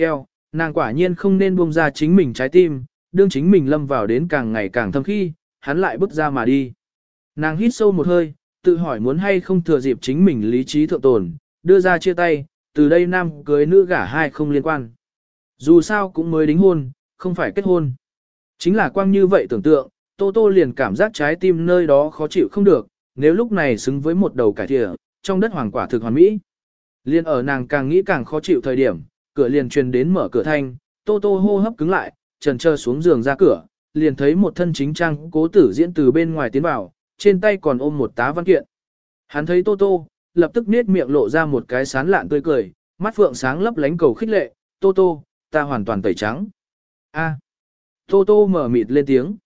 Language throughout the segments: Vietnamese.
Kheo, nàng quả nhiên không nên buông ra chính mình trái tim, đương chính mình lâm vào đến càng ngày càng thâm khi, hắn lại bước ra mà đi. Nàng hít sâu một hơi, tự hỏi muốn hay không thừa dịp chính mình lý trí thượng tồn, đưa ra chia tay, từ đây nam cưới nữ gả hai không liên quan. Dù sao cũng mới đính hôn, không phải kết hôn. Chính là quang như vậy tưởng tượng, Tô Tô liền cảm giác trái tim nơi đó khó chịu không được, nếu lúc này xứng với một đầu cải thịa, trong đất hoàng quả thực hoàn mỹ. Liên ở nàng càng nghĩ càng khó chịu thời điểm, cửa liền truyền đến mở cửa thanh, Tô Tô hô hấp cứng lại, trần trơ xuống giường ra cửa, liền thấy một thân chính trang cố tử diễn từ bên ngoài tiến vào, trên tay còn ôm một tá văn kiện. Hắn thấy Tô Tô, lập tức nết miệng lộ ra một cái sán lạn tươi cười, mắt phượng sáng lấp lánh cầu khích lệ, Tô Tô, ta hoàn toàn tẩy trắng. A. Tô Tô mở mịt lên tiếng.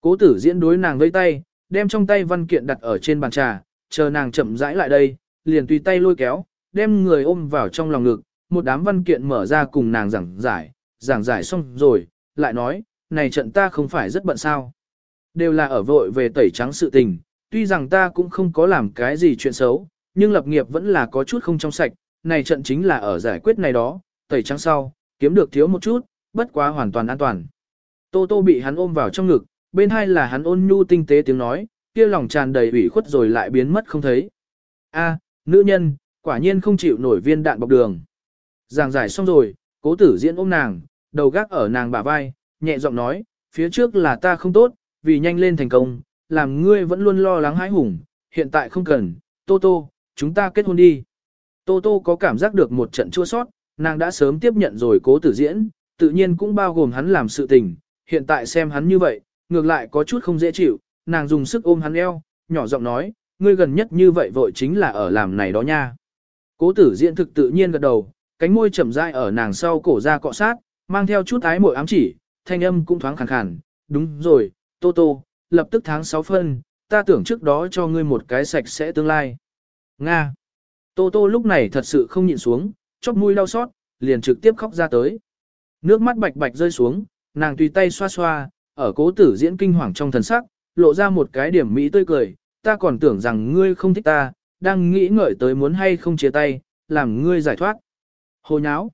Cố tử diễn đối nàng vây tay, đem trong tay văn kiện đặt ở trên bàn trà, chờ nàng chậm rãi lại đây, liền tùy tay lôi kéo, đem người ôm vào trong lòng ngực, một đám văn kiện mở ra cùng nàng giảng giải, giảng giải xong rồi, lại nói, này trận ta không phải rất bận sao. Đều là ở vội về tẩy trắng sự tình, tuy rằng ta cũng không có làm cái gì chuyện xấu, nhưng lập nghiệp vẫn là có chút không trong sạch, này trận chính là ở giải quyết này đó, tẩy trắng sau, kiếm được thiếu một chút, bất quá hoàn toàn an toàn. Tô Tô bị hắn ôm vào trong ngực, bên hai là hắn ôn nhu tinh tế tiếng nói, kia lòng tràn đầy ủy khuất rồi lại biến mất không thấy. A, nữ nhân, quả nhiên không chịu nổi viên đạn bọc đường. Giảng giải xong rồi, cố tử diễn ôm nàng, đầu gác ở nàng bả vai, nhẹ giọng nói, phía trước là ta không tốt, vì nhanh lên thành công, làm ngươi vẫn luôn lo lắng hãi hùng, hiện tại không cần, Tô Tô, chúng ta kết hôn đi. Tô Tô có cảm giác được một trận chua sót, nàng đã sớm tiếp nhận rồi cố tử diễn, tự nhiên cũng bao gồm hắn làm sự tình, hiện tại xem hắn như vậy, ngược lại có chút không dễ chịu, nàng dùng sức ôm hắn eo, nhỏ giọng nói, ngươi gần nhất như vậy vội chính là ở làm này đó nha. Cố tử diễn thực tự nhiên gật đầu, cánh môi chậm rãi ở nàng sau cổ ra cọ sát, mang theo chút ái mội ám chỉ, thanh âm cũng thoáng khàn khàn, đúng rồi, Tô Tô, lập tức tháng 6 phân, ta tưởng trước đó cho ngươi một cái sạch sẽ tương lai. Nga. Tô Tô lúc này thật sự không nhịn xuống, chóp mũi đau xót, liền trực tiếp khóc ra tới. Nước mắt bạch bạch rơi xuống, nàng tùy tay xoa xoa, ở cố tử diễn kinh hoàng trong thần sắc, lộ ra một cái điểm mỹ tươi cười, ta còn tưởng rằng ngươi không thích ta, đang nghĩ ngợi tới muốn hay không chia tay, làm ngươi giải thoát. Hồ nháo.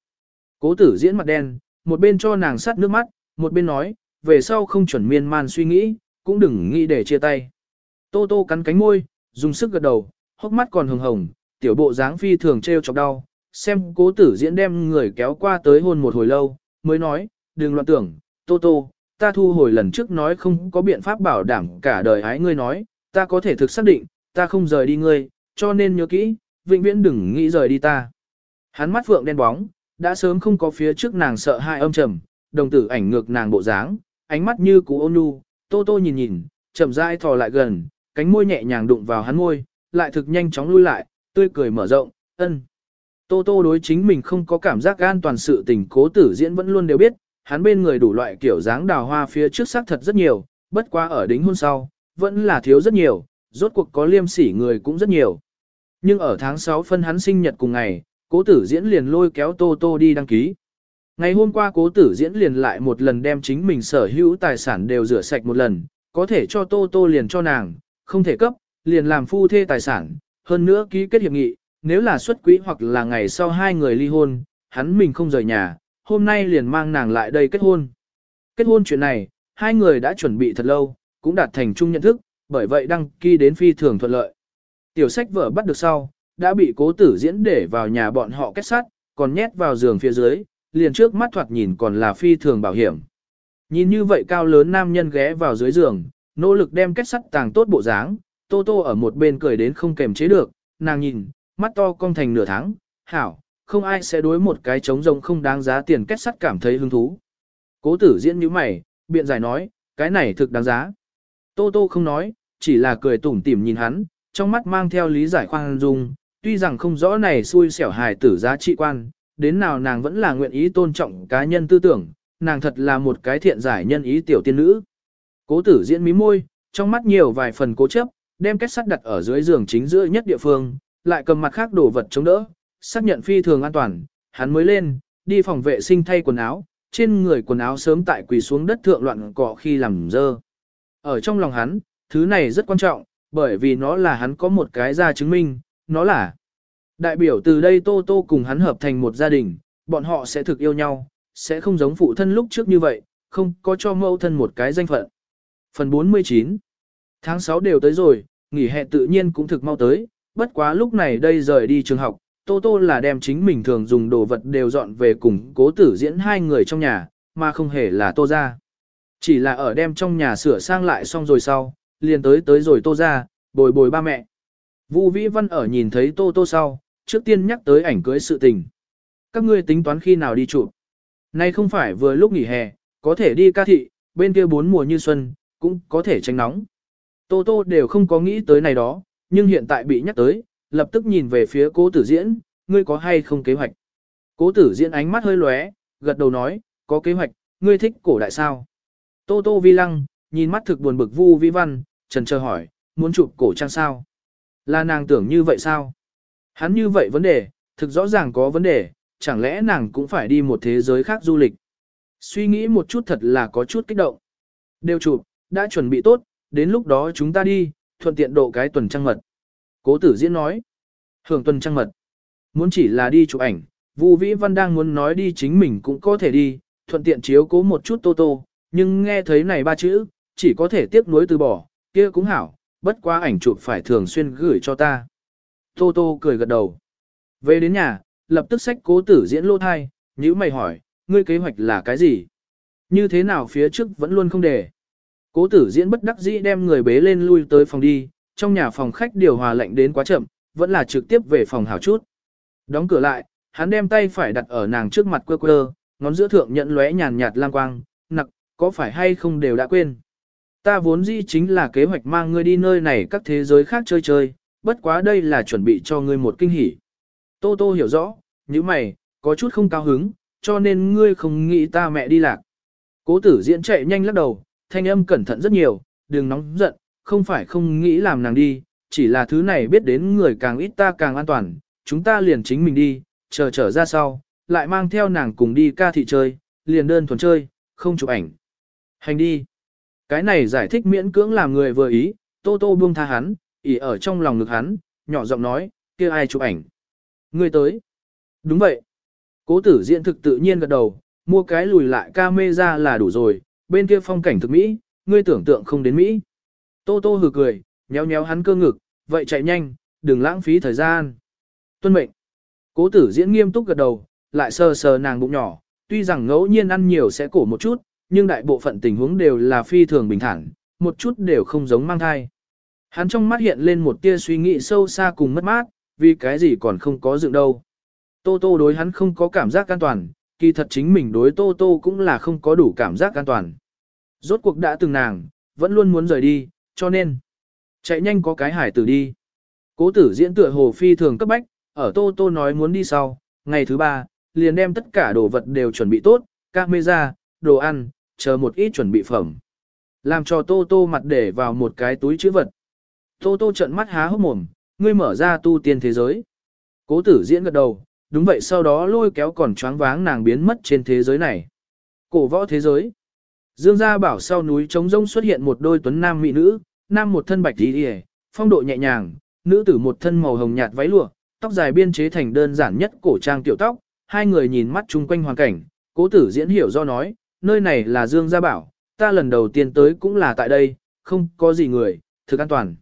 Cố tử diễn mặt đen, một bên cho nàng sắt nước mắt, một bên nói, về sau không chuẩn miên man suy nghĩ, cũng đừng nghĩ để chia tay. Tô tô cắn cánh môi, dùng sức gật đầu, hốc mắt còn hồng hồng, tiểu bộ dáng phi thường treo chọc đau, xem cố tử diễn đem người kéo qua tới hôn một hồi lâu, mới nói, đừng loạn tưởng, tô tô, ta thu hồi lần trước nói không có biện pháp bảo đảm cả đời ái ngươi nói, ta có thể thực xác định, ta không rời đi ngươi, cho nên nhớ kỹ, vĩnh viễn đừng nghĩ rời đi ta. Hắn mắt phượng đen bóng, đã sớm không có phía trước nàng sợ hai âm trầm, đồng tử ảnh ngược nàng bộ dáng, ánh mắt như cú ôn nhu, tô tô nhìn nhìn, chậm rãi thò lại gần, cánh môi nhẹ nhàng đụng vào hắn môi, lại thực nhanh chóng lui lại, tươi cười mở rộng, ân. Tô tô đối chính mình không có cảm giác an toàn sự tình cố tử diễn vẫn luôn đều biết, hắn bên người đủ loại kiểu dáng đào hoa phía trước xác thật rất nhiều, bất quá ở đính hôn sau, vẫn là thiếu rất nhiều, rốt cuộc có liêm sỉ người cũng rất nhiều. Nhưng ở tháng 6 phân hắn sinh nhật cùng ngày, cố tử diễn liền lôi kéo Tô Tô đi đăng ký. Ngày hôm qua cố tử diễn liền lại một lần đem chính mình sở hữu tài sản đều rửa sạch một lần, có thể cho Tô Tô liền cho nàng, không thể cấp, liền làm phu thê tài sản, hơn nữa ký kết hiệp nghị, nếu là xuất quỹ hoặc là ngày sau hai người ly hôn, hắn mình không rời nhà, hôm nay liền mang nàng lại đây kết hôn. Kết hôn chuyện này, hai người đã chuẩn bị thật lâu, cũng đạt thành chung nhận thức, bởi vậy đăng ký đến phi thường thuận lợi. Tiểu sách vở bắt được sau, đã bị cố tử diễn để vào nhà bọn họ kết sắt, còn nhét vào giường phía dưới, liền trước mắt thoạt nhìn còn là phi thường bảo hiểm. Nhìn như vậy cao lớn nam nhân ghé vào dưới giường, nỗ lực đem kết sắt tàng tốt bộ dáng, Tô Tô ở một bên cười đến không kềm chế được, nàng nhìn, mắt to cong thành nửa tháng, hảo, không ai sẽ đối một cái trống rông không đáng giá tiền kết sắt cảm thấy hứng thú. Cố tử diễn như mày, biện giải nói, cái này thực đáng giá. Tô Tô không nói, chỉ là cười tủm tỉm nhìn hắn, trong mắt mang theo lý giải khoan dung, tuy rằng không rõ này xui xẻo hài tử giá trị quan, đến nào nàng vẫn là nguyện ý tôn trọng cá nhân tư tưởng, nàng thật là một cái thiện giải nhân ý tiểu tiên nữ. Cố tử diễn mí môi, trong mắt nhiều vài phần cố chấp, đem kết sắt đặt ở dưới giường chính giữa nhất địa phương, lại cầm mặt khác đổ vật chống đỡ, xác nhận phi thường an toàn, hắn mới lên, đi phòng vệ sinh thay quần áo, trên người quần áo sớm tại quỳ xuống đất thượng loạn cọ khi làm dơ. Ở trong lòng hắn, thứ này rất quan trọng, bởi vì nó là hắn có một cái ra chứng minh, nó là đại biểu từ đây Tô Tô cùng hắn hợp thành một gia đình, bọn họ sẽ thực yêu nhau, sẽ không giống phụ thân lúc trước như vậy, không có cho mẫu thân một cái danh phận. Phần 49 Tháng 6 đều tới rồi, nghỉ hè tự nhiên cũng thực mau tới, bất quá lúc này đây rời đi trường học, Tô Tô là đem chính mình thường dùng đồ vật đều dọn về cùng cố tử diễn hai người trong nhà, mà không hề là Tô ra. Chỉ là ở đem trong nhà sửa sang lại xong rồi sau, liền tới tới rồi Tô ra, bồi bồi ba mẹ. Vu Vĩ Văn ở nhìn thấy Tô Tô sau, trước tiên nhắc tới ảnh cưới sự tình. Các ngươi tính toán khi nào đi chụp? Nay không phải vừa lúc nghỉ hè, có thể đi ca thị, bên kia bốn mùa như xuân, cũng có thể tránh nóng. Tô Tô đều không có nghĩ tới này đó, nhưng hiện tại bị nhắc tới, lập tức nhìn về phía cố tử diễn, ngươi có hay không kế hoạch? Cố tử diễn ánh mắt hơi lóe, gật đầu nói, có kế hoạch, ngươi thích cổ đại sao? Tô Tô vi lăng, nhìn mắt thực buồn bực vu vi văn, trần chờ hỏi, muốn chụp cổ trang sao? Là nàng tưởng như vậy sao? Hắn như vậy vấn đề, thực rõ ràng có vấn đề, chẳng lẽ nàng cũng phải đi một thế giới khác du lịch? Suy nghĩ một chút thật là có chút kích động. Đều chụp, đã chuẩn bị tốt, đến lúc đó chúng ta đi, thuận tiện độ cái tuần trăng mật. Cố tử diễn nói, hưởng tuần trăng mật. Muốn chỉ là đi chụp ảnh, Vu Vĩ Văn đang muốn nói đi chính mình cũng có thể đi, thuận tiện chiếu cố một chút tô tô, nhưng nghe thấy này ba chữ, chỉ có thể tiếp nối từ bỏ, kia cũng hảo, bất quá ảnh chụp phải thường xuyên gửi cho ta. Tô tô cười gật đầu. Về đến nhà, lập tức sách cố tử diễn lô thai, nhữ mày hỏi, ngươi kế hoạch là cái gì? Như thế nào phía trước vẫn luôn không để. Cố tử diễn bất đắc dĩ đem người bế lên lui tới phòng đi, trong nhà phòng khách điều hòa lạnh đến quá chậm, vẫn là trực tiếp về phòng hảo chút. Đóng cửa lại, hắn đem tay phải đặt ở nàng trước mặt quơ quơ, ngón giữa thượng nhận lóe nhàn nhạt lang quang, nặc, có phải hay không đều đã quên. Ta vốn dĩ chính là kế hoạch mang ngươi đi nơi này các thế giới khác chơi chơi, bất quá đây là chuẩn bị cho ngươi một kinh hỉ. Tô Tô hiểu rõ, như mày, có chút không cao hứng, cho nên ngươi không nghĩ ta mẹ đi lạc. Cố tử diễn chạy nhanh lắc đầu, thanh âm cẩn thận rất nhiều, đừng nóng giận, không phải không nghĩ làm nàng đi, chỉ là thứ này biết đến người càng ít ta càng an toàn, chúng ta liền chính mình đi, chờ trở ra sau, lại mang theo nàng cùng đi ca thị chơi, liền đơn thuần chơi, không chụp ảnh. Hành đi. Cái này giải thích miễn cưỡng làm người vừa ý, Tô Tô buông tha hắn, ỉ ở trong lòng ngực hắn, nhỏ giọng nói, kia ai chụp ảnh. Người tới. Đúng vậy. Cố tử diện thực tự nhiên gật đầu, mua cái lùi lại ca mê ra là đủ rồi, bên kia phong cảnh thực Mỹ, ngươi tưởng tượng không đến Mỹ. Tô Tô hừ cười, nhéo nhéo hắn cơ ngực, vậy chạy nhanh, đừng lãng phí thời gian. Tuân mệnh. Cố tử diễn nghiêm túc gật đầu, lại sờ sờ nàng bụng nhỏ, tuy rằng ngẫu nhiên ăn nhiều sẽ cổ một chút, nhưng đại bộ phận tình huống đều là phi thường bình thản, một chút đều không giống mang thai. Hắn trong mắt hiện lên một tia suy nghĩ sâu xa cùng mất mát, vì cái gì còn không có dựng đâu. Tô Tô đối hắn không có cảm giác an toàn, kỳ thật chính mình đối Tô Tô cũng là không có đủ cảm giác an toàn. Rốt cuộc đã từng nàng, vẫn luôn muốn rời đi, cho nên chạy nhanh có cái hải tử đi. Cố tử diễn tựa hồ phi thường cấp bách, ở Tô Tô nói muốn đi sau, ngày thứ ba, liền đem tất cả đồ vật đều chuẩn bị tốt, camera, đồ ăn, chờ một ít chuẩn bị phẩm. Làm cho Tô Tô mặt để vào một cái túi chữ vật. Tô Tô trận mắt há hốc mồm, ngươi mở ra tu tiên thế giới. Cố tử diễn gật đầu, đúng vậy sau đó lôi kéo còn choáng váng nàng biến mất trên thế giới này. Cổ võ thế giới. Dương gia bảo sau núi trống rông xuất hiện một đôi tuấn nam mỹ nữ, nam một thân bạch tí hề, phong độ nhẹ nhàng, nữ tử một thân màu hồng nhạt váy lụa, tóc dài biên chế thành đơn giản nhất cổ trang tiểu tóc, hai người nhìn mắt chung quanh hoàn cảnh, cố tử diễn hiểu do nói, nơi này là Dương gia bảo, ta lần đầu tiên tới cũng là tại đây, không có gì người, thực an toàn.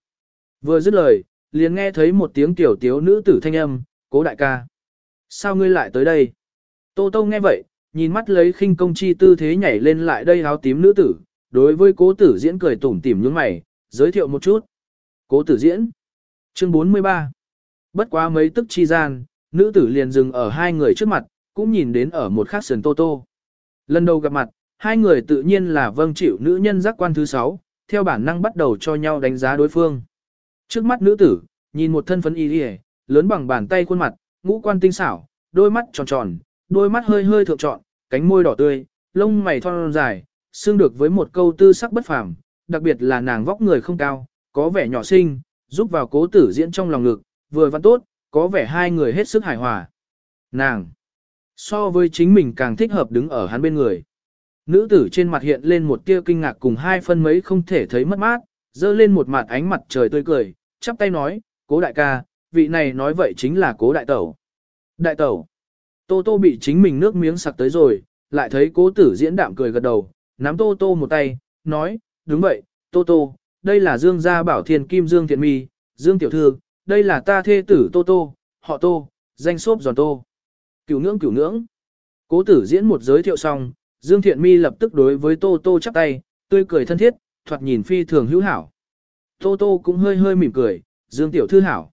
Vừa dứt lời, liền nghe thấy một tiếng tiểu tiếu nữ tử thanh âm, cố đại ca. Sao ngươi lại tới đây? Tô Tô nghe vậy, nhìn mắt lấy khinh công chi tư thế nhảy lên lại đây áo tím nữ tử, đối với cố tử diễn cười tủm tỉm nhướng mày, giới thiệu một chút. Cố tử diễn. Chương 43. Bất quá mấy tức chi gian, nữ tử liền dừng ở hai người trước mặt, cũng nhìn đến ở một khắc sườn Tô Tô. Lần đầu gặp mặt, hai người tự nhiên là vâng chịu nữ nhân giác quan thứ sáu, theo bản năng bắt đầu cho nhau đánh giá đối phương. Trước mắt nữ tử, nhìn một thân phấn y đi lớn bằng bàn tay khuôn mặt, ngũ quan tinh xảo, đôi mắt tròn tròn, đôi mắt hơi hơi thượng trọn, cánh môi đỏ tươi, lông mày thon dài, xương được với một câu tư sắc bất phàm, đặc biệt là nàng vóc người không cao, có vẻ nhỏ xinh, giúp vào cố tử diễn trong lòng ngực, vừa văn tốt, có vẻ hai người hết sức hài hòa. Nàng, so với chính mình càng thích hợp đứng ở hắn bên người. Nữ tử trên mặt hiện lên một tia kinh ngạc cùng hai phân mấy không thể thấy mất mát, dơ lên một mặt ánh mặt trời tươi cười, chắp tay nói, cố đại ca, vị này nói vậy chính là cố đại tẩu. Đại tẩu. Tô Tô bị chính mình nước miếng sặc tới rồi, lại thấy cố tử diễn đạm cười gật đầu, nắm Tô Tô một tay, nói, đúng vậy, Tô Tô, đây là Dương gia bảo thiên kim Dương thiện mi, Dương tiểu thư, đây là ta thê tử Tô Tô, họ Tô, danh xốp giòn Tô. Cửu ngưỡng cửu ngưỡng. Cố tử diễn một giới thiệu xong, Dương thiện mi lập tức đối với Tô Tô chắp tay, tươi cười thân thiết, thoạt nhìn phi thường hữu hảo. Tô Tô cũng hơi hơi mỉm cười, Dương tiểu thư hảo.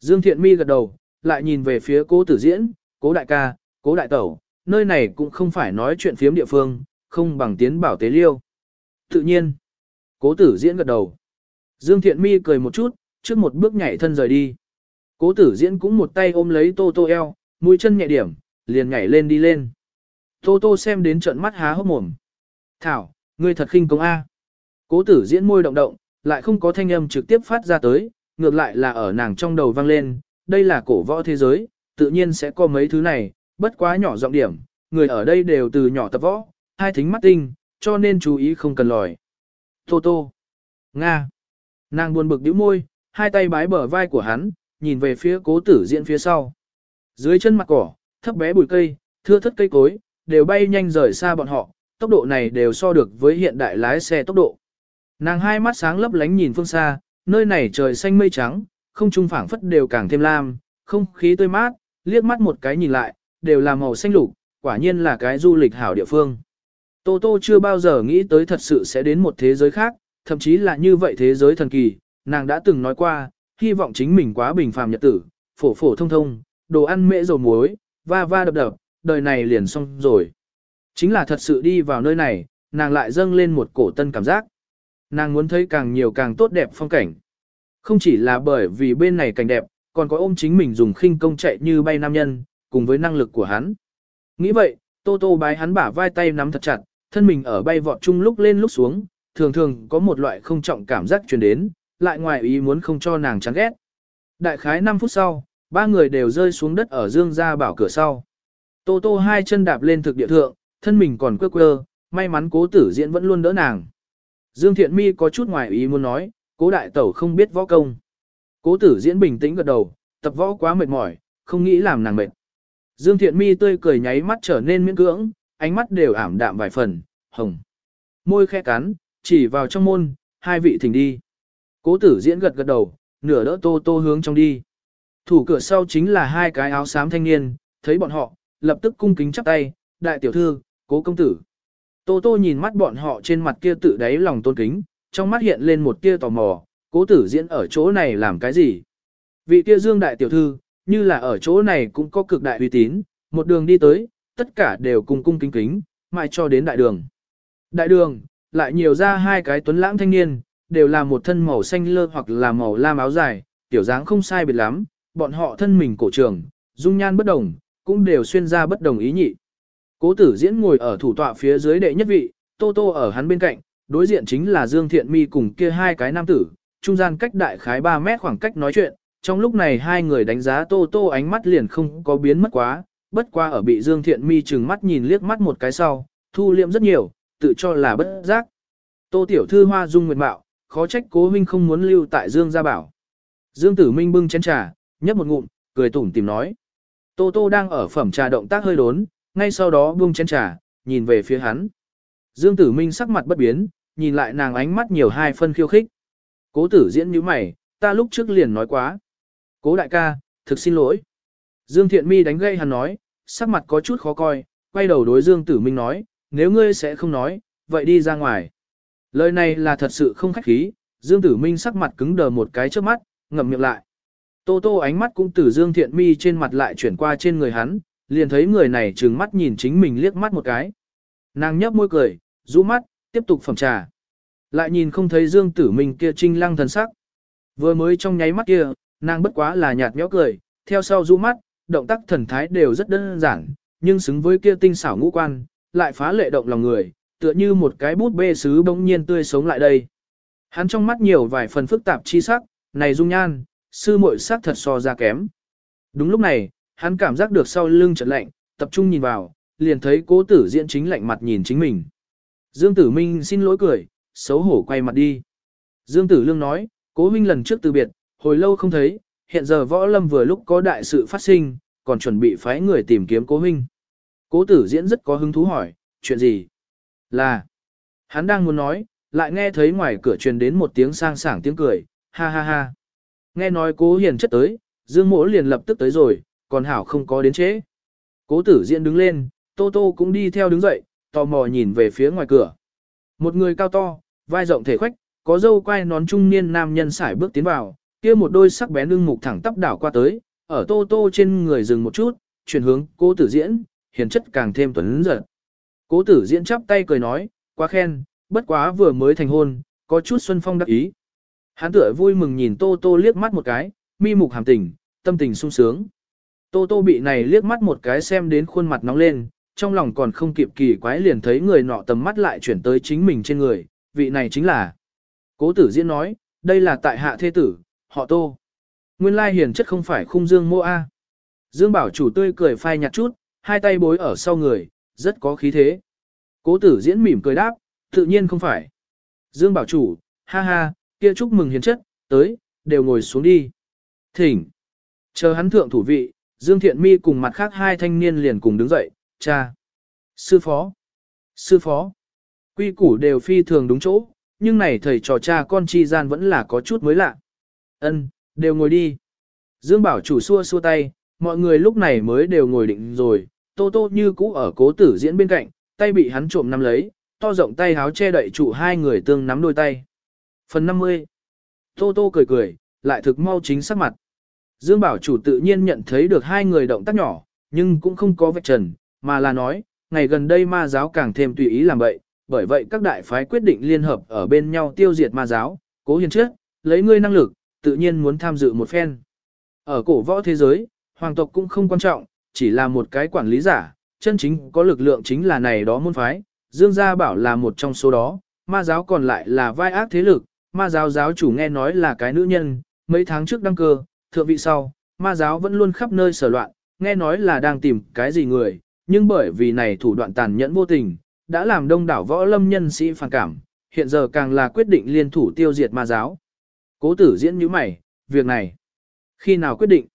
Dương thiện mi gật đầu, lại nhìn về phía cố tử diễn, cố đại ca, cố đại tẩu, nơi này cũng không phải nói chuyện phiếm địa phương, không bằng tiến bảo tế liêu. Tự nhiên, cố tử diễn gật đầu. Dương thiện mi cười một chút, trước một bước nhảy thân rời đi. Cố tử diễn cũng một tay ôm lấy tô tô eo, mũi chân nhẹ điểm, liền nhảy lên đi lên. Tô tô xem đến trận mắt há hốc mồm. Thảo, ngươi thật khinh công A. Cố tử diễn môi động động, lại không có thanh âm trực tiếp phát ra tới, ngược lại là ở nàng trong đầu vang lên, đây là cổ võ thế giới, tự nhiên sẽ có mấy thứ này, bất quá nhỏ giọng điểm, người ở đây đều từ nhỏ tập võ, hai thính mắt tinh, cho nên chú ý không cần lòi. Tô tô. Nga. Nàng buồn bực bĩu môi, hai tay bái bờ vai của hắn, nhìn về phía cố tử diễn phía sau. Dưới chân mặt cỏ, thấp bé bụi cây, thưa thất cây cối, đều bay nhanh rời xa bọn họ, tốc độ này đều so được với hiện đại lái xe tốc độ. Nàng hai mắt sáng lấp lánh nhìn phương xa, nơi này trời xanh mây trắng, không trung phảng phất đều càng thêm lam, không khí tươi mát, liếc mắt một cái nhìn lại, đều là màu xanh lục, quả nhiên là cái du lịch hảo địa phương. Tô Tô chưa bao giờ nghĩ tới thật sự sẽ đến một thế giới khác, thậm chí là như vậy thế giới thần kỳ, nàng đã từng nói qua, hy vọng chính mình quá bình phàm nhật tử, phổ phổ thông thông, đồ ăn mễ dầu muối, va va đập đập, đời này liền xong rồi. Chính là thật sự đi vào nơi này, nàng lại dâng lên một cổ tân cảm giác. Nàng muốn thấy càng nhiều càng tốt đẹp phong cảnh. Không chỉ là bởi vì bên này cảnh đẹp, còn có ôm chính mình dùng khinh công chạy như bay nam nhân, cùng với năng lực của hắn. Nghĩ vậy, Tô Tô bái hắn bả vai tay nắm thật chặt, thân mình ở bay vọt chung lúc lên lúc xuống, thường thường có một loại không trọng cảm giác truyền đến, lại ngoài ý muốn không cho nàng chán ghét. Đại khái 5 phút sau, ba người đều rơi xuống đất ở dương gia bảo cửa sau. Tô Tô hai chân đạp lên thực địa thượng, thân mình còn quơ quơ, may mắn cố tử diễn vẫn luôn đỡ nàng. Dương Thiện Mi có chút ngoài ý muốn nói, cố đại tẩu không biết võ công. Cố tử diễn bình tĩnh gật đầu, tập võ quá mệt mỏi, không nghĩ làm nàng mệt. Dương Thiện Mi tươi cười nháy mắt trở nên miễn cưỡng, ánh mắt đều ảm đạm vài phần, hồng. Môi khe cắn, chỉ vào trong môn, hai vị thỉnh đi. Cố tử diễn gật gật đầu, nửa đỡ tô tô hướng trong đi. Thủ cửa sau chính là hai cái áo xám thanh niên, thấy bọn họ, lập tức cung kính chắp tay, đại tiểu thư, cố công tử. Tô tô nhìn mắt bọn họ trên mặt kia tự đáy lòng tôn kính, trong mắt hiện lên một tia tò mò, cố tử diễn ở chỗ này làm cái gì? Vị kia dương đại tiểu thư, như là ở chỗ này cũng có cực đại uy tín, một đường đi tới, tất cả đều cùng cung kính kính, mãi cho đến đại đường. Đại đường, lại nhiều ra hai cái tuấn lãng thanh niên, đều là một thân màu xanh lơ hoặc là màu lam áo dài, tiểu dáng không sai biệt lắm, bọn họ thân mình cổ trường, dung nhan bất đồng, cũng đều xuyên ra bất đồng ý nhị. Cố tử diễn ngồi ở thủ tọa phía dưới đệ nhất vị, Tô Tô ở hắn bên cạnh, đối diện chính là Dương Thiện Mi cùng kia hai cái nam tử, trung gian cách đại khái 3 mét khoảng cách nói chuyện, trong lúc này hai người đánh giá Tô Tô ánh mắt liền không có biến mất quá, bất qua ở bị Dương Thiện Mi chừng mắt nhìn liếc mắt một cái sau, thu liệm rất nhiều, tự cho là bất giác. Tô Tiểu Thư hoa dung nguyệt mạo, khó trách cố huynh không muốn lưu tại Dương gia bảo. Dương Tử Minh bưng chén trà, nhấp một ngụm, cười tủm tìm nói. Tô Tô đang ở phẩm trà động tác hơi đốn, ngay sau đó buông chén trà, nhìn về phía hắn. Dương Tử Minh sắc mặt bất biến, nhìn lại nàng ánh mắt nhiều hai phân khiêu khích. Cố tử diễn như mày, ta lúc trước liền nói quá. Cố đại ca, thực xin lỗi. Dương Thiện Mi đánh gây hắn nói, sắc mặt có chút khó coi, quay đầu đối Dương Tử Minh nói, nếu ngươi sẽ không nói, vậy đi ra ngoài. Lời này là thật sự không khách khí, Dương Tử Minh sắc mặt cứng đờ một cái trước mắt, ngậm miệng lại. Tô Tô ánh mắt cũng từ Dương Thiện Mi trên mặt lại chuyển qua trên người hắn, liền thấy người này trừng mắt nhìn chính mình liếc mắt một cái. Nàng nhấp môi cười, rũ mắt, tiếp tục phẩm trà. Lại nhìn không thấy Dương Tử Minh kia trinh lăng thần sắc. Vừa mới trong nháy mắt kia, nàng bất quá là nhạt nhẽo cười, theo sau rũ mắt, động tác thần thái đều rất đơn giản, nhưng xứng với kia tinh xảo ngũ quan, lại phá lệ động lòng người, tựa như một cái bút bê sứ bỗng nhiên tươi sống lại đây. Hắn trong mắt nhiều vài phần phức tạp chi sắc, này dung nhan, sư muội sắc thật so ra kém. Đúng lúc này, hắn cảm giác được sau lưng chợt lạnh, tập trung nhìn vào, liền thấy cố tử diễn chính lạnh mặt nhìn chính mình. Dương Tử Minh xin lỗi cười, xấu hổ quay mặt đi. Dương Tử Lương nói, cố minh lần trước từ biệt, hồi lâu không thấy, hiện giờ võ lâm vừa lúc có đại sự phát sinh, còn chuẩn bị phái người tìm kiếm cố huynh. Cố tử diễn rất có hứng thú hỏi, chuyện gì? Là, hắn đang muốn nói, lại nghe thấy ngoài cửa truyền đến một tiếng sang sảng tiếng cười, ha ha ha. Nghe nói cố hiền chất tới, Dương Mỗ liền lập tức tới rồi, còn Hảo không có đến trễ. Cố tử diễn đứng lên, Tô Tô cũng đi theo đứng dậy, tò mò nhìn về phía ngoài cửa. Một người cao to, vai rộng thể khoách, có dâu quai nón trung niên nam nhân sải bước tiến vào, kia một đôi sắc bén lưng mục thẳng tắp đảo qua tới, ở Tô Tô trên người dừng một chút, chuyển hướng cố tử diễn, hiền chất càng thêm tuấn giật. Cố tử diễn chắp tay cười nói, quá khen, bất quá vừa mới thành hôn, có chút xuân phong đắc ý. Hắn tựa vui mừng nhìn Tô Tô liếc mắt một cái, mi mục hàm tình, tâm tình sung sướng. Tô Tô bị này liếc mắt một cái xem đến khuôn mặt nóng lên, trong lòng còn không kịp kỳ quái liền thấy người nọ tầm mắt lại chuyển tới chính mình trên người, vị này chính là. Cố tử diễn nói, đây là tại hạ thế tử, họ Tô. Nguyên lai hiền chất không phải khung dương mô A. Dương bảo chủ tươi cười phai nhạt chút, hai tay bối ở sau người, rất có khí thế. Cố tử diễn mỉm cười đáp, tự nhiên không phải. Dương bảo chủ, ha ha, kia chúc mừng hiền chất, tới, đều ngồi xuống đi. Thỉnh. Chờ hắn thượng thủ vị, Dương Thiện Mi cùng mặt khác hai thanh niên liền cùng đứng dậy, cha. Sư phó. Sư phó. Quy củ đều phi thường đúng chỗ, nhưng này thầy trò cha con chi gian vẫn là có chút mới lạ. Ân, đều ngồi đi. Dương Bảo chủ xua xua tay, mọi người lúc này mới đều ngồi định rồi, Tô Tô như cũ ở cố tử diễn bên cạnh, tay bị hắn trộm nắm lấy, to rộng tay háo che đậy trụ hai người tương nắm đôi tay. Phần 50 Tô Tô cười cười, lại thực mau chính sắc mặt. Dương Bảo chủ tự nhiên nhận thấy được hai người động tác nhỏ, nhưng cũng không có vạch trần, mà là nói, ngày gần đây ma giáo càng thêm tùy ý làm vậy, bởi vậy các đại phái quyết định liên hợp ở bên nhau tiêu diệt ma giáo, cố hiền trước, lấy ngươi năng lực, tự nhiên muốn tham dự một phen. Ở cổ võ thế giới, hoàng tộc cũng không quan trọng, chỉ là một cái quản lý giả, chân chính có lực lượng chính là này đó môn phái, Dương Gia bảo là một trong số đó, ma giáo còn lại là vai ác thế lực, ma giáo giáo chủ nghe nói là cái nữ nhân, mấy tháng trước đăng cơ, thượng vị sau, ma giáo vẫn luôn khắp nơi sở loạn, nghe nói là đang tìm cái gì người, nhưng bởi vì này thủ đoạn tàn nhẫn vô tình, đã làm đông đảo võ lâm nhân sĩ phản cảm, hiện giờ càng là quyết định liên thủ tiêu diệt ma giáo. Cố tử diễn như mày, việc này, khi nào quyết định?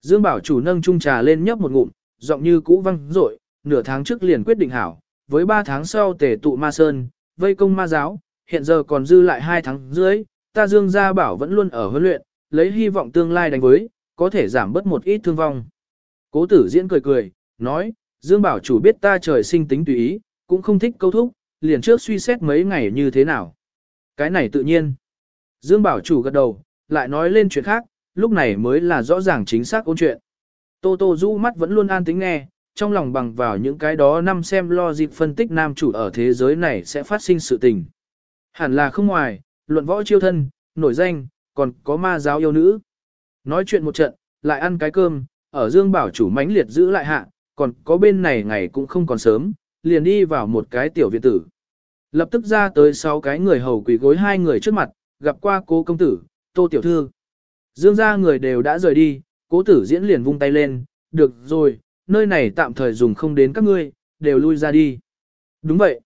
Dương Bảo chủ nâng chung trà lên nhấp một ngụm, giọng như cũ văng rội, nửa tháng trước liền quyết định hảo, với ba tháng sau tề tụ ma sơn, vây công ma giáo, hiện giờ còn dư lại hai tháng dưới, ta Dương gia bảo vẫn luôn ở huấn luyện, lấy hy vọng tương lai đánh với, có thể giảm bớt một ít thương vong. Cố tử diễn cười cười, nói, Dương bảo chủ biết ta trời sinh tính tùy ý, cũng không thích câu thúc, liền trước suy xét mấy ngày như thế nào. Cái này tự nhiên. Dương bảo chủ gật đầu, lại nói lên chuyện khác, lúc này mới là rõ ràng chính xác ôn chuyện. Tô Tô rũ mắt vẫn luôn an tính nghe, trong lòng bằng vào những cái đó năm xem lo dịp phân tích nam chủ ở thế giới này sẽ phát sinh sự tình. Hẳn là không ngoài, luận võ chiêu thân, nổi danh, còn có ma giáo yêu nữ. Nói chuyện một trận, lại ăn cái cơm, ở Dương Bảo chủ mãnh liệt giữ lại hạ, còn có bên này ngày cũng không còn sớm, liền đi vào một cái tiểu viện tử. Lập tức ra tới sáu cái người hầu quỳ gối hai người trước mặt, gặp qua cố công tử, tô tiểu thư. Dương ra người đều đã rời đi, cố tử diễn liền vung tay lên, được rồi, nơi này tạm thời dùng không đến các ngươi, đều lui ra đi. Đúng vậy.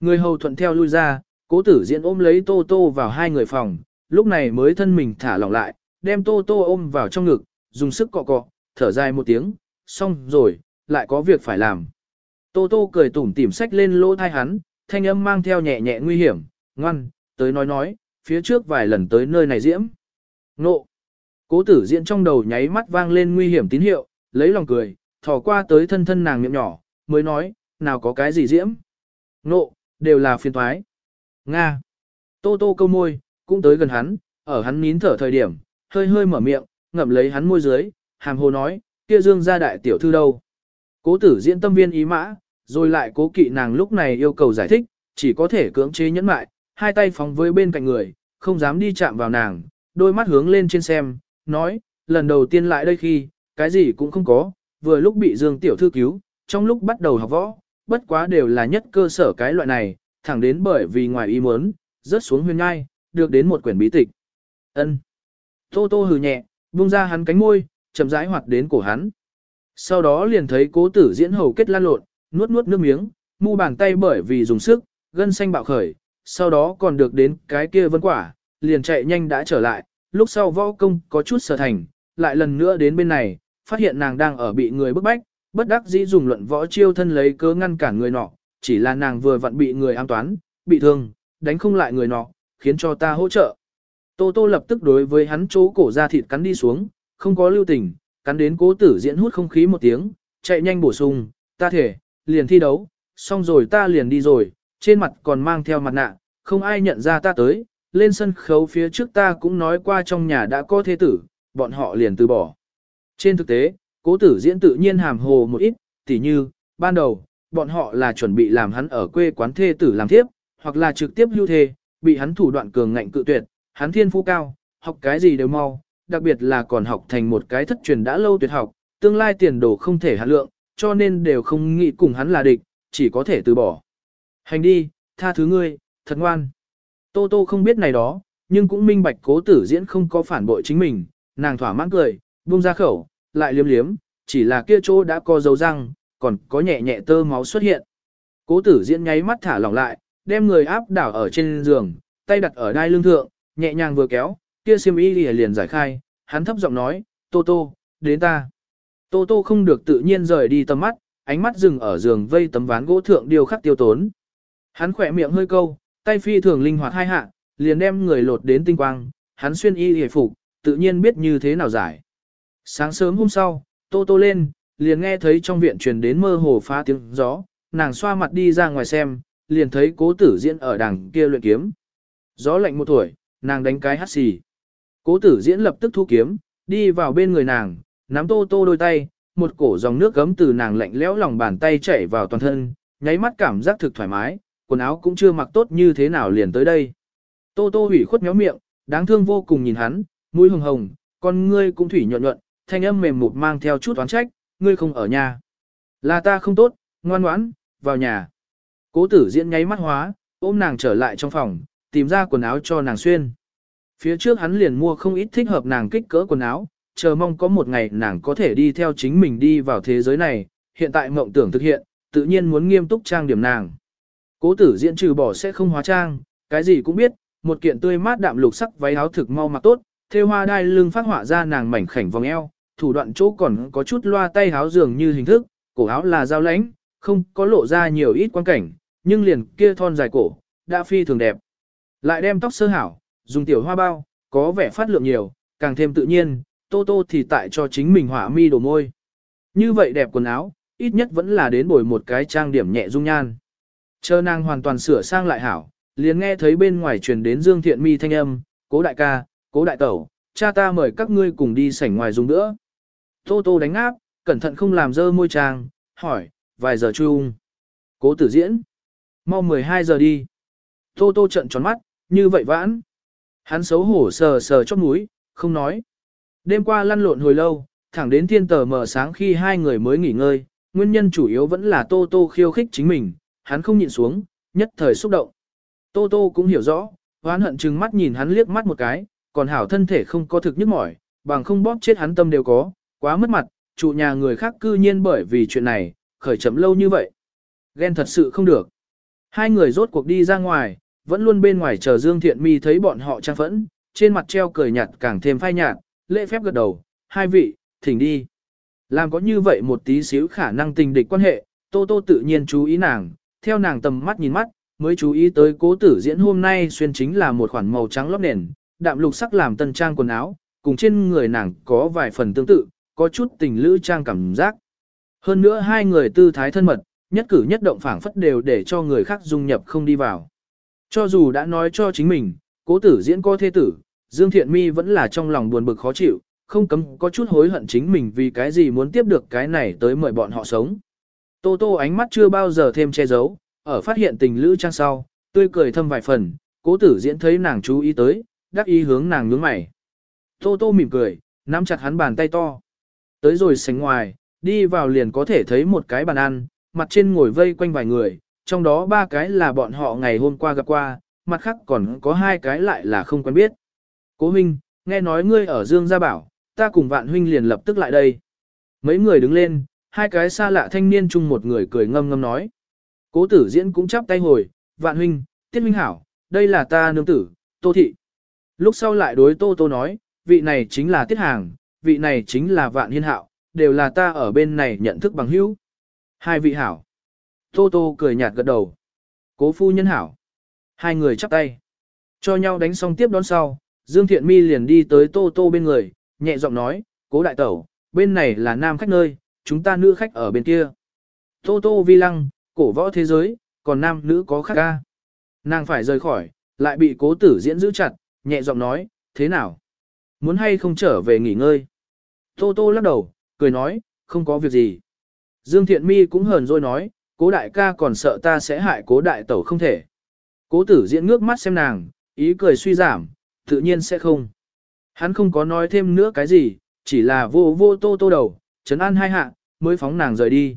Người hầu thuận theo lui ra, cố tử diễn ôm lấy tô tô vào hai người phòng, lúc này mới thân mình thả lỏng lại, đem tô tô ôm vào trong ngực, dùng sức cọ cọ, thở dài một tiếng, xong rồi, lại có việc phải làm. Tô tô cười tủm tỉm sách lên lỗ thai hắn, thanh âm mang theo nhẹ nhẹ nguy hiểm, ngoan, tới nói nói, phía trước vài lần tới nơi này diễm. Nộ. Cố tử diễn trong đầu nháy mắt vang lên nguy hiểm tín hiệu, lấy lòng cười, thò qua tới thân thân nàng miệng nhỏ, mới nói, nào có cái gì diễm. Nộ, đều là phiền thoái. Nga. Tô tô câu môi, cũng tới gần hắn, ở hắn nín thở thời điểm, hơi hơi mở miệng, ngậm lấy hắn môi dưới, hàm hồ nói, kia dương gia đại tiểu thư đâu. Cố tử diễn tâm viên ý mã, rồi lại cố kỵ nàng lúc này yêu cầu giải thích, chỉ có thể cưỡng chế nhẫn mại, hai tay phóng với bên cạnh người, không dám đi chạm vào nàng, đôi mắt hướng lên trên xem, nói, lần đầu tiên lại đây khi, cái gì cũng không có, vừa lúc bị Dương tiểu thư cứu, trong lúc bắt đầu học võ, bất quá đều là nhất cơ sở cái loại này, thẳng đến bởi vì ngoài ý muốn, rớt xuống huyền ngai, được đến một quyển bí tịch. Ân. Tô Tô hừ nhẹ, buông ra hắn cánh môi, chậm rãi hoạt đến cổ hắn. Sau đó liền thấy cố tử diễn hầu kết lan lộn, nuốt nuốt nước miếng, mu bàn tay bởi vì dùng sức, gân xanh bạo khởi, sau đó còn được đến cái kia vân quả, liền chạy nhanh đã trở lại, lúc sau võ công có chút sở thành, lại lần nữa đến bên này, phát hiện nàng đang ở bị người bức bách, bất đắc dĩ dùng luận võ chiêu thân lấy cớ ngăn cản người nọ, chỉ là nàng vừa vặn bị người an toán, bị thương, đánh không lại người nọ, khiến cho ta hỗ trợ. Tô Tô lập tức đối với hắn chỗ cổ ra thịt cắn đi xuống, không có lưu tình, cắn đến cố tử diễn hút không khí một tiếng, chạy nhanh bổ sung, ta thể, liền thi đấu, xong rồi ta liền đi rồi, trên mặt còn mang theo mặt nạ, không ai nhận ra ta tới, lên sân khấu phía trước ta cũng nói qua trong nhà đã có thế tử, bọn họ liền từ bỏ. Trên thực tế, cố tử diễn tự nhiên hàm hồ một ít, tỉ như, ban đầu, bọn họ là chuẩn bị làm hắn ở quê quán thê tử làm thiếp, hoặc là trực tiếp hưu thê, bị hắn thủ đoạn cường ngạnh cự tuyệt, hắn thiên phú cao, học cái gì đều mau, đặc biệt là còn học thành một cái thất truyền đã lâu tuyệt học, tương lai tiền đồ không thể hạn lượng, cho nên đều không nghĩ cùng hắn là địch, chỉ có thể từ bỏ. Hành đi, tha thứ ngươi, thật ngoan. Tô Tô không biết này đó, nhưng cũng minh bạch cố tử diễn không có phản bội chính mình, nàng thỏa mãn cười, buông ra khẩu, lại liếm liếm, chỉ là kia chỗ đã có dấu răng, còn có nhẹ nhẹ tơ máu xuất hiện. Cố tử diễn nháy mắt thả lỏng lại, đem người áp đảo ở trên giường, tay đặt ở đai lưng thượng, nhẹ nhàng vừa kéo, kia xiêm y liền giải khai, hắn thấp giọng nói, Tô Tô, đến ta. Tô Tô không được tự nhiên rời đi tầm mắt, ánh mắt dừng ở giường vây tấm ván gỗ thượng điều khắc tiêu tốn. Hắn khỏe miệng hơi câu, tay phi thường linh hoạt hai hạ, liền đem người lột đến tinh quang, hắn xuyên y hề phục, tự nhiên biết như thế nào giải. Sáng sớm hôm sau, Tô Tô lên, liền nghe thấy trong viện truyền đến mơ hồ phá tiếng gió, nàng xoa mặt đi ra ngoài xem, liền thấy cố tử diễn ở đằng kia luyện kiếm. Gió lạnh một tuổi, nàng đánh cái hắt xì. Cố tử diễn lập tức thu kiếm, đi vào bên người nàng, nắm tô tô đôi tay, một cổ dòng nước gấm từ nàng lạnh lẽo lòng bàn tay chảy vào toàn thân, nháy mắt cảm giác thực thoải mái, quần áo cũng chưa mặc tốt như thế nào liền tới đây. Tô tô hủy khuất méo miệng, đáng thương vô cùng nhìn hắn, mũi hồng hồng, con ngươi cũng thủy nhuận nhuận, thanh âm mềm mụt mang theo chút oán trách, ngươi không ở nhà. Là ta không tốt, ngoan ngoãn, vào nhà. Cố tử diễn nháy mắt hóa, ôm nàng trở lại trong phòng, tìm ra quần áo cho nàng xuyên. Phía trước hắn liền mua không ít thích hợp nàng kích cỡ quần áo, chờ mong có một ngày nàng có thể đi theo chính mình đi vào thế giới này, hiện tại mộng tưởng thực hiện, tự nhiên muốn nghiêm túc trang điểm nàng. Cố tử diễn trừ bỏ sẽ không hóa trang, cái gì cũng biết, một kiện tươi mát đạm lục sắc váy áo thực mau mặc tốt, thêu hoa đai lưng phát họa ra nàng mảnh khảnh vòng eo, thủ đoạn chỗ còn có chút loa tay áo dường như hình thức, cổ áo là dao lãnh, không có lộ ra nhiều ít quan cảnh, nhưng liền kia thon dài cổ, đã phi thường đẹp. Lại đem tóc sơ hảo, dùng tiểu hoa bao, có vẻ phát lượng nhiều, càng thêm tự nhiên, tô tô thì tại cho chính mình hỏa mi đổ môi. Như vậy đẹp quần áo, ít nhất vẫn là đến bồi một cái trang điểm nhẹ dung nhan. Chờ nàng hoàn toàn sửa sang lại hảo, liền nghe thấy bên ngoài truyền đến Dương Thiện Mi thanh âm, cố đại ca, cố đại tẩu, cha ta mời các ngươi cùng đi sảnh ngoài dùng nữa. Tô tô đánh áp, cẩn thận không làm dơ môi trang, hỏi, vài giờ chung. Cố tử diễn. Mau 12 giờ đi. Tô tô trận tròn mắt, như vậy vãn. Hắn xấu hổ sờ sờ chót mũi, không nói. Đêm qua lăn lộn hồi lâu, thẳng đến thiên tờ mở sáng khi hai người mới nghỉ ngơi, nguyên nhân chủ yếu vẫn là Tô Tô khiêu khích chính mình, hắn không nhịn xuống, nhất thời xúc động. Tô Tô cũng hiểu rõ, hoán hận chừng mắt nhìn hắn liếc mắt một cái, còn hảo thân thể không có thực nhức mỏi, bằng không bóp chết hắn tâm đều có, quá mất mặt, trụ nhà người khác cư nhiên bởi vì chuyện này, khởi chấm lâu như vậy. Ghen thật sự không được. Hai người rốt cuộc đi ra ngoài, vẫn luôn bên ngoài chờ Dương Thiện Mi thấy bọn họ trang phẫn, trên mặt treo cười nhạt càng thêm phai nhạt, lễ phép gật đầu, hai vị, thỉnh đi. Làm có như vậy một tí xíu khả năng tình địch quan hệ, Tô Tô tự nhiên chú ý nàng, theo nàng tầm mắt nhìn mắt, mới chú ý tới cố tử diễn hôm nay xuyên chính là một khoản màu trắng lót nền, đạm lục sắc làm tân trang quần áo, cùng trên người nàng có vài phần tương tự, có chút tình lữ trang cảm giác. Hơn nữa hai người tư thái thân mật, nhất cử nhất động phảng phất đều để cho người khác dung nhập không đi vào. Cho dù đã nói cho chính mình, cố tử diễn có thế tử, Dương Thiện Mi vẫn là trong lòng buồn bực khó chịu, không cấm có chút hối hận chính mình vì cái gì muốn tiếp được cái này tới mời bọn họ sống. Tô Tô ánh mắt chưa bao giờ thêm che giấu, ở phát hiện tình lữ trang sau, tươi cười thâm vài phần, cố tử diễn thấy nàng chú ý tới, đắc ý hướng nàng nhướng mày. Tô Tô mỉm cười, nắm chặt hắn bàn tay to. Tới rồi sánh ngoài, đi vào liền có thể thấy một cái bàn ăn, mặt trên ngồi vây quanh vài người, trong đó ba cái là bọn họ ngày hôm qua gặp qua, mặt khác còn có hai cái lại là không quen biết. Cố huynh, nghe nói ngươi ở Dương Gia Bảo, ta cùng vạn huynh liền lập tức lại đây. Mấy người đứng lên, hai cái xa lạ thanh niên chung một người cười ngâm ngâm nói. Cố tử diễn cũng chắp tay hồi, vạn huynh, tiết huynh hảo, đây là ta nương tử, tô thị. Lúc sau lại đối tô tô nói, vị này chính là tiết hàng, vị này chính là vạn hiên hạo, đều là ta ở bên này nhận thức bằng hữu. Hai vị hảo. Tô Tô cười nhạt gật đầu. Cố phu nhân hảo. Hai người chắp tay. Cho nhau đánh xong tiếp đón sau, Dương Thiện Mi liền đi tới Tô Tô bên người, nhẹ giọng nói, cố đại tẩu, bên này là nam khách nơi, chúng ta nữ khách ở bên kia. Tô Tô vi lăng, cổ võ thế giới, còn nam nữ có khác ca. Nàng phải rời khỏi, lại bị cố tử diễn giữ chặt, nhẹ giọng nói, thế nào? Muốn hay không trở về nghỉ ngơi? Tô Tô lắc đầu, cười nói, không có việc gì. Dương Thiện Mi cũng hờn rồi nói, cố đại ca còn sợ ta sẽ hại cố đại tẩu không thể. Cố tử diễn ngước mắt xem nàng, ý cười suy giảm, tự nhiên sẽ không. Hắn không có nói thêm nữa cái gì, chỉ là vô vô tô tô đầu, chấn an hai hạ, mới phóng nàng rời đi.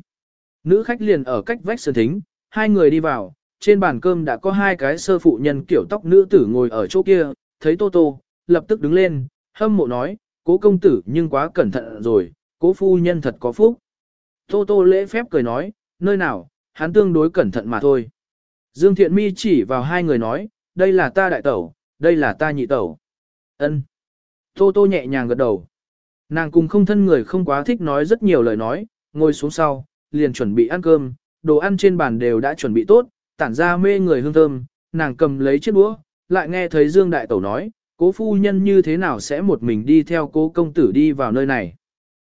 Nữ khách liền ở cách vách sân thính, hai người đi vào, trên bàn cơm đã có hai cái sơ phụ nhân kiểu tóc nữ tử ngồi ở chỗ kia, thấy tô tô, lập tức đứng lên, hâm mộ nói, cố công tử nhưng quá cẩn thận rồi, cố phu nhân thật có phúc. Tô tô lễ phép cười nói, nơi nào, hắn tương đối cẩn thận mà thôi. Dương Thiện Mi chỉ vào hai người nói, đây là ta đại tẩu, đây là ta nhị tẩu. Ân. Tô Tô nhẹ nhàng gật đầu. Nàng cùng không thân người không quá thích nói rất nhiều lời nói, ngồi xuống sau, liền chuẩn bị ăn cơm, đồ ăn trên bàn đều đã chuẩn bị tốt, tản ra mê người hương thơm, nàng cầm lấy chiếc đũa, lại nghe thấy Dương Đại Tẩu nói, cố phu nhân như thế nào sẽ một mình đi theo cố công tử đi vào nơi này.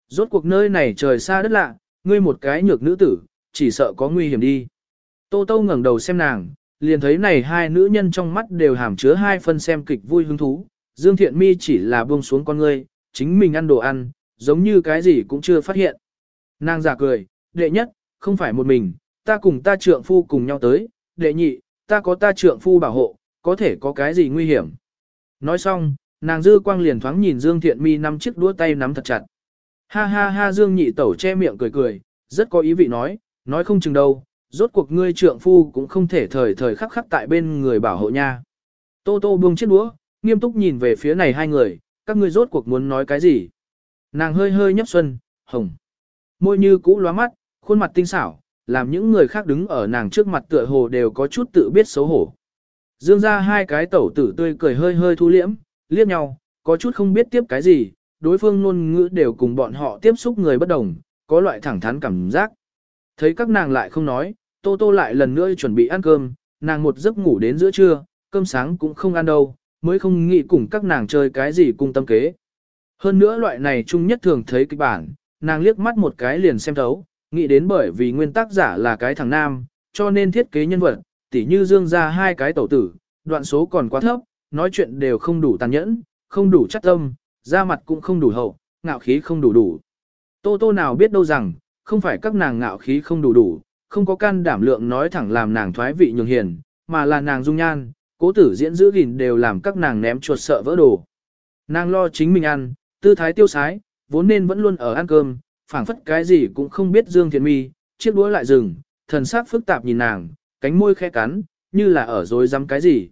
Rốt cuộc nơi này trời xa đất lạ, ngươi một cái nhược nữ tử, chỉ sợ có nguy hiểm đi. Tô Tô ngẩng đầu xem nàng, liền thấy này hai nữ nhân trong mắt đều hàm chứa hai phân xem kịch vui hứng thú. Dương Thiện Mi chỉ là buông xuống con ngươi, chính mình ăn đồ ăn, giống như cái gì cũng chưa phát hiện. Nàng giả cười, đệ nhất, không phải một mình, ta cùng ta trượng phu cùng nhau tới, đệ nhị, ta có ta trượng phu bảo hộ, có thể có cái gì nguy hiểm. Nói xong, nàng dư quang liền thoáng nhìn Dương Thiện Mi năm chiếc đũa tay nắm thật chặt. Ha ha ha Dương nhị tẩu che miệng cười cười, rất có ý vị nói, nói không chừng đâu, rốt cuộc ngươi trượng phu cũng không thể thời thời khắc khắc tại bên người bảo hộ nha. Tô Tô buông chiếc đũa, nghiêm túc nhìn về phía này hai người, các ngươi rốt cuộc muốn nói cái gì? Nàng hơi hơi nhấp xuân, hồng. Môi như cũ lóa mắt, khuôn mặt tinh xảo, làm những người khác đứng ở nàng trước mặt tựa hồ đều có chút tự biết xấu hổ. Dương ra hai cái tẩu tử tươi cười hơi hơi thu liễm, liếc nhau, có chút không biết tiếp cái gì, đối phương ngôn ngữ đều cùng bọn họ tiếp xúc người bất đồng, có loại thẳng thắn cảm giác. Thấy các nàng lại không nói, Tô Tô lại lần nữa chuẩn bị ăn cơm, nàng một giấc ngủ đến giữa trưa, cơm sáng cũng không ăn đâu, mới không nghĩ cùng các nàng chơi cái gì cùng tâm kế. Hơn nữa loại này chung nhất thường thấy kịch bản, nàng liếc mắt một cái liền xem thấu, nghĩ đến bởi vì nguyên tác giả là cái thằng nam, cho nên thiết kế nhân vật, tỉ như dương ra hai cái tẩu tử, đoạn số còn quá thấp, nói chuyện đều không đủ tàn nhẫn, không đủ chắc tâm, da mặt cũng không đủ hậu, ngạo khí không đủ đủ. Tô tô nào biết đâu rằng, không phải các nàng ngạo khí không đủ đủ, không có can đảm lượng nói thẳng làm nàng thoái vị nhường hiền, mà là nàng dung nhan, cố tử diễn giữ gìn đều làm các nàng ném chuột sợ vỡ đồ. Nàng lo chính mình ăn, tư thái tiêu sái, vốn nên vẫn luôn ở ăn cơm, phảng phất cái gì cũng không biết Dương Thiện Mi, chiếc đũa lại dừng, thần sắc phức tạp nhìn nàng, cánh môi khẽ cắn, như là ở dối dám cái gì.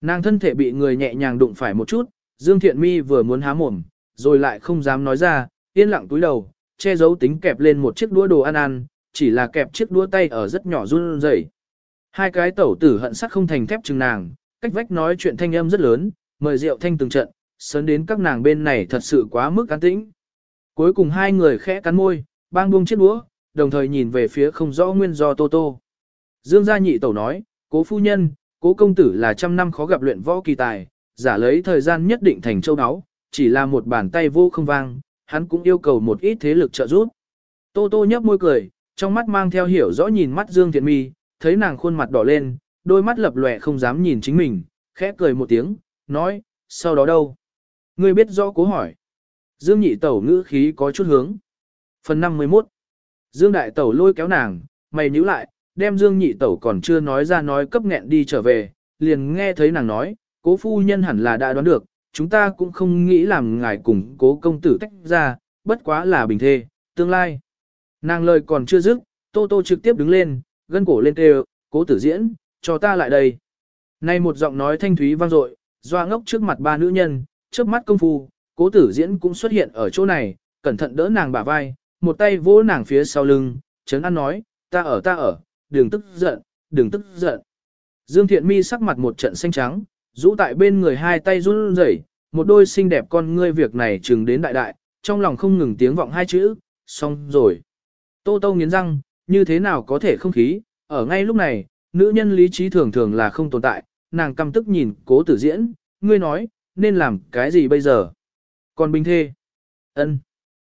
Nàng thân thể bị người nhẹ nhàng đụng phải một chút, Dương Thiện Mi vừa muốn há mồm, rồi lại không dám nói ra, yên lặng túi đầu, che giấu tính kẹp lên một chiếc đũa đồ ăn ăn, chỉ là kẹp chiếc đũa tay ở rất nhỏ run rẩy. Hai cái tẩu tử hận sắt không thành thép chừng nàng, cách vách nói chuyện thanh âm rất lớn, mời rượu thanh từng trận, sớn đến các nàng bên này thật sự quá mức an tĩnh. Cuối cùng hai người khẽ cắn môi, bang buông chiếc đũa, đồng thời nhìn về phía không rõ nguyên do Tô Tô. Dương gia nhị tẩu nói, cố phu nhân, cố công tử là trăm năm khó gặp luyện võ kỳ tài, giả lấy thời gian nhất định thành châu áo, chỉ là một bàn tay vô không vang, hắn cũng yêu cầu một ít thế lực trợ giúp. Tô Tô nhấp môi cười, trong mắt mang theo hiểu rõ nhìn mắt Dương Thiện Mi, thấy nàng khuôn mặt đỏ lên, đôi mắt lập lòe không dám nhìn chính mình, khẽ cười một tiếng, nói, sau đó đâu? Ngươi biết rõ cố hỏi. Dương nhị tẩu ngữ khí có chút hướng. Phần 51 Dương đại tẩu lôi kéo nàng, mày nhíu lại, đem Dương nhị tẩu còn chưa nói ra nói cấp nghẹn đi trở về, liền nghe thấy nàng nói, cố phu nhân hẳn là đã đoán được, chúng ta cũng không nghĩ làm ngài cùng cố công tử tách ra, bất quá là bình thê, tương lai. Nàng lời còn chưa dứt, Tô Tô trực tiếp đứng lên, gân cổ lên kêu, cố tử diễn, cho ta lại đây. Nay một giọng nói thanh thúy vang dội, doa ngốc trước mặt ba nữ nhân, trước mắt công phu, cố tử diễn cũng xuất hiện ở chỗ này, cẩn thận đỡ nàng bả vai, một tay vỗ nàng phía sau lưng, chấn an nói, ta ở ta ở, đừng tức giận, đừng tức giận. Dương Thiện Mi sắc mặt một trận xanh trắng, rũ tại bên người hai tay run rẩy, một đôi xinh đẹp con ngươi việc này chừng đến đại đại, trong lòng không ngừng tiếng vọng hai chữ, xong rồi. Tô Tô nghiến răng, như thế nào có thể không khí, ở ngay lúc này, nữ nhân lý trí thường thường là không tồn tại, nàng căm tức nhìn cố tử diễn, ngươi nói, nên làm cái gì bây giờ? Còn bình thê? ân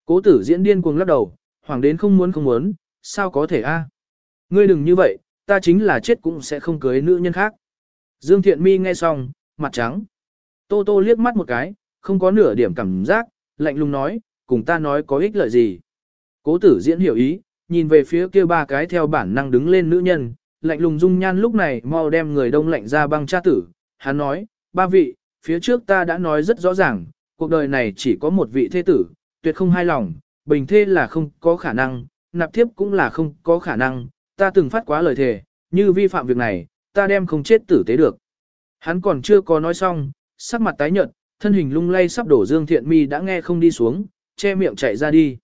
Cố tử diễn điên cuồng lắc đầu, hoàng đến không muốn không muốn, sao có thể a? Ngươi đừng như vậy, ta chính là chết cũng sẽ không cưới nữ nhân khác. Dương Thiện Mi nghe xong, mặt trắng. Tô Tô liếc mắt một cái, không có nửa điểm cảm giác, lạnh lùng nói, cùng ta nói có ích lợi gì. Cố tử diễn hiểu ý, nhìn về phía kia ba cái theo bản năng đứng lên nữ nhân, lạnh lùng dung nhan lúc này mau đem người đông lạnh ra băng cha tử. Hắn nói, ba vị, phía trước ta đã nói rất rõ ràng, cuộc đời này chỉ có một vị thế tử, tuyệt không hai lòng, bình thê là không có khả năng, nạp thiếp cũng là không có khả năng, ta từng phát quá lời thề, như vi phạm việc này, ta đem không chết tử tế được. Hắn còn chưa có nói xong, sắc mặt tái nhợt, thân hình lung lay sắp đổ Dương Thiện Mi đã nghe không đi xuống, che miệng chạy ra đi.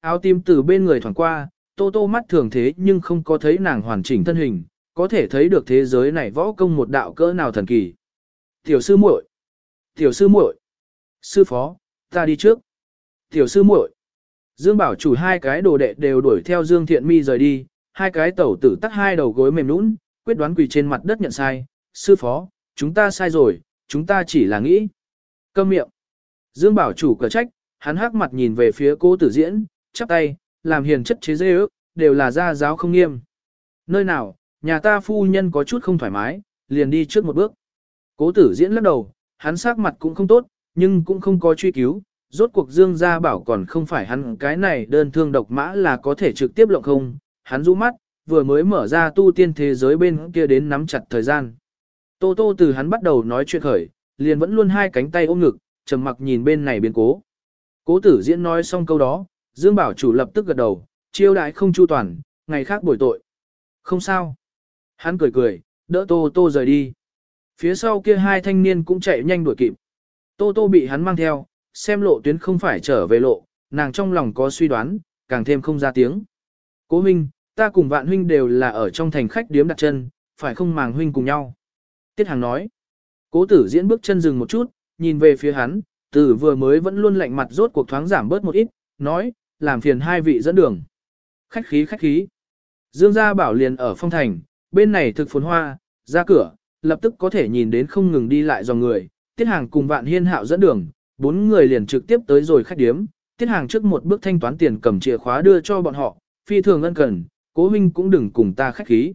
Áo tim từ bên người thoảng qua, tô tô mắt thường thế nhưng không có thấy nàng hoàn chỉnh thân hình, có thể thấy được thế giới này võ công một đạo cỡ nào thần kỳ. Tiểu sư muội, tiểu sư muội, sư phó, ta đi trước. Tiểu sư muội, Dương Bảo chủ hai cái đồ đệ đều đuổi theo Dương Thiện Mi rời đi, hai cái tẩu tử tắt hai đầu gối mềm nũng, quyết đoán quỳ trên mặt đất nhận sai, sư phó, chúng ta sai rồi, chúng ta chỉ là nghĩ. Câm miệng. Dương Bảo chủ cờ trách, hắn hắc mặt nhìn về phía cô tử diễn, chắp tay, làm hiền chất chế dê ước, đều là gia giáo không nghiêm. Nơi nào, nhà ta phu nhân có chút không thoải mái, liền đi trước một bước. Cố tử diễn lắc đầu, hắn sắc mặt cũng không tốt, nhưng cũng không có truy cứu. Rốt cuộc Dương gia bảo còn không phải hắn cái này đơn thương độc mã là có thể trực tiếp lộng không, hắn rũ mắt, vừa mới mở ra tu tiên thế giới bên kia đến nắm chặt thời gian. Tô Tô từ hắn bắt đầu nói chuyện khởi, liền vẫn luôn hai cánh tay ôm ngực, trầm mặc nhìn bên này biến cố. Cố tử diễn nói xong câu đó, Dương Bảo chủ lập tức gật đầu, chiêu đại không chu toàn, ngày khác bồi tội. Không sao. Hắn cười cười, đỡ Tô Tô rời đi. Phía sau kia hai thanh niên cũng chạy nhanh đuổi kịp. Tô Tô bị hắn mang theo, xem lộ tuyến không phải trở về lộ, nàng trong lòng có suy đoán, càng thêm không ra tiếng. Cố Minh, ta cùng vạn huynh đều là ở trong thành khách điếm đặt chân, phải không màng huynh cùng nhau. Tiết Hàng nói. Cố tử diễn bước chân dừng một chút, nhìn về phía hắn, từ vừa mới vẫn luôn lạnh mặt rốt cuộc thoáng giảm bớt một ít, nói, làm phiền hai vị dẫn đường. Khách khí khách khí. Dương gia bảo liền ở phong thành, bên này thực phồn hoa, ra cửa, lập tức có thể nhìn đến không ngừng đi lại dòng người. Tiết hàng cùng vạn hiên hạo dẫn đường, bốn người liền trực tiếp tới rồi khách điếm. Tiết hàng trước một bước thanh toán tiền cầm chìa khóa đưa cho bọn họ, phi thường ân cần, cố huynh cũng đừng cùng ta khách khí.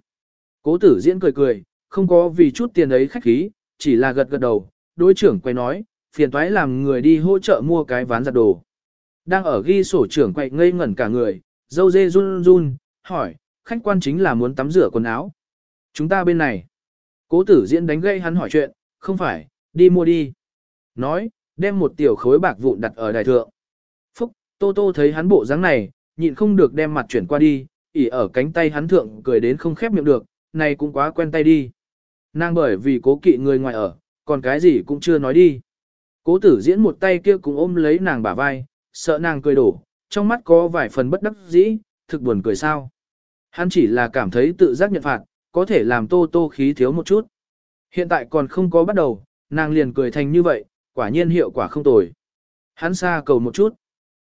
Cố tử diễn cười cười, không có vì chút tiền ấy khách khí, chỉ là gật gật đầu, đối trưởng quay nói, phiền toái làm người đi hỗ trợ mua cái ván giặt đồ. Đang ở ghi sổ trưởng quay ngây ngẩn cả người, dâu dê run run, hỏi, khách quan chính là muốn tắm rửa quần áo. Chúng ta bên này. Cố tử diễn đánh gây hắn hỏi chuyện, không phải, đi mua đi. Nói, đem một tiểu khối bạc vụn đặt ở đài thượng. Phúc, Tô Tô thấy hắn bộ dáng này, nhịn không được đem mặt chuyển qua đi, ỉ ở cánh tay hắn thượng cười đến không khép miệng được, này cũng quá quen tay đi. Nàng bởi vì cố kỵ người ngoài ở, còn cái gì cũng chưa nói đi. Cố tử diễn một tay kia cũng ôm lấy nàng bả vai, sợ nàng cười đổ, trong mắt có vài phần bất đắc dĩ, thực buồn cười sao. Hắn chỉ là cảm thấy tự giác nhận phạt, có thể làm tô tô khí thiếu một chút. Hiện tại còn không có bắt đầu, nàng liền cười thành như vậy, quả nhiên hiệu quả không tồi. Hắn xa cầu một chút.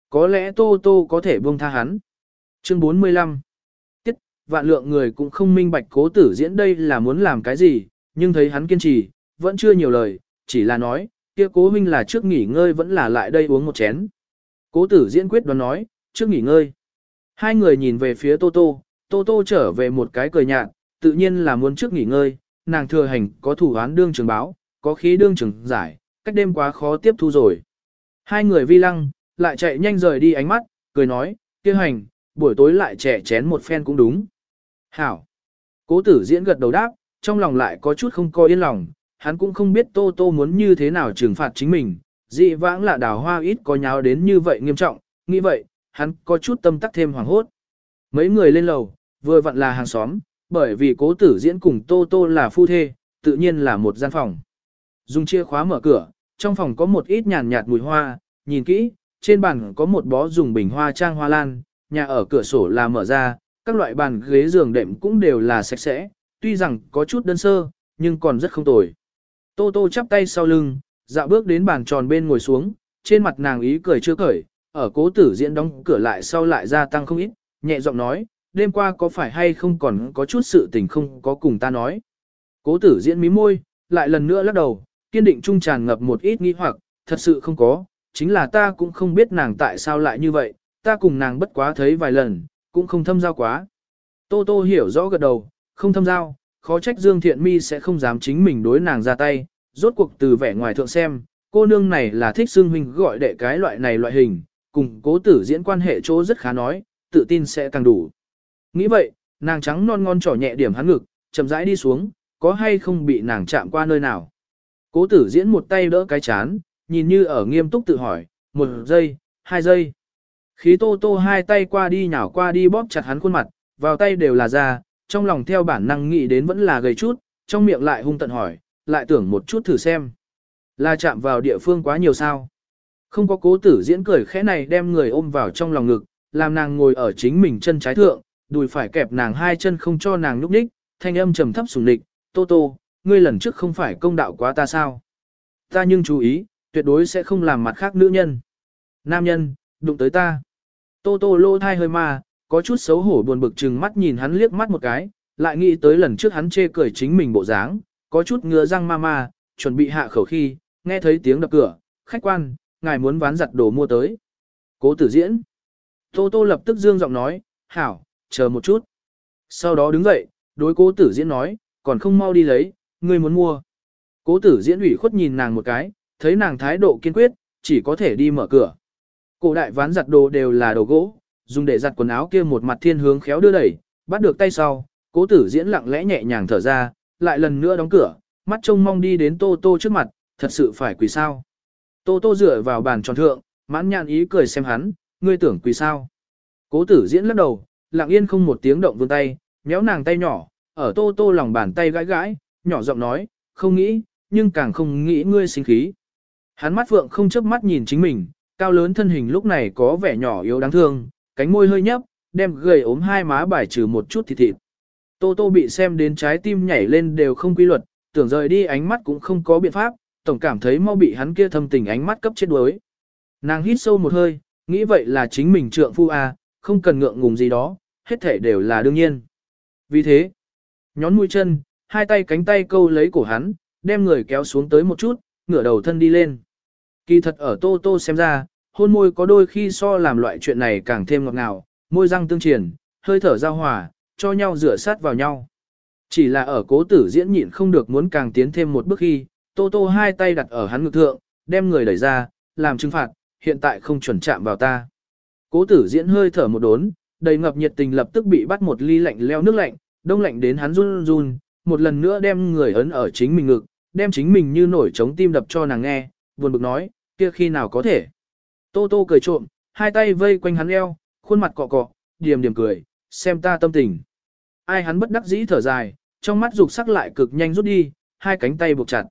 Có lẽ tô tô có thể buông tha hắn. Chương 45 vạn lượng người cũng không minh bạch cố tử diễn đây là muốn làm cái gì, nhưng thấy hắn kiên trì, vẫn chưa nhiều lời, chỉ là nói, kia cố huynh là trước nghỉ ngơi vẫn là lại đây uống một chén. Cố tử diễn quyết đoán nói, trước nghỉ ngơi. Hai người nhìn về phía Tô Tô, Tô Tô trở về một cái cười nhạt, tự nhiên là muốn trước nghỉ ngơi, nàng thừa hành có thủ án đương trường báo, có khí đương trường giải, cách đêm quá khó tiếp thu rồi. Hai người vi lăng, lại chạy nhanh rời đi ánh mắt, cười nói, kia hành, buổi tối lại trẻ chén một phen cũng đúng. Hảo. Cố tử diễn gật đầu đáp, trong lòng lại có chút không coi yên lòng, hắn cũng không biết Tô Tô muốn như thế nào trừng phạt chính mình, dị vãng là đào hoa ít có nháo đến như vậy nghiêm trọng, nghĩ vậy, hắn có chút tâm tắc thêm hoảng hốt. Mấy người lên lầu, vừa vặn là hàng xóm, bởi vì cố tử diễn cùng Tô Tô là phu thê, tự nhiên là một gian phòng. Dùng chìa khóa mở cửa, trong phòng có một ít nhàn nhạt mùi hoa, nhìn kỹ, trên bàn có một bó dùng bình hoa trang hoa lan, nhà ở cửa sổ là mở ra, các loại bàn ghế giường đệm cũng đều là sạch sẽ, tuy rằng có chút đơn sơ, nhưng còn rất không tồi. Tô Tô chắp tay sau lưng, dạo bước đến bàn tròn bên ngồi xuống, trên mặt nàng ý cười chưa cởi, ở cố tử diễn đóng cửa lại sau lại gia tăng không ít, nhẹ giọng nói, đêm qua có phải hay không còn có chút sự tình không có cùng ta nói. Cố tử diễn mí môi, lại lần nữa lắc đầu, kiên định trung tràn ngập một ít nghi hoặc, thật sự không có, chính là ta cũng không biết nàng tại sao lại như vậy, ta cùng nàng bất quá thấy vài lần, cũng không thâm giao quá. Tô Tô hiểu rõ gật đầu, không thâm giao, khó trách Dương Thiện Mi sẽ không dám chính mình đối nàng ra tay, rốt cuộc từ vẻ ngoài thượng xem, cô nương này là thích xương huynh gọi đệ cái loại này loại hình, cùng cố tử diễn quan hệ chỗ rất khá nói, tự tin sẽ càng đủ. Nghĩ vậy, nàng trắng non ngon trỏ nhẹ điểm hắn ngực, chậm rãi đi xuống, có hay không bị nàng chạm qua nơi nào. Cố tử diễn một tay đỡ cái chán, nhìn như ở nghiêm túc tự hỏi, một giây, hai giây. Khí tô tô hai tay qua đi nhảo qua đi bóp chặt hắn khuôn mặt, vào tay đều là da, trong lòng theo bản năng nghĩ đến vẫn là gầy chút, trong miệng lại hung tận hỏi, lại tưởng một chút thử xem. Là chạm vào địa phương quá nhiều sao. Không có cố tử diễn cười khẽ này đem người ôm vào trong lòng ngực, làm nàng ngồi ở chính mình chân trái thượng, đùi phải kẹp nàng hai chân không cho nàng nhúc nhích, thanh âm trầm thấp sùng địch, tô tô, ngươi lần trước không phải công đạo quá ta sao. Ta nhưng chú ý, tuyệt đối sẽ không làm mặt khác nữ nhân. Nam nhân, đụng tới ta. Tô tô lô thai hơi mà, có chút xấu hổ buồn bực chừng mắt nhìn hắn liếc mắt một cái, lại nghĩ tới lần trước hắn chê cười chính mình bộ dáng, có chút ngứa răng ma ma, chuẩn bị hạ khẩu khi, nghe thấy tiếng đập cửa, khách quan, ngài muốn ván giặt đồ mua tới. Cố tử diễn. Tô tô lập tức dương giọng nói, hảo, chờ một chút. Sau đó đứng dậy, đối cố tử diễn nói, còn không mau đi lấy, ngươi muốn mua. Cố tử diễn ủy khuất nhìn nàng một cái, thấy nàng thái độ kiên quyết, chỉ có thể đi mở cửa. Cổ đại ván giặt đồ đều là đồ gỗ, dùng để giặt quần áo kia một mặt thiên hướng khéo đưa đẩy, bắt được tay sau, cố tử diễn lặng lẽ nhẹ nhàng thở ra, lại lần nữa đóng cửa, mắt trông mong đi đến tô tô trước mặt, thật sự phải quỳ sao. Tô tô dựa vào bàn tròn thượng, mãn nhàn ý cười xem hắn, ngươi tưởng quỳ sao. Cố tử diễn lắc đầu, lặng yên không một tiếng động vươn tay, méo nàng tay nhỏ, ở tô tô lòng bàn tay gãi gãi, nhỏ giọng nói, không nghĩ, nhưng càng không nghĩ ngươi sinh khí. Hắn mắt vượng không chớp mắt nhìn chính mình, cao lớn thân hình lúc này có vẻ nhỏ yếu đáng thương, cánh môi hơi nhấp, đem gầy ốm hai má bài trừ một chút thịt thịt. Tô tô bị xem đến trái tim nhảy lên đều không quy luật, tưởng rời đi ánh mắt cũng không có biện pháp, tổng cảm thấy mau bị hắn kia thâm tình ánh mắt cấp chết đuối. Nàng hít sâu một hơi, nghĩ vậy là chính mình trượng phu à, không cần ngượng ngùng gì đó, hết thể đều là đương nhiên. Vì thế, nhón mũi chân, hai tay cánh tay câu lấy cổ hắn, đem người kéo xuống tới một chút, ngửa đầu thân đi lên. Kỳ thật ở Tô Tô xem ra, hôn môi có đôi khi so làm loại chuyện này càng thêm ngọt ngào, môi răng tương triển, hơi thở giao hòa, cho nhau rửa sát vào nhau. Chỉ là ở cố tử diễn nhịn không được muốn càng tiến thêm một bước khi, Tô Tô hai tay đặt ở hắn ngực thượng, đem người đẩy ra, làm trừng phạt, hiện tại không chuẩn chạm vào ta. Cố tử diễn hơi thở một đốn, đầy ngập nhiệt tình lập tức bị bắt một ly lạnh leo nước lạnh, đông lạnh đến hắn run run, một lần nữa đem người ấn ở chính mình ngực, đem chính mình như nổi trống tim đập cho nàng nghe, buồn bực nói, kia khi nào có thể. Tô tô cười trộm, hai tay vây quanh hắn eo, khuôn mặt cọ cọ, điềm điềm cười, xem ta tâm tình. Ai hắn bất đắc dĩ thở dài, trong mắt dục sắc lại cực nhanh rút đi, hai cánh tay buộc chặt.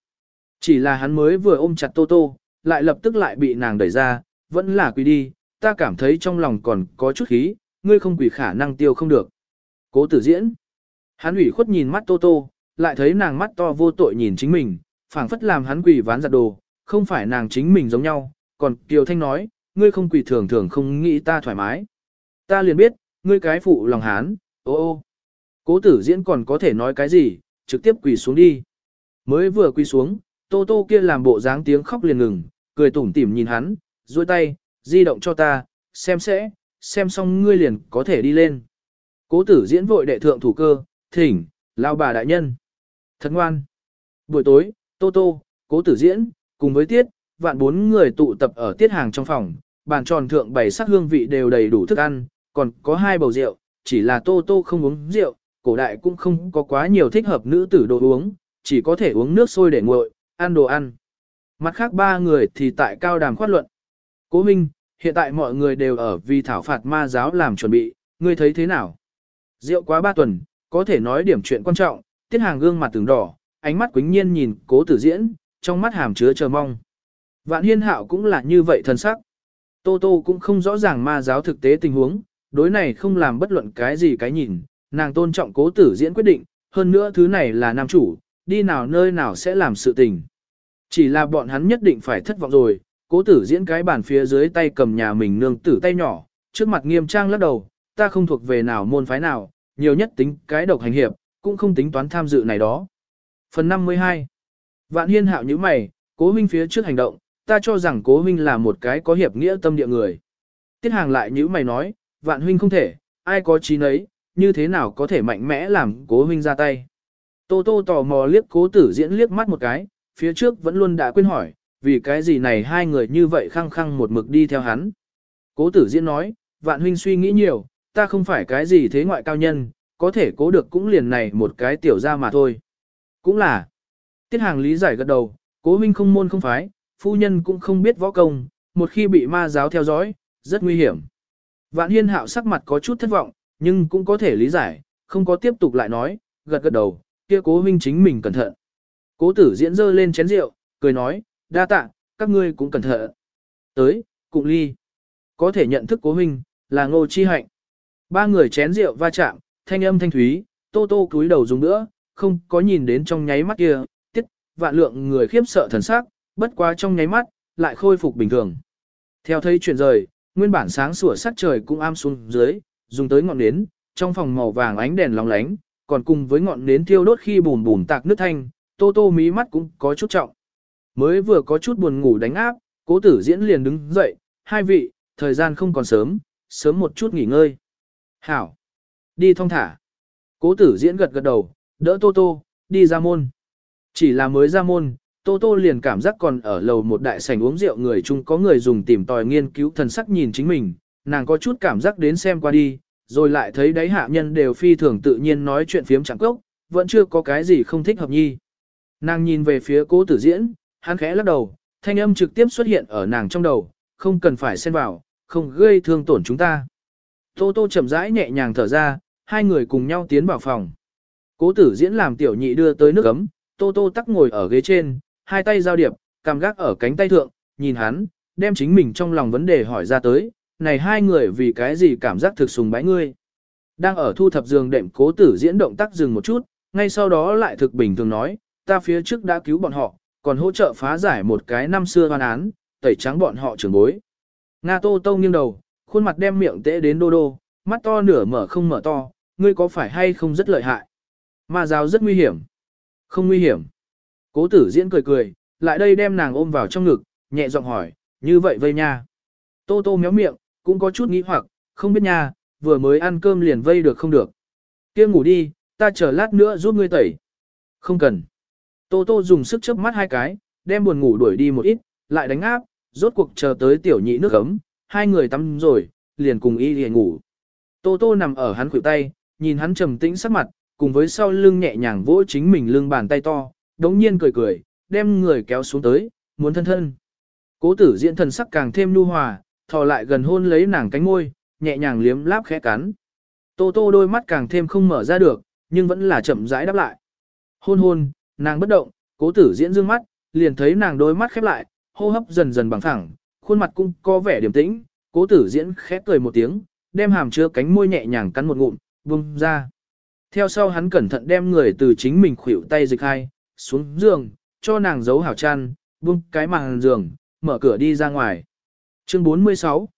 Chỉ là hắn mới vừa ôm chặt Tô Tô, lại lập tức lại bị nàng đẩy ra, vẫn là quỳ đi, ta cảm thấy trong lòng còn có chút khí, ngươi không quỳ khả năng tiêu không được. Cố tử diễn. Hắn ủy khuất nhìn mắt Tô Tô, lại thấy nàng mắt to vô tội nhìn chính mình, phảng phất làm hắn quỳ ván giặt đồ, không phải nàng chính mình giống nhau, còn Kiều Thanh nói, ngươi không quỳ thường thường không nghĩ ta thoải mái. Ta liền biết, ngươi cái phụ lòng hán, ô ô. Cố tử diễn còn có thể nói cái gì, trực tiếp quỳ xuống đi. Mới vừa quỳ xuống, Tô Tô kia làm bộ dáng tiếng khóc liền ngừng, cười tủm tỉm nhìn hắn, duỗi tay, di động cho ta, xem sẽ, xem xong ngươi liền có thể đi lên. Cố tử diễn vội đệ thượng thủ cơ, thỉnh, lao bà đại nhân. Thật ngoan. Buổi tối, Tô Tô, cố tử diễn, cùng với tiết, vạn bốn người tụ tập ở tiết hàng trong phòng, bàn tròn thượng bày sắc hương vị đều đầy đủ thức ăn, còn có hai bầu rượu, chỉ là Tô Tô không uống rượu, cổ đại cũng không có quá nhiều thích hợp nữ tử đồ uống, chỉ có thể uống nước sôi để nguội, ăn đồ ăn. Mặt khác ba người thì tại cao đàm khoát luận. Cố Minh, hiện tại mọi người đều ở vì thảo phạt ma giáo làm chuẩn bị, ngươi thấy thế nào? Rượu quá ba tuần, có thể nói điểm chuyện quan trọng, tiết hàng gương mặt từng đỏ, ánh mắt quính nhiên nhìn cố tử diễn, trong mắt hàm chứa chờ mong. Vạn hiên hạo cũng là như vậy thân sắc. Tô Tô cũng không rõ ràng ma giáo thực tế tình huống, đối này không làm bất luận cái gì cái nhìn, nàng tôn trọng cố tử diễn quyết định, hơn nữa thứ này là nam chủ, đi nào nơi nào sẽ làm sự tình. Chỉ là bọn hắn nhất định phải thất vọng rồi, cố tử diễn cái bàn phía dưới tay cầm nhà mình nương tử tay nhỏ, trước mặt nghiêm trang lắc đầu, ta không thuộc về nào môn phái nào, nhiều nhất tính cái độc hành hiệp, cũng không tính toán tham dự này đó. Phần 52 Vạn hiên hạo như mày, cố huynh phía trước hành động, ta cho rằng cố huynh là một cái có hiệp nghĩa tâm địa người. Tiết hàng lại như mày nói, vạn huynh không thể, ai có trí nấy, như thế nào có thể mạnh mẽ làm cố huynh ra tay. Tô tô tò mò liếc cố tử diễn liếc mắt một cái, phía trước vẫn luôn đã quên hỏi, vì cái gì này hai người như vậy khăng khăng một mực đi theo hắn. Cố tử diễn nói, vạn huynh suy nghĩ nhiều, ta không phải cái gì thế ngoại cao nhân, có thể cố được cũng liền này một cái tiểu ra mà thôi. Cũng là, tiết hàng lý giải gật đầu, cố huynh không môn không phái, phu nhân cũng không biết võ công, một khi bị ma giáo theo dõi, rất nguy hiểm. Vạn hiên hạo sắc mặt có chút thất vọng, nhưng cũng có thể lý giải, không có tiếp tục lại nói, gật gật đầu, kia cố huynh chính mình cẩn thận. Cố tử diễn dơ lên chén rượu, cười nói, đa tạ, các ngươi cũng cẩn thận. Tới, cụng ly. Có thể nhận thức cố huynh, là ngô chi hạnh. Ba người chén rượu va chạm, thanh âm thanh thúy, tô tô cúi đầu dùng nữa, không có nhìn đến trong nháy mắt kia, vạn lượng người khiếp sợ thần sắc, bất quá trong nháy mắt, lại khôi phục bình thường. Theo thấy chuyển rời, nguyên bản sáng sủa sắc trời cũng am xuống dưới, dùng tới ngọn nến, trong phòng màu vàng ánh đèn lóng lánh, còn cùng với ngọn nến thiêu đốt khi bùn bùn tạc nước thanh, tô tô mí mắt cũng có chút trọng. Mới vừa có chút buồn ngủ đánh áp, cố tử diễn liền đứng dậy, hai vị, thời gian không còn sớm, sớm một chút nghỉ ngơi. Hảo, đi thong thả. Cố tử diễn gật gật đầu, đỡ tô tô, đi ra môn. Chỉ là mới ra môn, tô tô liền cảm giác còn ở lầu một đại sảnh uống rượu người chung có người dùng tìm tòi nghiên cứu thần sắc nhìn chính mình, nàng có chút cảm giác đến xem qua đi, rồi lại thấy đáy hạ nhân đều phi thường tự nhiên nói chuyện phiếm chẳng cốc, vẫn chưa có cái gì không thích hợp nhi. Nàng nhìn về phía cố tử diễn, hắn khẽ lắc đầu, thanh âm trực tiếp xuất hiện ở nàng trong đầu, không cần phải xen vào, không gây thương tổn chúng ta. Tô tô chậm rãi nhẹ nhàng thở ra, hai người cùng nhau tiến vào phòng. Cố tử diễn làm tiểu nhị đưa tới nước ấm, tô tô tắc ngồi ở ghế trên, hai tay giao điệp, cằm gác ở cánh tay thượng, nhìn hắn, đem chính mình trong lòng vấn đề hỏi ra tới, này hai người vì cái gì cảm giác thực sùng bái ngươi. Đang ở thu thập giường đệm cố tử diễn động tác dừng một chút, ngay sau đó lại thực bình thường nói, ta phía trước đã cứu bọn họ, còn hỗ trợ phá giải một cái năm xưa hoàn án, tẩy trắng bọn họ trưởng bối. Nga tô tô nghiêng đầu, khuôn mặt đem miệng tễ đến đô đô, mắt to nửa mở không mở to, ngươi có phải hay không rất lợi hại. Ma giáo rất nguy hiểm. Không nguy hiểm. Cố tử diễn cười cười, lại đây đem nàng ôm vào trong ngực, nhẹ giọng hỏi, như vậy vây nha. Tô tô méo miệng, cũng có chút nghĩ hoặc, không biết nha, vừa mới ăn cơm liền vây được không được. kia ngủ đi, ta chờ lát nữa giúp ngươi tẩy. Không cần. Tô tô dùng sức chớp mắt hai cái, đem buồn ngủ đuổi đi một ít, lại đánh áp, rốt cuộc chờ tới tiểu nhị nước ấm, hai người tắm rồi, liền cùng y liền ngủ. Tô tô nằm ở hắn khuỷu tay, nhìn hắn trầm tĩnh sắc mặt, cùng với sau lưng nhẹ nhàng vỗ chính mình lưng bàn tay to, đống nhiên cười cười, đem người kéo xuống tới, muốn thân thân. Cố tử diễn thần sắc càng thêm nhu hòa, thò lại gần hôn lấy nàng cánh môi, nhẹ nhàng liếm láp khẽ cắn. Tô tô đôi mắt càng thêm không mở ra được, nhưng vẫn là chậm rãi đáp lại. Hôn hôn, nàng bất động, cố tử diễn dương mắt, liền thấy nàng đôi mắt khép lại, hô hấp dần dần bằng thẳng, khuôn mặt cũng có vẻ điềm tĩnh, cố tử diễn khép cười một tiếng, đem hàm chứa cánh môi nhẹ nhàng cắn một ngụm, vung ra. Theo sau hắn cẩn thận đem người từ chính mình khuỷu tay dịch hai, xuống giường, cho nàng giấu hảo chăn, buông cái màn giường, mở cửa đi ra ngoài. Chương 46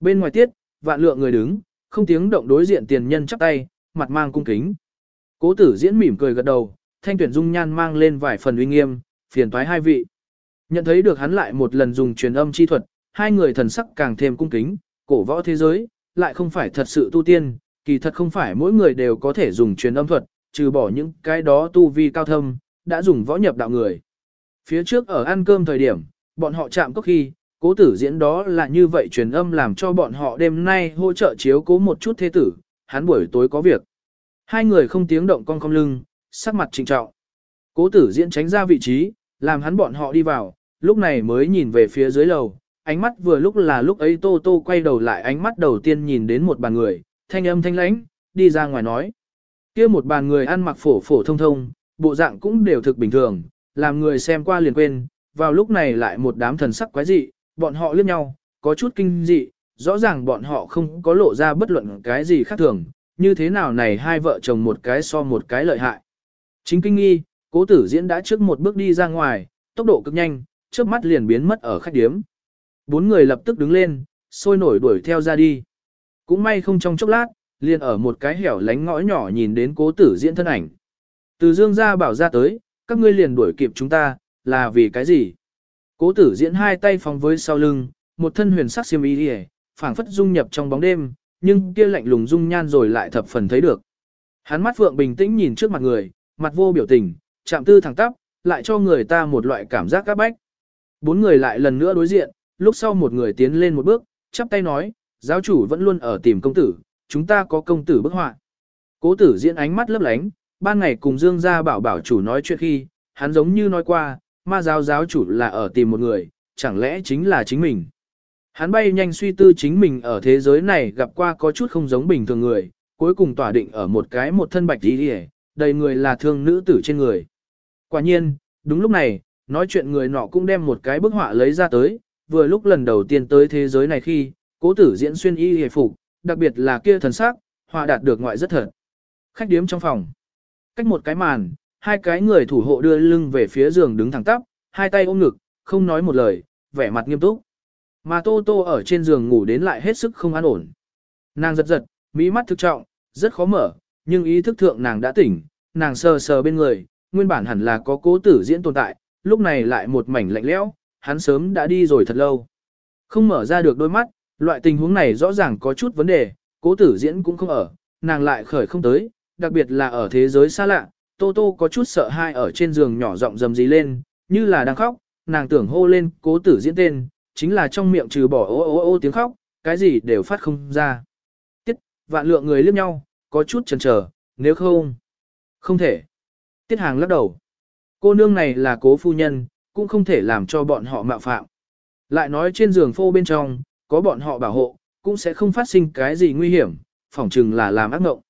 Bên ngoài tiết, vạn lượng người đứng, không tiếng động đối diện tiền nhân chắp tay, mặt mang cung kính. Cố tử diễn mỉm cười gật đầu, thanh tuyển dung nhan mang lên vài phần uy nghiêm, phiền toái hai vị. Nhận thấy được hắn lại một lần dùng truyền âm chi thuật, hai người thần sắc càng thêm cung kính, cổ võ thế giới, lại không phải thật sự tu tiên, kỳ thật không phải mỗi người đều có thể dùng truyền âm thuật, trừ bỏ những cái đó tu vi cao thâm, đã dùng võ nhập đạo người. Phía trước ở ăn cơm thời điểm, bọn họ chạm có khi, cố tử diễn đó là như vậy truyền âm làm cho bọn họ đêm nay hỗ trợ chiếu cố một chút thế tử, hắn buổi tối có việc. Hai người không tiếng động con cong lưng, sắc mặt trịnh trọng. Cố tử diễn tránh ra vị trí, làm hắn bọn họ đi vào, lúc này mới nhìn về phía dưới lầu, ánh mắt vừa lúc là lúc ấy Tô Tô quay đầu lại ánh mắt đầu tiên nhìn đến một bàn người, thanh âm thanh lãnh, đi ra ngoài nói. kia một bàn người ăn mặc phổ phổ thông thông, bộ dạng cũng đều thực bình thường, làm người xem qua liền quên, vào lúc này lại một đám thần sắc quái dị, bọn họ liếc nhau, có chút kinh dị, rõ ràng bọn họ không có lộ ra bất luận cái gì khác thường, như thế nào này hai vợ chồng một cái so một cái lợi hại. Chính kinh nghi, cố tử diễn đã trước một bước đi ra ngoài, tốc độ cực nhanh, trước mắt liền biến mất ở khách điếm. Bốn người lập tức đứng lên, sôi nổi đuổi theo ra đi. Cũng may không trong chốc lát, liền ở một cái hẻo lánh ngõ nhỏ nhìn đến cố tử diễn thân ảnh. Từ dương gia bảo ra tới, các ngươi liền đuổi kịp chúng ta, là vì cái gì? Cố tử diễn hai tay phóng với sau lưng, một thân huyền sắc xiêm y đi phảng phất dung nhập trong bóng đêm, nhưng kia lạnh lùng dung nhan rồi lại thập phần thấy được. Hắn mắt phượng bình tĩnh nhìn trước mặt người, mặt vô biểu tình, chạm tư thẳng tắp, lại cho người ta một loại cảm giác các bách. Bốn người lại lần nữa đối diện, lúc sau một người tiến lên một bước, chắp tay nói, giáo chủ vẫn luôn ở tìm công tử, chúng ta có công tử bức họa. Cố tử diễn ánh mắt lấp lánh, ban ngày cùng Dương gia bảo bảo chủ nói chuyện khi, hắn giống như nói qua, ma giáo giáo chủ là ở tìm một người, chẳng lẽ chính là chính mình. Hắn bay nhanh suy tư chính mình ở thế giới này gặp qua có chút không giống bình thường người, cuối cùng tỏa định ở một cái một thân bạch đi đi đầy người là thương nữ tử trên người. Quả nhiên, đúng lúc này, nói chuyện người nọ cũng đem một cái bức họa lấy ra tới, vừa lúc lần đầu tiên tới thế giới này khi, cố tử diễn xuyên y hề phục, đặc biệt là kia thần sắc, họa đạt được ngoại rất thật. Khách điếm trong phòng. Cách một cái màn, hai cái người thủ hộ đưa lưng về phía giường đứng thẳng tắp, hai tay ôm ngực, không nói một lời, vẻ mặt nghiêm túc. Mà Tô Tô ở trên giường ngủ đến lại hết sức không an ổn. Nàng giật giật, mỹ mắt thực trọng, rất khó mở, nhưng ý thức thượng nàng đã tỉnh, nàng sờ sờ bên người, nguyên bản hẳn là có cố tử diễn tồn tại, lúc này lại một mảnh lạnh lẽo, hắn sớm đã đi rồi thật lâu. Không mở ra được đôi mắt, loại tình huống này rõ ràng có chút vấn đề, cố tử diễn cũng không ở, nàng lại khởi không tới, đặc biệt là ở thế giới xa lạ, Tô Tô có chút sợ hãi ở trên giường nhỏ giọng dầm gì lên, như là đang khóc, nàng tưởng hô lên cố tử diễn tên, chính là trong miệng trừ bỏ ô ô ô tiếng khóc, cái gì đều phát không ra. Tiết, vạn lượng người liếc nhau, có chút chần chờ, nếu không, không thể. Tiết hàng lắc đầu. Cô nương này là cố phu nhân, cũng không thể làm cho bọn họ mạo phạm. Lại nói trên giường phô bên trong, có bọn họ bảo hộ, cũng sẽ không phát sinh cái gì nguy hiểm, phỏng chừng là làm ác ngộng.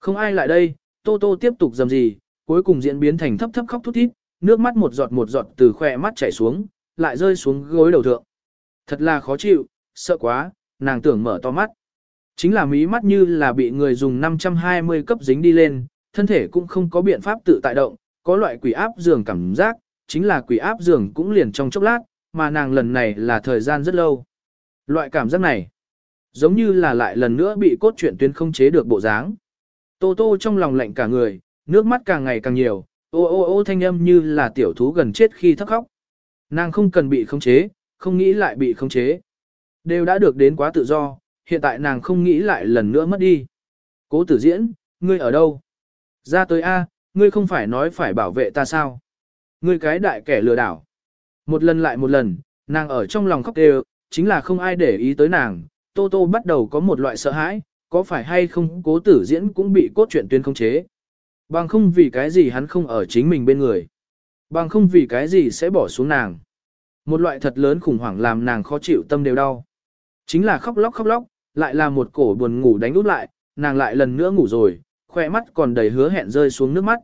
Không ai lại đây, Tô Tô tiếp tục dầm gì, cuối cùng diễn biến thành thấp thấp khóc thút thít, nước mắt một giọt một giọt từ khỏe mắt chảy xuống, lại rơi xuống gối đầu thượng. Thật là khó chịu, sợ quá, nàng tưởng mở to mắt. Chính là mí mắt như là bị người dùng 520 cấp dính đi lên, thân thể cũng không có biện pháp tự tại động, có loại quỷ áp giường cảm giác, chính là quỷ áp giường cũng liền trong chốc lát, mà nàng lần này là thời gian rất lâu. Loại cảm giác này, giống như là lại lần nữa bị cốt truyện tuyến không chế được bộ dáng. Tô tô trong lòng lạnh cả người, nước mắt càng ngày càng nhiều, ô ô ô thanh âm như là tiểu thú gần chết khi thắc khóc. Nàng không cần bị khống chế, không nghĩ lại bị khống chế. Đều đã được đến quá tự do, hiện tại nàng không nghĩ lại lần nữa mất đi. Cố tử diễn, ngươi ở đâu? Ra tới A, ngươi không phải nói phải bảo vệ ta sao? Ngươi cái đại kẻ lừa đảo. Một lần lại một lần, nàng ở trong lòng khóc đều, chính là không ai để ý tới nàng. Tô Tô bắt đầu có một loại sợ hãi, có phải hay không cố tử diễn cũng bị cốt truyện tuyên không chế. Bằng không vì cái gì hắn không ở chính mình bên người. Bằng không vì cái gì sẽ bỏ xuống nàng. Một loại thật lớn khủng hoảng làm nàng khó chịu tâm đều đau. Chính là khóc lóc khóc lóc, lại là một cổ buồn ngủ đánh út lại, nàng lại lần nữa ngủ rồi, khỏe mắt còn đầy hứa hẹn rơi xuống nước mắt.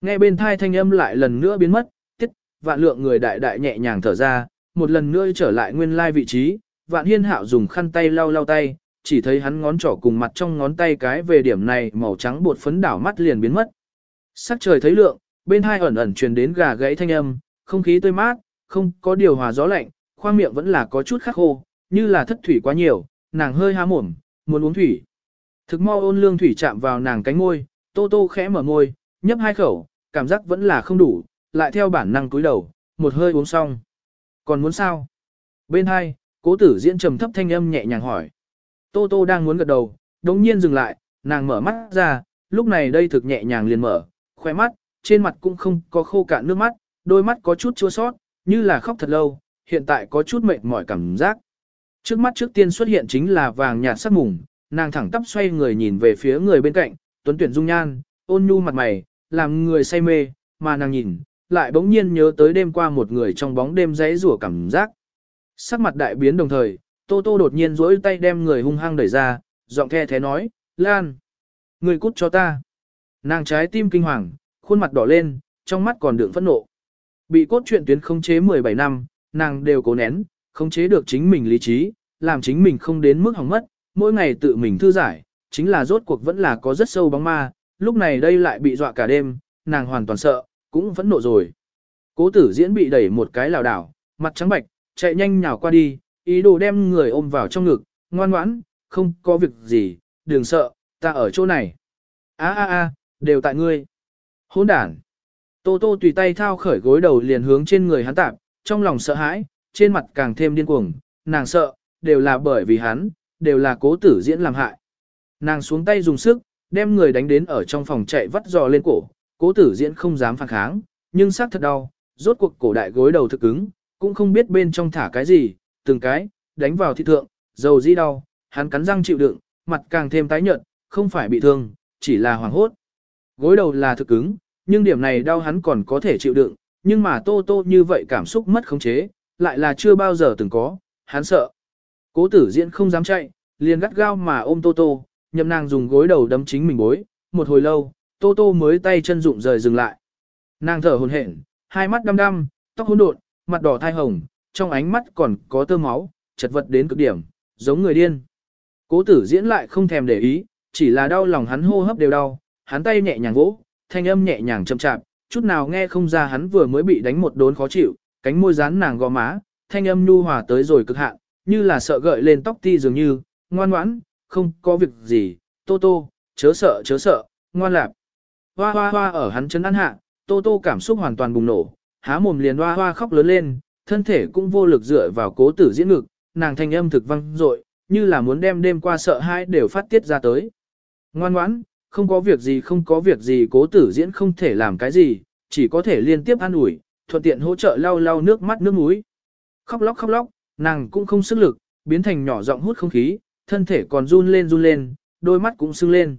Nghe bên thai thanh âm lại lần nữa biến mất, tiết, vạn lượng người đại đại nhẹ nhàng thở ra, một lần nữa trở lại nguyên lai vị trí, vạn hiên hạo dùng khăn tay lau lau tay, chỉ thấy hắn ngón trỏ cùng mặt trong ngón tay cái về điểm này màu trắng bột phấn đảo mắt liền biến mất. Sắc trời thấy lượng, bên hai ẩn ẩn truyền đến gà gãy thanh âm, không khí tươi mát, không có điều hòa gió lạnh, khoang miệng vẫn là có chút khắc khô, như là thất thủy quá nhiều, nàng hơi há mồm, muốn uống thủy. Thực mau ôn lương thủy chạm vào nàng cánh môi, tô tô khẽ mở môi, nhấp hai khẩu, cảm giác vẫn là không đủ, lại theo bản năng cúi đầu, một hơi uống xong. Còn muốn sao? Bên hai, cố tử diễn trầm thấp thanh âm nhẹ nhàng hỏi. Tô tô đang muốn gật đầu, đống nhiên dừng lại, nàng mở mắt ra, lúc này đây thực nhẹ nhàng liền mở, khoe mắt, trên mặt cũng không có khô cạn nước mắt, đôi mắt có chút chua sót, như là khóc thật lâu, hiện tại có chút mệt mỏi cảm giác. Trước mắt trước tiên xuất hiện chính là vàng nhạt sắc mùng, nàng thẳng tắp xoay người nhìn về phía người bên cạnh, tuấn tuyển dung nhan, ôn nhu mặt mày, làm người say mê, mà nàng nhìn, lại bỗng nhiên nhớ tới đêm qua một người trong bóng đêm rẽ rủa cảm giác. Sắc mặt đại biến đồng thời, Tô Tô đột nhiên duỗi tay đem người hung hăng đẩy ra, giọng the thế nói, Lan, người cút cho ta. Nàng trái tim kinh hoàng, khuôn mặt đỏ lên, trong mắt còn đựng phẫn nộ. Bị cốt truyện tuyến không chế 17 năm, nàng đều cố nén, không chế được chính mình lý trí, làm chính mình không đến mức hỏng mất, mỗi ngày tự mình thư giải, chính là rốt cuộc vẫn là có rất sâu bóng ma, lúc này đây lại bị dọa cả đêm, nàng hoàn toàn sợ, cũng vẫn nộ rồi. Cố tử diễn bị đẩy một cái lảo đảo, mặt trắng bạch, chạy nhanh nhào qua đi, ý đồ đem người ôm vào trong ngực, ngoan ngoãn, không có việc gì, đừng sợ, ta ở chỗ này. a a a đều tại ngươi. Hỗn đản. Tô Tô tùy tay thao khởi gối đầu liền hướng trên người hắn tạp, trong lòng sợ hãi, trên mặt càng thêm điên cuồng, nàng sợ, đều là bởi vì hắn, đều là cố tử diễn làm hại. Nàng xuống tay dùng sức, đem người đánh đến ở trong phòng chạy vắt giò lên cổ, cố tử diễn không dám phản kháng, nhưng xác thật đau, rốt cuộc cổ đại gối đầu thực cứng, cũng không biết bên trong thả cái gì, từng cái, đánh vào thị thượng, dầu di đau, hắn cắn răng chịu đựng, mặt càng thêm tái nhợt, không phải bị thương, chỉ là hoảng hốt. Gối đầu là thực cứng, nhưng điểm này đau hắn còn có thể chịu đựng, nhưng mà tô tô như vậy cảm xúc mất khống chế, lại là chưa bao giờ từng có, hắn sợ. Cố tử diễn không dám chạy, liền gắt gao mà ôm tô tô, nhậm nàng dùng gối đầu đấm chính mình bối, một hồi lâu, tô tô mới tay chân rụng rời dừng lại. Nàng thở hồn hển, hai mắt đăm đăm, tóc hỗn độn, mặt đỏ thai hồng, trong ánh mắt còn có tơ máu, chật vật đến cực điểm, giống người điên. Cố tử diễn lại không thèm để ý, chỉ là đau lòng hắn hô hấp đều đau, hắn tay nhẹ nhàng vỗ, thanh âm nhẹ nhàng chậm chạp, chút nào nghe không ra hắn vừa mới bị đánh một đốn khó chịu, cánh môi dán nàng gò má, thanh âm nhu hòa tới rồi cực hạn, như là sợ gợi lên tóc ti dường như, ngoan ngoãn, không có việc gì, tô tô, chớ sợ chớ sợ, ngoan lạp. Hoa hoa hoa ở hắn chân ăn hạ, tô tô cảm xúc hoàn toàn bùng nổ, há mồm liền hoa hoa khóc lớn lên, thân thể cũng vô lực dựa vào cố tử diễn ngực, nàng thanh âm thực văng dội như là muốn đem đêm qua sợ hãi đều phát tiết ra tới. Ngoan ngoãn, không có việc gì không có việc gì cố tử diễn không thể làm cái gì, chỉ có thể liên tiếp an ủi, thuận tiện hỗ trợ lau lau nước mắt nước mũi. Khóc lóc khóc lóc, nàng cũng không sức lực, biến thành nhỏ giọng hút không khí, thân thể còn run lên run lên, đôi mắt cũng sưng lên.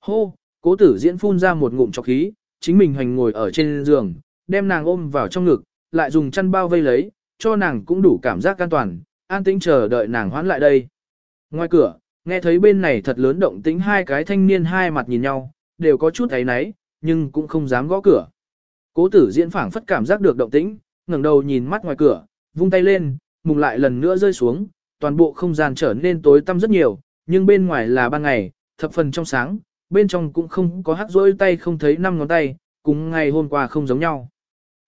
Hô, cố tử diễn phun ra một ngụm chọc khí, chính mình hành ngồi ở trên giường, đem nàng ôm vào trong ngực, lại dùng chăn bao vây lấy, cho nàng cũng đủ cảm giác an toàn, an tĩnh chờ đợi nàng hoãn lại đây. Ngoài cửa, nghe thấy bên này thật lớn động tĩnh hai cái thanh niên hai mặt nhìn nhau, đều có chút thấy náy, nhưng cũng không dám gõ cửa. Cố tử diễn phảng phất cảm giác được động tĩnh, ngẩng đầu nhìn mắt ngoài cửa, vung tay lên, mùng lại lần nữa rơi xuống, toàn bộ không gian trở nên tối tăm rất nhiều, nhưng bên ngoài là ban ngày, thập phần trong sáng, bên trong cũng không có hắc rỗi tay không thấy năm ngón tay, cùng ngày hôm qua không giống nhau.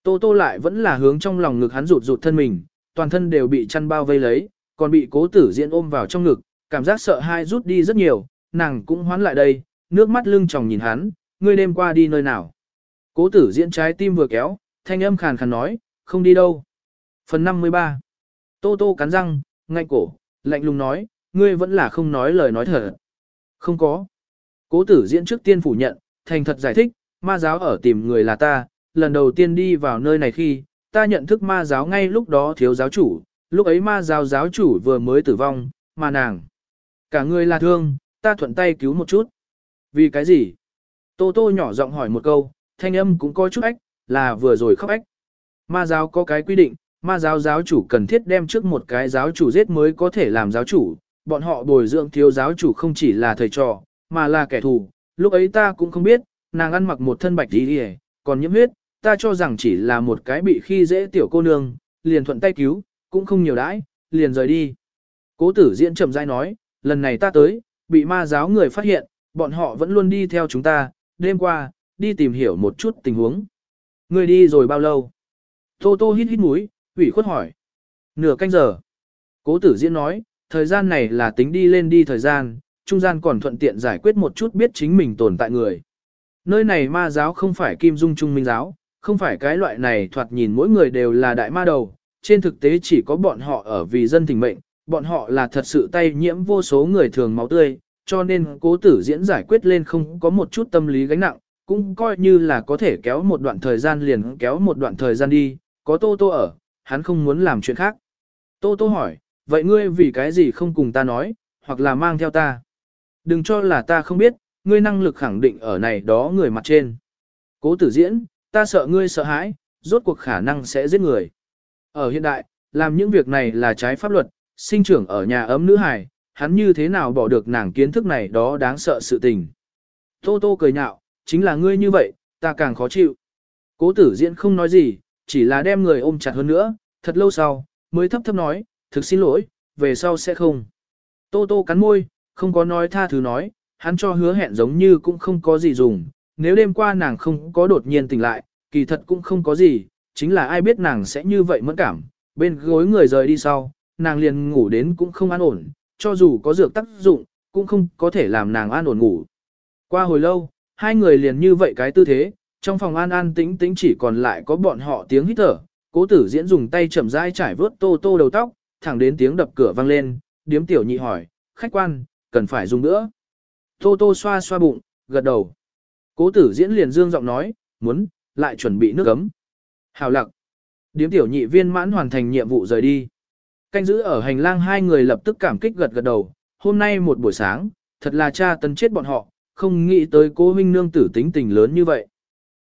Tô tô lại vẫn là hướng trong lòng ngực hắn rụt rụt thân mình, toàn thân đều bị chăn bao vây lấy, còn bị cố tử diễn ôm vào trong ngực, cảm giác sợ hai rút đi rất nhiều, nàng cũng hoán lại đây, nước mắt lưng tròng nhìn hắn, ngươi đêm qua đi nơi nào. Cố tử diễn trái tim vừa kéo, thanh âm khàn khàn nói, không đi đâu. Phần 53 Tô tô cắn răng, ngay cổ, lạnh lùng nói, ngươi vẫn là không nói lời nói thở Không có. Cố tử diễn trước tiên phủ nhận, thành thật giải thích, ma giáo ở tìm người là ta, lần đầu tiên đi vào nơi này khi, ta nhận thức ma giáo ngay lúc đó thiếu giáo chủ, lúc ấy ma giáo giáo chủ vừa mới tử vong, mà nàng. Cả người là thương, ta thuận tay cứu một chút. Vì cái gì? Tô tô nhỏ giọng hỏi một câu, thanh âm cũng có chút ách, là vừa rồi khóc ách. Ma giáo có cái quy định, ma giáo giáo chủ cần thiết đem trước một cái giáo chủ giết mới có thể làm giáo chủ, bọn họ bồi dưỡng thiếu giáo chủ không chỉ là thầy trò, mà là kẻ thù, lúc ấy ta cũng không biết, nàng ăn mặc một thân bạch đi hề, còn nhiễm huyết, ta cho rằng chỉ là một cái bị khi dễ tiểu cô nương, liền thuận tay cứu, cũng không nhiều đãi, liền rời đi. Cố tử diễn chậm rãi nói, lần này ta tới, bị ma giáo người phát hiện, bọn họ vẫn luôn đi theo chúng ta, đêm qua, đi tìm hiểu một chút tình huống. Người đi rồi bao lâu? Tô tô hít hít mũi, ủy khuất hỏi. Nửa canh giờ. Cố tử diễn nói, thời gian này là tính đi lên đi thời gian, trung gian còn thuận tiện giải quyết một chút biết chính mình tồn tại người. Nơi này ma giáo không phải kim dung trung minh giáo, không phải cái loại này thoạt nhìn mỗi người đều là đại ma đầu, trên thực tế chỉ có bọn họ ở vì dân tình mệnh, bọn họ là thật sự tay nhiễm vô số người thường máu tươi, cho nên cố tử diễn giải quyết lên không có một chút tâm lý gánh nặng, cũng coi như là có thể kéo một đoạn thời gian liền kéo một đoạn thời gian đi, có tô tô ở, hắn không muốn làm chuyện khác. Tô tô hỏi, vậy ngươi vì cái gì không cùng ta nói, hoặc là mang theo ta? Đừng cho là ta không biết, ngươi năng lực khẳng định ở này đó người mặt trên. Cố tử diễn, ta sợ ngươi sợ hãi, rốt cuộc khả năng sẽ giết người. Ở hiện đại, làm những việc này là trái pháp luật, sinh trưởng ở nhà ấm nữ hài, hắn như thế nào bỏ được nàng kiến thức này đó đáng sợ sự tình. Tô tô cười nhạo, chính là ngươi như vậy, ta càng khó chịu. Cố tử diễn không nói gì, chỉ là đem người ôm chặt hơn nữa, thật lâu sau, mới thấp thấp nói, thực xin lỗi, về sau sẽ không. Tô tô cắn môi, không có nói tha thứ nói, hắn cho hứa hẹn giống như cũng không có gì dùng, nếu đêm qua nàng không có đột nhiên tỉnh lại, kỳ thật cũng không có gì, chính là ai biết nàng sẽ như vậy mẫn cảm, bên gối người rời đi sau, nàng liền ngủ đến cũng không an ổn, cho dù có dược tác dụng, cũng không có thể làm nàng an ổn ngủ. Qua hồi lâu, hai người liền như vậy cái tư thế, trong phòng an an tĩnh tĩnh chỉ còn lại có bọn họ tiếng hít thở, cố tử diễn dùng tay chậm rãi trải vớt tô tô đầu tóc, thẳng đến tiếng đập cửa vang lên, điếm tiểu nhị hỏi, khách quan, cần phải dùng nữa. Tô tô xoa xoa bụng, gật đầu. Cố tử diễn liền dương giọng nói, muốn, lại chuẩn bị nước ấm. Hào lặc. Điếm tiểu nhị viên mãn hoàn thành nhiệm vụ rời đi. Canh giữ ở hành lang hai người lập tức cảm kích gật gật đầu, hôm nay một buổi sáng, thật là cha tấn chết bọn họ, không nghĩ tới cô huynh nương tử tính tình lớn như vậy.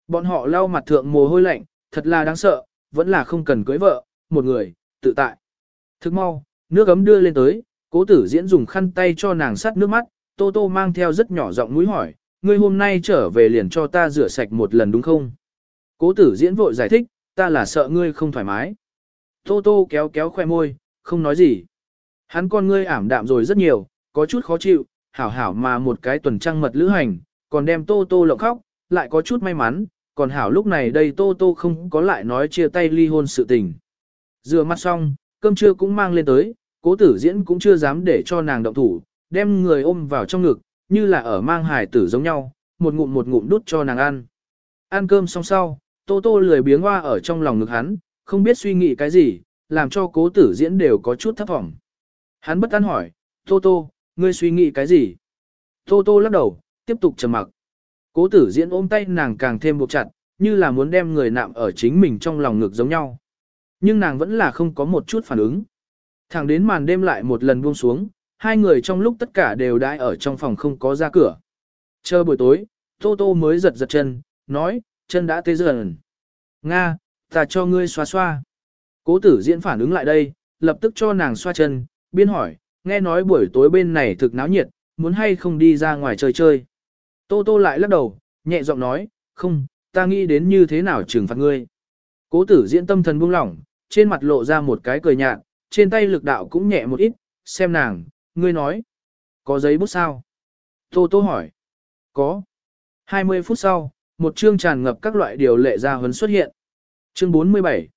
Bọn họ lau mặt thượng mồ hôi lạnh, thật là đáng sợ, vẫn là không cần cưới vợ, một người, tự tại. Thức mau, nước ấm đưa lên tới, cố tử diễn dùng khăn tay cho nàng sắt nước mắt, tô tô mang theo rất nhỏ giọng mũi hỏi, ngươi hôm nay trở về liền cho ta rửa sạch một lần đúng không? Cố tử diễn vội giải thích, ta là sợ ngươi không thoải mái. Tô tô kéo kéo khoe môi, không nói gì. Hắn con ngươi ảm đạm rồi rất nhiều, có chút khó chịu, hảo hảo mà một cái tuần trăng mật lữ hành, còn đem tô tô lộng khóc, lại có chút may mắn, còn hảo lúc này đây tô tô không có lại nói chia tay ly hôn sự tình. Rửa mặt xong, cơm trưa cũng mang lên tới, cố tử diễn cũng chưa dám để cho nàng động thủ, đem người ôm vào trong ngực, như là ở mang hải tử giống nhau, một ngụm một ngụm đút cho nàng ăn. Ăn cơm xong sau, tô tô lười biếng hoa ở trong lòng ngực hắn, không biết suy nghĩ cái gì, làm cho cố tử diễn đều có chút thấp vọng. Hắn bất an hỏi, tô tô, ngươi suy nghĩ cái gì? Tô tô lắc đầu, tiếp tục trầm mặc. Cố tử diễn ôm tay nàng càng thêm buộc chặt, như là muốn đem người nạm ở chính mình trong lòng ngực giống nhau. Nhưng nàng vẫn là không có một chút phản ứng. Thẳng đến màn đêm lại một lần buông xuống, hai người trong lúc tất cả đều đãi ở trong phòng không có ra cửa. Chờ buổi tối, Tô Tô mới giật giật chân, nói, chân đã tê dần. Nga, ta cho ngươi xoa xoa. Cố tử diễn phản ứng lại đây, lập tức cho nàng xoa chân, biên hỏi, nghe nói buổi tối bên này thực náo nhiệt, muốn hay không đi ra ngoài chơi chơi. Tô Tô lại lắc đầu, nhẹ giọng nói, không, ta nghĩ đến như thế nào trừng phạt ngươi. Cố tử diễn tâm thần buông lỏng, trên mặt lộ ra một cái cười nhạt, trên tay lực đạo cũng nhẹ một ít, xem nàng, ngươi nói. Có giấy bút sao? Tô Tô hỏi. Có. 20 phút sau, một chương tràn ngập các loại điều lệ ra huấn xuất hiện. Chương 47.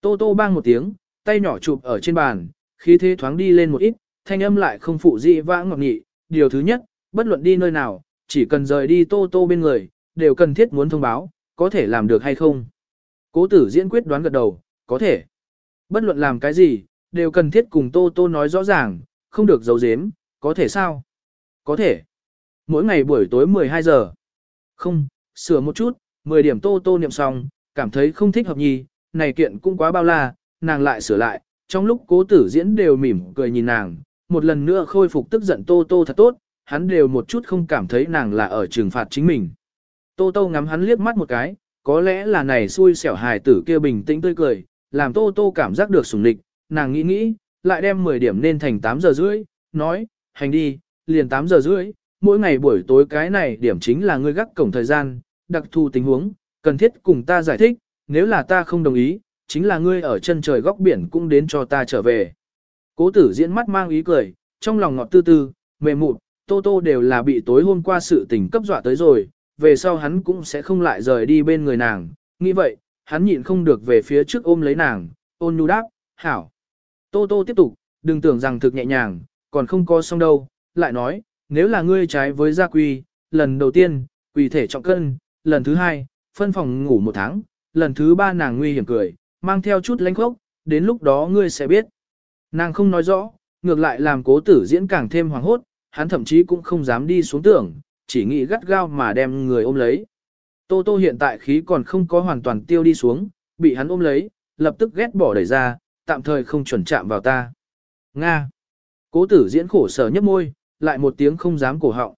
Tô Tô bang một tiếng, tay nhỏ chụp ở trên bàn, khí thế thoáng đi lên một ít, thanh âm lại không phụ dị vãng ngọc nghị. Điều thứ nhất, bất luận đi nơi nào, chỉ cần rời đi Tô Tô bên người, đều cần thiết muốn thông báo, có thể làm được hay không. Cố tử diễn quyết đoán gật đầu, có thể. Bất luận làm cái gì, đều cần thiết cùng Tô Tô nói rõ ràng, không được giấu giếm, có thể sao? Có thể. Mỗi ngày buổi tối 12 giờ. Không, sửa một chút, 10 điểm Tô Tô niệm xong, cảm thấy không thích hợp nhì, này kiện cũng quá bao la, nàng lại sửa lại, trong lúc cố tử diễn đều mỉm cười nhìn nàng, một lần nữa khôi phục tức giận Tô Tô thật tốt, hắn đều một chút không cảm thấy nàng là ở trừng phạt chính mình. Tô Tô ngắm hắn liếc mắt một cái, có lẽ là này xui xẻo hài tử kia bình tĩnh tươi cười, làm Tô Tô cảm giác được sủng lịch, nàng nghĩ nghĩ, lại đem 10 điểm nên thành 8 giờ rưỡi, nói, hành đi, liền 8 giờ rưỡi, mỗi ngày buổi tối cái này điểm chính là ngươi gác cổng thời gian, đặc thù tình huống, cần thiết cùng ta giải thích, nếu là ta không đồng ý, chính là ngươi ở chân trời góc biển cũng đến cho ta trở về. Cố tử diễn mắt mang ý cười, trong lòng ngọt tư tư, mềm mụn, Tô Tô đều là bị tối hôm qua sự tình cấp dọa tới rồi, về sau hắn cũng sẽ không lại rời đi bên người nàng, nghĩ vậy, hắn nhịn không được về phía trước ôm lấy nàng, ôn nhu đáp, hảo. Tô Tô tiếp tục, đừng tưởng rằng thực nhẹ nhàng, còn không có xong đâu, lại nói, nếu là ngươi trái với gia quy, lần đầu tiên, quỷ thể trọng cân, lần thứ hai, phân phòng ngủ một tháng, lần thứ ba nàng nguy hiểm cười, mang theo chút lánh khốc, đến lúc đó ngươi sẽ biết. Nàng không nói rõ, ngược lại làm cố tử diễn càng thêm hoàng hốt, hắn thậm chí cũng không dám đi xuống tưởng, chỉ nghĩ gắt gao mà đem người ôm lấy. Tô Tô hiện tại khí còn không có hoàn toàn tiêu đi xuống, bị hắn ôm lấy, lập tức ghét bỏ đẩy ra, tạm thời không chuẩn chạm vào ta. Nga. Cố tử diễn khổ sở nhấp môi, lại một tiếng không dám cổ họng.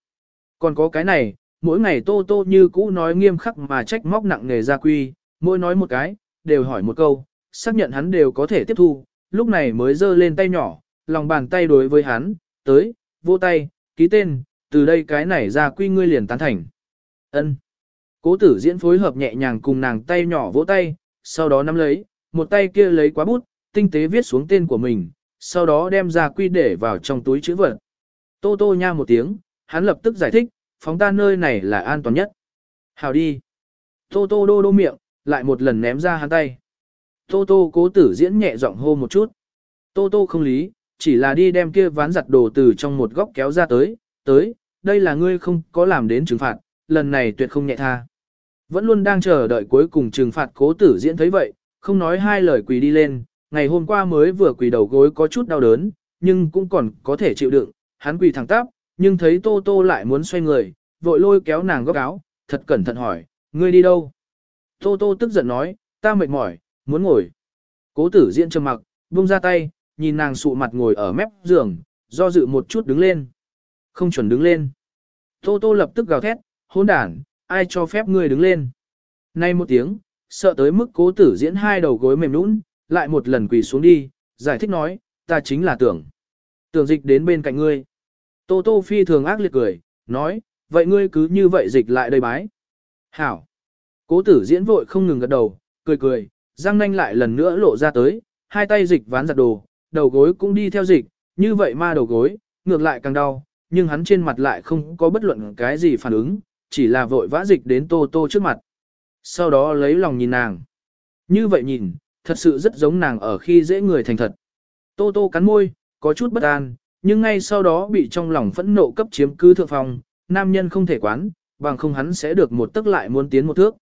Còn có cái này, mỗi ngày Tô Tô như cũ nói nghiêm khắc mà trách móc nặng nghề gia quy, mỗi nói một cái, đều hỏi một câu, xác nhận hắn đều có thể tiếp thu, lúc này mới giơ lên tay nhỏ, lòng bàn tay đối với hắn, tới, vô tay, ký tên, từ đây cái này ra quy ngươi liền tán thành. ân Cố tử diễn phối hợp nhẹ nhàng cùng nàng tay nhỏ vỗ tay, sau đó nắm lấy, một tay kia lấy quá bút, tinh tế viết xuống tên của mình, sau đó đem ra quy để vào trong túi chữ vật. Tô tô nha một tiếng, hắn lập tức giải thích, phóng ta nơi này là an toàn nhất. Hào đi. Tô tô đô đô miệng, lại một lần ném ra hắn tay. Tô tô cố tử diễn nhẹ giọng hô một chút. Tô Tô không lý, chỉ là đi đem kia ván giặt đồ từ trong một góc kéo ra tới, tới, đây là ngươi không có làm đến trừng phạt, lần này tuyệt không nhẹ tha. Vẫn luôn đang chờ đợi cuối cùng trừng phạt cố tử diễn thấy vậy, không nói hai lời quỳ đi lên, ngày hôm qua mới vừa quỳ đầu gối có chút đau đớn, nhưng cũng còn có thể chịu đựng, hắn quỳ thẳng tắp, nhưng thấy Tô Tô lại muốn xoay người, vội lôi kéo nàng góc áo, thật cẩn thận hỏi, ngươi đi đâu? Tô Tô tức giận nói, ta mệt mỏi, muốn ngồi. Cố tử diễn trầm mặc, buông ra tay, nhìn nàng sụ mặt ngồi ở mép giường, do dự một chút đứng lên. Không chuẩn đứng lên. Tô Tô lập tức gào thét, hôn đản, ai cho phép ngươi đứng lên. Nay một tiếng, sợ tới mức cố tử diễn hai đầu gối mềm nũng, lại một lần quỳ xuống đi, giải thích nói, ta chính là tưởng. Tưởng dịch đến bên cạnh ngươi. Tô Tô phi thường ác liệt cười, nói, vậy ngươi cứ như vậy dịch lại đây bái. Hảo. Cố tử diễn vội không ngừng gật đầu, cười cười, răng nanh lại lần nữa lộ ra tới, hai tay dịch ván giặt đồ, đầu gối cũng đi theo dịch, như vậy ma đầu gối, ngược lại càng đau, nhưng hắn trên mặt lại không có bất luận cái gì phản ứng, chỉ là vội vã dịch đến tô tô trước mặt. Sau đó lấy lòng nhìn nàng. Như vậy nhìn, thật sự rất giống nàng ở khi dễ người thành thật. Tô tô cắn môi, có chút bất an, nhưng ngay sau đó bị trong lòng phẫn nộ cấp chiếm cứ thượng phòng, nam nhân không thể quán, bằng không hắn sẽ được một tức lại muốn tiến một thước.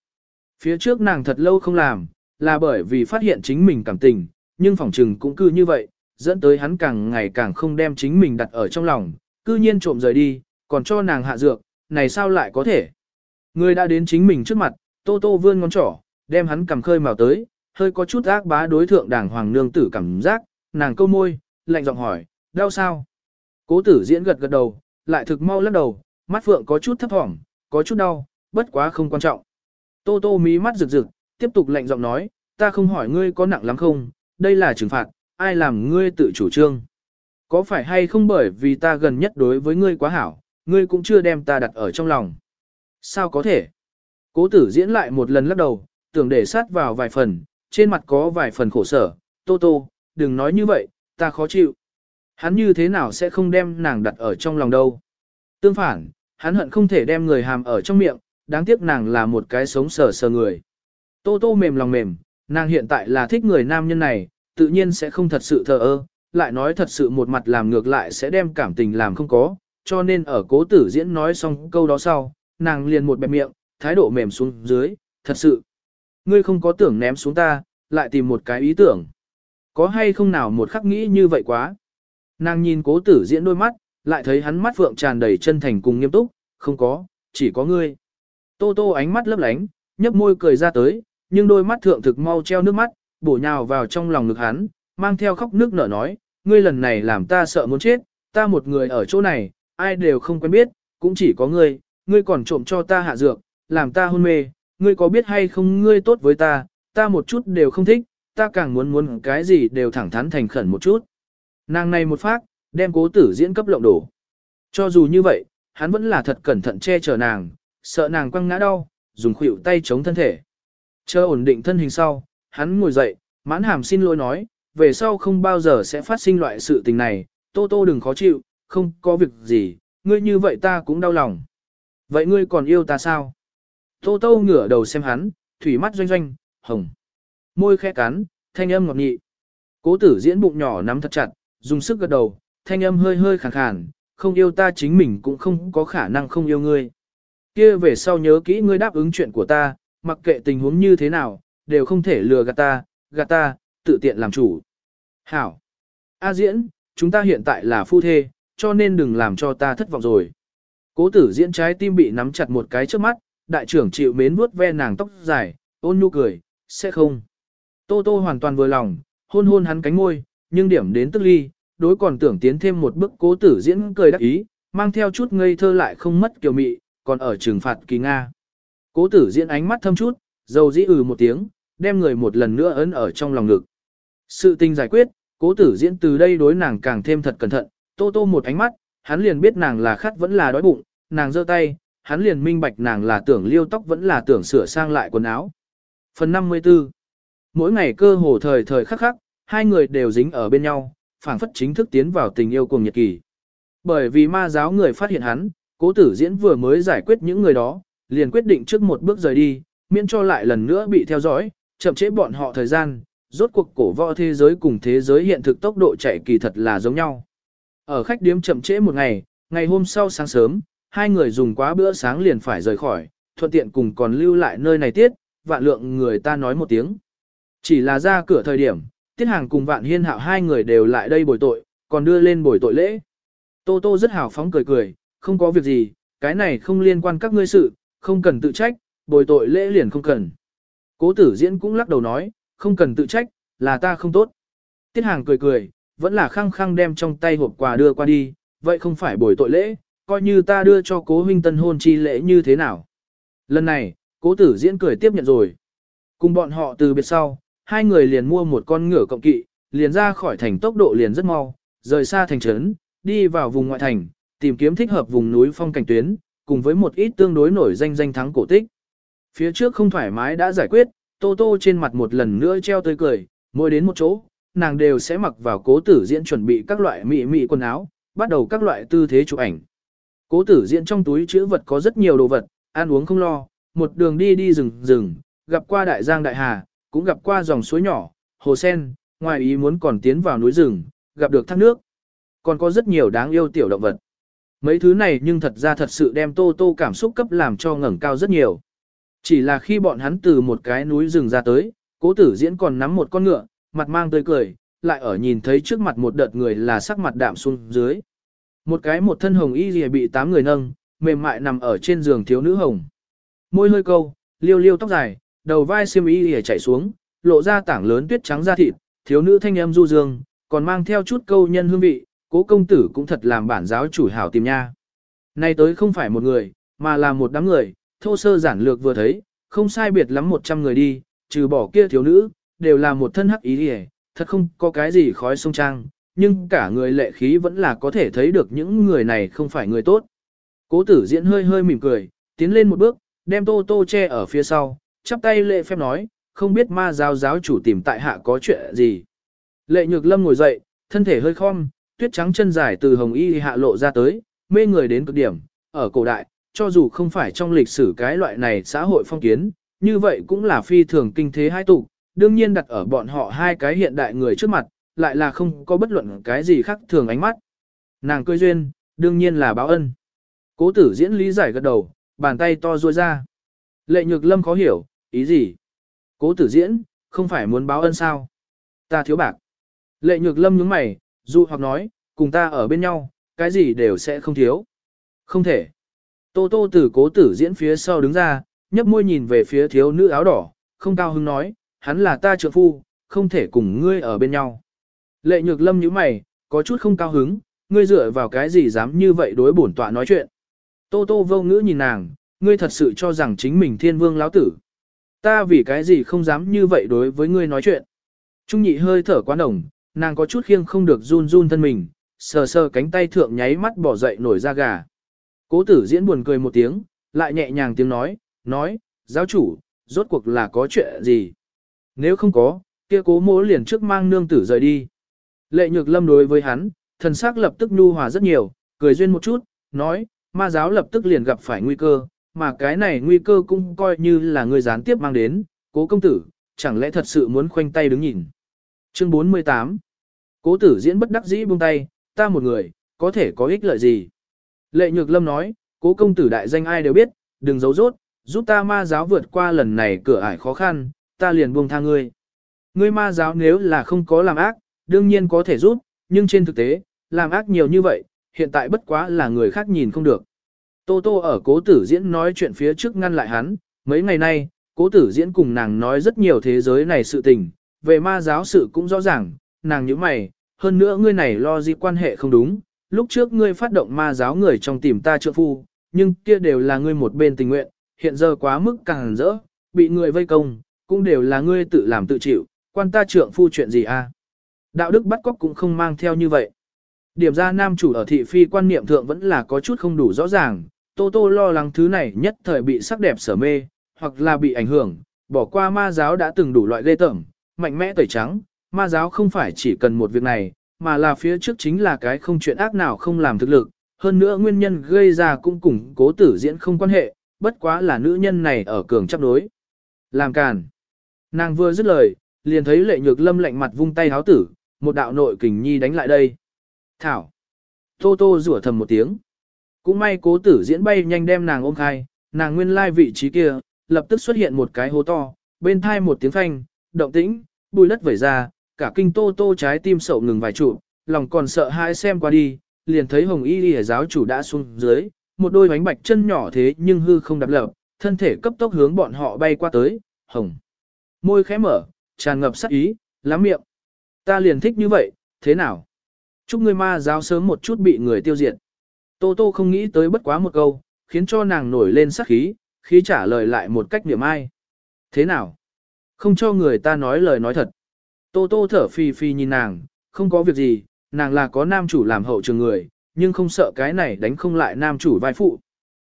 Phía trước nàng thật lâu không làm, là bởi vì phát hiện chính mình cảm tình, nhưng phỏng trừng cũng cứ như vậy, dẫn tới hắn càng ngày càng không đem chính mình đặt ở trong lòng, cư nhiên trộm rời đi, còn cho nàng hạ dược, này sao lại có thể. Người đã đến chính mình trước mặt, tô tô vươn ngón trỏ, đem hắn cầm khơi màu tới, hơi có chút ác bá đối thượng đảng hoàng nương tử cảm giác, nàng câu môi, lạnh giọng hỏi, đau sao? Cố tử diễn gật gật đầu, lại thực mau lắc đầu, mắt phượng có chút thấp thỏm, có chút đau, bất quá không quan trọng. Tô tô mí mắt rực rực, tiếp tục lạnh giọng nói, ta không hỏi ngươi có nặng lắm không, đây là trừng phạt, ai làm ngươi tự chủ trương. Có phải hay không bởi vì ta gần nhất đối với ngươi quá hảo, ngươi cũng chưa đem ta đặt ở trong lòng. Sao có thể? Cố tử diễn lại một lần lắc đầu, tưởng để sát vào vài phần, trên mặt có vài phần khổ sở, tô tô, đừng nói như vậy, ta khó chịu. Hắn như thế nào sẽ không đem nàng đặt ở trong lòng đâu. Tương phản, hắn hận không thể đem người hàm ở trong miệng, đáng tiếc nàng là một cái sống sờ sờ người. Tô tô mềm lòng mềm, nàng hiện tại là thích người nam nhân này, tự nhiên sẽ không thật sự thờ ơ, lại nói thật sự một mặt làm ngược lại sẽ đem cảm tình làm không có, cho nên ở cố tử diễn nói xong câu đó sau, nàng liền một bẹp miệng, thái độ mềm xuống dưới, thật sự. Ngươi không có tưởng ném xuống ta, lại tìm một cái ý tưởng. Có hay không nào một khắc nghĩ như vậy quá. Nàng nhìn cố tử diễn đôi mắt, lại thấy hắn mắt phượng tràn đầy chân thành cùng nghiêm túc, không có, chỉ có ngươi. Tô tô ánh mắt lấp lánh, nhấp môi cười ra tới, nhưng đôi mắt thượng thực mau treo nước mắt, bổ nhào vào trong lòng ngực hắn, mang theo khóc nước nở nói, ngươi lần này làm ta sợ muốn chết, ta một người ở chỗ này, ai đều không quen biết, cũng chỉ có ngươi, ngươi còn trộm cho ta hạ dược, làm ta hôn mê, ngươi có biết hay không ngươi tốt với ta, ta một chút đều không thích, ta càng muốn muốn cái gì đều thẳng thắn thành khẩn một chút. Nàng này một phát, đem cố tử diễn cấp lộng đổ. Cho dù như vậy, hắn vẫn là thật cẩn thận che chở nàng, sợ nàng quăng ngã đau, dùng khuỷu tay chống thân thể. Chờ ổn định thân hình sau, hắn ngồi dậy, mãn hàm xin lỗi nói, về sau không bao giờ sẽ phát sinh loại sự tình này, tô tô đừng khó chịu, không có việc gì, ngươi như vậy ta cũng đau lòng. Vậy ngươi còn yêu ta sao? Tô tô ngửa đầu xem hắn, thủy mắt doanh doanh, hồng. Môi khẽ cắn, thanh âm ngọt nhị. Cố tử diễn bụng nhỏ nắm thật chặt, dùng sức gật đầu, thanh âm hơi hơi khàn khàn, không yêu ta chính mình cũng không có khả năng không yêu ngươi. Kia về sau nhớ kỹ ngươi đáp ứng chuyện của ta, mặc kệ tình huống như thế nào, đều không thể lừa gạt ta, gạt ta, tự tiện làm chủ. Hảo! A diễn, chúng ta hiện tại là phu thê, cho nên đừng làm cho ta thất vọng rồi. Cố tử diễn trái tim bị nắm chặt một cái trước mắt, đại trưởng chịu mến vuốt ve nàng tóc dài, ôn nhu cười, sẽ không. Tô tô hoàn toàn vừa lòng, hôn hôn hắn cánh môi, nhưng điểm đến tức ly, đối còn tưởng tiến thêm một bước cố tử diễn cười đắc ý, mang theo chút ngây thơ lại không mất kiều mị, còn ở trừng phạt kỳ Nga. Cố tử diễn ánh mắt thâm chút, dầu dĩ ừ một tiếng, đem người một lần nữa ấn ở trong lòng ngực. Sự tình giải quyết, cố tử diễn từ đây đối nàng càng thêm thật cẩn thận, tô tô một ánh mắt, hắn liền biết nàng là khát vẫn là đói bụng, nàng giơ tay, hắn liền minh bạch nàng là tưởng liêu tóc vẫn là tưởng sửa sang lại quần áo. Phần 54 Mỗi ngày cơ hồ thời thời khắc khắc, hai người đều dính ở bên nhau, phảng phất chính thức tiến vào tình yêu cùng nhật kỳ. Bởi vì ma giáo người phát hiện hắn, cố tử diễn vừa mới giải quyết những người đó, liền quyết định trước một bước rời đi, miễn cho lại lần nữa bị theo dõi, chậm chế bọn họ thời gian, Rốt cuộc cổ võ thế giới cùng thế giới hiện thực tốc độ chạy kỳ thật là giống nhau. Ở khách điếm chậm trễ một ngày, ngày hôm sau sáng sớm, hai người dùng quá bữa sáng liền phải rời khỏi, thuận tiện cùng còn lưu lại nơi này tiết, vạn lượng người ta nói một tiếng. Chỉ là ra cửa thời điểm, tiết hàng cùng vạn hiên hạo hai người đều lại đây bồi tội, còn đưa lên bồi tội lễ. Tô Tô rất hào phóng cười cười, không có việc gì, cái này không liên quan các ngươi sự, không cần tự trách, bồi tội lễ liền không cần. Cố tử diễn cũng lắc đầu nói, không cần tự trách, là ta không tốt. Tiết hàng cười cười, vẫn là khăng khăng đem trong tay hộp quà đưa qua đi, vậy không phải bồi tội lễ, coi như ta đưa cho cố huynh tân hôn chi lễ như thế nào. Lần này, cố tử diễn cười tiếp nhận rồi. Cùng bọn họ từ biệt sau, hai người liền mua một con ngựa cộng kỵ, liền ra khỏi thành tốc độ liền rất mau, rời xa thành trấn, đi vào vùng ngoại thành, tìm kiếm thích hợp vùng núi phong cảnh tuyến, cùng với một ít tương đối nổi danh danh thắng cổ tích. Phía trước không thoải mái đã giải quyết, Tô Tô trên mặt một lần nữa treo tươi cười, mỗi đến một chỗ, nàng đều sẽ mặc vào cố tử diễn chuẩn bị các loại mị mị quần áo, bắt đầu các loại tư thế chụp ảnh. Cố tử diễn trong túi chữ vật có rất nhiều đồ vật, ăn uống không lo, một đường đi đi rừng rừng, gặp qua đại giang đại hà, cũng gặp qua dòng suối nhỏ, hồ sen, ngoài ý muốn còn tiến vào núi rừng, gặp được thác nước. Còn có rất nhiều đáng yêu tiểu động vật. Mấy thứ này nhưng thật ra thật sự đem tô tô cảm xúc cấp làm cho ngẩng cao rất nhiều. Chỉ là khi bọn hắn từ một cái núi rừng ra tới, cố tử diễn còn nắm một con ngựa, mặt mang tươi cười, lại ở nhìn thấy trước mặt một đợt người là sắc mặt đạm xuống dưới. Một cái một thân hồng y lìa bị tám người nâng, mềm mại nằm ở trên giường thiếu nữ hồng. Môi hơi câu, liêu liêu tóc dài, đầu vai xiêm y lìa chảy xuống, lộ ra tảng lớn tuyết trắng da thịt, thiếu nữ thanh âm du dương, còn mang theo chút câu nhân hương vị, cố công tử cũng thật làm bản giáo chủ hảo tìm nha. Nay tới không phải một người, mà là một đám người, thô sơ giản lược vừa thấy, không sai biệt lắm một trăm người đi, trừ bỏ kia thiếu nữ, đều là một thân hắc ý đi thật không có cái gì khói sông trang, nhưng cả người lệ khí vẫn là có thể thấy được những người này không phải người tốt. Cố tử diễn hơi hơi mỉm cười, tiến lên một bước, đem tô tô che ở phía sau, chắp tay lệ phép nói, không biết ma giáo giáo chủ tìm tại hạ có chuyện gì. Lệ nhược lâm ngồi dậy, thân thể hơi khom, tuyết trắng chân dài từ hồng y hạ lộ ra tới, mê người đến cực điểm, ở cổ đại, cho dù không phải trong lịch sử cái loại này xã hội phong kiến, như vậy cũng là phi thường kinh thế hai tụ, đương nhiên đặt ở bọn họ hai cái hiện đại người trước mặt, lại là không có bất luận cái gì khác thường ánh mắt. Nàng cười duyên, đương nhiên là báo ân. Cố tử diễn lý giải gật đầu, bàn tay to ruôi ra. Lệ nhược lâm khó hiểu, ý gì? Cố tử diễn, không phải muốn báo ân sao? Ta thiếu bạc. Lệ nhược lâm nhướng mày, dụ hoặc nói, cùng ta ở bên nhau, cái gì đều sẽ không thiếu. Không thể. Tô tô tử cố tử diễn phía sau đứng ra, nhấp môi nhìn về phía thiếu nữ áo đỏ, không cao hứng nói, hắn là ta trượng phu, không thể cùng ngươi ở bên nhau. Lệ nhược lâm nhíu mày, có chút không cao hứng, ngươi dựa vào cái gì dám như vậy đối bổn tọa nói chuyện. Tô tô vô ngữ nhìn nàng, ngươi thật sự cho rằng chính mình thiên vương lão tử. Ta vì cái gì không dám như vậy đối với ngươi nói chuyện. Trung nhị hơi thở quá đồng, nàng có chút khiêng không được run run thân mình, sờ sờ cánh tay thượng nháy mắt bỏ dậy nổi da gà. Cố tử diễn buồn cười một tiếng, lại nhẹ nhàng tiếng nói, nói, giáo chủ, rốt cuộc là có chuyện gì? Nếu không có, kia cố mỗ liền trước mang nương tử rời đi. Lệ nhược lâm đối với hắn, thần sắc lập tức nhu hòa rất nhiều, cười duyên một chút, nói, ma giáo lập tức liền gặp phải nguy cơ, mà cái này nguy cơ cũng coi như là người gián tiếp mang đến, cố công tử, chẳng lẽ thật sự muốn khoanh tay đứng nhìn. Chương 48 Cố tử diễn bất đắc dĩ buông tay, ta một người, có thể có ích lợi gì? Lệ Nhược Lâm nói, cố công tử đại danh ai đều biết, đừng giấu rốt, giúp ta ma giáo vượt qua lần này cửa ải khó khăn, ta liền buông tha ngươi. Ngươi ma giáo nếu là không có làm ác, đương nhiên có thể giúp, nhưng trên thực tế, làm ác nhiều như vậy, hiện tại bất quá là người khác nhìn không được. Tô Tô ở cố tử diễn nói chuyện phía trước ngăn lại hắn, mấy ngày nay, cố tử diễn cùng nàng nói rất nhiều thế giới này sự tình, về ma giáo sự cũng rõ ràng, nàng như mày, hơn nữa ngươi này lo gì quan hệ không đúng, lúc trước ngươi phát động ma giáo người trong tìm ta trợ phu, nhưng kia đều là ngươi một bên tình nguyện, hiện giờ quá mức càng rỡ, bị người vây công, cũng đều là ngươi tự làm tự chịu, quan ta trượng phu chuyện gì à. Đạo đức bắt cóc cũng không mang theo như vậy. Điểm ra nam chủ ở thị phi quan niệm thượng vẫn là có chút không đủ rõ ràng, Tô Tô lo lắng thứ này nhất thời bị sắc đẹp sở mê, hoặc là bị ảnh hưởng, bỏ qua ma giáo đã từng đủ loại ghê tởm, mạnh mẽ tẩy trắng, ma giáo không phải chỉ cần một việc này, mà là phía trước chính là cái không chuyện ác nào không làm thực lực, hơn nữa nguyên nhân gây ra cũng cùng cố tử diễn không quan hệ, bất quá là nữ nhân này ở cường chấp đối. Làm càn. Nàng vừa dứt lời, liền thấy lệ nhược lâm lạnh mặt vung tay háo tử, một đạo nội kình nhi đánh lại đây. Thảo. Tô tô rủa thầm một tiếng. Cũng may cố tử diễn bay nhanh đem nàng ôm khai, nàng nguyên lai vị trí kia, lập tức xuất hiện một cái hố to, bên thai một tiếng phanh, động tĩnh, bùi đất vẩy ra, cả kinh tô tô trái tim sậu ngừng vài trụ, lòng còn sợ hãi xem qua đi, liền thấy hồng y lìa giáo chủ đã xuống dưới, một đôi bánh bạch chân nhỏ thế nhưng hư không đạp lập, thân thể cấp tốc hướng bọn họ bay qua tới, hồng. Môi khẽ mở, tràn ngập sắc ý, lá miệng. Ta liền thích như vậy, thế nào? Chúc ngươi ma giáo sớm một chút bị người tiêu diệt. Tô Tô không nghĩ tới bất quá một câu, khiến cho nàng nổi lên sắc khí, khí trả lời lại một cách niệm ai. Thế nào? Không cho người ta nói lời nói thật. Tô Tô thở phì phì nhìn nàng, không có việc gì, nàng là có nam chủ làm hậu trường người, nhưng không sợ cái này đánh không lại nam chủ vai phụ.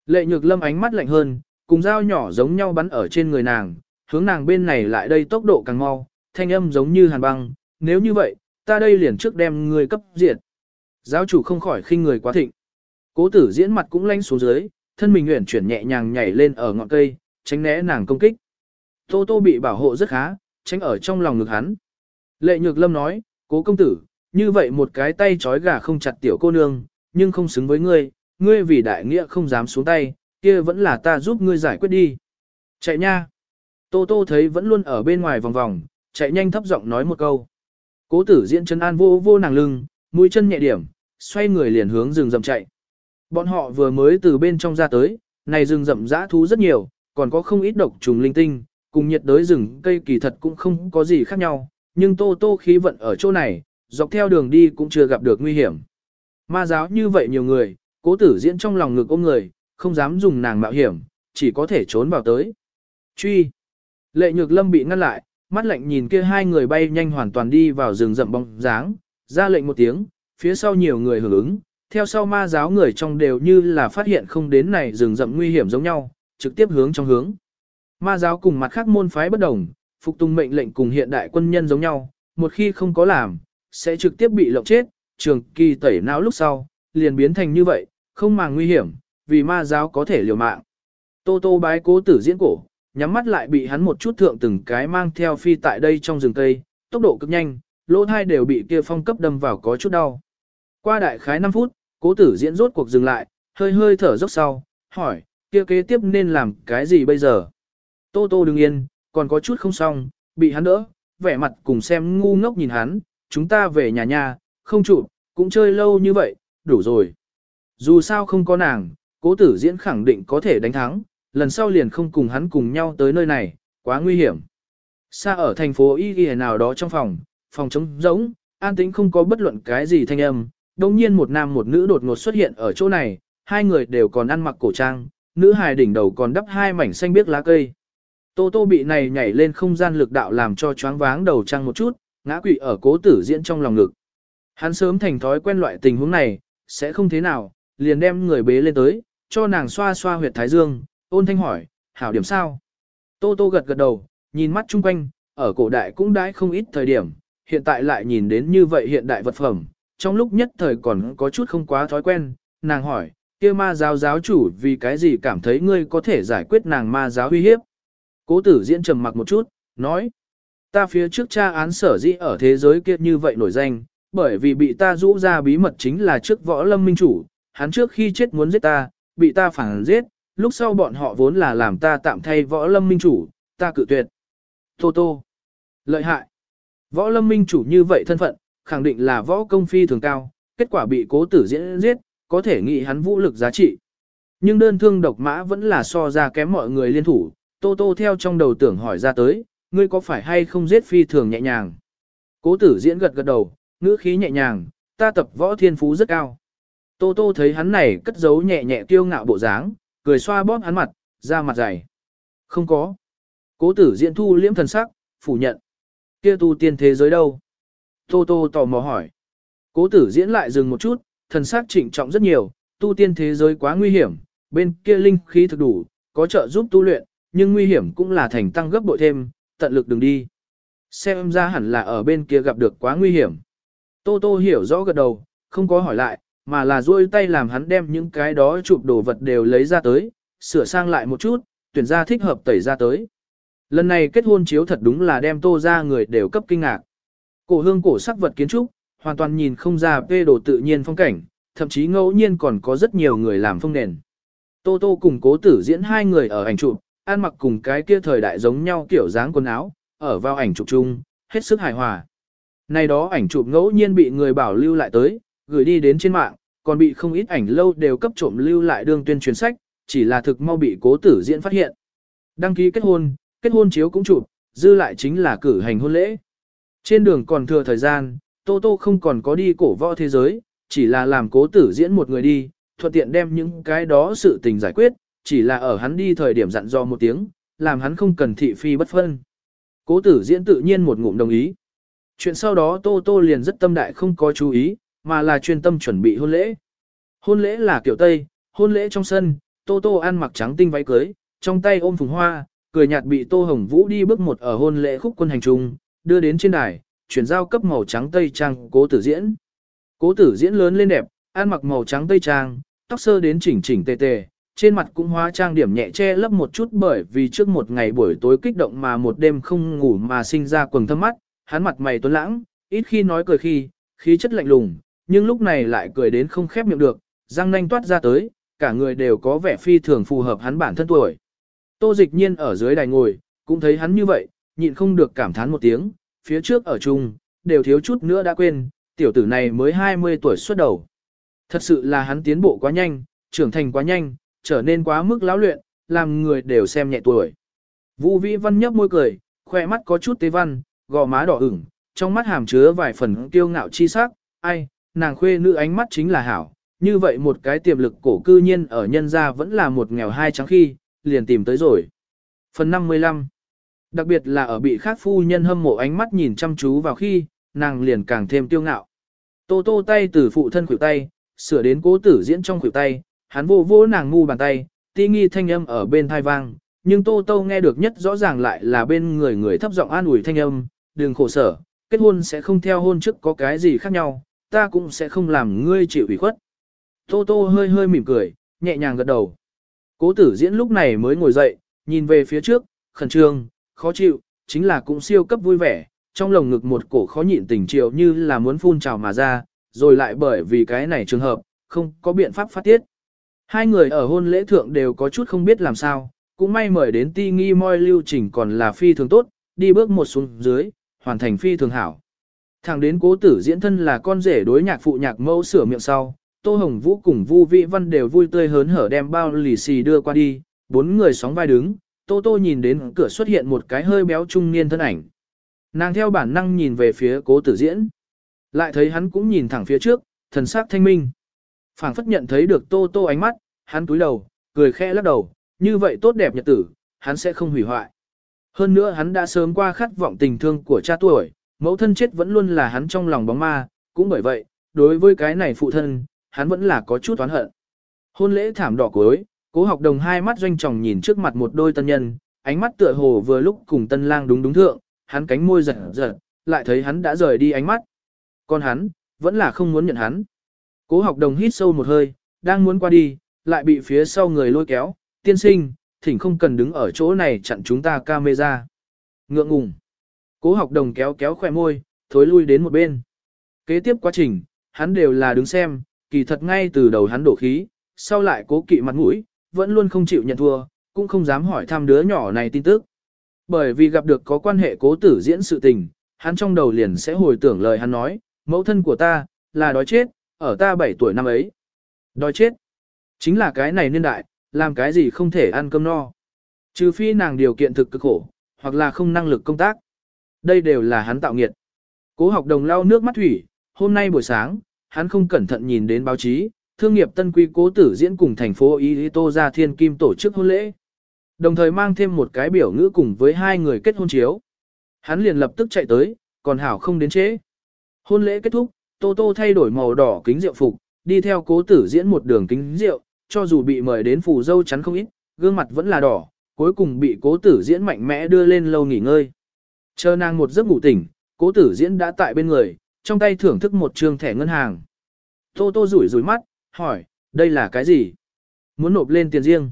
Lệ nhược lâm ánh mắt lạnh hơn, cùng dao nhỏ giống nhau bắn ở trên người nàng, hướng nàng bên này lại đây tốc độ càng mau, thanh âm giống như hàn băng, nếu như vậy, ta đây liền trước đem người cấp diệt. Giáo chủ không khỏi khinh người quá thịnh. Cố tử diễn mặt cũng lanh xuống dưới, thân mình nguyện chuyển nhẹ nhàng nhảy lên ở ngọn cây, tránh né nàng công kích. Tô tô bị bảo hộ rất khá, tránh ở trong lòng ngực hắn. Lệ nhược lâm nói, cố công tử, như vậy một cái tay trói gà không chặt tiểu cô nương, nhưng không xứng với ngươi, ngươi vì đại nghĩa không dám xuống tay, kia vẫn là ta giúp ngươi giải quyết đi. Chạy nha. Tô tô thấy vẫn luôn ở bên ngoài vòng vòng, chạy nhanh thấp giọng nói một câu. Cố tử diễn chân an vô vô nàng lưng, mũi chân nhẹ điểm, xoay người liền hướng rừng rậm chạy. Bọn họ vừa mới từ bên trong ra tới, này rừng rậm dã thú rất nhiều, còn có không ít độc trùng linh tinh, cùng nhiệt đới rừng cây kỳ thật cũng không có gì khác nhau, nhưng tô tô khí vận ở chỗ này, dọc theo đường đi cũng chưa gặp được nguy hiểm. Ma giáo như vậy nhiều người, cố tử diễn trong lòng ngực ôm người, không dám dùng nàng mạo hiểm, chỉ có thể trốn vào tới. Truy. Lệ nhược lâm bị ngăn lại, mắt lạnh nhìn kia hai người bay nhanh hoàn toàn đi vào rừng rậm bóng dáng, ra lệnh một tiếng, phía sau nhiều người hưởng ứng, theo sau ma giáo người trong đều như là phát hiện không đến này rừng rậm nguy hiểm giống nhau, trực tiếp hướng trong hướng. Ma giáo cùng mặt khác môn phái bất đồng, phục tùng mệnh lệnh cùng hiện đại quân nhân giống nhau, một khi không có làm, sẽ trực tiếp bị lộng chết, trường kỳ tẩy não lúc sau, liền biến thành như vậy, không màng nguy hiểm, vì ma giáo có thể liều mạng. Tô tô bái cố tử diễn cổ, nhắm mắt lại bị hắn một chút thượng từng cái mang theo phi tại đây trong rừng cây, tốc độ cực nhanh, lỗ thai đều bị kia phong cấp đâm vào có chút đau. Qua đại khái 5 phút, cố tử diễn rốt cuộc dừng lại, hơi hơi thở dốc sau, hỏi, kia kế tiếp nên làm cái gì bây giờ? Tô tô đừng yên, còn có chút không xong, bị hắn đỡ, vẻ mặt cùng xem ngu ngốc nhìn hắn, chúng ta về nhà nhà, không chủ cũng chơi lâu như vậy, đủ rồi. Dù sao không có nàng, cố tử diễn khẳng định có thể đánh thắng, lần sau liền không cùng hắn cùng nhau tới nơi này, quá nguy hiểm. Xa ở thành phố Y Y nào đó trong phòng, phòng trống rỗng, an tĩnh không có bất luận cái gì thanh âm, đồng nhiên một nam một nữ đột ngột xuất hiện ở chỗ này, hai người đều còn ăn mặc cổ trang, nữ hài đỉnh đầu còn đắp hai mảnh xanh biếc lá cây. Tô tô bị này nhảy lên không gian lực đạo làm cho choáng váng đầu trăng một chút, ngã quỵ ở cố tử diễn trong lòng ngực. Hắn sớm thành thói quen loại tình huống này, sẽ không thế nào, liền đem người bế lên tới, cho nàng xoa xoa huyệt thái dương, ôn thanh hỏi, hảo điểm sao? Tô tô gật gật đầu, nhìn mắt chung quanh, ở cổ đại cũng đãi không ít thời điểm, hiện tại lại nhìn đến như vậy hiện đại vật phẩm, trong lúc nhất thời còn có chút không quá thói quen, nàng hỏi, kia ma giáo giáo chủ vì cái gì cảm thấy ngươi có thể giải quyết nàng ma giáo uy hiếp? Cố tử diễn trầm mặc một chút, nói, ta phía trước tra án sở dĩ ở thế giới kia như vậy nổi danh, bởi vì bị ta rũ ra bí mật chính là trước võ lâm minh chủ, hắn trước khi chết muốn giết ta, bị ta phản giết, lúc sau bọn họ vốn là làm ta tạm thay võ lâm minh chủ, ta cự tuyệt. Tô tô. Lợi hại. Võ lâm minh chủ như vậy thân phận, khẳng định là võ công phi thường cao, kết quả bị cố tử diễn giết, có thể nghĩ hắn vũ lực giá trị. Nhưng đơn thương độc mã vẫn là so ra kém mọi người liên thủ, tô tô theo trong đầu tưởng hỏi ra tới, ngươi có phải hay không giết phi thường nhẹ nhàng. Cố tử diễn gật gật đầu, ngữ khí nhẹ nhàng, ta tập võ thiên phú rất cao. Tô tô thấy hắn này cất giấu nhẹ nhẹ kiêu ngạo bộ dáng, cười xoa bóp hắn mặt, ra mặt dày. Không có. Cố tử diễn thu liễm thần sắc, phủ nhận. Kia tu tiên thế giới đâu? Tô tô tò mò hỏi. Cố tử diễn lại dừng một chút, thần sắc trịnh trọng rất nhiều, tu tiên thế giới quá nguy hiểm, bên kia linh khí thực đủ, có trợ giúp tu luyện, nhưng nguy hiểm cũng là thành tăng gấp bội thêm, tận lực đừng đi. Xem ra hẳn là ở bên kia gặp được quá nguy hiểm. Tô Tô hiểu rõ gật đầu, không có hỏi lại, mà là duỗi tay làm hắn đem những cái đó chụp đồ vật đều lấy ra tới, sửa sang lại một chút, tuyển ra thích hợp tẩy ra tới. Lần này kết hôn chiếu thật đúng là đem tô ra người đều cấp kinh ngạc. Cổ hương cổ sắc vật kiến trúc, hoàn toàn nhìn không ra phê đồ tự nhiên phong cảnh, thậm chí ngẫu nhiên còn có rất nhiều người làm phong nền. Tô Tô cùng cố tử diễn hai người ở ảnh chụp, ăn mặc cùng cái kia thời đại giống nhau kiểu dáng quần áo, ở vào ảnh chụp chung, hết sức hài hòa. Này đó ảnh chụp ngẫu nhiên bị người bảo lưu lại tới, gửi đi đến trên mạng, còn bị không ít ảnh lâu đều cấp trộm lưu lại đường tuyên truyền sách, chỉ là thực mau bị cố tử diễn phát hiện. Đăng ký kết hôn, kết hôn chiếu cũng chụp, dư lại chính là cử hành hôn lễ. Trên đường còn thừa thời gian, Tô Tô không còn có đi cổ võ thế giới, chỉ là làm cố tử diễn một người đi, thuận tiện đem những cái đó sự tình giải quyết, chỉ là ở hắn đi thời điểm dặn dò một tiếng, làm hắn không cần thị phi bất phân. Cố tử diễn tự nhiên một ngụm đồng ý. Chuyện sau đó Tô Tô liền rất tâm đại không có chú ý, mà là chuyên tâm chuẩn bị hôn lễ. Hôn lễ là kiểu Tây, hôn lễ trong sân, Tô Tô ăn mặc trắng tinh váy cưới, trong tay ôm phùng hoa, cười nhạt bị Tô Hồng Vũ đi bước một ở hôn lễ khúc quân hành trung, đưa đến trên đài, chuyển giao cấp màu trắng tây trang cố tử diễn. Cố tử diễn lớn lên đẹp, ăn mặc màu trắng tây trang, tóc sơ đến chỉnh chỉnh tề tề, trên mặt cũng hóa trang điểm nhẹ che lấp một chút bởi vì trước một ngày buổi tối kích động mà một đêm không ngủ mà sinh ra quầng thâm mắt, hắn mặt mày tuấn lãng, ít khi nói cười khi, khí chất lạnh lùng, nhưng lúc này lại cười đến không khép miệng được, răng nanh toát ra tới, cả người đều có vẻ phi thường phù hợp hắn bản thân tuổi. Tô dịch nhiên ở dưới đài ngồi, cũng thấy hắn như vậy, nhịn không được cảm thán một tiếng, phía trước ở chung, đều thiếu chút nữa đã quên, tiểu tử này mới 20 tuổi xuất đầu. Thật sự là hắn tiến bộ quá nhanh, trưởng thành quá nhanh, trở nên quá mức lão luyện, làm người đều xem nhẹ tuổi. Vũ Vĩ Văn nhấp môi cười, khoe mắt có chút tế văn, gò má đỏ ửng, trong mắt hàm chứa vài phần kiêu ngạo chi sắc, ai, nàng khuê nữ ánh mắt chính là hảo, như vậy một cái tiềm lực cổ cư nhiên ở nhân gia vẫn là một nghèo hai trắng khi, liền tìm tới rồi. Phần 55 Đặc biệt là ở bị khác phu nhân hâm mộ ánh mắt nhìn chăm chú vào khi, nàng liền càng thêm tiêu ngạo. Tô tô tay từ phụ thân khuỷu tay, sửa đến cố tử diễn trong khuỷu tay, hắn vô vô nàng ngu bàn tay, tí nghi thanh âm ở bên thai vang, nhưng tô tô nghe được nhất rõ ràng lại là bên người người thấp giọng an ủi thanh âm, đừng khổ sở, kết hôn sẽ không theo hôn trước có cái gì khác nhau, ta cũng sẽ không làm ngươi chịu ủy khuất. Tô tô hơi hơi mỉm cười, nhẹ nhàng gật đầu. Cố tử diễn lúc này mới ngồi dậy, nhìn về phía trước, khẩn trương, khó chịu, chính là cũng siêu cấp vui vẻ, trong lồng ngực một cổ khó nhịn tình chiều như là muốn phun trào mà ra, rồi lại bởi vì cái này trường hợp, không có biện pháp phát tiết. Hai người ở hôn lễ thượng đều có chút không biết làm sao, cũng may mời đến ti nghi moi lưu trình còn là phi thường tốt, đi bước một xuống dưới, hoàn thành phi thường hảo. Thẳng đến cố tử diễn thân là con rể đối nhạc phụ nhạc mẫu sửa miệng sau, Tô Hồng Vũ cùng Vu Vĩ Văn đều vui tươi hớn hở đem bao lì xì đưa qua đi, bốn người sóng vai đứng, Tô Tô nhìn đến cửa xuất hiện một cái hơi béo trung niên thân ảnh. Nàng theo bản năng nhìn về phía cố tử diễn. Lại thấy hắn cũng nhìn thẳng phía trước, thần sắc thanh minh. phảng phất nhận thấy được Tô Tô ánh mắt, hắn túi đầu, cười khẽ lắc đầu, như vậy tốt đẹp nhật tử, hắn sẽ không hủy hoại. Hơn nữa hắn đã sớm qua khát vọng tình thương của cha tuổi, mẫu thân chết vẫn luôn là hắn trong lòng bóng ma, cũng bởi vậy, đối với cái này phụ thân, hắn vẫn là có chút oán hận. Hôn lễ thảm đỏ cuối, cố học đồng hai mắt doanh tròng nhìn trước mặt một đôi tân nhân, ánh mắt tựa hồ vừa lúc cùng tân lang đúng đúng thượng, hắn cánh môi giật giật, lại thấy hắn đã rời đi ánh mắt. Còn hắn, vẫn là không muốn nhận hắn. Cố học đồng hít sâu một hơi, đang muốn qua đi, lại bị phía sau người lôi kéo, tiên sinh, thỉnh không cần đứng ở chỗ này chặn chúng ta camera. Ngượng ngùng. Cố học đồng kéo kéo khỏe môi, thối lui đến một bên. Kế tiếp quá trình, hắn đều là đứng xem, kỳ thật ngay từ đầu hắn đổ khí, sau lại cố kỵ mặt mũi, vẫn luôn không chịu nhận thua, cũng không dám hỏi thăm đứa nhỏ này tin tức. Bởi vì gặp được có quan hệ cố tử diễn sự tình, hắn trong đầu liền sẽ hồi tưởng lời hắn nói, mẫu thân của ta, là đói chết, ở ta 7 tuổi năm ấy. Đói chết. Chính là cái này niên đại, làm cái gì không thể ăn cơm no. Trừ phi nàng điều kiện thực cực khổ, hoặc là không năng lực công tác. Đây đều là hắn tạo nghiệt. Cố học đồng lau nước mắt thủy, hôm nay buổi sáng, hắn không cẩn thận nhìn đến báo chí, thương nghiệp tân quy cố tử diễn cùng thành phố Y Tô ra thiên kim tổ chức hôn lễ. Đồng thời mang thêm một cái biểu ngữ cùng với hai người kết hôn chiếu. Hắn liền lập tức chạy tới, còn hảo không đến chế. Hôn lễ kết thúc, Tô Tô thay đổi màu đỏ kính rượu phục, đi theo cố tử diễn một đường kính rượu, cho dù bị mời đến phù dâu chắn không ít, gương mặt vẫn là đỏ, cuối cùng bị cố tử diễn mạnh mẽ đưa lên lâu nghỉ ngơi. Chờ nàng một giấc ngủ tỉnh, cố tử diễn đã tại bên người, trong tay thưởng thức một trương thẻ ngân hàng. Tô tô rủi rủi mắt, hỏi, đây là cái gì? Muốn nộp lên tiền riêng.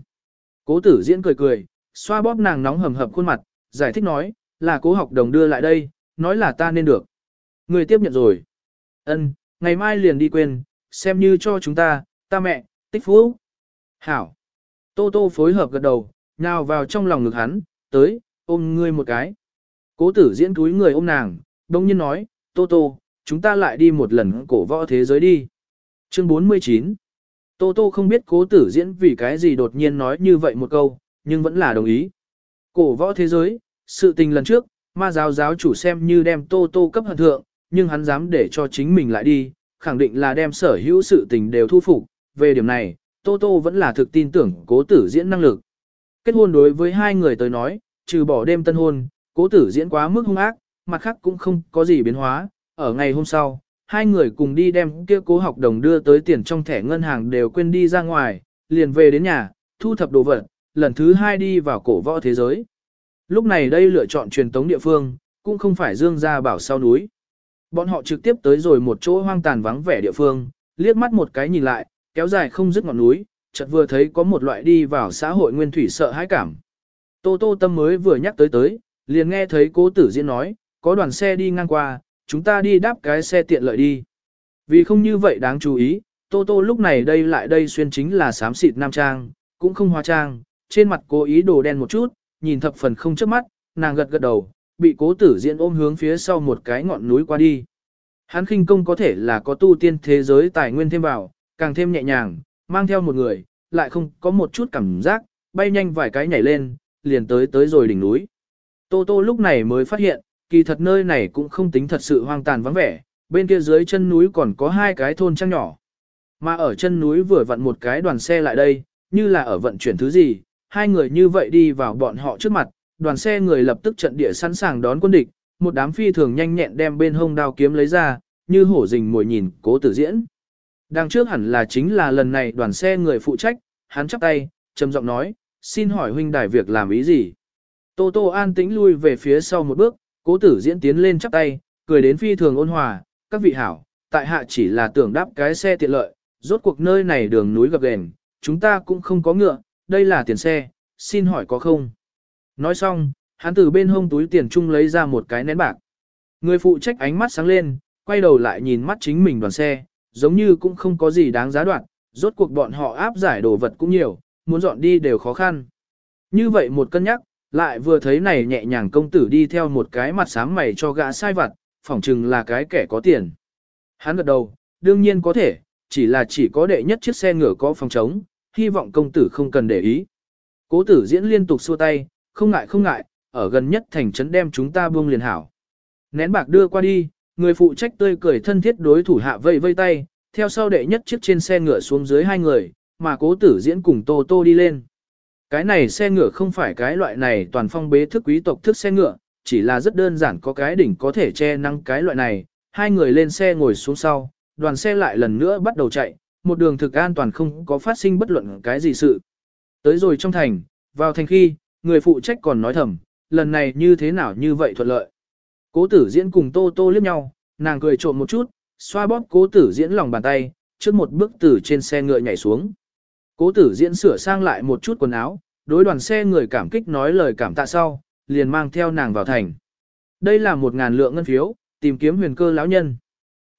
Cố tử diễn cười cười, xoa bóp nàng nóng hầm hập khuôn mặt, giải thích nói, là cố học đồng đưa lại đây, nói là ta nên được. Người tiếp nhận rồi. Ân, ngày mai liền đi quên, xem như cho chúng ta, ta mẹ, tích phú. Hảo. Tô tô phối hợp gật đầu, nhào vào trong lòng ngực hắn, tới, ôm ngươi một cái. Cố tử diễn túi người ôm nàng, đông nhiên nói, tô tô, chúng ta lại đi một lần cổ võ thế giới đi. Chương 49 Tô tô không biết cố tử diễn vì cái gì đột nhiên nói như vậy một câu, nhưng vẫn là đồng ý. Cổ võ thế giới, sự tình lần trước, ma giáo giáo chủ xem như đem tô tô cấp hận thượng, nhưng hắn dám để cho chính mình lại đi, khẳng định là đem sở hữu sự tình đều thu phục. Về điểm này, Tô Tô vẫn là thực tin tưởng cố tử diễn năng lực. Kết hôn đối với hai người tới nói, trừ bỏ đêm tân hôn, cố tử diễn quá mức hung ác, mặt khác cũng không có gì biến hóa. Ở ngày hôm sau, hai người cùng đi đem kia cố học đồng đưa tới tiền trong thẻ ngân hàng đều quên đi ra ngoài, liền về đến nhà, thu thập đồ vật, lần thứ hai đi vào cổ võ thế giới. Lúc này đây lựa chọn truyền tống địa phương, cũng không phải dương gia bảo sau núi. Bọn họ trực tiếp tới rồi một chỗ hoang tàn vắng vẻ địa phương, liếc mắt một cái nhìn lại, kéo dài không dứt ngọn núi, chợt vừa thấy có một loại đi vào xã hội nguyên thủy sợ hãi cảm. Tô Tô Tâm mới vừa nhắc tới tới, liền nghe thấy cố tử diễn nói, có đoàn xe đi ngang qua, chúng ta đi đáp cái xe tiện lợi đi. Vì không như vậy đáng chú ý, Tô Tô lúc này đây lại đây xuyên chính là xám xịt nam trang, cũng không hóa trang, trên mặt cố ý đồ đen một chút, nhìn thập phần không chớp mắt, nàng gật gật đầu, bị cố tử diễn ôm hướng phía sau một cái ngọn núi qua đi. Hắn khinh công có thể là có tu tiên thế giới tài nguyên thêm vào, càng thêm nhẹ nhàng, mang theo một người, lại không có một chút cảm giác, bay nhanh vài cái nhảy lên, liền tới tới rồi đỉnh núi. Tô Tô lúc này mới phát hiện, kỳ thật nơi này cũng không tính thật sự hoang tàn vắng vẻ, bên kia dưới chân núi còn có hai cái thôn trang nhỏ. Mà ở chân núi vừa vặn một cái đoàn xe lại đây, như là ở vận chuyển thứ gì, hai người như vậy đi vào bọn họ trước mặt, đoàn xe người lập tức trận địa sẵn sàng đón quân địch, một đám phi thường nhanh nhẹn đem bên hông đao kiếm lấy ra, như hổ rình mồi nhìn cố tử diễn. Đằng trước hẳn là chính là lần này đoàn xe người phụ trách, hắn chắp tay, trầm giọng nói, xin hỏi huynh đài việc làm ý gì. Tô Tô an tĩnh lui về phía sau một bước, cố tử diễn tiến lên chắp tay, cười đến phi thường ôn hòa, các vị hảo, tại hạ chỉ là tưởng đáp cái xe tiện lợi, rốt cuộc nơi này đường núi gập ghềnh, chúng ta cũng không có ngựa, đây là tiền xe, xin hỏi có không? Nói xong, hắn từ bên hông túi tiền chung lấy ra một cái nén bạc. Người phụ trách ánh mắt sáng lên, quay đầu lại nhìn mắt chính mình đoàn xe, giống như cũng không có gì đáng giá đoạn, rốt cuộc bọn họ áp giải đồ vật cũng nhiều, muốn dọn đi đều khó khăn. Như vậy một cân nhắc, lại vừa thấy này nhẹ nhàng công tử đi theo một cái mặt sáng mày cho gã sai vặt, phỏng chừng là cái kẻ có tiền. Hắn gật đầu, đương nhiên có thể, chỉ là chỉ có đệ nhất chiếc xe ngựa có phòng trống, hy vọng công tử không cần để ý. Cố tử diễn liên tục xua tay, không ngại không ngại, ở gần nhất thành trấn đem chúng ta buông liền hảo. Nén bạc đưa qua đi, người phụ trách tươi cười thân thiết đối thủ hạ vây vây tay, theo sau đệ nhất chiếc trên xe ngựa xuống dưới hai người, mà cố tử diễn cùng tô tô đi lên. Cái này xe ngựa không phải cái loại này toàn phong bế thức quý tộc thức xe ngựa, chỉ là rất đơn giản có cái đỉnh có thể che nắng cái loại này, hai người lên xe ngồi xuống sau, đoàn xe lại lần nữa bắt đầu chạy, một đường thực an toàn không có phát sinh bất luận cái gì sự. Tới rồi trong thành, vào thành khi, người phụ trách còn nói thầm, lần này như thế nào như vậy thuận lợi. Cố tử diễn cùng tô tô liếc nhau, nàng cười trộm một chút, xoa bóp cố tử diễn lòng bàn tay, trước một bước từ trên xe ngựa nhảy xuống. Cố tử diễn sửa sang lại một chút quần áo, đối đoàn xe người cảm kích nói lời cảm tạ sau, liền mang theo nàng vào thành. Đây là một ngàn lượng ngân phiếu, tìm kiếm huyền cơ lão nhân.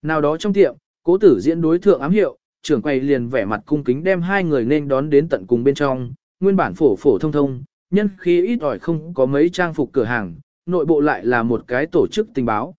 Nào đó trong tiệm, cố tử diễn đối thượng ám hiệu, trưởng quầy liền vẻ mặt cung kính đem hai người nên đón đến tận cùng bên trong, nguyên bản phổ phổ thông thông, nhân khí ít ỏi không có mấy trang phục cửa hàng, nội bộ lại là một cái tổ chức tình báo.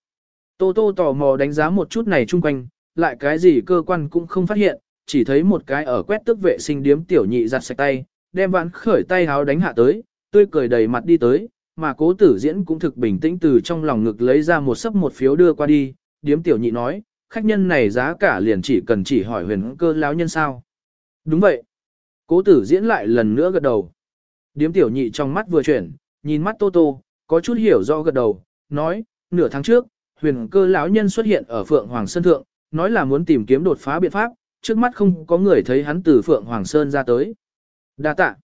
Tô Tô tò mò đánh giá một chút này chung quanh, lại cái gì cơ quan cũng không phát hiện, chỉ thấy một cái ở quét tức vệ sinh điếm tiểu nhị giặt sạch tay, đem vãn khởi tay háo đánh hạ tới, tươi cười đầy mặt đi tới, mà cố tử diễn cũng thực bình tĩnh từ trong lòng ngực lấy ra một sấp một phiếu đưa qua đi, điếm tiểu nhị nói, khách nhân này giá cả liền chỉ cần chỉ hỏi huyền cơ lão nhân sao. Đúng vậy. Cố tử diễn lại lần nữa gật đầu. Điếm tiểu nhị trong mắt vừa chuyển, nhìn mắt Tô Tô, có chút hiểu rõ gật đầu, nói, nửa tháng trước, huyền cơ lão nhân xuất hiện ở Phượng Hoàng Sơn Thượng, nói là muốn tìm kiếm đột phá biện pháp, trước mắt không có người thấy hắn từ Phượng Hoàng Sơn ra tới. Đa tạ.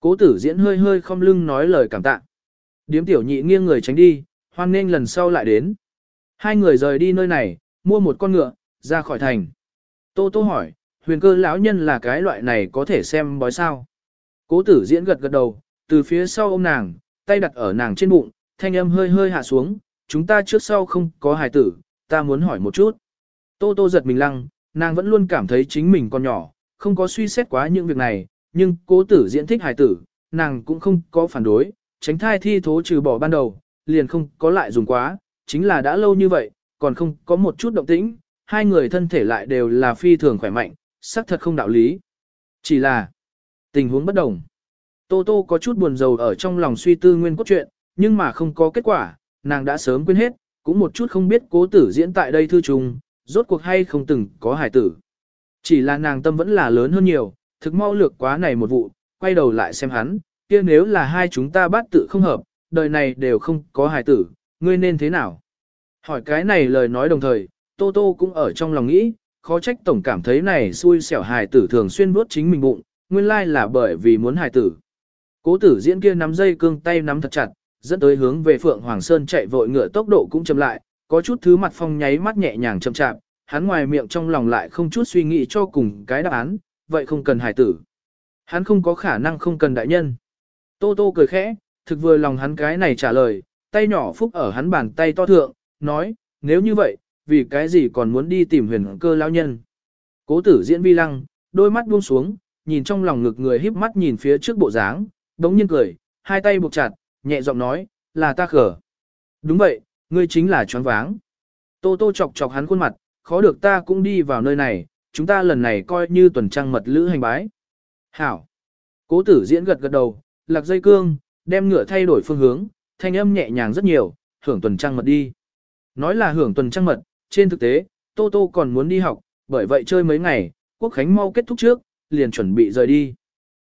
Cố tử diễn hơi hơi không lưng nói lời cảm tạ. Điếm tiểu nhị nghiêng người tránh đi, hoan nên lần sau lại đến. Hai người rời đi nơi này, mua một con ngựa, ra khỏi thành. Tô Tô hỏi, huyền cơ lão nhân là cái loại này có thể xem bói sao. Cố tử diễn gật gật đầu, từ phía sau ôm nàng, tay đặt ở nàng trên bụng, thanh âm hơi hơi hạ xuống, chúng ta trước sau không có hài tử, ta muốn hỏi một chút. Tô Tô giật mình lăng, nàng vẫn luôn cảm thấy chính mình còn nhỏ, không có suy xét quá những việc này, nhưng cố tử diễn thích hài tử, nàng cũng không có phản đối, tránh thai thi thố trừ bỏ ban đầu, liền không có lại dùng quá, chính là đã lâu như vậy, còn không có một chút động tĩnh, hai người thân thể lại đều là phi thường khỏe mạnh, xác thật không đạo lý. Chỉ là tình huống bất đồng. Tô Tô có chút buồn rầu ở trong lòng suy tư nguyên cốt truyện, nhưng mà không có kết quả, nàng đã sớm quên hết, cũng một chút không biết cố tử diễn tại đây thư trùng, rốt cuộc hay không từng có hải tử. Chỉ là nàng tâm vẫn là lớn hơn nhiều, thực mau lược quá này một vụ, quay đầu lại xem hắn, kia nếu là hai chúng ta bắt tự không hợp, đời này đều không có hải tử, ngươi nên thế nào? Hỏi cái này lời nói đồng thời, Tô Tô cũng ở trong lòng nghĩ, khó trách tổng cảm thấy này xui xẻo hài tử thường xuyên vuốt chính mình bụng, nguyên lai là bởi vì muốn hài tử. Cố tử diễn kia nắm dây cương tay nắm thật chặt, dẫn tới hướng về Phượng Hoàng Sơn chạy vội ngựa tốc độ cũng chậm lại, có chút thứ mặt phong nháy mắt nhẹ nhàng chậm chạp, hắn ngoài miệng trong lòng lại không chút suy nghĩ cho cùng cái đáp án, vậy không cần hải tử. Hắn không có khả năng không cần đại nhân. Tô Tô cười khẽ, thực vừa lòng hắn cái này trả lời, tay nhỏ phúc ở hắn bàn tay to thượng, nói, nếu như vậy, vì cái gì còn muốn đi tìm huyền cơ lão nhân. Cố tử diễn vi lăng, đôi mắt buông xuống, nhìn trong lòng ngực người híp mắt nhìn phía trước bộ dáng, đống nhiên cười, hai tay buộc chặt, nhẹ giọng nói, là ta khở. Đúng vậy, ngươi chính là choáng váng. Tô tô chọc chọc hắn khuôn mặt, khó được ta cũng đi vào nơi này, chúng ta lần này coi như tuần trăng mật lữ hành bái. Hảo. Cố tử diễn gật gật đầu, lạc dây cương, đem ngựa thay đổi phương hướng, thanh âm nhẹ nhàng rất nhiều, hưởng tuần trăng mật đi. Nói là hưởng tuần trăng mật, trên thực tế, Tô Tô còn muốn đi học, bởi vậy chơi mấy ngày, Quốc Khánh mau kết thúc trước, liền chuẩn bị rời đi.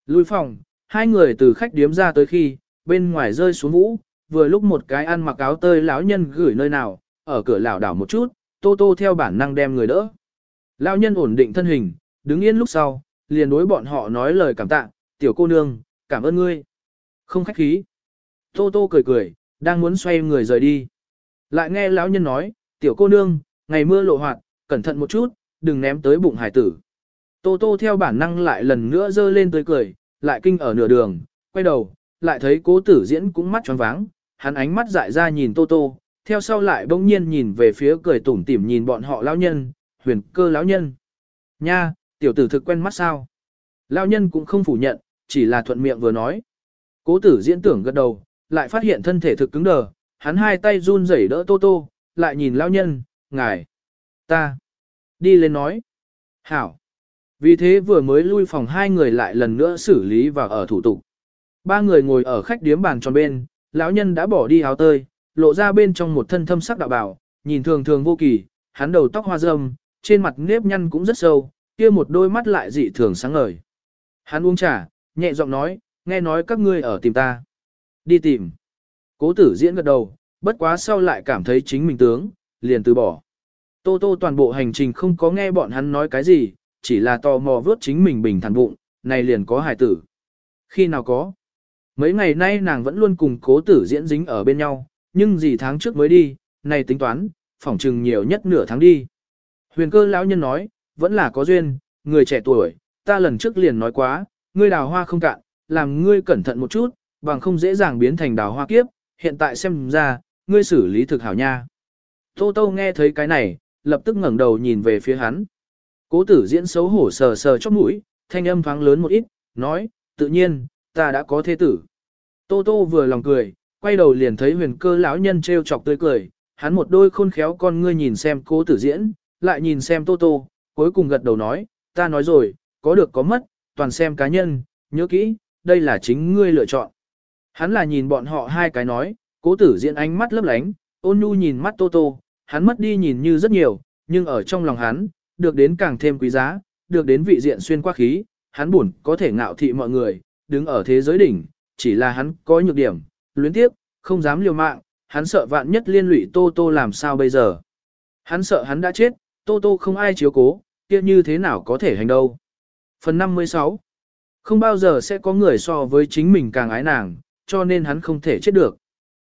Lui phòng, hai người từ khách điếm ra tới khi, bên ngoài rơi xuống vũ, vừa lúc một cái ăn mặc áo tơi lão nhân gửi nơi nào, ở cửa lảo đảo một chút, Tô Tô theo bản năng đem người đỡ. Lão nhân ổn định thân hình, đứng yên lúc sau, liền đối bọn họ nói lời cảm tạ, tiểu cô nương, cảm ơn ngươi. Không khách khí. Tô Tô cười cười, đang muốn xoay người rời đi. Lại nghe lão nhân nói, tiểu cô nương, ngày mưa lộ hoạt, cẩn thận một chút, đừng ném tới bụng hải tử. Tô Tô theo bản năng lại lần nữa dơ lên tới cười, lại kinh ở nửa đường, quay đầu, lại thấy cố tử diễn cũng mắt tròn váng, hắn ánh mắt dại ra nhìn Tô Tô, theo sau lại bỗng nhiên nhìn về phía cười tủm tỉm nhìn bọn họ lão nhân, huyền cơ lão nhân. Nha, tiểu tử thực quen mắt sao? Lão nhân cũng không phủ nhận, chỉ là thuận miệng vừa nói. Cố tử diễn tưởng gật đầu, lại phát hiện thân thể thực cứng đờ, hắn hai tay run rẩy đỡ Tô Tô, lại nhìn lão nhân, ngài, ta, đi lên nói. Hảo. Vì thế vừa mới lui phòng hai người lại lần nữa xử lý và ở thủ tục. Ba người ngồi ở khách điếm bàn tròn bên, lão nhân đã bỏ đi áo tơi, lộ ra bên trong một thân thâm sắc đạo bảo, nhìn thường thường vô kỳ, hắn đầu tóc hoa râm, trên mặt nếp nhăn cũng rất sâu, kia một đôi mắt lại dị thường sáng ngời. Hắn uống trà, nhẹ giọng nói, nghe nói các ngươi ở tìm ta. Đi tìm. Cố tử diễn gật đầu, bất quá sau lại cảm thấy chính mình tướng, liền từ bỏ. Tô tô toàn bộ hành trình không có nghe bọn hắn nói cái gì, chỉ là tò mò vớt chính mình bình thản bụng, này liền có hải tử. Khi nào có? Mấy ngày nay nàng vẫn luôn cùng cố tử diễn dính ở bên nhau, nhưng gì tháng trước mới đi, này tính toán, phỏng chừng nhiều nhất nửa tháng đi. Huyền cơ lão nhân nói, vẫn là có duyên, người trẻ tuổi, ta lần trước liền nói quá, ngươi đào hoa không cạn, làm ngươi cẩn thận một chút, bằng không dễ dàng biến thành đào hoa kiếp, hiện tại xem ra, ngươi xử lý thực hảo nha. Tô Tô nghe thấy cái này, lập tức ngẩng đầu nhìn về phía hắn. Cố tử diễn xấu hổ sờ sờ chóp mũi, thanh âm thoáng lớn một ít, nói, tự nhiên, ta đã có thế tử. Tô Tô vừa lòng cười, quay đầu liền thấy huyền cơ lão nhân treo chọc tươi cười, hắn một đôi khôn khéo con ngươi nhìn xem cố tử diễn, lại nhìn xem Tô Tô, cuối cùng gật đầu nói, ta nói rồi, có được có mất, toàn xem cá nhân, nhớ kỹ, đây là chính ngươi lựa chọn. Hắn là nhìn bọn họ hai cái nói, cố tử diễn ánh mắt lấp lánh, ôn nhu nhìn mắt Tô Tô, hắn mất đi nhìn như rất nhiều, nhưng ở trong lòng hắn, được đến càng thêm quý giá, được đến vị diện xuyên qua khí, hắn buồn có thể ngạo thị mọi người, đứng ở thế giới đỉnh, chỉ là hắn có nhược điểm, luyến tiếp, không dám liều mạng, hắn sợ vạn nhất liên lụy Tô Tô làm sao bây giờ. Hắn sợ hắn đã chết, Tô Tô không ai chiếu cố, kia như thế nào có thể hành đâu. Phần 56 Không bao giờ sẽ có người so với chính mình càng ái nàng, cho nên hắn không thể chết được.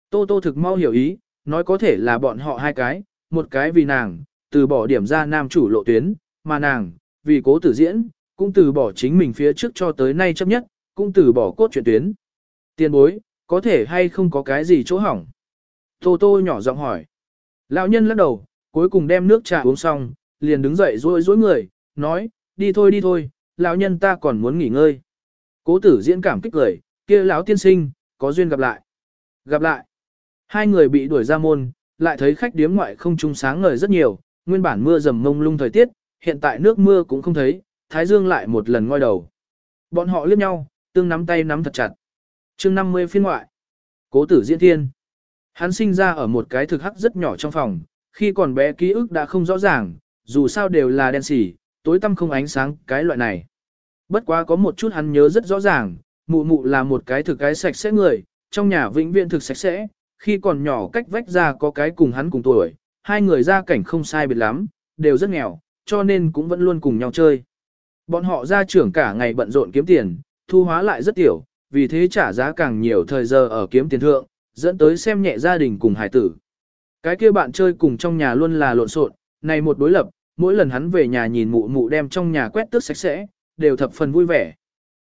Tô Tô thực mau hiểu ý, nói có thể là bọn họ hai cái, một cái vì nàng, từ bỏ điểm ra nam chủ lộ tuyến, mà nàng, vì cố tử diễn, cũng từ bỏ chính mình phía trước cho tới nay chấp nhất, cũng từ bỏ cốt truyện tuyến. Tiên bối, có thể hay không có cái gì chỗ hỏng. Tô Tô nhỏ giọng hỏi. Lão nhân lắc đầu, cuối cùng đem nước trà uống xong, liền đứng dậy rối rối người, nói, đi thôi đi thôi, lão nhân ta còn muốn nghỉ ngơi. Cố tử diễn cảm kích cười, kia lão tiên sinh, có duyên gặp lại. Gặp lại. Hai người bị đuổi ra môn, lại thấy khách điếm ngoại không trung sáng ngời rất nhiều, nguyên bản mưa dầm mông lung thời tiết, hiện tại nước mưa cũng không thấy, thái dương lại một lần ngoi đầu. Bọn họ liếc nhau, tương nắm tay nắm thật chặt. chương 50 phiên ngoại. Cố tử diễn thiên. Hắn sinh ra ở một cái thực hắc rất nhỏ trong phòng, khi còn bé ký ức đã không rõ ràng, dù sao đều là đen xỉ, tối tăm không ánh sáng cái loại này. Bất quá có một chút hắn nhớ rất rõ ràng, mụ mụ là một cái thực cái sạch sẽ người, trong nhà vĩnh viễn thực sạch sẽ, khi còn nhỏ cách vách ra có cái cùng hắn cùng tuổi, hai người ra cảnh không sai biệt lắm, đều rất nghèo, cho nên cũng vẫn luôn cùng nhau chơi. Bọn họ ra trưởng cả ngày bận rộn kiếm tiền, thu hóa lại rất tiểu, vì thế trả giá càng nhiều thời giờ ở kiếm tiền thượng, dẫn tới xem nhẹ gia đình cùng hải tử. Cái kia bạn chơi cùng trong nhà luôn là lộn xộn, này một đối lập, mỗi lần hắn về nhà nhìn mụ mụ đem trong nhà quét tước sạch sẽ, đều thập phần vui vẻ.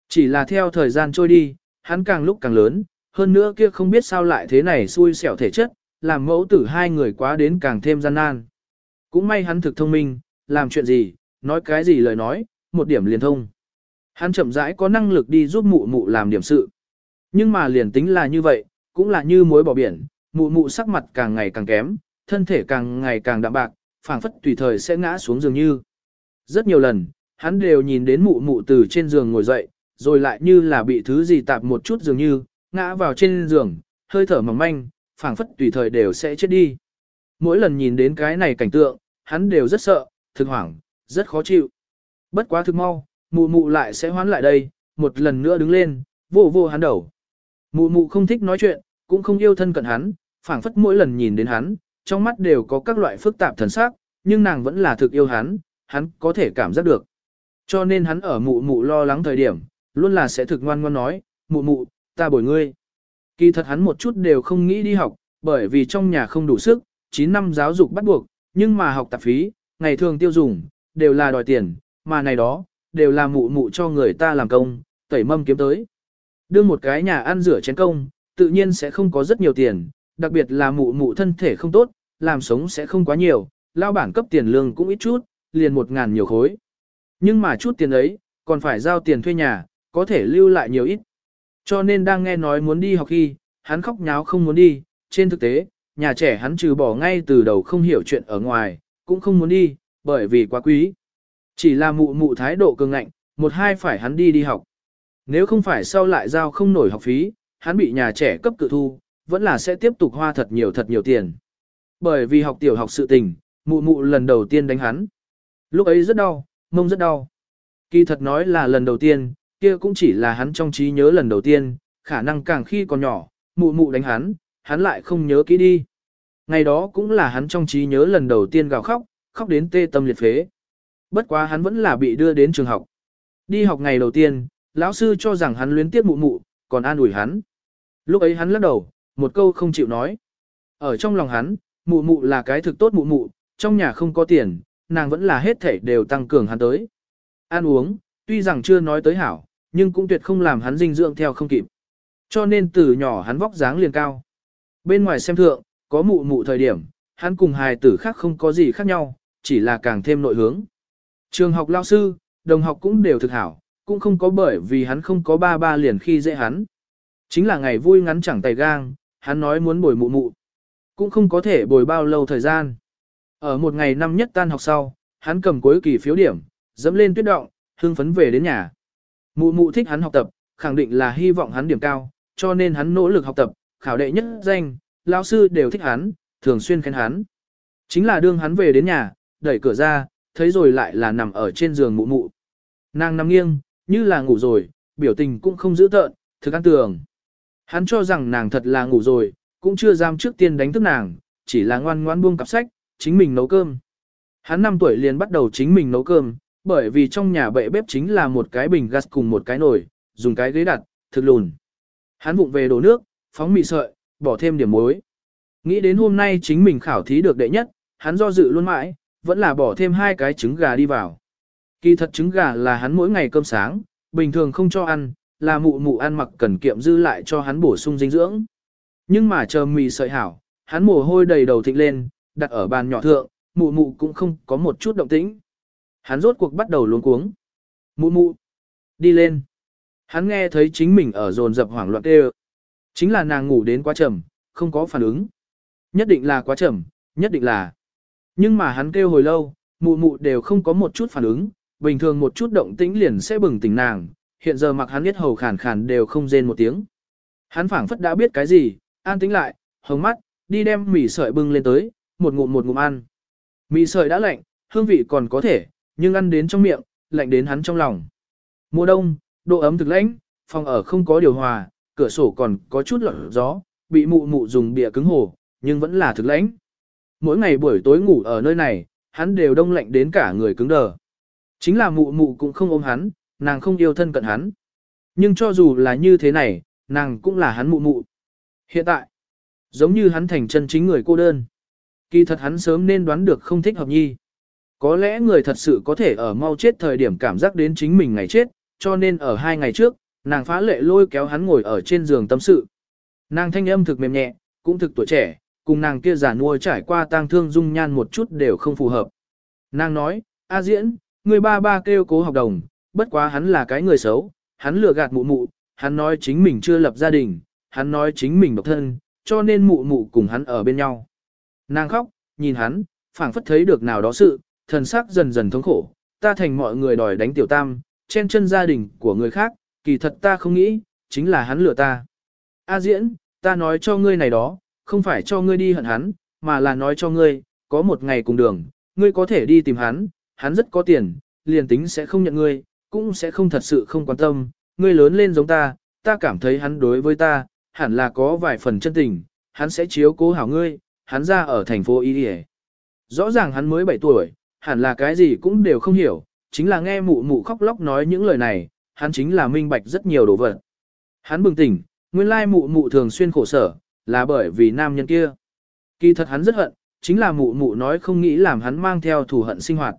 Chỉ là theo thời gian trôi đi, hắn càng lúc càng lớn, hơn nữa kia không biết sao lại thế này xui xẻo thể chất, làm mẫu tử hai người quá đến càng thêm gian nan. Cũng may hắn thực thông minh, làm chuyện gì, nói cái gì lời nói, một điểm liền thông. Hắn chậm rãi có năng lực đi giúp mụ mụ làm điểm sự. Nhưng mà liền tính là như vậy, cũng là như muối bỏ biển, mụ mụ sắc mặt càng ngày càng kém, thân thể càng ngày càng đạm bạc, phảng phất tùy thời sẽ ngã xuống giường như. Rất nhiều lần, hắn đều nhìn đến mụ mụ từ trên giường ngồi dậy, rồi lại như là bị thứ gì tạp một chút dường như, ngã vào trên giường, hơi thở mỏng manh, phảng phất tùy thời đều sẽ chết đi. Mỗi lần nhìn đến cái này cảnh tượng, hắn đều rất sợ, thực hoảng, rất khó chịu. Bất quá thực mau, mụ mụ lại sẽ hoán lại đây, một lần nữa đứng lên, vô vô hắn đầu. Mụ mụ không thích nói chuyện, cũng không yêu thân cận hắn, phảng phất mỗi lần nhìn đến hắn, trong mắt đều có các loại phức tạp thần sắc, nhưng nàng vẫn là thực yêu hắn, hắn có thể cảm giác được. Cho nên hắn ở mụ mụ lo lắng thời điểm, luôn là sẽ thực ngoan ngoan nói, mụ mụ, ta bồi ngươi. Kỳ thật hắn một chút đều không nghĩ đi học, bởi vì trong nhà không đủ sức, 9 năm giáo dục bắt buộc, nhưng mà học tạp phí, ngày thường tiêu dùng, đều là đòi tiền, mà này đó, đều là mụ mụ cho người ta làm công, tẩy mâm kiếm tới. Đưa một cái nhà ăn rửa chén công, tự nhiên sẽ không có rất nhiều tiền, đặc biệt là mụ mụ thân thể không tốt, làm sống sẽ không quá nhiều, lao bản cấp tiền lương cũng ít chút, liền một ngàn nhiều khối. Nhưng mà chút tiền ấy, còn phải giao tiền thuê nhà, có thể lưu lại nhiều ít. Cho nên đang nghe nói muốn đi học khi, hắn khóc nháo không muốn đi, trên thực tế, nhà trẻ hắn trừ bỏ ngay từ đầu không hiểu chuyện ở ngoài, cũng không muốn đi, bởi vì quá quý. Chỉ là mụ mụ thái độ cường ngạnh, một hai phải hắn đi đi học. Nếu không phải sau lại giao không nổi học phí, hắn bị nhà trẻ cấp cự thu, vẫn là sẽ tiếp tục hoa thật nhiều thật nhiều tiền. Bởi vì học tiểu học sự tình, mụ mụ lần đầu tiên đánh hắn. Lúc ấy rất đau, mông rất đau. Kỳ thật nói là lần đầu tiên, kia cũng chỉ là hắn trong trí nhớ lần đầu tiên, khả năng càng khi còn nhỏ, mụ mụ đánh hắn, hắn lại không nhớ kỹ đi. Ngày đó cũng là hắn trong trí nhớ lần đầu tiên gào khóc, khóc đến tê tâm liệt phế. Bất quá hắn vẫn là bị đưa đến trường học. Đi học ngày đầu tiên, lão sư cho rằng hắn luyến tiếc mụ mụ, còn an ủi hắn. Lúc ấy hắn lắc đầu, một câu không chịu nói. Ở trong lòng hắn, mụ mụ là cái thực tốt mụ mụ, trong nhà không có tiền, nàng vẫn là hết thể đều tăng cường hắn tới. Ăn uống, tuy rằng chưa nói tới hảo, nhưng cũng tuyệt không làm hắn dinh dưỡng theo không kịp. Cho nên từ nhỏ hắn vóc dáng liền cao. Bên ngoài xem thượng, có mụ mụ thời điểm, hắn cùng hài tử khác không có gì khác nhau, chỉ là càng thêm nội hướng. Trường học lao sư, đồng học cũng đều thực hảo, cũng không có bởi vì hắn không có ba ba liền khi dễ hắn. Chính là ngày vui ngắn chẳng tay gang, hắn nói muốn bồi mụ mụ. Cũng không có thể bồi bao lâu thời gian. Ở một ngày năm nhất tan học sau, hắn cầm cuối kỳ phiếu điểm, dẫm lên tuyết động, hưng phấn về đến nhà. Mụ mụ thích hắn học tập, khẳng định là hy vọng hắn điểm cao, cho nên hắn nỗ lực học tập, khảo đệ nhất danh, lão sư đều thích hắn, thường xuyên khen hắn. Chính là đương hắn về đến nhà, đẩy cửa ra, thấy rồi lại là nằm ở trên giường mụ mụ. Nàng nằm nghiêng, như là ngủ rồi, biểu tình cũng không giữ tợn, thực ăn tường. Hắn cho rằng nàng thật là ngủ rồi, cũng chưa dám trước tiên đánh thức nàng, chỉ là ngoan ngoan buông cặp sách, chính mình nấu cơm. Hắn 5 tuổi liền bắt đầu chính mình nấu cơm, bởi vì trong nhà bệ bếp chính là một cái bình gas cùng một cái nồi, dùng cái ghế đặt, thực lùn. Hắn vụng về đổ nước, phóng mì sợi, bỏ thêm điểm muối. Nghĩ đến hôm nay chính mình khảo thí được đệ nhất, hắn do dự luôn mãi, vẫn là bỏ thêm hai cái trứng gà đi vào. Kỳ thật trứng gà là hắn mỗi ngày cơm sáng, bình thường không cho ăn, là mụ mụ ăn mặc cần kiệm dư lại cho hắn bổ sung dinh dưỡng. Nhưng mà chờ mì sợi hảo, hắn mồ hôi đầy đầu thịnh lên, đặt ở bàn nhỏ thượng, mụ mụ cũng không có một chút động tĩnh. Hắn rốt cuộc bắt đầu luống cuống. Mụ mụ, đi lên. Hắn nghe thấy chính mình ở dồn dập hoảng loạn kêu. Chính là nàng ngủ đến quá chậm, không có phản ứng. Nhất định là quá chậm, nhất định là. Nhưng mà hắn kêu hồi lâu, mụ mụ đều không có một chút phản ứng, bình thường một chút động tĩnh liền sẽ bừng tỉnh nàng, hiện giờ mặc hắn biết hầu khàn khàn đều không rên một tiếng. Hắn phảng phất đã biết cái gì, an tĩnh lại, hồng mắt, đi đem mì sợi bưng lên tới, một ngụm một ngụm ăn. Mì sợi đã lạnh, hương vị còn có thể, nhưng ăn đến trong miệng, lạnh đến hắn trong lòng. Mùa đông, độ ấm thực lãnh, phòng ở không có điều hòa, cửa sổ còn có chút lọt gió, bị mụ mụ dùng bìa cứng hồ, nhưng vẫn là thực lãnh. Mỗi ngày buổi tối ngủ ở nơi này, hắn đều đông lạnh đến cả người cứng đờ. Chính là mụ mụ cũng không ôm hắn, nàng không yêu thân cận hắn. Nhưng cho dù là như thế này, nàng cũng là hắn mụ mụ. Hiện tại, giống như hắn thành chân chính người cô đơn. Kỳ thật hắn sớm nên đoán được không thích hợp nhi. Có lẽ người thật sự có thể ở mau chết thời điểm cảm giác đến chính mình ngày chết, cho nên ở hai ngày trước, nàng phá lệ lôi kéo hắn ngồi ở trên giường tâm sự. Nàng thanh âm thực mềm nhẹ, cũng thực tuổi trẻ, cùng nàng kia giả nuôi trải qua tang thương dung nhan một chút đều không phù hợp. Nàng nói, A diễn, người ba ba kêu cố học đồng, bất quá hắn là cái người xấu, hắn lừa gạt mụ mụ, hắn nói chính mình chưa lập gia đình, hắn nói chính mình độc thân, cho nên mụ mụ cùng hắn ở bên nhau. Nàng khóc, nhìn hắn, phảng phất thấy được nào đó sự, thần sắc dần dần thống khổ, ta thành mọi người đòi đánh tiểu tam, chen chân gia đình của người khác, kỳ thật ta không nghĩ, chính là hắn lừa ta. A diễn, ta nói cho ngươi này đó, không phải cho ngươi đi hận hắn, mà là nói cho ngươi, có một ngày cùng đường, ngươi có thể đi tìm hắn, hắn rất có tiền, liền tính sẽ không nhận ngươi, cũng sẽ không thật sự không quan tâm, ngươi lớn lên giống ta, ta cảm thấy hắn đối với ta, hẳn là có vài phần chân tình, hắn sẽ chiếu cố hảo ngươi, hắn ra ở thành phố Y Điề. Rõ ràng hắn mới 7 tuổi, hẳn là cái gì cũng đều không hiểu, chính là nghe mụ mụ khóc lóc nói những lời này, hắn chính là minh bạch rất nhiều đồ vật. Hắn bừng tỉnh, nguyên lai mụ mụ thường xuyên khổ sở, là bởi vì nam nhân kia. Kỳ thật hắn rất hận, chính là mụ mụ nói không nghĩ làm hắn mang theo thù hận sinh hoạt.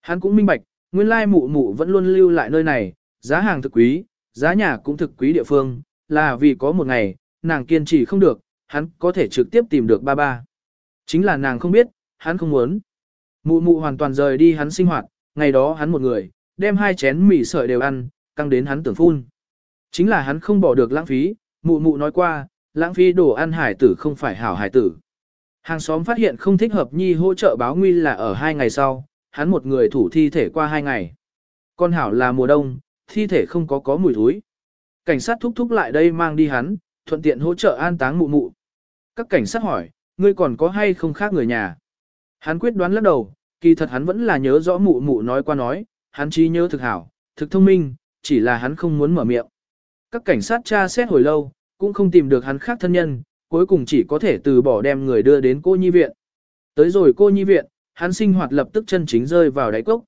Hắn cũng minh bạch, nguyên lai mụ mụ vẫn luôn lưu lại nơi này, giá hàng thực quý, giá nhà cũng thực quý địa phương, là vì có một ngày, nàng kiên trì không được, hắn có thể trực tiếp tìm được ba ba. Chính là nàng không biết, hắn không muốn. Mụ mụ hoàn toàn rời đi hắn sinh hoạt, ngày đó hắn một người, đem hai chén mì sợi đều ăn, căng đến hắn tưởng phun. Chính là hắn không bỏ được lãng phí, mụ mụ nói qua, lãng phí đồ ăn hải tử không phải hảo hải tử. Hàng xóm phát hiện không thích hợp nhi hỗ trợ báo nguy là ở hai ngày sau, hắn một người thủ thi thể qua hai ngày. Con hảo là mùa đông, thi thể không có có mùi thối. Cảnh sát thúc thúc lại đây mang đi hắn, thuận tiện hỗ trợ an táng mụ mụ. Các cảnh sát hỏi, ngươi còn có hay không khác người nhà? Hắn quyết đoán lắc đầu, kỳ thật hắn vẫn là nhớ rõ mụ mụ nói qua nói, hắn trí nhớ thực hảo, thực thông minh, chỉ là hắn không muốn mở miệng. Các cảnh sát tra xét hồi lâu, cũng không tìm được hắn khác thân nhân, cuối cùng chỉ có thể từ bỏ đem người đưa đến cô nhi viện. Tới rồi cô nhi viện, hắn sinh hoạt lập tức chân chính rơi vào đáy cốc.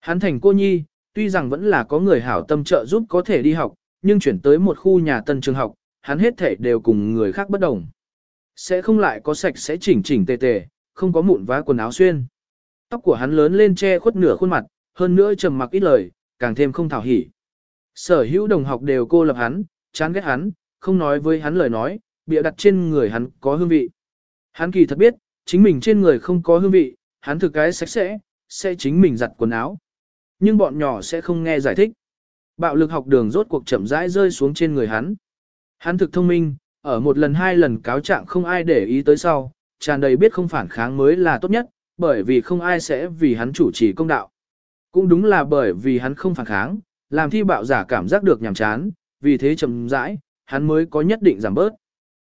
Hắn thành cô nhi, tuy rằng vẫn là có người hảo tâm trợ giúp có thể đi học, nhưng chuyển tới một khu nhà tân trường học, hắn hết thể đều cùng người khác bất đồng. Sẽ không lại có sạch sẽ chỉnh chỉnh tề tề, không có mụn vá quần áo xuyên. Tóc của hắn lớn lên che khuất nửa khuôn mặt, hơn nữa trầm mặc ít lời, càng thêm không thảo hỉ. Sở hữu đồng học đều cô lập hắn, chán ghét hắn, không nói với hắn lời nói, bịa đặt trên người hắn có hương vị. Hắn kỳ thật biết, chính mình trên người không có hương vị, hắn thực cái sạch sẽ, sẽ chính mình giặt quần áo. Nhưng bọn nhỏ sẽ không nghe giải thích. Bạo lực học đường rốt cuộc chậm rãi rơi xuống trên người hắn. Hắn thực thông minh, ở một lần hai lần cáo trạng không ai để ý tới sau, tràn đầy biết không phản kháng mới là tốt nhất, bởi vì không ai sẽ vì hắn chủ trì công đạo. Cũng đúng là bởi vì hắn không phản kháng, làm thi bạo giả cảm giác được nhàm chán, vì thế chậm rãi, hắn mới có nhất định giảm bớt.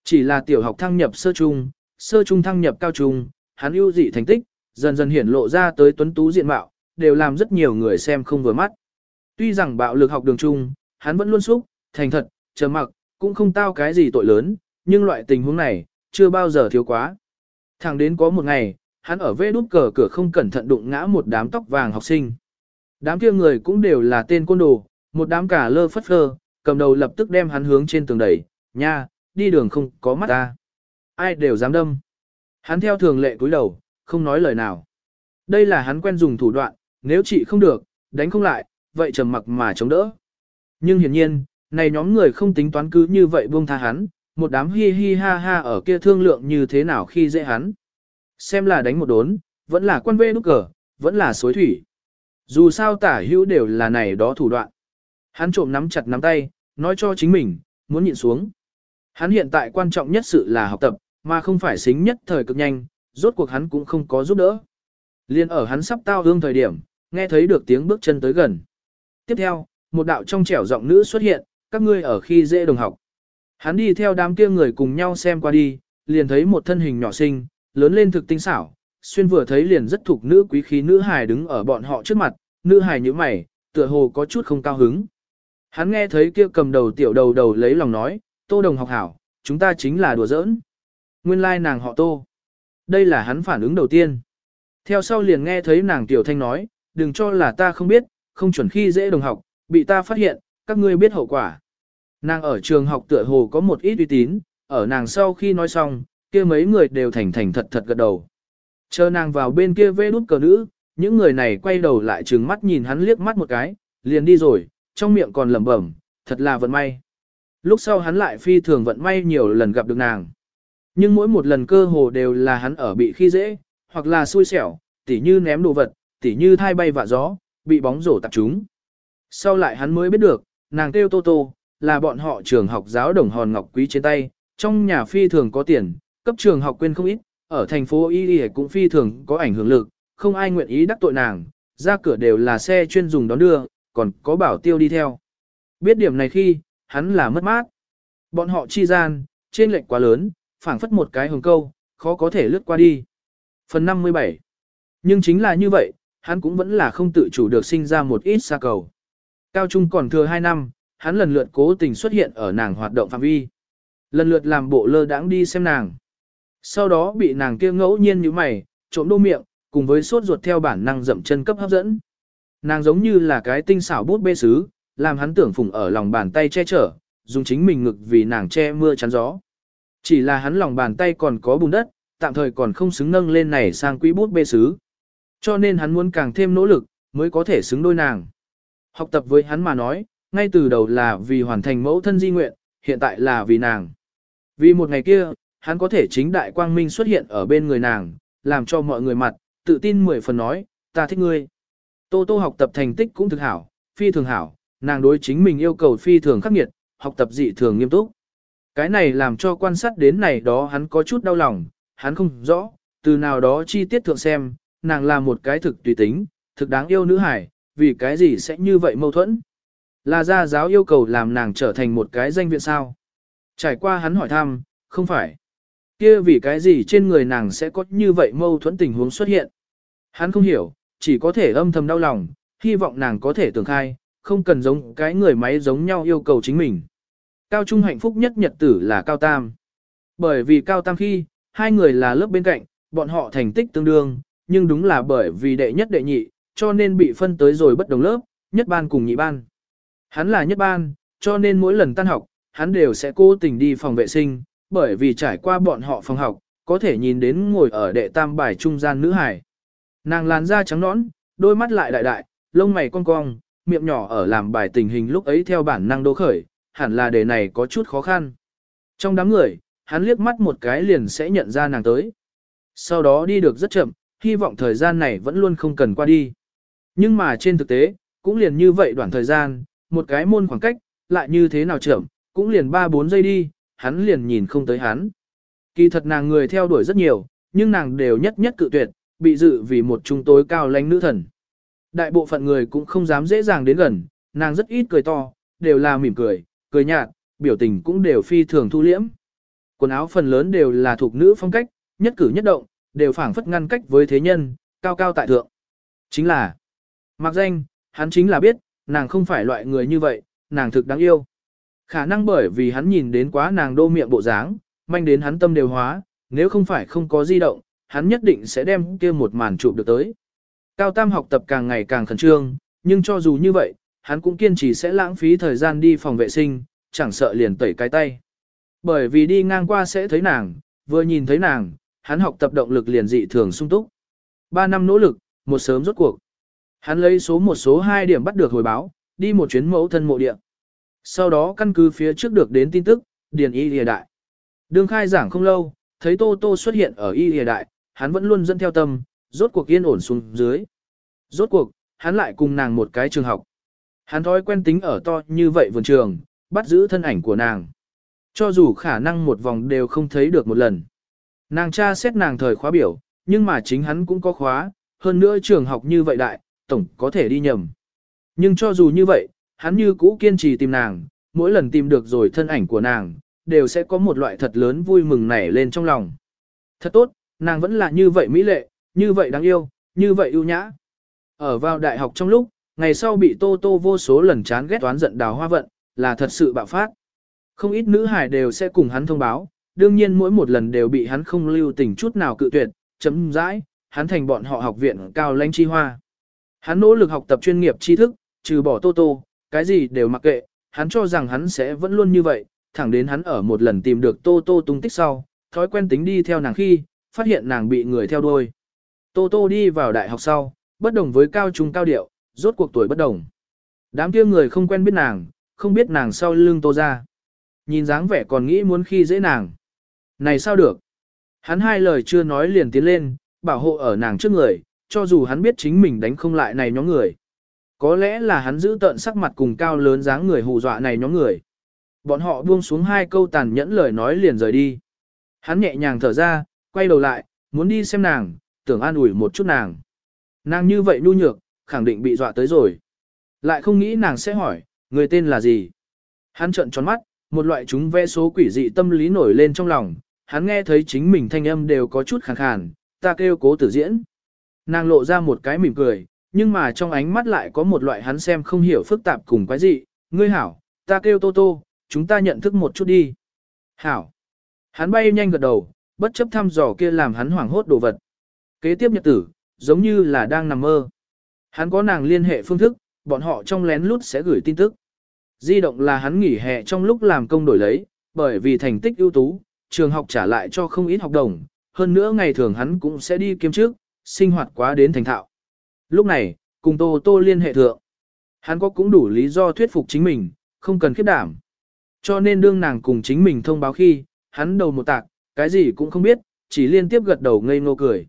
Chỉ là tiểu học thăng nhập sơ trung, sơ trung thăng nhập cao trung, hắn ưu dị thành tích, dần dần hiển lộ ra tới tuấn tú diện mạo, đều làm rất nhiều người xem không vừa mắt. Tuy rằng bạo lực học đường trung, hắn vẫn luôn xúc, thành thật, trầm mặc, cũng không tao cái gì tội lớn, nhưng loại tình huống này, chưa bao giờ thiếu quá. Thẳng đến có một ngày, hắn ở vê đút cờ cửa không cẩn thận đụng ngã một đám tóc vàng học sinh. Đám kia người cũng đều là tên côn đồ, một đám cả lơ phất phơ, cầm đầu lập tức đem hắn hướng trên tường đẩy, nha, đi đường không có mắt ta. Ai đều dám đâm. Hắn theo thường lệ cúi đầu, không nói lời nào. Đây là hắn quen dùng thủ đoạn, nếu chị không được, đánh không lại, vậy trầm mặc mà chống đỡ. Nhưng hiển nhiên, này nhóm người không tính toán cứ như vậy buông tha hắn, một đám hi hi ha ha ở kia thương lượng như thế nào khi dễ hắn. Xem là đánh một đốn, vẫn là quan vê nút cờ, vẫn là xối thủy. Dù sao tả hữu đều là này đó thủ đoạn. Hắn trộm nắm chặt nắm tay, nói cho chính mình, muốn nhịn xuống. Hắn hiện tại quan trọng nhất sự là học tập, mà không phải xính nhất thời cực nhanh, rốt cuộc hắn cũng không có giúp đỡ. Liên ở hắn sắp tao hương thời điểm, nghe thấy được tiếng bước chân tới gần. Tiếp theo, một đạo trong trẻo giọng nữ xuất hiện, các ngươi ở khi dễ đồng học. Hắn đi theo đám kia người cùng nhau xem qua đi, liền thấy một thân hình nhỏ xinh, lớn lên thực tinh xảo, xuyên vừa thấy liền rất thuộc nữ quý khí nữ hài đứng ở bọn họ trước mặt, nữ hài như mày, tựa hồ có chút không cao hứng. Hắn nghe thấy kia cầm đầu tiểu đầu đầu lấy lòng nói, tô đồng học hảo, chúng ta chính là đùa giỡn. Nguyên lai like nàng họ tô. Đây là hắn phản ứng đầu tiên. Theo sau liền nghe thấy nàng tiểu thanh nói, đừng cho là ta không biết, không chuẩn khi dễ đồng học, bị ta phát hiện, các ngươi biết hậu quả. Nàng ở trường học tựa hồ có một ít uy tín, ở nàng sau khi nói xong, kia mấy người đều thành thành thật thật gật đầu. Chờ nàng vào bên kia vê đút cờ nữ, những người này quay đầu lại trừng mắt nhìn hắn liếc mắt một cái, liền đi rồi, trong miệng còn lẩm bẩm, thật là vận may. Lúc sau hắn lại phi thường vận may nhiều lần gặp được nàng. Nhưng mỗi một lần cơ hồ đều là hắn ở bị khi dễ, hoặc là xui xẻo, tỉ như ném đồ vật, tỉ như thai bay vạ gió, bị bóng rổ tập chúng. Sau lại hắn mới biết được, nàng kêu Tô Tô, là bọn họ trường học giáo đồng hòn ngọc quý trên tay, trong nhà phi thường có tiền, cấp trường học quên không ít, ở thành phố Y Y cũng phi thường có ảnh hưởng lực, không ai nguyện ý đắc tội nàng, ra cửa đều là xe chuyên dùng đón đưa, còn có bảo tiêu đi theo. Biết điểm này khi, hắn là mất mát. Bọn họ chi gian, trên lệnh quá lớn, phảng phất một cái hồng câu, khó có thể lướt qua đi. Phần 57 Nhưng chính là như vậy, hắn cũng vẫn là không tự chủ được sinh ra một ít xa cầu. Cao trung còn thừa 2 năm, hắn lần lượt cố tình xuất hiện ở nàng hoạt động phạm vi. Lần lượt làm bộ lơ đãng đi xem nàng. Sau đó bị nàng kia ngẫu nhiên như mày, trộm đô miệng, cùng với sốt ruột theo bản năng dậm chân cấp hấp dẫn. Nàng giống như là cái tinh xảo bút bê sứ, làm hắn tưởng phùng ở lòng bàn tay che chở, dùng chính mình ngực vì nàng che mưa chắn gió. Chỉ là hắn lòng bàn tay còn có bùn đất, tạm thời còn không xứng nâng lên này sang quý bút bê sứ. Cho nên hắn muốn càng thêm nỗ lực, mới có thể xứng đôi nàng. Học tập với hắn mà nói, ngay từ đầu là vì hoàn thành mẫu thân di nguyện, hiện tại là vì nàng. Vì một ngày kia, hắn có thể chính đại quang minh xuất hiện ở bên người nàng, làm cho mọi người mặt, tự tin mười phần nói, ta thích ngươi. Tô Tô học tập thành tích cũng thực hảo, phi thường hảo, nàng đối chính mình yêu cầu phi thường khắc nghiệt, học tập dị thường nghiêm túc. Cái này làm cho quan sát đến này đó hắn có chút đau lòng, hắn không rõ, từ nào đó chi tiết thượng xem, nàng là một cái thực tùy tính, thực đáng yêu nữ hải, vì cái gì sẽ như vậy mâu thuẫn. Là gia giáo yêu cầu làm nàng trở thành một cái danh viện sao. Trải qua hắn hỏi thăm, không phải. kia vì cái gì trên người nàng sẽ có như vậy mâu thuẫn tình huống xuất hiện. Hắn không hiểu, chỉ có thể âm thầm đau lòng, hy vọng nàng có thể tưởng khai, không cần giống cái người máy giống nhau yêu cầu chính mình. Cao trung hạnh phúc nhất nhật tử là Cao Tam. Bởi vì Cao Tam khi, hai người là lớp bên cạnh, bọn họ thành tích tương đương, nhưng đúng là bởi vì đệ nhất đệ nhị, cho nên bị phân tới rồi bất đồng lớp, nhất ban cùng nhị ban. Hắn là nhất ban, cho nên mỗi lần tan học, hắn đều sẽ cố tình đi phòng vệ sinh, bởi vì trải qua bọn họ phòng học, có thể nhìn đến ngồi ở đệ tam bài trung gian nữ hải. Nàng làn da trắng nõn, đôi mắt lại đại đại, lông mày cong cong, miệng nhỏ ở làm bài tình hình lúc ấy theo bản năng đô khởi, hẳn là đề này có chút khó khăn. Trong đám người, hắn liếc mắt một cái liền sẽ nhận ra nàng tới. Sau đó đi được rất chậm, hy vọng thời gian này vẫn luôn không cần qua đi. Nhưng mà trên thực tế, cũng liền như vậy đoạn thời gian, một cái môn khoảng cách, lại như thế nào chậm, cũng liền 3-4 giây đi, hắn liền nhìn không tới hắn. Kỳ thật nàng người theo đuổi rất nhiều, nhưng nàng đều nhất nhất cự tuyệt, bị dự vì một trung tối cao lãnh nữ thần. Đại bộ phận người cũng không dám dễ dàng đến gần, nàng rất ít cười to, đều là mỉm cười, cười nhạt, biểu tình cũng đều phi thường thu liễm. Quần áo phần lớn đều là thuộc nữ phong cách, nhất cử nhất động, đều phảng phất ngăn cách với thế nhân, cao cao tại thượng. Chính là, mặc danh, hắn chính là biết, nàng không phải loại người như vậy, nàng thực đáng yêu. Khả năng bởi vì hắn nhìn đến quá nàng đô miệng bộ dáng, manh đến hắn tâm đều hóa, nếu không phải không có di động, hắn nhất định sẽ đem kia một màn chụp được tới. Cao Tam học tập càng ngày càng khẩn trương, nhưng cho dù như vậy, hắn cũng kiên trì sẽ lãng phí thời gian đi phòng vệ sinh, chẳng sợ liền tẩy cái tay. Bởi vì đi ngang qua sẽ thấy nàng, vừa nhìn thấy nàng, hắn học tập động lực liền dị thường sung túc. Ba năm nỗ lực, một sớm rốt cuộc. Hắn lấy số một số hai điểm bắt được hồi báo, đi một chuyến mẫu thân mộ địa. Sau đó căn cứ phía trước được đến tin tức, điền y lìa đại. Đường khai giảng không lâu, thấy Tô Tô xuất hiện ở y lìa đại, hắn vẫn luôn dẫn theo tâm, rốt cuộc yên ổn xuống dưới. Rốt cuộc, hắn lại cùng nàng một cái trường học. Hắn thói quen tính ở to như vậy vườn trường, bắt giữ thân ảnh của nàng. Cho dù khả năng một vòng đều không thấy được một lần. Nàng cha xét nàng thời khóa biểu, nhưng mà chính hắn cũng có khóa, hơn nữa trường học như vậy đại, tổng có thể đi nhầm. Nhưng cho dù như vậy, hắn như cũ kiên trì tìm nàng, mỗi lần tìm được rồi thân ảnh của nàng, đều sẽ có một loại thật lớn vui mừng nảy lên trong lòng. Thật tốt, nàng vẫn là như vậy mỹ lệ, như vậy đáng yêu, như vậy ưu nhã. Ở vào đại học trong lúc, ngày sau bị Tô Tô vô số lần chán ghét toán giận đào hoa vận, là thật sự bạo phát. Không ít nữ hải đều sẽ cùng hắn thông báo, đương nhiên mỗi một lần đều bị hắn không lưu tình chút nào cự tuyệt, chấm dãi, hắn thành bọn họ học viện cao lãnh chi hoa. Hắn nỗ lực học tập chuyên nghiệp tri thức, trừ bỏ Tô Tô, cái gì đều mặc kệ, hắn cho rằng hắn sẽ vẫn luôn như vậy, thẳng đến hắn ở một lần tìm được Tô Tô tung tích sau, thói quen tính đi theo nàng khi, phát hiện nàng bị người theo đuôi. Tô Tô đi vào đại học sau, bất đồng với cao trung cao điệu, rốt cuộc tuổi bất đồng. Đám kia người không quen biết nàng, không biết nàng sau lưng Tô ra. Nhìn dáng vẻ còn nghĩ muốn khi dễ nàng. Này sao được? Hắn hai lời chưa nói liền tiến lên, bảo hộ ở nàng trước người, cho dù hắn biết chính mình đánh không lại này nhóm người. Có lẽ là hắn giữ tận sắc mặt cùng cao lớn dáng người hù dọa này nhóm người. Bọn họ buông xuống hai câu tàn nhẫn lời nói liền rời đi. Hắn nhẹ nhàng thở ra, quay đầu lại, muốn đi xem nàng, tưởng an ủi một chút nàng. Nàng như vậy nhu nhược, khẳng định bị dọa tới rồi. Lại không nghĩ nàng sẽ hỏi, người tên là gì? Hắn trợn tròn mắt, một loại chúng vẽ số quỷ dị tâm lý nổi lên trong lòng, hắn nghe thấy chính mình thanh âm đều có chút khàn khàn, ta kêu cố tử diễn. Nàng lộ ra một cái mỉm cười, nhưng mà trong ánh mắt lại có một loại hắn xem không hiểu phức tạp cùng quái dị, ngươi hảo, ta kêu Tô Tô, chúng ta nhận thức một chút đi. Hảo. Hắn bay nhanh gật đầu, bất chấp thăm dò kia làm hắn hoảng hốt đồ vật. Kế tiếp nhật tử, giống như là đang nằm mơ. Hắn có nàng liên hệ phương thức, bọn họ trong lén lút sẽ gửi tin tức. Di động là hắn nghỉ hè trong lúc làm công đổi lấy, bởi vì thành tích ưu tú, trường học trả lại cho không ít học đồng, hơn nữa ngày thường hắn cũng sẽ đi kiếm trước, sinh hoạt quá đến thành thạo. Lúc này, cùng Tô Tô liên hệ thượng. Hắn có cũng đủ lý do thuyết phục chính mình, không cần khiếp đảm. Cho nên đương nàng cùng chính mình thông báo khi, hắn đầu một tạc, cái gì cũng không biết, chỉ liên tiếp gật đầu ngây ngô cười.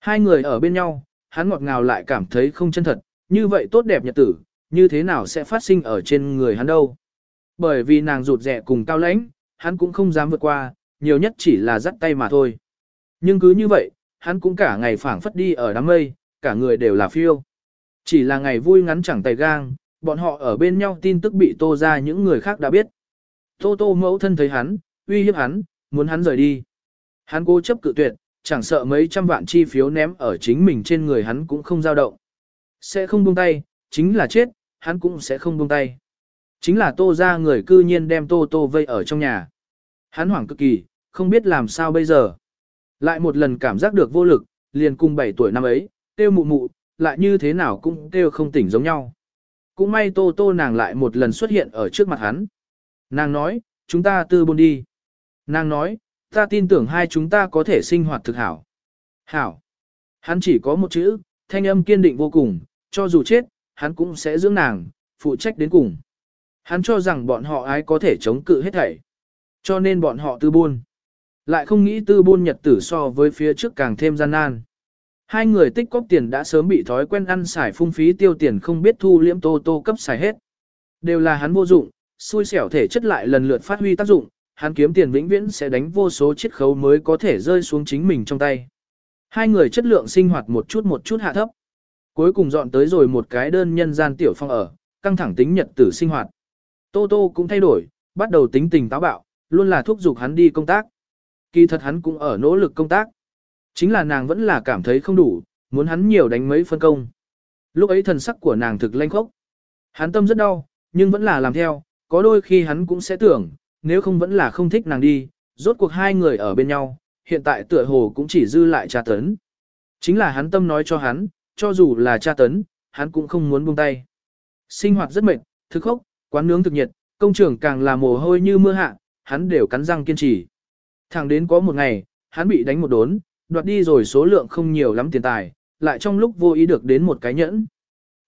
Hai người ở bên nhau, hắn ngọt ngào lại cảm thấy không chân thật, như vậy tốt đẹp nhật tử, như thế nào sẽ phát sinh ở trên người hắn đâu. Bởi vì nàng rụt rẻ cùng cao lãnh, hắn cũng không dám vượt qua, nhiều nhất chỉ là dắt tay mà thôi. Nhưng cứ như vậy, hắn cũng cả ngày phảng phất đi ở đám mây, cả người đều là phiêu. Chỉ là ngày vui ngắn chẳng tay gang, bọn họ ở bên nhau tin tức bị tô ra những người khác đã biết. Tô tô mẫu thân thấy hắn, uy hiếp hắn, muốn hắn rời đi. Hắn cố chấp cự tuyệt, chẳng sợ mấy trăm vạn chi phiếu ném ở chính mình trên người hắn cũng không dao động. Sẽ không buông tay, chính là chết, hắn cũng sẽ không buông tay. Chính là tô ra người cư nhiên đem tô tô vây ở trong nhà. Hắn hoảng cực kỳ, không biết làm sao bây giờ. Lại một lần cảm giác được vô lực, liền cùng 7 tuổi năm ấy, tiêu mụ mụ, lại như thế nào cũng tiêu không tỉnh giống nhau. Cũng may tô tô nàng lại một lần xuất hiện ở trước mặt hắn. Nàng nói, chúng ta tư buôn đi. Nàng nói, ta tin tưởng hai chúng ta có thể sinh hoạt thực hảo. Hảo. Hắn chỉ có một chữ, thanh âm kiên định vô cùng, cho dù chết, hắn cũng sẽ dưỡng nàng, phụ trách đến cùng. Hắn cho rằng bọn họ ai có thể chống cự hết thảy. Cho nên bọn họ tư buôn. Lại không nghĩ tư buôn nhật tử so với phía trước càng thêm gian nan. Hai người tích cóp tiền đã sớm bị thói quen ăn xài phung phí tiêu tiền không biết thu liễm tô tô cấp xài hết. Đều là hắn vô dụng, xui xẻo thể chất lại lần lượt phát huy tác dụng, hắn kiếm tiền vĩnh viễn sẽ đánh vô số chiết khấu mới có thể rơi xuống chính mình trong tay. Hai người chất lượng sinh hoạt một chút một chút hạ thấp. Cuối cùng dọn tới rồi một cái đơn nhân gian tiểu phong ở, căng thẳng tính nhật tử sinh hoạt. Tô Tô cũng thay đổi, bắt đầu tính tình táo bạo, luôn là thúc giục hắn đi công tác. Kỳ thật hắn cũng ở nỗ lực công tác. Chính là nàng vẫn là cảm thấy không đủ, muốn hắn nhiều đánh mấy phân công. Lúc ấy thần sắc của nàng thực lanh khốc. Hắn tâm rất đau, nhưng vẫn là làm theo, có đôi khi hắn cũng sẽ tưởng, nếu không vẫn là không thích nàng đi, rốt cuộc hai người ở bên nhau, hiện tại tựa hồ cũng chỉ dư lại cha tấn. Chính là hắn tâm nói cho hắn, cho dù là cha tấn, hắn cũng không muốn buông tay. Sinh hoạt rất mệt, thức khốc, quán nướng thực nhiệt, công trường càng là mồ hôi như mưa hạ, hắn đều cắn răng kiên trì. Thẳng đến có một ngày, hắn bị đánh một đốn, đoạt đi rồi số lượng không nhiều lắm tiền tài, lại trong lúc vô ý được đến một cái nhẫn.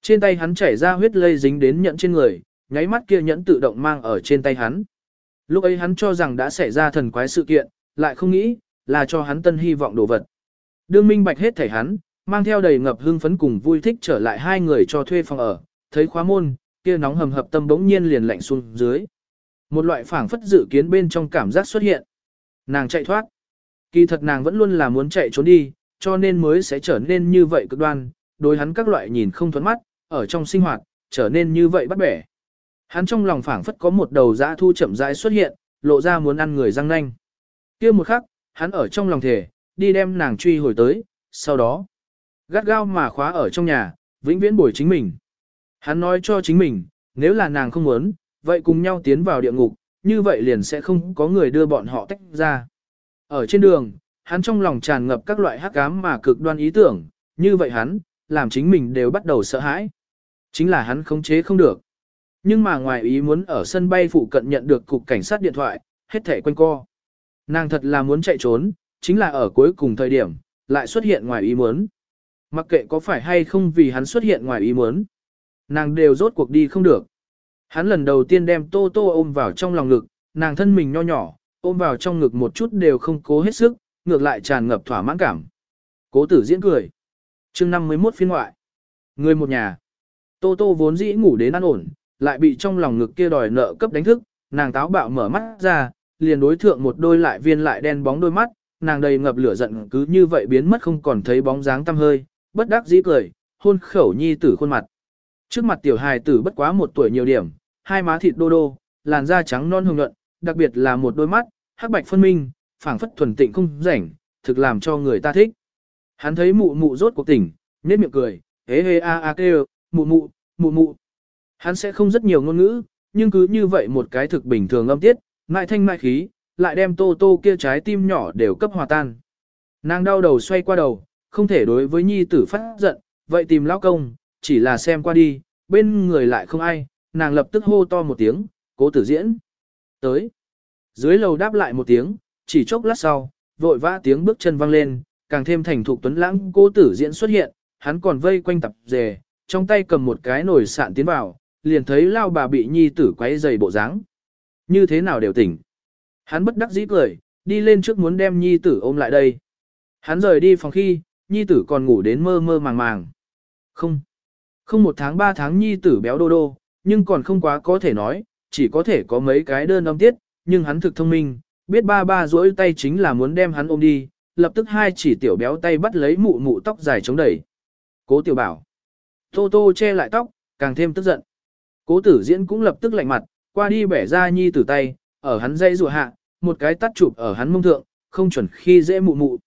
Trên tay hắn chảy ra huyết lây dính đến nhẫn trên người, nháy mắt kia nhẫn tự động mang ở trên tay hắn. Lúc ấy hắn cho rằng đã xảy ra thần quái sự kiện, lại không nghĩ, là cho hắn tân hy vọng đồ vật. Đương minh bạch hết thảy hắn, mang theo đầy ngập hưng phấn cùng vui thích trở lại hai người cho thuê phòng ở, thấy khóa môn, kia nóng hầm hập tâm bỗng nhiên liền lạnh xuống dưới. Một loại phảng phất dự kiến bên trong cảm giác xuất hiện. Nàng chạy thoát. Kỳ thật nàng vẫn luôn là muốn chạy trốn đi, cho nên mới sẽ trở nên như vậy cực đoan, đối hắn các loại nhìn không thuẫn mắt, ở trong sinh hoạt, trở nên như vậy bắt bẻ. Hắn trong lòng phảng phất có một đầu dã thu chậm rãi xuất hiện, lộ ra muốn ăn người răng nanh. kia một khắc, hắn ở trong lòng thể, đi đem nàng truy hồi tới, sau đó, gắt gao mà khóa ở trong nhà, vĩnh viễn bồi chính mình. Hắn nói cho chính mình, nếu là nàng không muốn, vậy cùng nhau tiến vào địa ngục, như vậy liền sẽ không có người đưa bọn họ tách ra. Ở trên đường, hắn trong lòng tràn ngập các loại hắc ám mà cực đoan ý tưởng, như vậy hắn, làm chính mình đều bắt đầu sợ hãi. Chính là hắn khống chế không được. Nhưng mà ngoài ý muốn ở sân bay phụ cận nhận được cục cảnh sát điện thoại, hết thể quanh co. Nàng thật là muốn chạy trốn, chính là ở cuối cùng thời điểm, lại xuất hiện ngoài ý muốn. Mặc kệ có phải hay không vì hắn xuất hiện ngoài ý muốn. Nàng đều rốt cuộc đi không được. Hắn lần đầu tiên đem Tô Tô ôm vào trong lòng ngực, nàng thân mình nho nhỏ, ôm vào trong ngực một chút đều không cố hết sức, ngược lại tràn ngập thỏa mãn cảm. Cố tử diễn cười. chương 51 phiên ngoại. Người một nhà. Tô Tô vốn dĩ ngủ đến an ổn, lại bị trong lòng ngực kia đòi nợ cấp đánh thức, nàng táo bạo mở mắt ra, liền đối thượng một đôi lại viên lại đen bóng đôi mắt, nàng đầy ngập lửa giận cứ như vậy biến mất không còn thấy bóng dáng tăm hơi, bất đắc dĩ cười, hôn khẩu nhi tử khuôn mặt. Trước mặt tiểu hài tử bất quá một tuổi nhiều điểm, hai má thịt đô đô, làn da trắng non hồng nhuận, đặc biệt là một đôi mắt, hắc bạch phân minh, phảng phất thuần tịnh không rảnh, thực làm cho người ta thích. Hắn thấy mụ mụ rốt cuộc tỉnh, nhếch miệng cười, hế hế a a kêu, mụ mụ, mụ mụ. Hắn sẽ không rất nhiều ngôn ngữ, nhưng cứ như vậy một cái thực bình thường âm tiết, mại thanh mại khí, lại đem tô tô kia trái tim nhỏ đều cấp hòa tan. Nàng đau đầu xoay qua đầu, không thể đối với nhi tử phát giận, vậy tìm lão công, chỉ là xem qua đi, bên người lại không ai, nàng lập tức hô to một tiếng, cố tử diễn. Tới. Dưới lầu đáp lại một tiếng, chỉ chốc lát sau, vội vã tiếng bước chân vang lên, càng thêm thành thục tuấn lãng cố tử diễn xuất hiện, hắn còn vây quanh tập dề, trong tay cầm một cái nồi sạn tiến vào, liền thấy lao bà bị nhi tử quấy dày bộ dáng. Như thế nào đều tỉnh. Hắn bất đắc dĩ cười, đi lên trước muốn đem nhi tử ôm lại đây. Hắn rời đi phòng khi, nhi tử còn ngủ đến mơ mơ màng màng. Không. Không một tháng ba tháng nhi tử béo đô đô, nhưng còn không quá có thể nói, chỉ có thể có mấy cái đơn âm tiết, nhưng hắn thực thông minh, biết ba ba duỗi tay chính là muốn đem hắn ôm đi, lập tức hai chỉ tiểu béo tay bắt lấy mụ mụ tóc dài chống đẩy. Cố tiểu bảo. Tô tô che lại tóc, càng thêm tức giận. Cố tử diễn cũng lập tức lạnh mặt, qua đi bẻ ra nhi tử tay, ở hắn dây rùa hạ, một cái tắt chụp ở hắn mông thượng, không chuẩn khi dễ mụ mụ.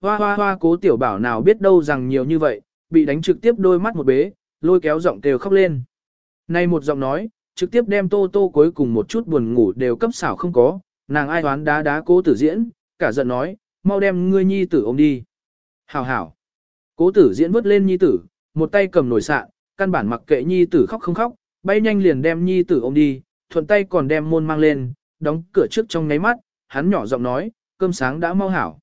Hoa hoa hoa cố tiểu bảo nào biết đâu rằng nhiều như vậy, bị đánh trực tiếp đôi mắt một bế, lôi kéo giọng kêu khóc lên. Nay một giọng nói, trực tiếp đem tô tô cuối cùng một chút buồn ngủ đều cấp xảo không có, nàng ai đoán đá đá cố tử diễn, cả giận nói, mau đem ngươi nhi tử ôm đi. Hảo hảo. Cố tử diễn vứt lên nhi tử, một tay cầm nồi sạn, căn bản mặc kệ nhi tử khóc không khóc, bay nhanh liền đem nhi tử ôm đi, thuận tay còn đem môn mang lên, đóng cửa trước trong ngáy mắt, hắn nhỏ giọng nói, cơm sáng đã mau hảo.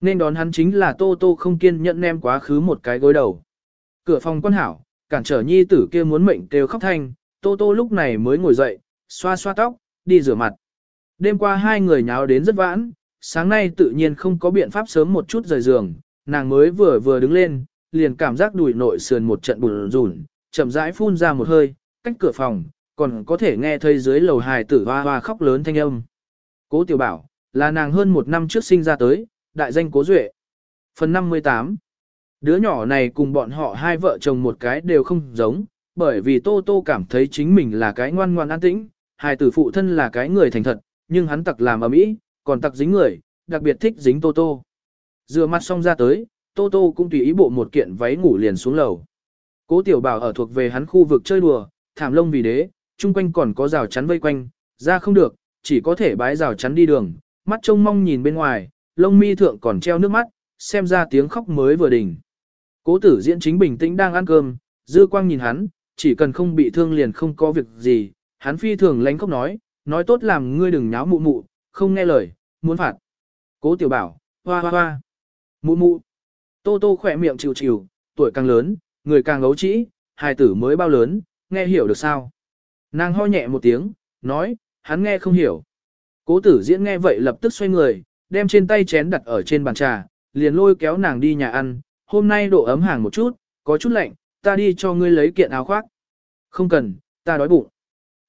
Nên đón hắn chính là Tô Tô không kiên nhẫn nem quá khứ một cái gối đầu. Cửa phòng quan hảo, cản trở nhi tử kia muốn mệnh kêu khóc thanh, Tô Tô lúc này mới ngồi dậy, xoa xoa tóc, đi rửa mặt. Đêm qua hai người nháo đến rất vãn, sáng nay tự nhiên không có biện pháp sớm một chút rời giường, nàng mới vừa vừa đứng lên, liền cảm giác đùi nội sườn một trận bùn rùn, chậm rãi phun ra một hơi, cách cửa phòng, còn có thể nghe thấy dưới lầu hài tử hoa hoa khóc lớn thanh âm. Cố tiểu bảo, là nàng hơn một năm trước sinh ra tới, đại danh cố duệ. Phần 58 Đứa nhỏ này cùng bọn họ hai vợ chồng một cái đều không giống, bởi vì Tô Tô cảm thấy chính mình là cái ngoan ngoan an tĩnh, hài tử phụ thân là cái người thành thật, nhưng hắn tặc làm ở mỹ, còn tặc dính người, đặc biệt thích dính Tô Tô. Rửa mặt xong ra tới, Tô Tô cũng tùy ý bộ một kiện váy ngủ liền xuống lầu. Cố tiểu bảo ở thuộc về hắn khu vực chơi đùa, thảm lông vì đế, chung quanh còn có rào chắn vây quanh, ra không được, chỉ có thể bái rào chắn đi đường, mắt trông mong nhìn bên ngoài, lông mi thượng còn treo nước mắt, xem ra tiếng khóc mới vừa đỉnh. Cố tử diễn chính bình tĩnh đang ăn cơm, dư quang nhìn hắn, chỉ cần không bị thương liền không có việc gì, hắn phi thường lánh khóc nói, nói tốt làm ngươi đừng nháo mụ mụ, không nghe lời, muốn phạt. Cố tiểu bảo, hoa hoa hoa, mụ mụ. Tô tô khỏe miệng chịu chịu, tuổi càng lớn, người càng ấu trĩ, hài tử mới bao lớn, nghe hiểu được sao. Nàng ho nhẹ một tiếng, nói, hắn nghe không hiểu. Cố tử diễn nghe vậy lập tức xoay người, đem trên tay chén đặt ở trên bàn trà, liền lôi kéo nàng đi nhà ăn, hôm nay độ ấm hàng một chút, có chút lạnh, ta đi cho ngươi lấy kiện áo khoác. Không cần, ta đói bụng.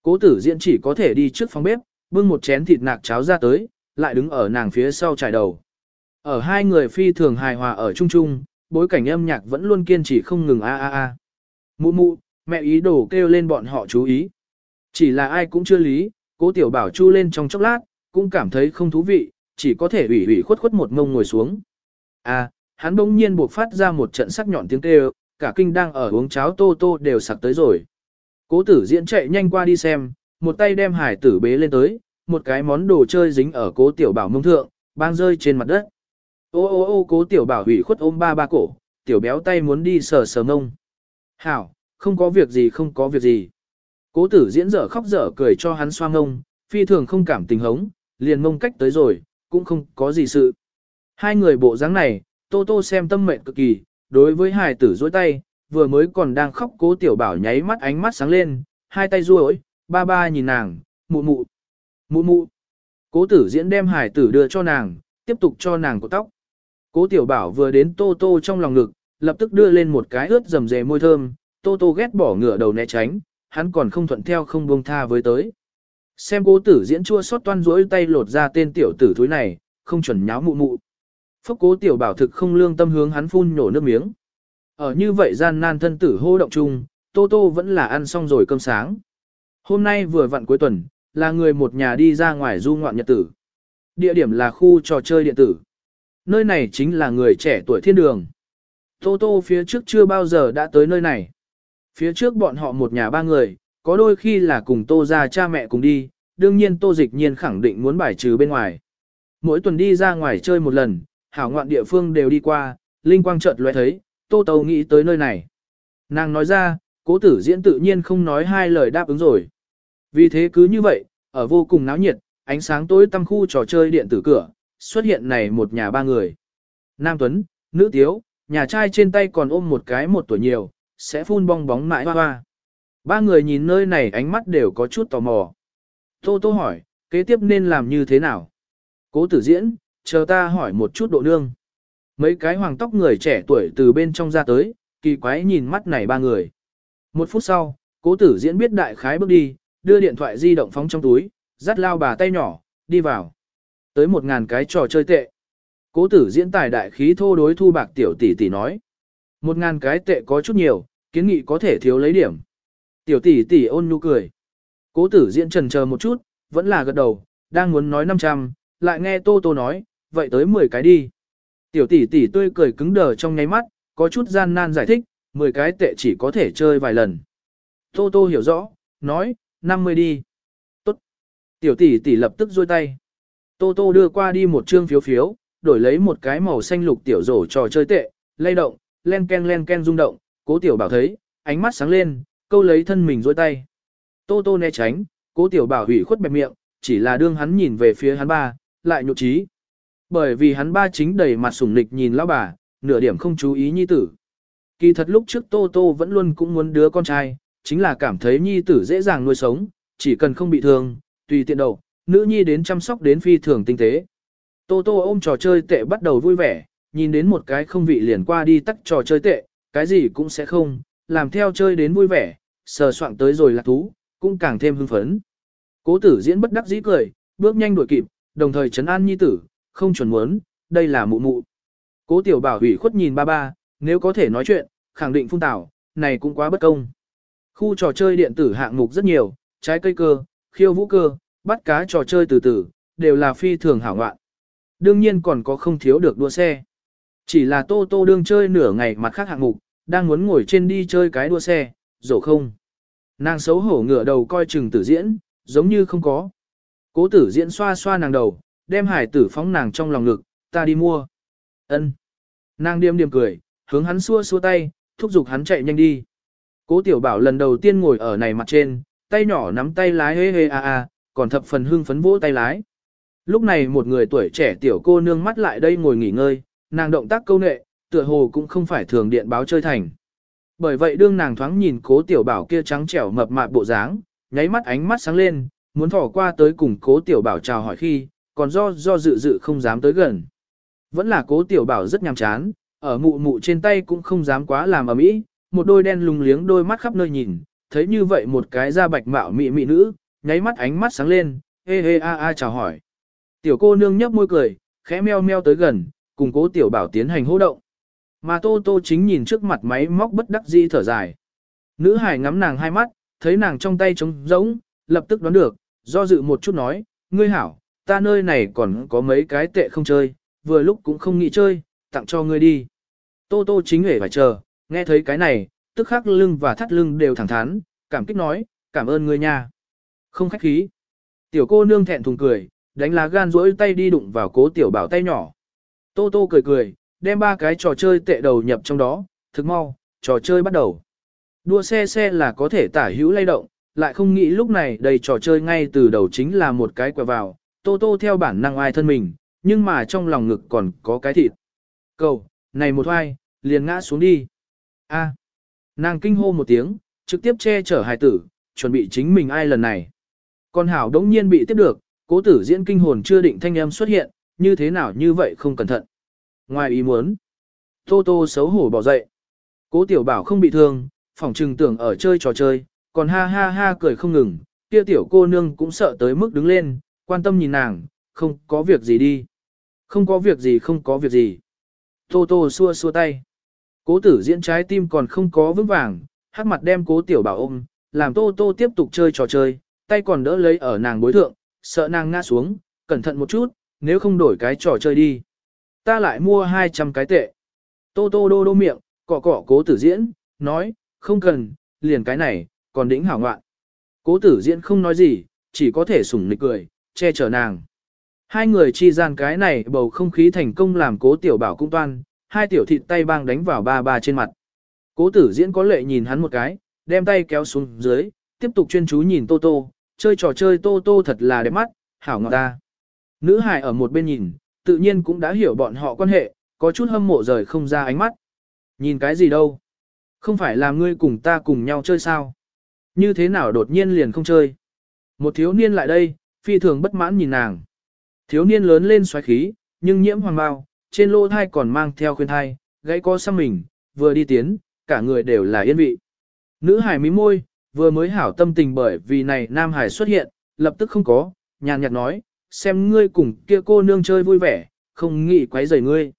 Cố tử diễn chỉ có thể đi trước phòng bếp, bưng một chén thịt nạc cháo ra tới, lại đứng ở nàng phía sau trải đầu. Ở hai người phi thường hài hòa ở chung chung, bối cảnh âm nhạc vẫn luôn kiên trì không ngừng a a a. Mụ mụ, mẹ ý đồ kêu lên bọn họ chú ý. Chỉ là ai cũng chưa lý, cố tiểu bảo chu lên trong chốc lát, cũng cảm thấy không thú vị, chỉ có thể ủy ủy khuất khuất một ngông ngồi xuống. À, hắn bỗng nhiên buộc phát ra một trận sắc nhọn tiếng kêu, cả kinh đang ở uống cháo tô tô đều sặc tới rồi. Cố tử diễn chạy nhanh qua đi xem, một tay đem hải tử bế lên tới, một cái món đồ chơi dính ở cố tiểu bảo mông thượng, bang rơi trên mặt đất. Ô ô ô cố tiểu bảo hủy khuất ôm ba ba cổ, tiểu béo tay muốn đi sờ sờ mông. Hảo, không có việc gì không có việc gì. Cố tử diễn dở khóc dở cười cho hắn xoa ngông, phi thường không cảm tình hống, liền mông cách tới rồi, cũng không có gì sự. Hai người bộ dáng này, Tô Tô xem tâm mệnh cực kỳ, đối với hài tử dối tay, vừa mới còn đang khóc cố tiểu bảo nháy mắt ánh mắt sáng lên, hai tay ruôi, ba ba nhìn nàng, mụ mụ, mụ mụ. Cố tử diễn đem hài tử đưa cho nàng, tiếp tục cho nàng cột tóc. Cố tiểu bảo vừa đến Tô Tô trong lòng ngực, lập tức đưa lên một cái ướt rầm rề môi thơm, Tô Tô ghét bỏ ngửa đầu né tránh, hắn còn không thuận theo không buông tha với tới. Xem cố tử diễn chua xót toan rỗi tay lột ra tên tiểu tử thúi này, không chuẩn nháo mụ mụ. Phúc cố tiểu bảo thực không lương tâm hướng hắn phun nhổ nước miếng. Ở như vậy gian nan thân tử hô động chung, Tô Tô vẫn là ăn xong rồi cơm sáng. Hôm nay vừa vặn cuối tuần, là người một nhà đi ra ngoài du ngoạn nhật tử. Địa điểm là khu trò chơi điện tử. Nơi này chính là người trẻ tuổi thiên đường. Tô Tô phía trước chưa bao giờ đã tới nơi này. Phía trước bọn họ một nhà ba người, có đôi khi là cùng Tô ra cha mẹ cùng đi, đương nhiên Tô dịch nhiên khẳng định muốn bài trừ bên ngoài. Mỗi tuần đi ra ngoài chơi một lần, hảo ngoạn địa phương đều đi qua, Linh Quang chợt lóe thấy, Tô tàu nghĩ tới nơi này. Nàng nói ra, cố tử diễn tự nhiên không nói hai lời đáp ứng rồi. Vì thế cứ như vậy, ở vô cùng náo nhiệt, ánh sáng tối tăm khu trò chơi điện tử cửa, xuất hiện này một nhà ba người. Nam Tuấn, nữ tiếu, nhà trai trên tay còn ôm một cái một tuổi nhiều, sẽ phun bong bóng mãi hoa hoa. Ba người nhìn nơi này ánh mắt đều có chút tò mò. Tô Tô hỏi, kế tiếp nên làm như thế nào? Cố tử diễn, chờ ta hỏi một chút độ nương. Mấy cái hoàng tóc người trẻ tuổi từ bên trong ra tới, kỳ quái nhìn mắt này ba người. Một phút sau, cố tử diễn biết đại khái bước đi, đưa điện thoại di động phóng trong túi, dắt lao bà tay nhỏ, đi vào. Tới một ngàn cái trò chơi tệ. Cố tử diễn tài đại khí thô đối thu bạc tiểu tỷ tỷ nói. Một ngàn cái tệ có chút nhiều, kiến nghị có thể thiếu lấy điểm. Tiểu tỷ tỷ ôn nhu cười. Cố tử diễn trần chờ một chút, vẫn là gật đầu, đang muốn nói 500, lại nghe Tô Tô nói, vậy tới 10 cái đi. Tiểu tỷ tỷ tươi cười cứng đờ trong nháy mắt, có chút gian nan giải thích, 10 cái tệ chỉ có thể chơi vài lần. Tô Tô hiểu rõ, nói, 50 đi. Tốt. Tiểu tỷ tỷ lập tức rôi tay. Tô Tô đưa qua đi một trương phiếu phiếu, đổi lấy một cái màu xanh lục tiểu rổ trò chơi tệ, lay động, len ken len ken rung động, cố tiểu bảo thấy, ánh mắt sáng lên, câu lấy thân mình dôi tay. Tô Tô né tránh, cố tiểu bảo hủy khuất bẹp miệng, chỉ là đương hắn nhìn về phía hắn ba, lại nhụt trí. Bởi vì hắn ba chính đầy mặt sủng nịch nhìn lão bà, nửa điểm không chú ý nhi tử. Kỳ thật lúc trước Tô Tô vẫn luôn cũng muốn đứa con trai, chính là cảm thấy nhi tử dễ dàng nuôi sống, chỉ cần không bị thương, tùy tiện đầu, nữ nhi đến chăm sóc đến phi thường tinh tế. Tô Tô ôm trò chơi tệ bắt đầu vui vẻ, nhìn đến một cái không vị liền qua đi tắt trò chơi tệ, cái gì cũng sẽ không, làm theo chơi đến vui vẻ, sờ soạn tới rồi lạc thú, cũng càng thêm hưng phấn. Cố tử diễn bất đắc dĩ cười, bước nhanh đuổi kịp, đồng thời chấn an nhi tử, không chuẩn muốn, đây là mụ mụ. Cố tiểu bảo hủy khuất nhìn ba ba, nếu có thể nói chuyện, khẳng định phun tảo, này cũng quá bất công. Khu trò chơi điện tử hạng mục rất nhiều, trái cây cơ, khiêu vũ cơ, bắt cá trò chơi từ từ, đều là phi thường hảo ngoạn. Đương nhiên còn có không thiếu được đua xe. Chỉ là tô tô đương chơi nửa ngày mặt khác hạng mục, đang muốn ngồi trên đi chơi cái đua xe, rổ không. Nàng xấu hổ ngửa đầu coi chừng tử diễn, giống như không có. Cố tử diễn xoa xoa nàng đầu, đem hải tử phóng nàng trong lòng ngực, ta đi mua. ân Nàng điềm điềm cười, hướng hắn xua xua tay, thúc giục hắn chạy nhanh đi. Cố tiểu bảo lần đầu tiên ngồi ở này mặt trên, tay nhỏ nắm tay lái hê hê a a, còn thập phần hưng phấn vỗ tay lái. Lúc này một người tuổi trẻ tiểu cô nương mắt lại đây ngồi nghỉ ngơi, nàng động tác câu nệ, tựa hồ cũng không phải thường điện báo chơi thành. Bởi vậy đương nàng thoáng nhìn cố tiểu bảo kia trắng trẻo mập mạp bộ dáng, nháy mắt ánh mắt sáng lên, muốn thỏ qua tới cùng cố tiểu bảo chào hỏi khi, còn do do dự dự không dám tới gần. Vẫn là cố tiểu bảo rất nhàm chán, ở mụ mụ trên tay cũng không dám quá làm ở mỹ, một đôi đen lùng liếng đôi mắt khắp nơi nhìn, thấy như vậy một cái da bạch mạo mị mị nữ, nháy mắt ánh mắt sáng lên, hê hê a a chào hỏi. Tiểu cô nương nhấp môi cười, khẽ meo meo tới gần, cùng cố tiểu bảo tiến hành hô động. Mà tô tô chính nhìn trước mặt máy móc bất đắc dĩ thở dài. Nữ hải ngắm nàng hai mắt, thấy nàng trong tay trống rỗng, lập tức đoán được, do dự một chút nói, ngươi hảo, ta nơi này còn có mấy cái tệ không chơi, vừa lúc cũng không nghĩ chơi, tặng cho ngươi đi. Tô tô chính hề phải chờ, nghe thấy cái này, tức khắc lưng và thắt lưng đều thẳng thắn, cảm kích nói, cảm ơn ngươi nha. Không khách khí. Tiểu cô nương thẹn thùng cười, đánh lá gan rỗi tay đi đụng vào cố tiểu bảo tay nhỏ. Tô tô cười cười, đem ba cái trò chơi tệ đầu nhập trong đó, thực mau, trò chơi bắt đầu. Đua xe xe là có thể tả hữu lay động, lại không nghĩ lúc này đầy trò chơi ngay từ đầu chính là một cái quẹo vào, tô tô theo bản năng ai thân mình, nhưng mà trong lòng ngực còn có cái thịt. Cầu, này một hoai, liền ngã xuống đi. A. nàng kinh hô một tiếng, trực tiếp che chở hài tử, chuẩn bị chính mình ai lần này. Con hảo đống nhiên bị tiếp được, cố tử diễn kinh hồn chưa định thanh âm xuất hiện, như thế nào như vậy không cẩn thận. Ngoài ý muốn, tô tô xấu hổ bỏ dậy. Cố tiểu bảo không bị thương, phỏng trừng tưởng ở chơi trò chơi, còn ha ha ha cười không ngừng, kia tiểu cô nương cũng sợ tới mức đứng lên, quan tâm nhìn nàng, không có việc gì đi. Không có việc gì không có việc gì. Tô tô xua xua tay. Cố tử diễn trái tim còn không có vững vàng, hắc mặt đem cố tiểu bảo ôm, làm tô tô tiếp tục chơi trò chơi, tay còn đỡ lấy ở nàng bối thượng, sợ nàng ngã xuống, cẩn thận một chút, nếu không đổi cái trò chơi đi. Ta lại mua 200 cái tệ. Tô tô đô đô miệng, cọ cọ cố tử diễn, nói, không cần, liền cái này, còn đỉnh hảo ngoạn. Cố tử diễn không nói gì, chỉ có thể sủng nịch cười, che chở nàng. Hai người chi gian cái này bầu không khí thành công làm cố tiểu bảo cung toan, hai tiểu thịt tay bang đánh vào ba ba trên mặt. Cố tử diễn có lệ nhìn hắn một cái, đem tay kéo xuống dưới, tiếp tục chuyên chú nhìn Tô Tô, chơi trò chơi Tô Tô thật là đẹp mắt, hảo ngọt ta. Nữ hài ở một bên nhìn, tự nhiên cũng đã hiểu bọn họ quan hệ, có chút hâm mộ rời không ra ánh mắt. Nhìn cái gì đâu? Không phải là ngươi cùng ta cùng nhau chơi sao? Như thế nào đột nhiên liền không chơi? Một thiếu niên lại đây, phi thường bất mãn nhìn nàng. Thiếu niên lớn lên xoáy khí, nhưng nhiễm hoàng bao, trên lô thai còn mang theo khuyên thai, gãy có xăm mình, vừa đi tiến, cả người đều là yên vị. Nữ hải mí môi, vừa mới hảo tâm tình bởi vì này nam hải xuất hiện, lập tức không có, nhàn nhạt nói, xem ngươi cùng kia cô nương chơi vui vẻ, không nghĩ quấy rầy ngươi.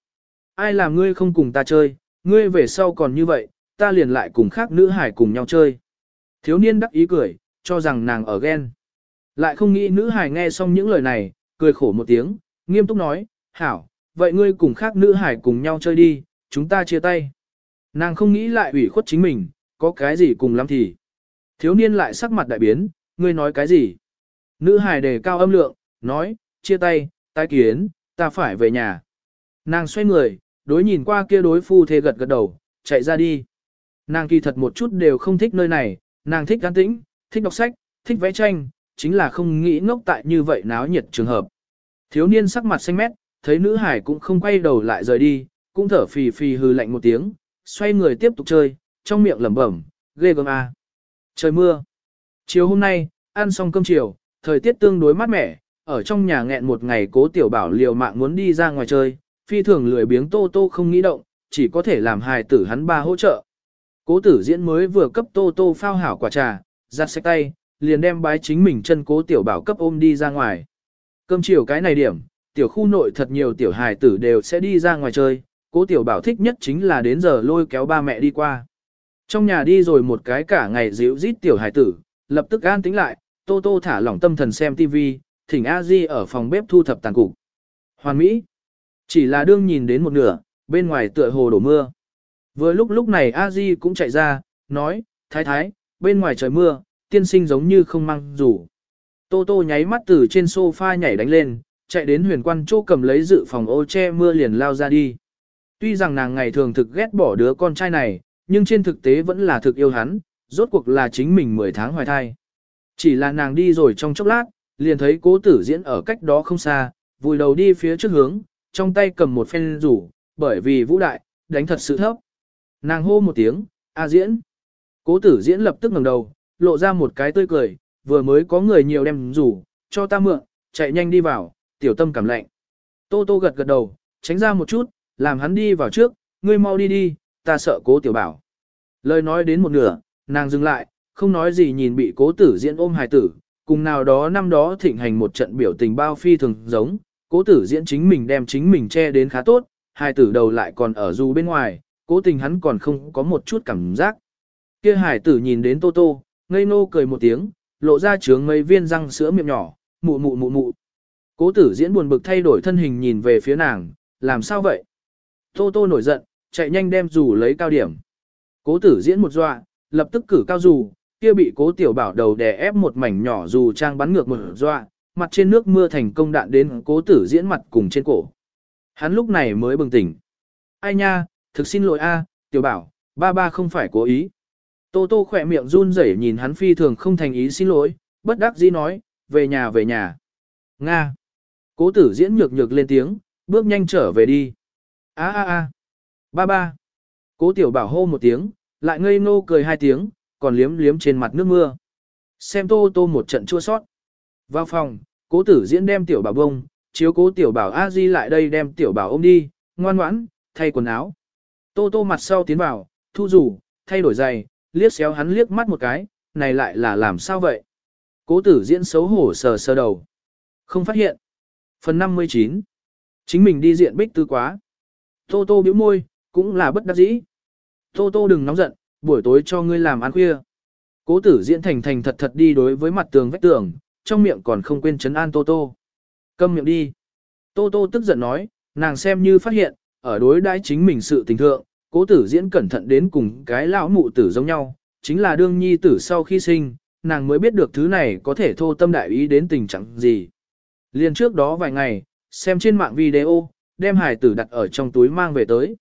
Ai làm ngươi không cùng ta chơi, ngươi về sau còn như vậy, ta liền lại cùng khác nữ hải cùng nhau chơi. Thiếu niên đắc ý cười, cho rằng nàng ở ghen. Lại không nghĩ nữ hải nghe xong những lời này, cười khổ một tiếng, nghiêm túc nói, hảo, vậy ngươi cùng khác nữ hải cùng nhau chơi đi, chúng ta chia tay. Nàng không nghĩ lại ủy khuất chính mình, có cái gì cùng lắm thì. Thiếu niên lại sắc mặt đại biến, ngươi nói cái gì? Nữ hải đề cao âm lượng, nói, chia tay, tai kiến, ta phải về nhà. Nàng xoay người, đối nhìn qua kia đối phu thê gật gật đầu, chạy ra đi. Nàng kỳ thật một chút đều không thích nơi này, nàng thích an tĩnh, thích đọc sách, thích vẽ tranh, chính là không nghĩ ngốc tại như vậy náo nhiệt trường hợp. Thiếu niên sắc mặt xanh mét, thấy nữ hải cũng không quay đầu lại rời đi, cũng thở phì phì hừ lạnh một tiếng, xoay người tiếp tục chơi, trong miệng lẩm bẩm, ghê gớm a. Trời mưa. Chiều hôm nay, ăn xong cơm chiều, thời tiết tương đối mát mẻ, ở trong nhà nghẹn một ngày cố tiểu bảo liều mạng muốn đi ra ngoài chơi, phi thường lười biếng tô tô không nghĩ động, chỉ có thể làm hài tử hắn ba hỗ trợ. Cố tử diễn mới vừa cấp tô tô phao hảo quả trà, giặt sạch tay, liền đem bái chính mình chân cố tiểu bảo cấp ôm đi ra ngoài. Cơm chiều cái này điểm, tiểu khu nội thật nhiều tiểu hài tử đều sẽ đi ra ngoài chơi, cố tiểu bảo thích nhất chính là đến giờ lôi kéo ba mẹ đi qua. Trong nhà đi rồi một cái cả ngày dịu rít tiểu hài tử, lập tức an tính lại, tô tô thả lỏng tâm thần xem tivi thỉnh a di ở phòng bếp thu thập tàn cục. Hoàn Mỹ. Chỉ là đương nhìn đến một nửa, bên ngoài tựa hồ đổ mưa. Vừa lúc lúc này a di cũng chạy ra, nói, thái thái, bên ngoài trời mưa, tiên sinh giống như không mang rủ. Tô tô nháy mắt từ trên sofa nhảy đánh lên, chạy đến huyền quan chỗ cầm lấy dự phòng ô che mưa liền lao ra đi. Tuy rằng nàng ngày thường thực ghét bỏ đứa con trai này, nhưng trên thực tế vẫn là thực yêu hắn, rốt cuộc là chính mình 10 tháng hoài thai. Chỉ là nàng đi rồi trong chốc lát, liền thấy cố tử diễn ở cách đó không xa, vùi đầu đi phía trước hướng, trong tay cầm một phen rủ, bởi vì vũ đại, đánh thật sự thấp. Nàng hô một tiếng, A diễn. Cố tử diễn lập tức ngẩng đầu, lộ ra một cái tươi cười, vừa mới có người nhiều đem rủ, cho ta mượn, chạy nhanh đi vào, tiểu tâm cảm lạnh. Tô tô gật gật đầu, tránh ra một chút, làm hắn đi vào trước, ngươi mau đi đi, ta sợ cố tiểu bảo. Lời nói đến một nửa, nàng dừng lại, không nói gì nhìn bị cố tử diễn ôm hài tử, cùng nào đó năm đó thịnh hành một trận biểu tình bao phi thường giống, cố tử diễn chính mình đem chính mình che đến khá tốt, hai tử đầu lại còn ở du bên ngoài, cố tình hắn còn không có một chút cảm giác. Kia hải tử nhìn đến Tô Tô, ngây nô cười một tiếng, lộ ra trướng mấy viên răng sữa miệng nhỏ, mụ mụ mụ mụ. Cố tử diễn buồn bực thay đổi thân hình nhìn về phía nàng, làm sao vậy? Tô Tô nổi giận, chạy nhanh đem dù lấy cao điểm. Cố tử diễn một dọa, lập tức cử cao dù, kia bị cố tiểu bảo đầu đè ép một mảnh nhỏ dù trang bắn ngược một dọa, mặt trên nước mưa thành công đạn đến cố tử diễn mặt cùng trên cổ. Hắn lúc này mới bừng tỉnh. Ai nha, thực xin lỗi a, tiểu bảo, ba ba không phải cố ý. Tô tô khỏe miệng run rẩy nhìn hắn phi thường không thành ý xin lỗi, bất đắc dĩ nói, về nhà về nhà. Nga. Cố tử diễn nhược nhược lên tiếng, bước nhanh trở về đi. a a a Ba ba. Cố tiểu bảo hô một tiếng, lại ngây ngô cười hai tiếng, còn liếm liếm trên mặt nước mưa. Xem tô tô một trận chua sót. Vào phòng, cố tử diễn đem tiểu bảo bông, chiếu cố tiểu bảo a di lại đây đem tiểu bảo ôm đi, ngoan ngoãn, thay quần áo. Tô tô mặt sau tiến vào, thu rủ, thay đổi giày, liếc xéo hắn liếc mắt một cái, này lại là làm sao vậy? Cố tử diễn xấu hổ sờ sờ đầu. Không phát hiện. Phần 59. Chính mình đi diện bích tư quá. Tô tô biểu môi, cũng là bất đắc dĩ. Tô tô đừng nóng giận, buổi tối cho ngươi làm ăn khuya. Cố tử diễn thành thành thật thật đi đối với mặt tường vách tường, trong miệng còn không quên chấn an Tô Tô. Câm miệng đi. Tô Tô tức giận nói, nàng xem như phát hiện, ở đối đãi chính mình sự tình thượng, cố tử diễn cẩn thận đến cùng cái lão mụ tử giống nhau, chính là đương nhi tử sau khi sinh, nàng mới biết được thứ này có thể thô tâm đại ý đến tình trạng gì. Liên trước đó vài ngày, xem trên mạng video, đem hải tử đặt ở trong túi mang về tới.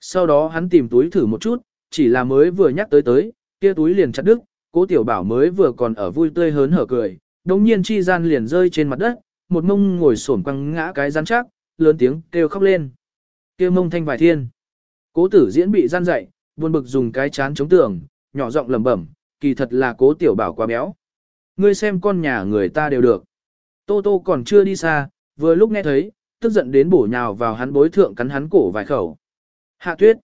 Sau đó hắn tìm túi thử một chút, chỉ là mới vừa nhắc tới tới, kia túi liền chặt đứt, cố tiểu bảo mới vừa còn ở vui tươi hớn hở cười, đồng nhiên chi gian liền rơi trên mặt đất, một mông ngồi xổm quăng ngã cái rắn chắc, lớn tiếng kêu khóc lên. Kêu mông thanh vài thiên. Cố tử diễn bị gian dậy, buồn bực dùng cái chán chống tường, nhỏ giọng lẩm bẩm, kỳ thật là cố tiểu bảo quá béo. Ngươi xem con nhà người ta đều được. Tô tô còn chưa đi xa, vừa lúc nghe thấy, tức giận đến bổ nhào vào hắn bối thượng cắn hắn cổ vài khẩu. Hạ tuyết.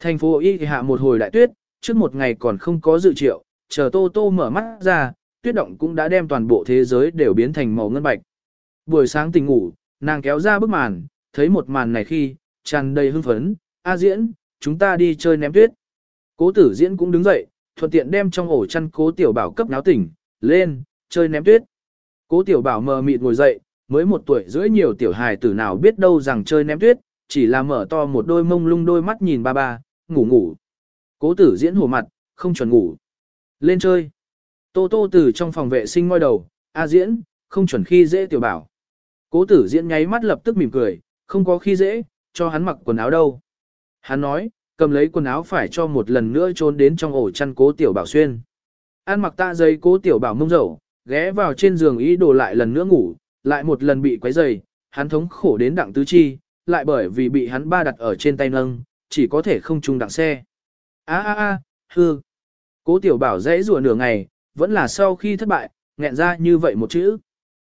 Thành phố Y hạ một hồi đại tuyết, trước một ngày còn không có dự triệu, chờ Tô Tô mở mắt ra, tuyết động cũng đã đem toàn bộ thế giới đều biến thành màu ngân bạch. Buổi sáng tỉnh ngủ, nàng kéo ra bức màn, thấy một màn này khi, tràn đầy hưng phấn, A diễn, chúng ta đi chơi ném tuyết. Cố tử diễn cũng đứng dậy, thuận tiện đem trong ổ chăn cố tiểu bảo cấp náo tỉnh, lên, chơi ném tuyết. Cố tiểu bảo mờ mịt ngồi dậy, mới một tuổi rưỡi nhiều tiểu hài tử nào biết đâu rằng chơi ném tuyết, chỉ là mở to một đôi mông lung đôi mắt nhìn ba ba, ngủ ngủ. Cố tử diễn hồ mặt, không chuẩn ngủ. Lên chơi. Tô tô từ trong phòng vệ sinh ngoi đầu, A diễn, không chuẩn khi dễ tiểu bảo. Cố tử diễn nháy mắt lập tức mỉm cười, không có khi dễ, cho hắn mặc quần áo đâu. Hắn nói, cầm lấy quần áo phải cho một lần nữa trốn đến trong ổ chăn cố tiểu bảo xuyên. An mặc tạ giấy cố tiểu bảo mông dầu, ghé vào trên giường ý đồ lại lần nữa ngủ, lại một lần bị quấy dày, hắn thống khổ đến đặng tứ chi, lại bởi vì bị hắn ba đặt ở trên tay nâng, chỉ có thể không trung đặng xe. A a a, hư. Cố tiểu bảo dãy rùa nửa ngày, vẫn là sau khi thất bại, nghẹn ra như vậy một chữ.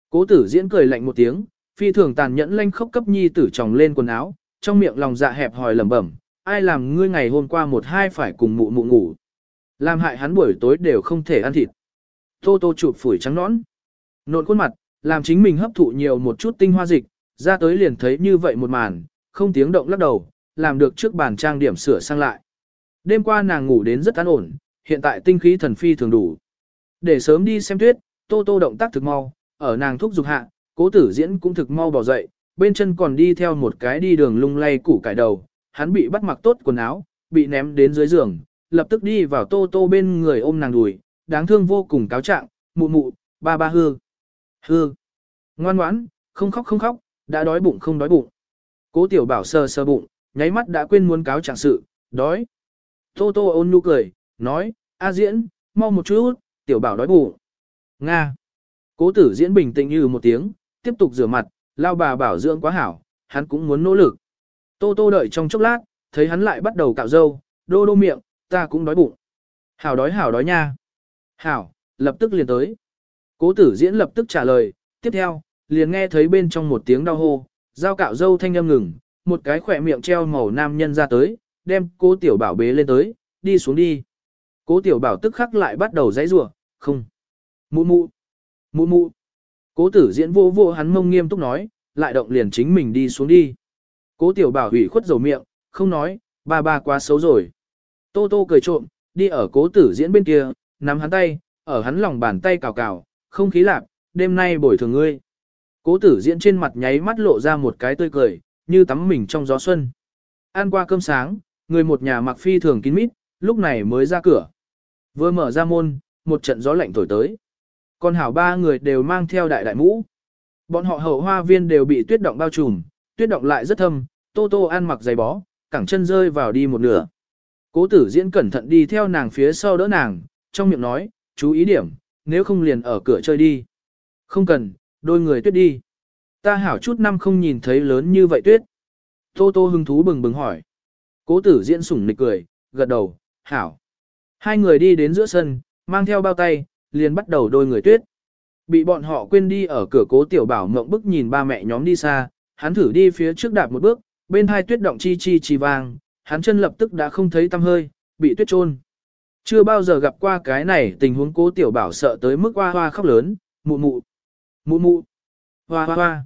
Cố tử diễn cười lạnh một tiếng, phi thường tàn nhẫn lanh khốc cấp nhi tử tròng lên quần áo, trong miệng lòng dạ hẹp hòi lẩm bẩm, ai làm ngươi ngày hôm qua một hai phải cùng mụ mụ ngủ. Làm hại hắn buổi tối đều không thể ăn thịt. Tô tô chụp phủi trắng nõn. Nộn khuôn mặt, làm chính mình hấp thụ nhiều một chút tinh hoa dịch, ra tới liền thấy như vậy một màn, không tiếng động lắc đầu, làm được trước bàn trang điểm sửa sang lại. Đêm qua nàng ngủ đến rất an ổn, hiện tại tinh khí thần phi thường đủ. Để sớm đi xem tuyết, tô tô động tác thực mau, ở nàng thúc dục hạ, cố tử diễn cũng thực mau bỏ dậy, bên chân còn đi theo một cái đi đường lung lay củ cải đầu, hắn bị bắt mặc tốt quần áo, bị ném đến dưới giường, lập tức đi vào tô tô bên người ôm nàng đùi, đáng thương vô cùng cáo trạng, mụ mụ, ba ba hư. Hư. Ngoan ngoãn, không khóc không khóc, đã đói bụng không đói bụng. Cố tiểu bảo sờ sờ bụng, nháy mắt đã quên muốn cáo trạng sự, đói. Tô tô ôn nhu cười, nói, A diễn, mau một chút, tiểu bảo đói bụng. Nga. Cố tử diễn bình tĩnh như một tiếng, tiếp tục rửa mặt, lao bà bảo dưỡng quá hảo, hắn cũng muốn nỗ lực. Tô tô đợi trong chốc lát, thấy hắn lại bắt đầu cạo râu, đô đô miệng, ta cũng đói bụng. Hảo đói hảo đói nha. Hảo, lập tức liền tới. Cố tử diễn lập tức trả lời, tiếp theo, liền nghe thấy bên trong một tiếng đau hô, dao cạo râu thanh âm ngừng, một cái khỏe miệng treo màu nam nhân ra tới, đem cố tiểu bảo bế lên tới, đi xuống đi. Cố tiểu bảo tức khắc lại bắt đầu dãy rủa, không. Mụ mụ, mụ mụ. Cố tử diễn vô vô hắn mông nghiêm túc nói, lại động liền chính mình đi xuống đi. Cố tiểu bảo hủy khuất dầu miệng, không nói, ba ba quá xấu rồi. Tô tô cười trộm, đi ở cố tử diễn bên kia, nắm hắn tay, ở hắn lòng bàn tay cào cào, không khí lạc, đêm nay bồi thường ngươi. Cố tử diễn trên mặt nháy mắt lộ ra một cái tươi cười, như tắm mình trong gió xuân. Ăn qua cơm sáng, người một nhà mặc phi thường kín mít, lúc này mới ra cửa. Vừa mở ra môn, một trận gió lạnh thổi tới. Còn hảo ba người đều mang theo đại đại mũ. Bọn họ hậu hoa viên đều bị tuyết động bao trùm, tuyết động lại rất thâm, tô tô ăn mặc giày bó, cẳng chân rơi vào đi một nửa. Cố tử diễn cẩn thận đi theo nàng phía sau đỡ nàng, trong miệng nói, chú ý điểm, nếu không liền ở cửa chơi đi. Không cần, đôi người tuyết đi. Ta hảo chút năm không nhìn thấy lớn như vậy tuyết. Tô tô hứng thú bừng bừng hỏi. Cố tử diễn sủng nịch cười, gật đầu, hảo. Hai người đi đến giữa sân, mang theo bao tay, liền bắt đầu đôi người tuyết. Bị bọn họ quên đi ở cửa cố tiểu bảo ngộng bức nhìn ba mẹ nhóm đi xa, hắn thử đi phía trước đạp một bước, bên hai tuyết động chi chi chi vàng, hắn chân lập tức đã không thấy tăm hơi, bị tuyết trôn. Chưa bao giờ gặp qua cái này tình huống cố tiểu bảo sợ tới mức hoa hoa khóc lớn, mụ mụ, mụ mụ, hoa hoa hoa.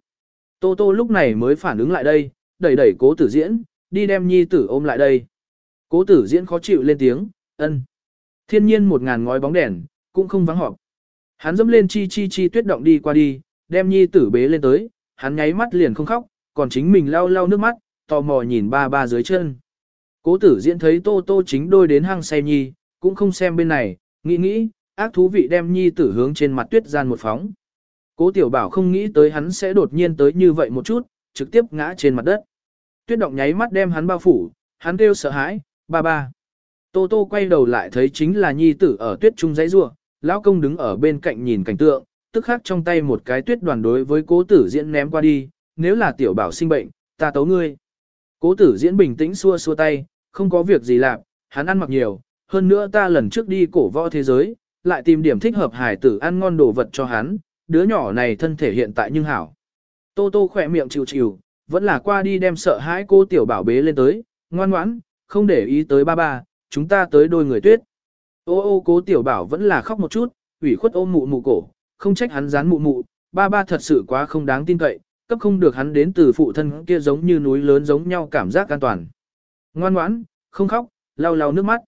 Tô tô lúc này mới phản ứng lại đây, đẩy đẩy cố tử diễn, đi đem nhi tử ôm lại đây. Cố tử diễn khó chịu lên tiếng, ân. Thiên nhiên một ngàn ngói bóng đèn, cũng không vắng họp. Hắn dẫm lên chi chi chi tuyết động đi qua đi, đem nhi tử bế lên tới, hắn nháy mắt liền không khóc, còn chính mình lau lau nước mắt, tò mò nhìn ba ba dưới chân. Cố tử diễn thấy tô tô chính đôi đến hang say nhi, cũng không xem bên này, nghĩ nghĩ, ác thú vị đem nhi tử hướng trên mặt tuyết gian một phóng. Cố tiểu bảo không nghĩ tới hắn sẽ đột nhiên tới như vậy một chút, trực tiếp ngã trên mặt đất. Tuyết động nháy mắt đem hắn bao phủ, hắn kêu sợ hãi, ba ba. Tô tô quay đầu lại thấy chính là nhi tử ở tuyết trung giấy rua, lão công đứng ở bên cạnh nhìn cảnh tượng, tức khắc trong tay một cái tuyết đoàn đối với cố tử diễn ném qua đi, nếu là tiểu bảo sinh bệnh, ta tấu ngươi. Cố tử diễn bình tĩnh xua xua tay, không có việc gì làm, hắn ăn mặc nhiều, hơn nữa ta lần trước đi cổ võ thế giới, lại tìm điểm thích hợp hải tử ăn ngon đồ vật cho hắn, đứa nhỏ này thân thể hiện tại nhưng hảo. Tô tô khỏe miệng chịu chịu, vẫn là qua đi đem sợ hãi cô tiểu bảo bế lên tới, ngoan ngoãn, không để ý tới ba ba, chúng ta tới đôi người tuyết. Ô ô cố tiểu bảo vẫn là khóc một chút, ủy khuất ôm mụ mụ cổ, không trách hắn dán mụ mụ, ba ba thật sự quá không đáng tin cậy, cấp không được hắn đến từ phụ thân kia giống như núi lớn giống nhau cảm giác an toàn. Ngoan ngoãn, không khóc, lau lau nước mắt.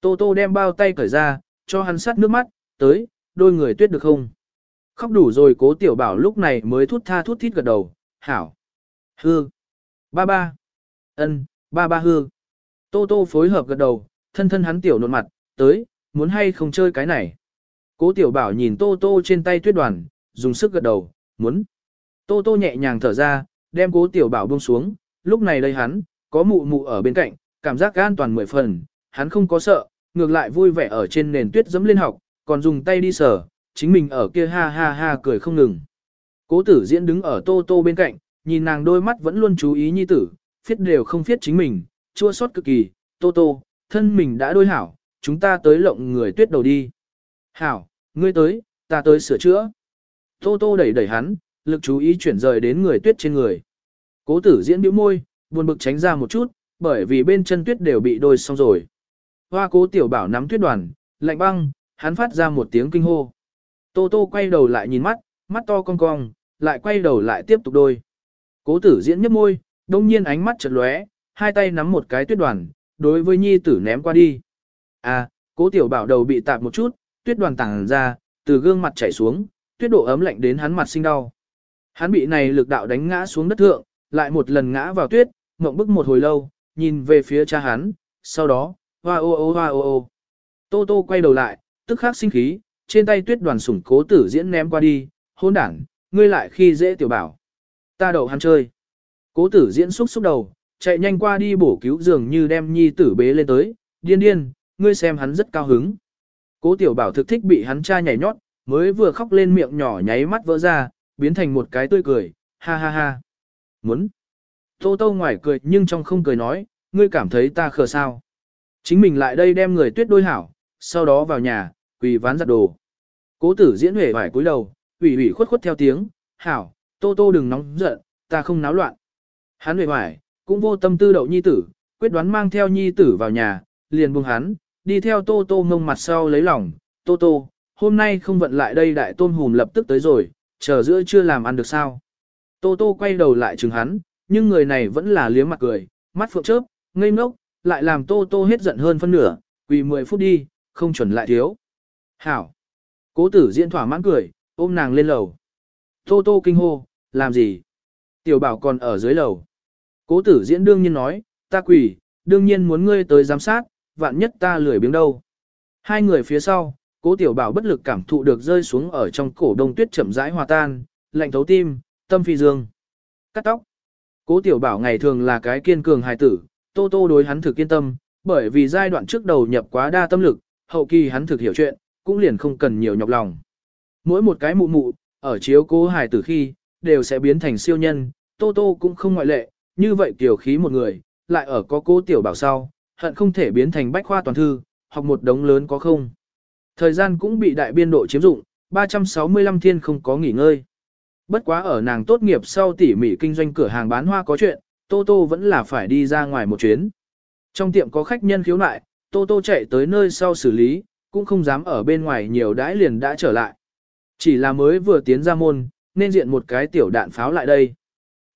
Tô tô đem bao tay cởi ra, cho hắn sát nước mắt, tới, đôi người tuyết được không? Khóc đủ rồi cố tiểu bảo lúc này mới thút tha thút thít gật đầu, hảo. Hư. Ba ba. ân, ba ba hư. Tô tô phối hợp gật đầu, thân thân hắn tiểu nột mặt, tới, muốn hay không chơi cái này. Cố tiểu bảo nhìn tô tô trên tay tuyết đoàn, dùng sức gật đầu, muốn. Tô tô nhẹ nhàng thở ra, đem cố tiểu bảo buông xuống, lúc này đây hắn, có mụ mụ ở bên cạnh, cảm giác an toàn mười phần, hắn không có sợ, ngược lại vui vẻ ở trên nền tuyết dẫm lên học, còn dùng tay đi sờ, chính mình ở kia ha ha ha cười không ngừng. Cố tử diễn đứng ở tô tô bên cạnh, nhìn nàng đôi mắt vẫn luôn chú ý nhi tử, phiết đều không phiết chính mình, chua xót cực kỳ, tô tô, thân mình đã đôi hảo, chúng ta tới lộng người tuyết đầu đi. Hảo, ngươi tới, ta tới sửa chữa. Tô tô đẩy đẩy hắn, lực chú ý chuyển rời đến người tuyết trên người. Cố tử diễn bĩu môi, buồn bực tránh ra một chút, bởi vì bên chân tuyết đều bị đôi xong rồi. Hoa cố tiểu bảo nắm tuyết đoàn, lạnh băng, hắn phát ra một tiếng kinh hô. Tô tô quay đầu lại nhìn mắt, mắt to cong cong, lại quay đầu lại tiếp tục đôi. Cố tử diễn nhấp môi, đông nhiên ánh mắt chợt lóe, hai tay nắm một cái tuyết đoàn, đối với nhi tử ném qua đi. À, cố tiểu bảo đầu bị tạp một chút, tuyết đoàn tàng ra, từ gương mặt chảy xuống, tuyết độ ấm lạnh đến hắn mặt sinh đau. Hắn bị này lực đạo đánh ngã xuống đất thượng, lại một lần ngã vào tuyết, ngậm bức một hồi lâu, nhìn về phía cha hắn, sau đó, hoa ô ô hoa ô ô. Tô tô quay đầu lại, tức khắc sinh khí, trên tay tuyết đoàn sủng cố tử diễn ném qua đi, hôn đảng, ngươi lại khi dễ tiểu bảo. Ta đậu hắn chơi. Cố tử diễn xúc xúc đầu, chạy nhanh qua đi bổ cứu dường như đem nhi tử bế lên tới, điên điên, ngươi xem hắn rất cao hứng. Cố tiểu bảo thực thích bị hắn cha nhảy nhót, mới vừa khóc lên miệng nhỏ nháy mắt vỡ ra, biến thành một cái tươi cười, ha ha ha. Muốn. Tô tô ngoài cười nhưng trong không cười nói, ngươi cảm thấy ta khờ sao. Chính mình lại đây đem người tuyết đôi hảo, sau đó vào nhà, quỳ ván giặt đồ. Cố tử diễn huệ vải cúi đầu, ủy ủy khuất khuất theo tiếng, hảo, tô tô đừng nóng giận, ta không náo loạn. Hắn huệ vải, cũng vô tâm tư đậu nhi tử, quyết đoán mang theo nhi tử vào nhà, liền buông hắn, đi theo tô tô ngông mặt sau lấy lòng, tô tô, hôm nay không vận lại đây đại tôn hùm lập tức tới rồi, chờ giữa chưa làm ăn được sao. Tô tô quay đầu lại chừng hắn, nhưng người này vẫn là liếm mặt cười, mắt phượng chớp, ngây ngốc, lại làm tô tô hết giận hơn phân nửa, quỳ 10 phút đi, không chuẩn lại thiếu. Hảo. Cố tử diễn thỏa mãn cười, ôm nàng lên lầu. Tô tô kinh hô, làm gì? Tiểu bảo còn ở dưới lầu. Cố tử diễn đương nhiên nói, ta quỳ, đương nhiên muốn ngươi tới giám sát, vạn nhất ta lười biếng đâu. Hai người phía sau, cố tiểu bảo bất lực cảm thụ được rơi xuống ở trong cổ đông tuyết chậm rãi hòa tan, lạnh thấu tim, tâm phi dương. Cắt tóc. Cố tiểu bảo ngày thường là cái kiên cường hài tử, tô tô đối hắn thực kiên tâm, bởi vì giai đoạn trước đầu nhập quá đa tâm lực, hậu kỳ hắn thực hiểu chuyện, cũng liền không cần nhiều nhọc lòng. Mỗi một cái mụ mụ, ở chiếu cố hài tử khi, đều sẽ biến thành siêu nhân, tô tô cũng không ngoại lệ, như vậy tiểu khí một người, lại ở có cố tiểu bảo sau, hận không thể biến thành bách khoa toàn thư, học một đống lớn có không. Thời gian cũng bị đại biên độ chiếm dụng, 365 thiên không có nghỉ ngơi. Bất quá ở nàng tốt nghiệp sau tỉ mỉ kinh doanh cửa hàng bán hoa có chuyện, Tô Tô vẫn là phải đi ra ngoài một chuyến. Trong tiệm có khách nhân khiếu nại, Tô Tô chạy tới nơi sau xử lý, cũng không dám ở bên ngoài nhiều đãi liền đã trở lại. Chỉ là mới vừa tiến ra môn, nên diện một cái tiểu đạn pháo lại đây.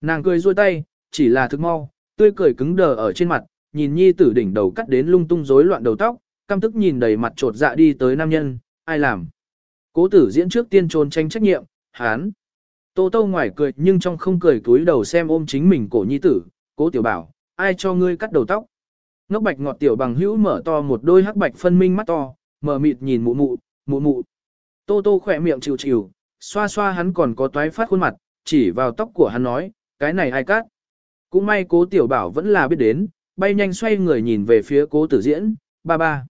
Nàng cười ruôi tay, chỉ là thức mau, tươi cười cứng đờ ở trên mặt, nhìn nhi tử đỉnh đầu cắt đến lung tung rối loạn đầu tóc, căm tức nhìn đầy mặt trột dạ đi tới nam nhân, ai làm. Cố tử diễn trước tiên trốn tranh trách nhiệm, hán. Tô tô ngoài cười nhưng trong không cười túi đầu xem ôm chính mình cổ nhi tử, cố tiểu bảo, ai cho ngươi cắt đầu tóc. Ngốc bạch ngọt tiểu bằng hữu mở to một đôi hắc bạch phân minh mắt to, mở mịt nhìn mụ mụ, mụ mụ. Tô tô khỏe miệng chịu chịu, xoa xoa hắn còn có toái phát khuôn mặt, chỉ vào tóc của hắn nói, cái này ai cắt. Cũng may cố tiểu bảo vẫn là biết đến, bay nhanh xoay người nhìn về phía cố tử diễn, ba ba.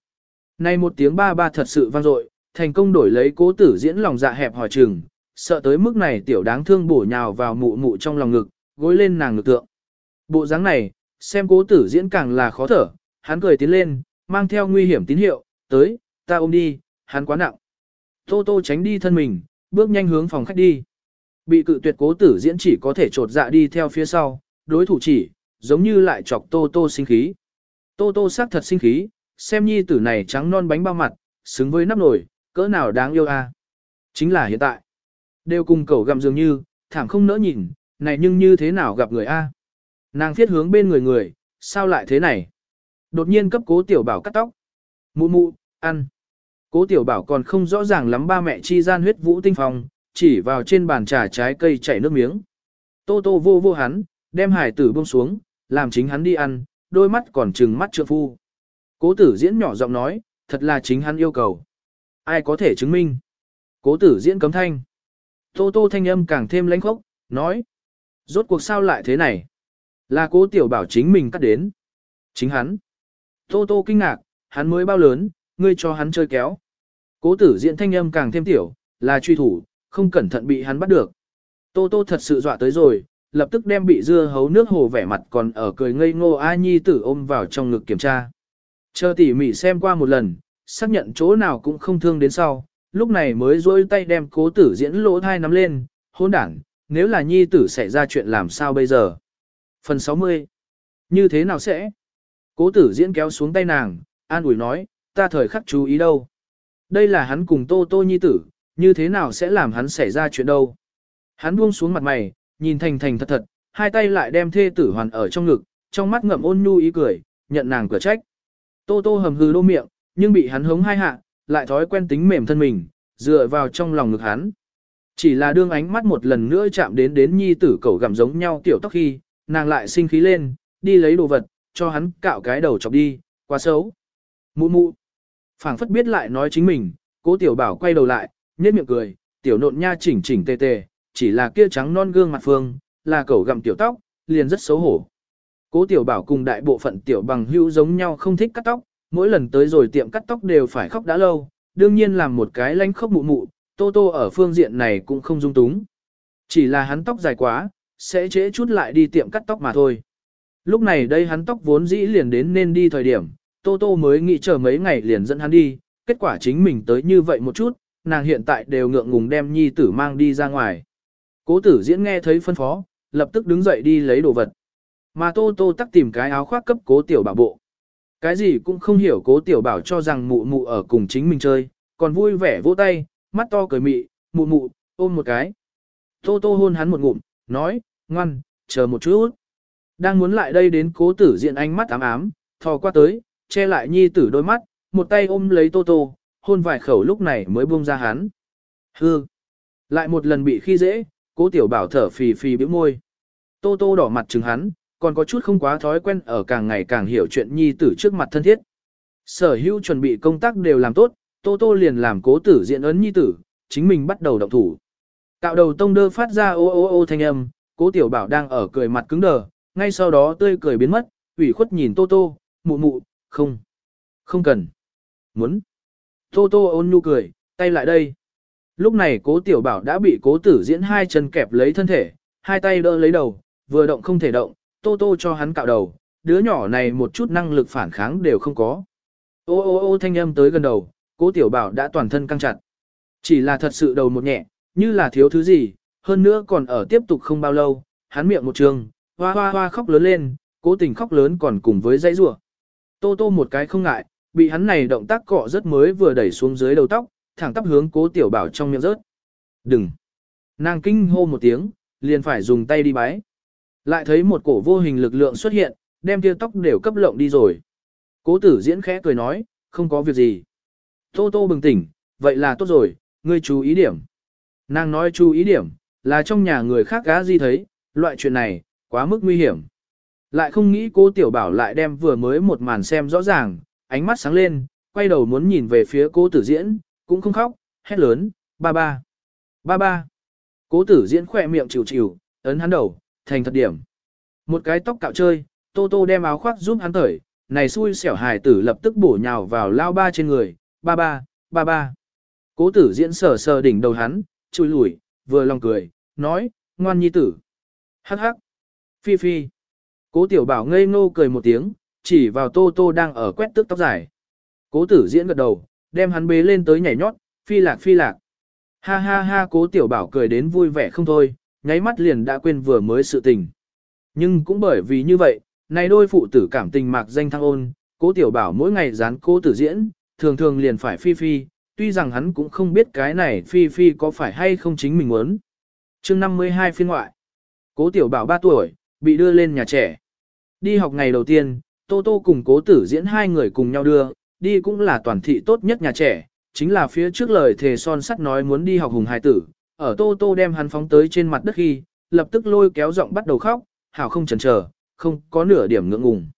Này một tiếng ba ba thật sự vang dội, thành công đổi lấy cố tử diễn lòng dạ hẹp hỏi chừng, sợ tới mức này tiểu đáng thương bổ nhào vào mụ mụ trong lòng ngực, gối lên nàng ngực tượng. Bộ dáng này, xem cố tử diễn càng là khó thở, hắn cười tiến lên, mang theo nguy hiểm tín hiệu, tới, ta ôm đi, hắn quá nặng. Tô tô tránh đi thân mình, bước nhanh hướng phòng khách đi. Bị cự tuyệt cố tử diễn chỉ có thể trột dạ đi theo phía sau, đối thủ chỉ, giống như lại chọc tô tô sinh khí. Tô tô sắc thật sinh khí, xem nhi tử này trắng non bánh bao mặt, xứng với nắp nồi, cỡ nào đáng yêu a. À? Chính là hiện tại. Đều cùng cậu gặm dường như, thảm không nỡ nhìn, này nhưng như thế nào gặp người a? À? Nàng thiết hướng bên người người, sao lại thế này? Đột nhiên cấp cố tiểu bảo cắt tóc. Mụ mụ, ăn. Cố tiểu bảo còn không rõ ràng lắm ba mẹ chi gian huyết vũ tinh phong, chỉ vào trên bàn trà trái cây chảy nước miếng. Tô tô vô vô hắn, đem hải tử buông xuống, làm chính hắn đi ăn, đôi mắt còn trừng mắt trượng phu. Cố tử diễn nhỏ giọng nói, thật là chính hắn yêu cầu. Ai có thể chứng minh? Cố tử diễn cấm thanh. Tô tô thanh âm càng thêm lãnh khốc, nói. Rốt cuộc sao lại thế này? Là cố tiểu bảo chính mình cắt đến. Chính hắn. Tô tô kinh ngạc, hắn mới bao lớn, ngươi cho hắn chơi kéo. Cố tử diễn thanh âm càng thêm tiểu, là truy thủ, không cẩn thận bị hắn bắt được. Tô tô thật sự dọa tới rồi, lập tức đem bị dưa hấu nước hồ vẻ mặt còn ở cười ngây ngô A Nhi tử ôm vào trong ngực kiểm tra. Chờ tỉ mỉ xem qua một lần, xác nhận chỗ nào cũng không thương đến sau, lúc này mới dối tay đem cố tử diễn lỗ thai nắm lên, hôn đảng, nếu là Nhi tử xảy ra chuyện làm sao bây giờ. Phần 60 Như thế nào sẽ? Cố tử diễn kéo xuống tay nàng, an ủi nói, ta thời khắc chú ý đâu. Đây là hắn cùng tô tô nhi tử, như thế nào sẽ làm hắn xảy ra chuyện đâu. Hắn buông xuống mặt mày, nhìn thành thành thật thật, hai tay lại đem thê tử hoàn ở trong ngực, trong mắt ngậm ôn nhu ý cười, nhận nàng cửa trách. Tô tô hầm hừ lô miệng, nhưng bị hắn hống hai hạ, lại thói quen tính mềm thân mình, dựa vào trong lòng ngực hắn. Chỉ là đương ánh mắt một lần nữa chạm đến đến nhi tử cẩu gặm giống nhau tiểu tóc khi, nàng lại sinh khí lên, đi lấy đồ vật, cho hắn cạo cái đầu chọc đi, quá xấu. Mụ mụ phảng phất biết lại nói chính mình, cố tiểu bảo quay đầu lại, nhếch miệng cười, tiểu nộn nha chỉnh chỉnh tề tề, chỉ là kia trắng non gương mặt phương, là cẩu gặm tiểu tóc, liền rất xấu hổ. Cố tiểu bảo cùng đại bộ phận tiểu bằng hữu giống nhau không thích cắt tóc, mỗi lần tới rồi tiệm cắt tóc đều phải khóc đã lâu, đương nhiên làm một cái lanh khóc mụ mụ, tô tô ở phương diện này cũng không dung túng. Chỉ là hắn tóc dài quá, sẽ trễ chút lại đi tiệm cắt tóc mà thôi. Lúc này đây hắn tóc vốn dĩ liền đến nên đi thời điểm, Tô Tô mới nghĩ chờ mấy ngày liền dẫn hắn đi, kết quả chính mình tới như vậy một chút, nàng hiện tại đều ngượng ngùng đem nhi tử mang đi ra ngoài. Cố tử diễn nghe thấy phân phó, lập tức đứng dậy đi lấy đồ vật. Mà Tô Tô tắc tìm cái áo khoác cấp cố tiểu bảo bộ. Cái gì cũng không hiểu cố tiểu bảo cho rằng mụ mụ ở cùng chính mình chơi, còn vui vẻ vỗ tay, mắt to cười mị, mụ mụ, ôm một cái. Tô Tô hôn hắn một ngụm, nói, ngoan, chờ một chút. Đang muốn lại đây đến cố tử diện ánh mắt ám ám, thò qua tới, che lại nhi tử đôi mắt, một tay ôm lấy Tô Tô, hôn vài khẩu lúc này mới buông ra hắn. Hư! Lại một lần bị khi dễ, cố tiểu bảo thở phì phì bĩu môi. Tô Tô đỏ mặt chừng hắn, còn có chút không quá thói quen ở càng ngày càng hiểu chuyện nhi tử trước mặt thân thiết. Sở hữu chuẩn bị công tác đều làm tốt, Tô Tô liền làm cố tử diện ấn nhi tử, chính mình bắt đầu động thủ. Cạo đầu tông đơ phát ra ô ô ô thanh âm, cố tiểu bảo đang ở cười mặt cứng đờ, ngay sau đó tươi cười biến mất, ủy khuất nhìn Tô Tô, mụ mụ, không, không cần, muốn. Tô Tô ôn nhu cười, tay lại đây. Lúc này cố tiểu bảo đã bị cố tử diễn hai chân kẹp lấy thân thể, hai tay đỡ lấy đầu, vừa động không thể động, Tô Tô cho hắn cạo đầu, đứa nhỏ này một chút năng lực phản kháng đều không có. Ô ô ô thanh âm tới gần đầu, cố tiểu bảo đã toàn thân căng chặt. Chỉ là thật sự đầu một nhẹ, như là thiếu thứ gì, hơn nữa còn ở tiếp tục không bao lâu, hắn miệng một trường, hoa hoa hoa khóc lớn lên, cố tình khóc lớn còn cùng với dãy rủa. Tô tô một cái không ngại, bị hắn này động tác cọ rất mới vừa đẩy xuống dưới đầu tóc, thẳng tắp hướng cố tiểu bảo trong miệng rớt. Đừng! Nàng kinh hô một tiếng, liền phải dùng tay đi bái. Lại thấy một cổ vô hình lực lượng xuất hiện, đem kia tóc đều cấp lộng đi rồi. Cố tử diễn khẽ cười nói, không có việc gì. Tô tô bừng tỉnh, vậy là tốt rồi, ngươi chú ý điểm. Nàng nói chú ý điểm, là trong nhà người khác gã gì thấy, loại chuyện này, quá mức nguy hiểm. Lại không nghĩ cô tiểu bảo lại đem vừa mới một màn xem rõ ràng, ánh mắt sáng lên, quay đầu muốn nhìn về phía cô tử diễn, cũng không khóc, hét lớn, ba ba, ba ba. Cố tử diễn khỏe miệng chịu chịu, ấn hắn đầu, thành thật điểm. Một cái tóc cạo chơi, tô tô đem áo khoác giúp hắn thởi, này xui xẻo hài tử lập tức bổ nhào vào lao ba trên người, ba ba, ba ba. Cố tử diễn sờ sờ đỉnh đầu hắn, chui lùi, vừa lòng cười, nói, ngoan nhi tử. Hắc hắc. Phi phi. Cố tiểu bảo ngây ngô cười một tiếng, chỉ vào tô tô đang ở quét tước tóc dài. Cố tử diễn gật đầu, đem hắn bế lên tới nhảy nhót, phi lạc phi lạc. Ha ha ha cố tiểu bảo cười đến vui vẻ không thôi, nháy mắt liền đã quên vừa mới sự tình. Nhưng cũng bởi vì như vậy, này đôi phụ tử cảm tình mạc danh thăng ôn, cố tiểu bảo mỗi ngày dán cố tử diễn, thường thường liền phải phi phi, tuy rằng hắn cũng không biết cái này phi phi có phải hay không chính mình muốn. chương 52 phiên ngoại, cố tiểu bảo 3 tuổi, bị đưa lên nhà trẻ. Đi học ngày đầu tiên, Tô Tô cùng cố tử diễn hai người cùng nhau đưa, đi cũng là toàn thị tốt nhất nhà trẻ, chính là phía trước lời thề son sắt nói muốn đi học hùng hài tử, ở Tô Tô đem hắn phóng tới trên mặt đất khi, lập tức lôi kéo giọng bắt đầu khóc, hảo không chần chờ, không có nửa điểm ngượng ngùng.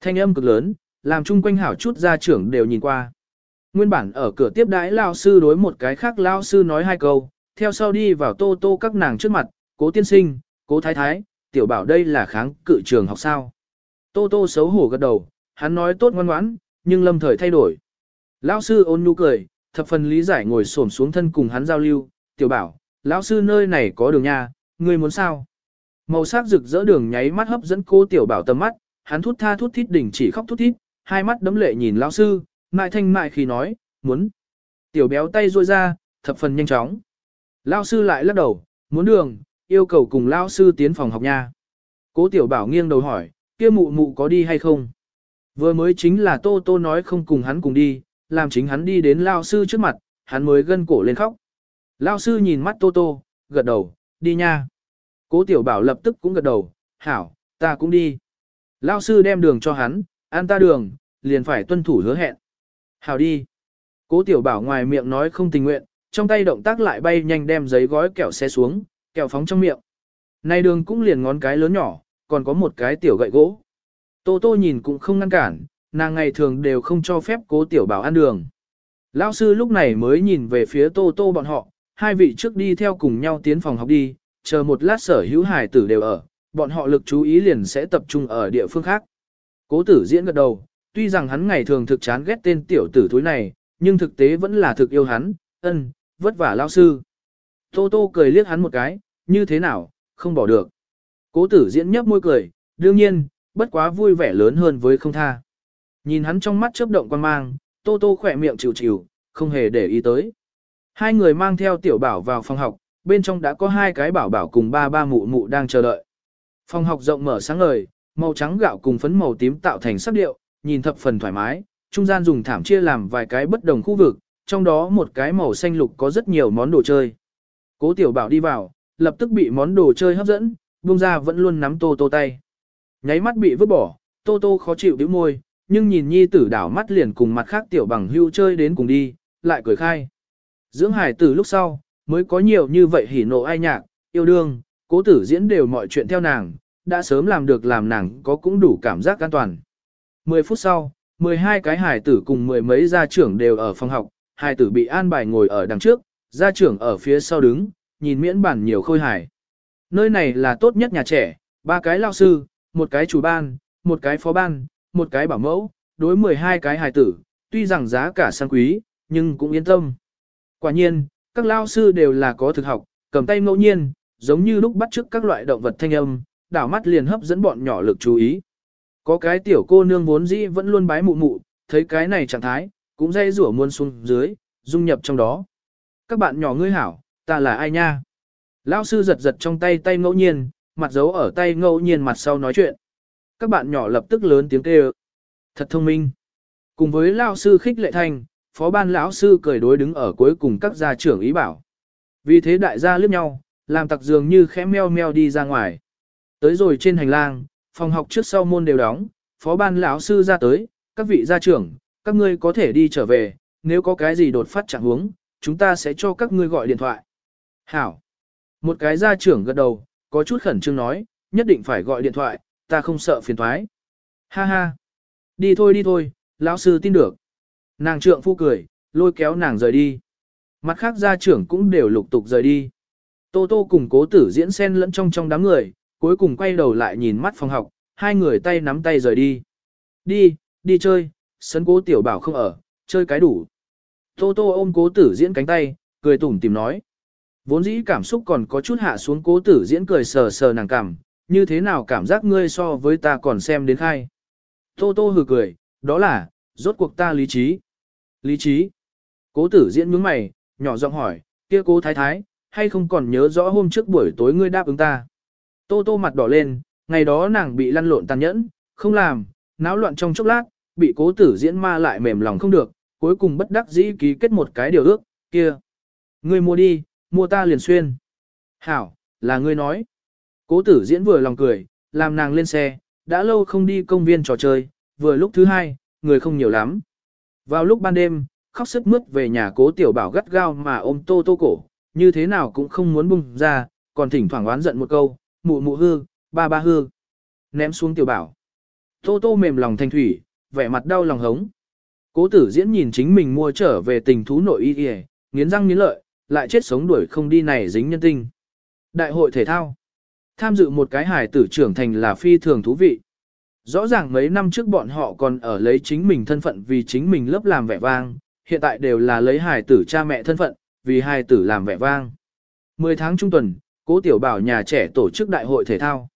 Thanh âm cực lớn, làm chung quanh hảo chút gia trưởng đều nhìn qua. Nguyên bản ở cửa tiếp đãi lao sư đối một cái khác lao sư nói hai câu, theo sau đi vào tô tô các nàng trước mặt, cố tiên sinh, cố thái thái, tiểu bảo đây là kháng cự trường học sao. Tô tô xấu hổ gật đầu, hắn nói tốt ngoan ngoãn, nhưng lâm thời thay đổi. Lão sư ôn nhu cười, thập phần lý giải ngồi xổm xuống thân cùng hắn giao lưu, tiểu bảo, lão sư nơi này có đường nha, ngươi muốn sao? Màu sắc rực rỡ đường nháy mắt hấp dẫn cô tiểu bảo tầm mắt, hắn thút tha thút thít đỉnh chỉ khóc thút thít, hai mắt đấm lệ nhìn lão sư, mại thanh mại khi nói, muốn. Tiểu béo tay ruôi ra, thập phần nhanh chóng. Lão sư lại lắc đầu, muốn đường, yêu cầu cùng lão sư tiến phòng học nha. Cố tiểu bảo nghiêng đầu hỏi, kia mụ mụ có đi hay không? Vừa mới chính là Tô Tô nói không cùng hắn cùng đi, làm chính hắn đi đến lão sư trước mặt, hắn mới gân cổ lên khóc. Lão sư nhìn mắt Tô Tô, gật đầu, đi nha. Cố tiểu bảo lập tức cũng gật đầu, hảo, ta cũng đi. Lão sư đem đường cho hắn, ăn ta đường, liền phải tuân thủ hứa hẹn. Hảo đi. Cố tiểu bảo ngoài miệng nói không tình nguyện, trong tay động tác lại bay nhanh đem giấy gói kẹo xe xuống, kẹo phóng trong miệng. Này đường cũng liền ngón cái lớn nhỏ, còn có một cái tiểu gậy gỗ. Tô tô nhìn cũng không ngăn cản, nàng ngày thường đều không cho phép cố tiểu bảo ăn đường. Lão sư lúc này mới nhìn về phía tô tô bọn họ, hai vị trước đi theo cùng nhau tiến phòng học đi, chờ một lát sở hữu hải tử đều ở, bọn họ lực chú ý liền sẽ tập trung ở địa phương khác. Cố tử diễn gật đầu, tuy rằng hắn ngày thường thực chán ghét tên tiểu tử thúi này, nhưng thực tế vẫn là thực yêu hắn, ân, vất vả lao sư. Tô tô cười liếc hắn một cái, như thế nào, không bỏ được. Cố tử diễn nhấp môi cười, đương nhiên, bất quá vui vẻ lớn hơn với không tha. Nhìn hắn trong mắt chớp động quan mang, tô tô khỏe miệng chịu chịu, không hề để ý tới. Hai người mang theo tiểu bảo vào phòng học, bên trong đã có hai cái bảo bảo cùng ba ba mụ mụ đang chờ đợi. Phòng học rộng mở sáng ngời, màu trắng gạo cùng phấn màu tím tạo thành sắc điệu, nhìn thập phần thoải mái, trung gian dùng thảm chia làm vài cái bất đồng khu vực, trong đó một cái màu xanh lục có rất nhiều món đồ chơi. Cố tiểu bảo đi vào, lập tức bị món đồ chơi hấp dẫn, buông ra vẫn luôn nắm tô tô tay. Nháy mắt bị vứt bỏ, tô tô khó chịu đứa môi, nhưng nhìn nhi tử đảo mắt liền cùng mặt khác tiểu bằng hưu chơi đến cùng đi, lại cười khai. Dưỡng hải tử lúc sau, mới có nhiều như vậy hỉ nộ ai nhạc, yêu đương, cố tử diễn đều mọi chuyện theo nàng, đã sớm làm được làm nàng có cũng đủ cảm giác an toàn. 10 phút sau, 12 cái hải tử cùng mười mấy gia trưởng đều ở phòng học, hải tử bị an bài ngồi ở đằng trước, gia trưởng ở phía sau đứng, nhìn miễn bản nhiều khôi hài. Nơi này là tốt nhất nhà trẻ, ba cái lao sư, một cái chủ ban, một cái phó ban, một cái bảo mẫu, đối 12 cái hài tử, tuy rằng giá cả sang quý, nhưng cũng yên tâm. Quả nhiên, các lao sư đều là có thực học, cầm tay ngẫu nhiên, giống như lúc bắt chước các loại động vật thanh âm, đảo mắt liền hấp dẫn bọn nhỏ lực chú ý. Có cái tiểu cô nương vốn dĩ vẫn luôn bái mụ mụ, thấy cái này trạng thái, cũng dây rủa muôn xuống dưới, dung nhập trong đó. Các bạn nhỏ ngươi hảo, ta là ai nha? Lão sư giật giật trong tay tay ngẫu nhiên, mặt giấu ở tay ngẫu nhiên mặt sau nói chuyện. Các bạn nhỏ lập tức lớn tiếng kêu. Thật thông minh. Cùng với lão sư khích lệ thành, phó ban lão sư cười đối đứng ở cuối cùng các gia trưởng ý bảo. Vì thế đại gia liếc nhau, làm tặc dường như khẽ meo meo đi ra ngoài. Tới rồi trên hành lang, phòng học trước sau môn đều đóng, phó ban lão sư ra tới, các vị gia trưởng, các ngươi có thể đi trở về, nếu có cái gì đột phát chẳng huống, chúng ta sẽ cho các ngươi gọi điện thoại. Hảo. Một cái gia trưởng gật đầu, có chút khẩn trương nói, nhất định phải gọi điện thoại, ta không sợ phiền thoái. Ha ha. Đi thôi đi thôi, lão sư tin được. Nàng trượng phu cười, lôi kéo nàng rời đi. Mặt khác gia trưởng cũng đều lục tục rời đi. Tô Tô cùng cố tử diễn xen lẫn trong trong đám người, cuối cùng quay đầu lại nhìn mắt phòng học, hai người tay nắm tay rời đi. Đi, đi chơi, sân cố tiểu bảo không ở, chơi cái đủ. Tô Tô ôm cố tử diễn cánh tay, cười tủm tìm nói. Vốn dĩ cảm xúc còn có chút hạ xuống cố tử diễn cười sờ sờ nàng cảm, như thế nào cảm giác ngươi so với ta còn xem đến khai. Tô Tô hừ cười, đó là, rốt cuộc ta lý trí. Lý trí. Cố tử diễn nhướng mày, nhỏ giọng hỏi, kia cố thái thái, hay không còn nhớ rõ hôm trước buổi tối ngươi đáp ứng ta. Tô tô mặt đỏ lên, ngày đó nàng bị lăn lộn tàn nhẫn, không làm, náo loạn trong chốc lát, bị cố tử diễn ma lại mềm lòng không được, cuối cùng bất đắc dĩ ký kết một cái điều ước, kia. Ngươi mua đi, mua ta liền xuyên. Hảo, là ngươi nói. Cố tử diễn vừa lòng cười, làm nàng lên xe, đã lâu không đi công viên trò chơi, vừa lúc thứ hai, người không nhiều lắm. Vào lúc ban đêm, khóc sức mướt về nhà cố tiểu bảo gắt gao mà ôm tô tô cổ, như thế nào cũng không muốn bung ra, còn thỉnh thoảng oán giận một câu, mụ mụ hư, ba ba hư. Ném xuống tiểu bảo. Tô tô mềm lòng thanh thủy, vẻ mặt đau lòng hống. Cố tử diễn nhìn chính mình mua trở về tình thú nội y y, nghiến răng nghiến lợi, lại chết sống đuổi không đi này dính nhân tinh. Đại hội thể thao. Tham dự một cái hải tử trưởng thành là phi thường thú vị. Rõ ràng mấy năm trước bọn họ còn ở lấy chính mình thân phận vì chính mình lớp làm vẻ vang, hiện tại đều là lấy hài tử cha mẹ thân phận, vì hài tử làm vẻ vang. 10 tháng trung tuần, cố tiểu bảo nhà trẻ tổ chức đại hội thể thao.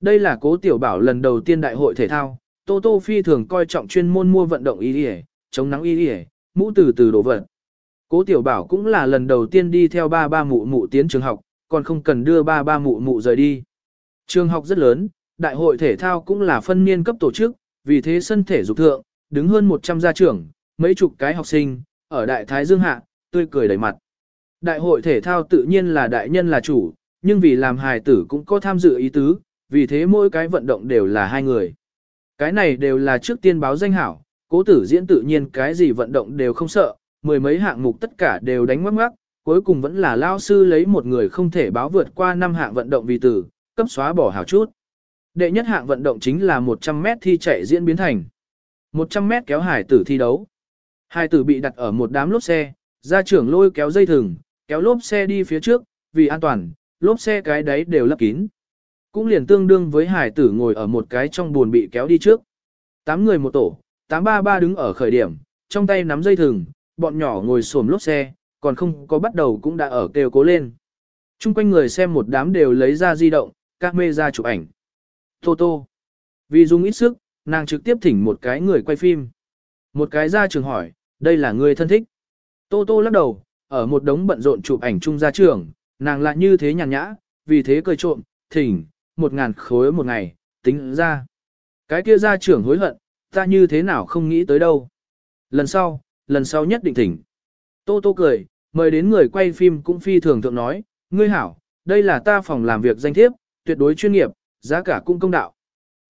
Đây là cố tiểu bảo lần đầu tiên đại hội thể thao, Tô Tô phi thường coi trọng chuyên môn mua vận động y y, chống nắng y y, mũ từ từ đổ vật. Cố tiểu bảo cũng là lần đầu tiên đi theo ba ba mụ mụ tiến trường học, còn không cần đưa ba ba mụ mụ rời đi. Trường học rất lớn, đại hội thể thao cũng là phân niên cấp tổ chức, vì thế sân thể dục thượng, đứng hơn 100 gia trưởng, mấy chục cái học sinh, ở đại thái dương hạ, tươi cười đầy mặt. Đại hội thể thao tự nhiên là đại nhân là chủ, nhưng vì làm hài tử cũng có tham dự ý tứ, vì thế mỗi cái vận động đều là hai người. Cái này đều là trước tiên báo danh hảo, cố tử diễn tự nhiên cái gì vận động đều không sợ, mười mấy hạng mục tất cả đều đánh ngoắc ngoắc, cuối cùng vẫn là lao sư lấy một người không thể báo vượt qua năm hạng vận động vì tử, cấp xóa bỏ hảo chút. Đệ nhất hạng vận động chính là 100 mét thi chạy diễn biến thành 100 mét kéo hải tử thi đấu. Hải tử bị đặt ở một đám lốp xe, gia trưởng lôi kéo dây thừng, kéo lốp xe đi phía trước, vì an toàn, lốp xe cái đấy đều lấp kín. Cũng liền tương đương với hải tử ngồi ở một cái trong buồn bị kéo đi trước. Tám người một tổ, tám ba ba đứng ở khởi điểm, trong tay nắm dây thừng, bọn nhỏ ngồi xổm lốp xe, còn không có bắt đầu cũng đã ở kêu cố lên. Trung quanh người xem một đám đều lấy ra di động, các mê ra chụp ảnh. Tô tô. Vì dùng ít sức, nàng trực tiếp thỉnh một cái người quay phim. Một cái ra trường hỏi, đây là người thân thích. Tô tô lắc đầu, ở một đống bận rộn chụp ảnh chung gia trưởng, nàng lại như thế nhàn nhã, vì thế cười trộm, thỉnh, một ngàn khối một ngày, tính ra. Cái kia gia trưởng hối hận, ta như thế nào không nghĩ tới đâu. Lần sau, lần sau nhất định thỉnh. Tô tô cười, mời đến người quay phim cũng phi thường thượng nói, ngươi hảo, đây là ta phòng làm việc danh thiếp, tuyệt đối chuyên nghiệp, giá cả cũng công đạo.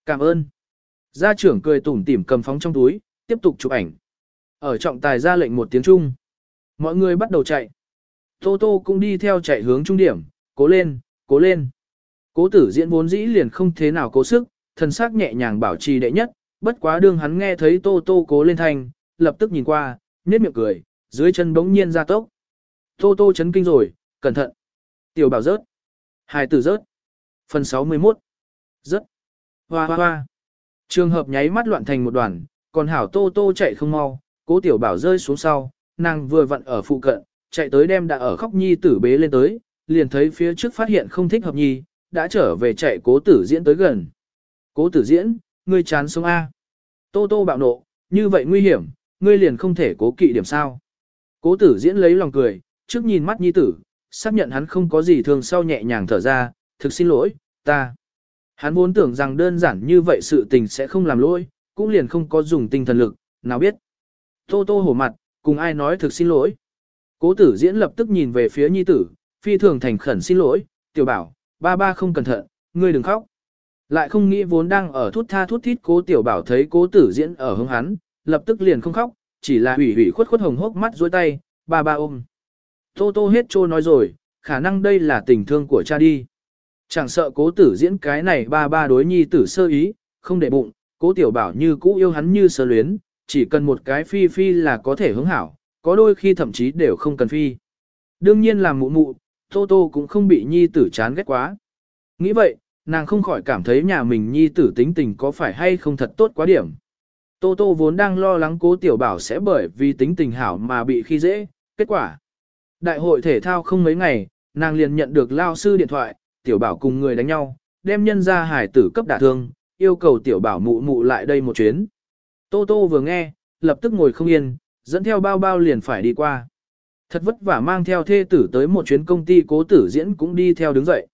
Cảm ơn. Gia trưởng cười tủm tỉm cầm phóng trong túi, tiếp tục chụp ảnh. Ở trọng tài ra lệnh một tiếng Trung. Mọi người bắt đầu chạy. Tô Tô cũng đi theo chạy hướng trung điểm, cố lên, cố lên. Cố tử diễn vốn dĩ liền không thế nào cố sức, thần sắc nhẹ nhàng bảo trì đệ nhất, bất quá đương hắn nghe thấy Tô Tô cố lên thành, lập tức nhìn qua, nhếch miệng cười, dưới chân bỗng nhiên ra tốc. Tô Tô chấn kinh rồi, cẩn thận. Tiểu bảo rớt. Hài tử rớt. Phần 61. Rớt. Hoa hoa hoa. Trường hợp nháy mắt loạn thành một đoàn, còn hảo Tô Tô chạy không mau, cố tiểu bảo rơi xuống sau, nàng vừa vặn ở phụ cận, chạy tới đem đã ở khóc nhi tử bế lên tới, liền thấy phía trước phát hiện không thích hợp nhi, đã trở về chạy cố tử diễn tới gần. Cố tử diễn, ngươi chán sống A. Tô tô bạo nộ, như vậy nguy hiểm, ngươi liền không thể cố kỵ điểm sao. Cố tử diễn lấy lòng cười, trước nhìn mắt nhi tử, xác nhận hắn không có gì thường sau nhẹ nhàng thở ra, thực xin lỗi, ta. Hắn vốn tưởng rằng đơn giản như vậy sự tình sẽ không làm lỗi, cũng liền không có dùng tinh thần lực, nào biết. Tô tô hổ mặt, cùng ai nói thực xin lỗi. Cố tử diễn lập tức nhìn về phía nhi tử, phi thường thành khẩn xin lỗi, tiểu bảo, ba ba không cẩn thận, ngươi đừng khóc. Lại không nghĩ vốn đang ở thút tha thút thít cố tiểu bảo thấy cố tử diễn ở hướng hắn, lập tức liền không khóc, chỉ là hủy hủy khuất khuất hồng hốc mắt dối tay, ba ba ôm. Tô tô hết trô nói rồi, khả năng đây là tình thương của cha đi. Chẳng sợ cố tử diễn cái này ba ba đối nhi tử sơ ý, không để bụng, cố tiểu bảo như cũ yêu hắn như sơ luyến, chỉ cần một cái phi phi là có thể hướng hảo, có đôi khi thậm chí đều không cần phi. Đương nhiên là mụ mụ, Tô Tô cũng không bị nhi tử chán ghét quá. Nghĩ vậy, nàng không khỏi cảm thấy nhà mình nhi tử tính tình có phải hay không thật tốt quá điểm. Tô Tô vốn đang lo lắng cố tiểu bảo sẽ bởi vì tính tình hảo mà bị khi dễ, kết quả. Đại hội thể thao không mấy ngày, nàng liền nhận được lao sư điện thoại, tiểu bảo cùng người đánh nhau, đem nhân ra hải tử cấp đả thương, yêu cầu tiểu bảo mụ mụ lại đây một chuyến. Tô Tô vừa nghe, lập tức ngồi không yên, dẫn theo bao bao liền phải đi qua. Thật vất vả mang theo thê tử tới một chuyến công ty cố tử diễn cũng đi theo đứng dậy.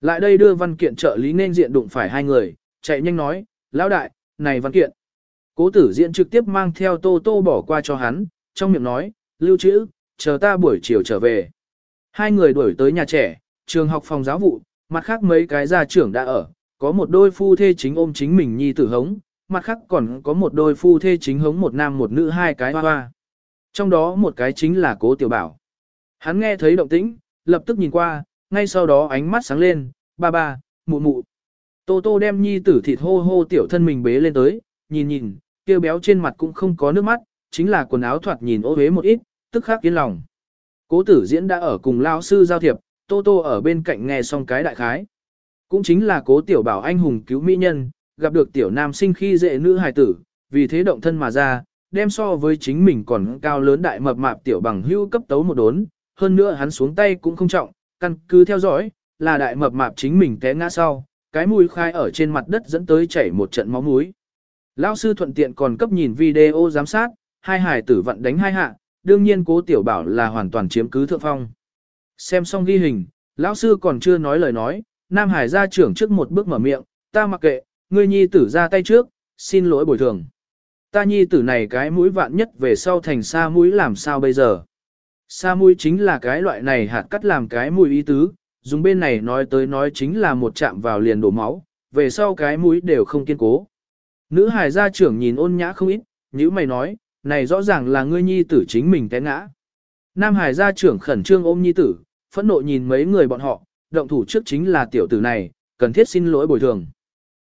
Lại đây đưa văn kiện trợ lý nên diện đụng phải hai người, chạy nhanh nói, lão đại, này văn kiện. Cố tử diễn trực tiếp mang theo tô tô bỏ qua cho hắn, trong miệng nói, lưu trữ, chờ ta buổi chiều trở về. Hai người đuổi tới nhà trẻ, trường học phòng giáo vụ, mặt khác mấy cái gia trưởng đã ở, có một đôi phu thê chính ôm chính mình nhi tử hống, mặt khác còn có một đôi phu thê chính hống một nam một nữ hai cái hoa hoa. Trong đó một cái chính là cố tiểu bảo. Hắn nghe thấy động tĩnh, lập tức nhìn qua, ngay sau đó ánh mắt sáng lên, ba ba, mụ mụ. Tô tô đem nhi tử thịt hô hô tiểu thân mình bế lên tới, nhìn nhìn, kia béo trên mặt cũng không có nước mắt, chính là quần áo thoạt nhìn ô hế một ít, tức khắc yên lòng. Cố tử diễn đã ở cùng lao sư giao thiệp, tô tô ở bên cạnh nghe xong cái đại khái. Cũng chính là cố tiểu bảo anh hùng cứu mỹ nhân, gặp được tiểu nam sinh khi dễ nữ hài tử, vì thế động thân mà ra, đem so với chính mình còn cao lớn đại mập mạp tiểu bằng hưu cấp tấu một đốn, hơn nữa hắn xuống tay cũng không trọng, căn cứ theo dõi, là đại mập mạp chính mình té ngã sau, cái mùi khai ở trên mặt đất dẫn tới chảy một trận máu mũi. Lão sư thuận tiện còn cấp nhìn video giám sát, hai hải tử vận đánh hai hạ, đương nhiên cố tiểu bảo là hoàn toàn chiếm cứ thượng phong. Xem xong ghi hình, lão sư còn chưa nói lời nói, Nam Hải ra trưởng trước một bước mở miệng, ta mặc kệ, ngươi nhi tử ra tay trước, xin lỗi bồi thường. Ta nhi tử này cái mũi vạn nhất về sau thành sa mũi làm sao bây giờ? Sa mũi chính là cái loại này hạt cắt làm cái mũi ý tứ, dùng bên này nói tới nói chính là một chạm vào liền đổ máu, về sau cái mũi đều không kiên cố. Nữ hài gia trưởng nhìn ôn nhã không ít, như mày nói, này rõ ràng là ngươi nhi tử chính mình té ngã. Nam hải gia trưởng khẩn trương ôm nhi tử, phẫn nộ nhìn mấy người bọn họ, động thủ trước chính là tiểu tử này, cần thiết xin lỗi bồi thường.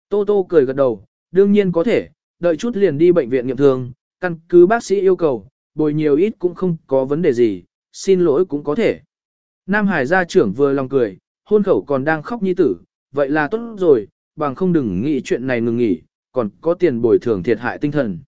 Tô Tô cười gật đầu, đương nhiên có thể, đợi chút liền đi bệnh viện nghiệm thương, căn cứ bác sĩ yêu cầu, bồi nhiều ít cũng không có vấn đề gì, xin lỗi cũng có thể. Nam Hải gia trưởng vừa lòng cười, hôn khẩu còn đang khóc nhi tử, vậy là tốt rồi, bằng không đừng nghĩ chuyện này ngừng nghỉ, còn có tiền bồi thường thiệt hại tinh thần.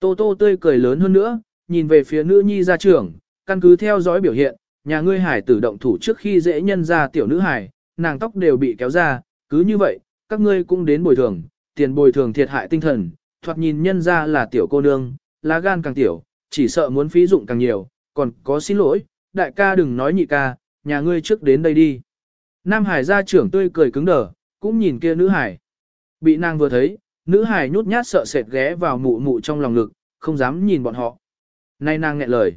Tô Tô tươi cười lớn hơn nữa, nhìn về phía nữ nhi gia trưởng, căn cứ theo dõi biểu hiện, nhà ngươi hải tử động thủ trước khi dễ nhân ra tiểu nữ hải, nàng tóc đều bị kéo ra, cứ như vậy, các ngươi cũng đến bồi thường, tiền bồi thường thiệt hại tinh thần, thoạt nhìn nhân ra là tiểu cô nương, lá gan càng tiểu, chỉ sợ muốn phí dụng càng nhiều, còn có xin lỗi, đại ca đừng nói nhị ca, nhà ngươi trước đến đây đi. Nam Hải gia trưởng tươi cười cứng đờ, cũng nhìn kia nữ hải. Bị nàng vừa thấy, nữ hải nhút nhát sợ sệt ghé vào mụ mụ trong lòng ngực, không dám nhìn bọn họ. Nay nàng nghẹn lời.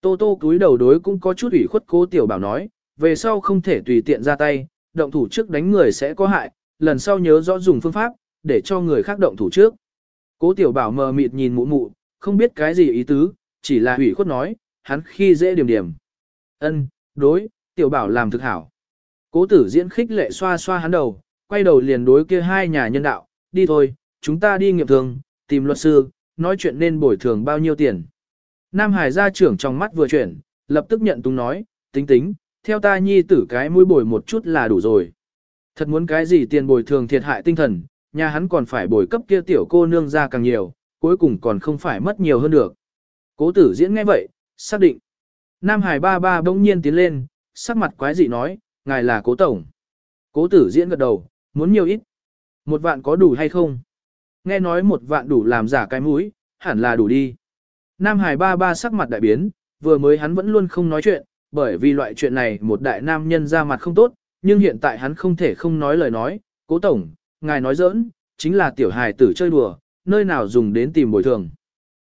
Tô tô cúi đầu đối cũng có chút ủy khuất cố tiểu bảo nói, về sau không thể tùy tiện ra tay, động thủ trước đánh người sẽ có hại, lần sau nhớ rõ dùng phương pháp, để cho người khác động thủ trước. Cố tiểu bảo mờ mịt nhìn mụ mụ, không biết cái gì ý tứ, chỉ là ủy khuất nói, hắn khi dễ điểm điểm. Ân, đối, tiểu bảo làm thực hảo. Cố tử diễn khích lệ xoa xoa hắn đầu, quay đầu liền đối kia hai nhà nhân đạo, đi thôi, chúng ta đi nghiệp thường, tìm luật sư, nói chuyện nên bồi thường bao nhiêu tiền. Nam Hải gia trưởng trong mắt vừa chuyển, lập tức nhận túng nói, tính tính, theo ta nhi tử cái mũi bồi một chút là đủ rồi. Thật muốn cái gì tiền bồi thường thiệt hại tinh thần, nhà hắn còn phải bồi cấp kia tiểu cô nương ra càng nhiều, cuối cùng còn không phải mất nhiều hơn được. Cố tử diễn nghe vậy, xác định. Nam Hải ba ba bỗng nhiên tiến lên, sắc mặt quái dị nói, ngài là cố tổng. Cố tử diễn gật đầu, muốn nhiều ít. Một vạn có đủ hay không? Nghe nói một vạn đủ làm giả cái mũi, hẳn là đủ đi. Nam Hải ba ba sắc mặt đại biến, vừa mới hắn vẫn luôn không nói chuyện, bởi vì loại chuyện này một đại nam nhân ra mặt không tốt, nhưng hiện tại hắn không thể không nói lời nói, cố tổng, ngài nói giỡn, chính là tiểu hài tử chơi đùa, nơi nào dùng đến tìm bồi thường.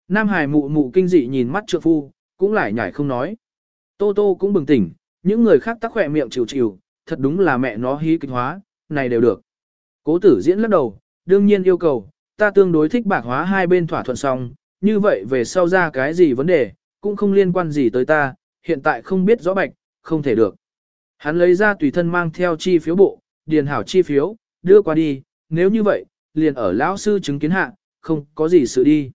Nam Hải mụ mụ kinh dị nhìn mắt trượng phu, cũng lại nhảy không nói. Tô Tô cũng bừng tỉnh, những người khác tắc khỏe miệng chịu chịu, thật đúng là mẹ nó hí kịch hóa, này đều được. Cố tử diễn lắc đầu, đương nhiên yêu cầu, ta tương đối thích bạc hóa hai bên thỏa thuận xong, như vậy về sau ra cái gì vấn đề, cũng không liên quan gì tới ta, hiện tại không biết rõ bạch, không thể được. Hắn lấy ra tùy thân mang theo chi phiếu bộ, điền hảo chi phiếu, đưa qua đi, nếu như vậy, liền ở lão sư chứng kiến hạ, không có gì sự đi.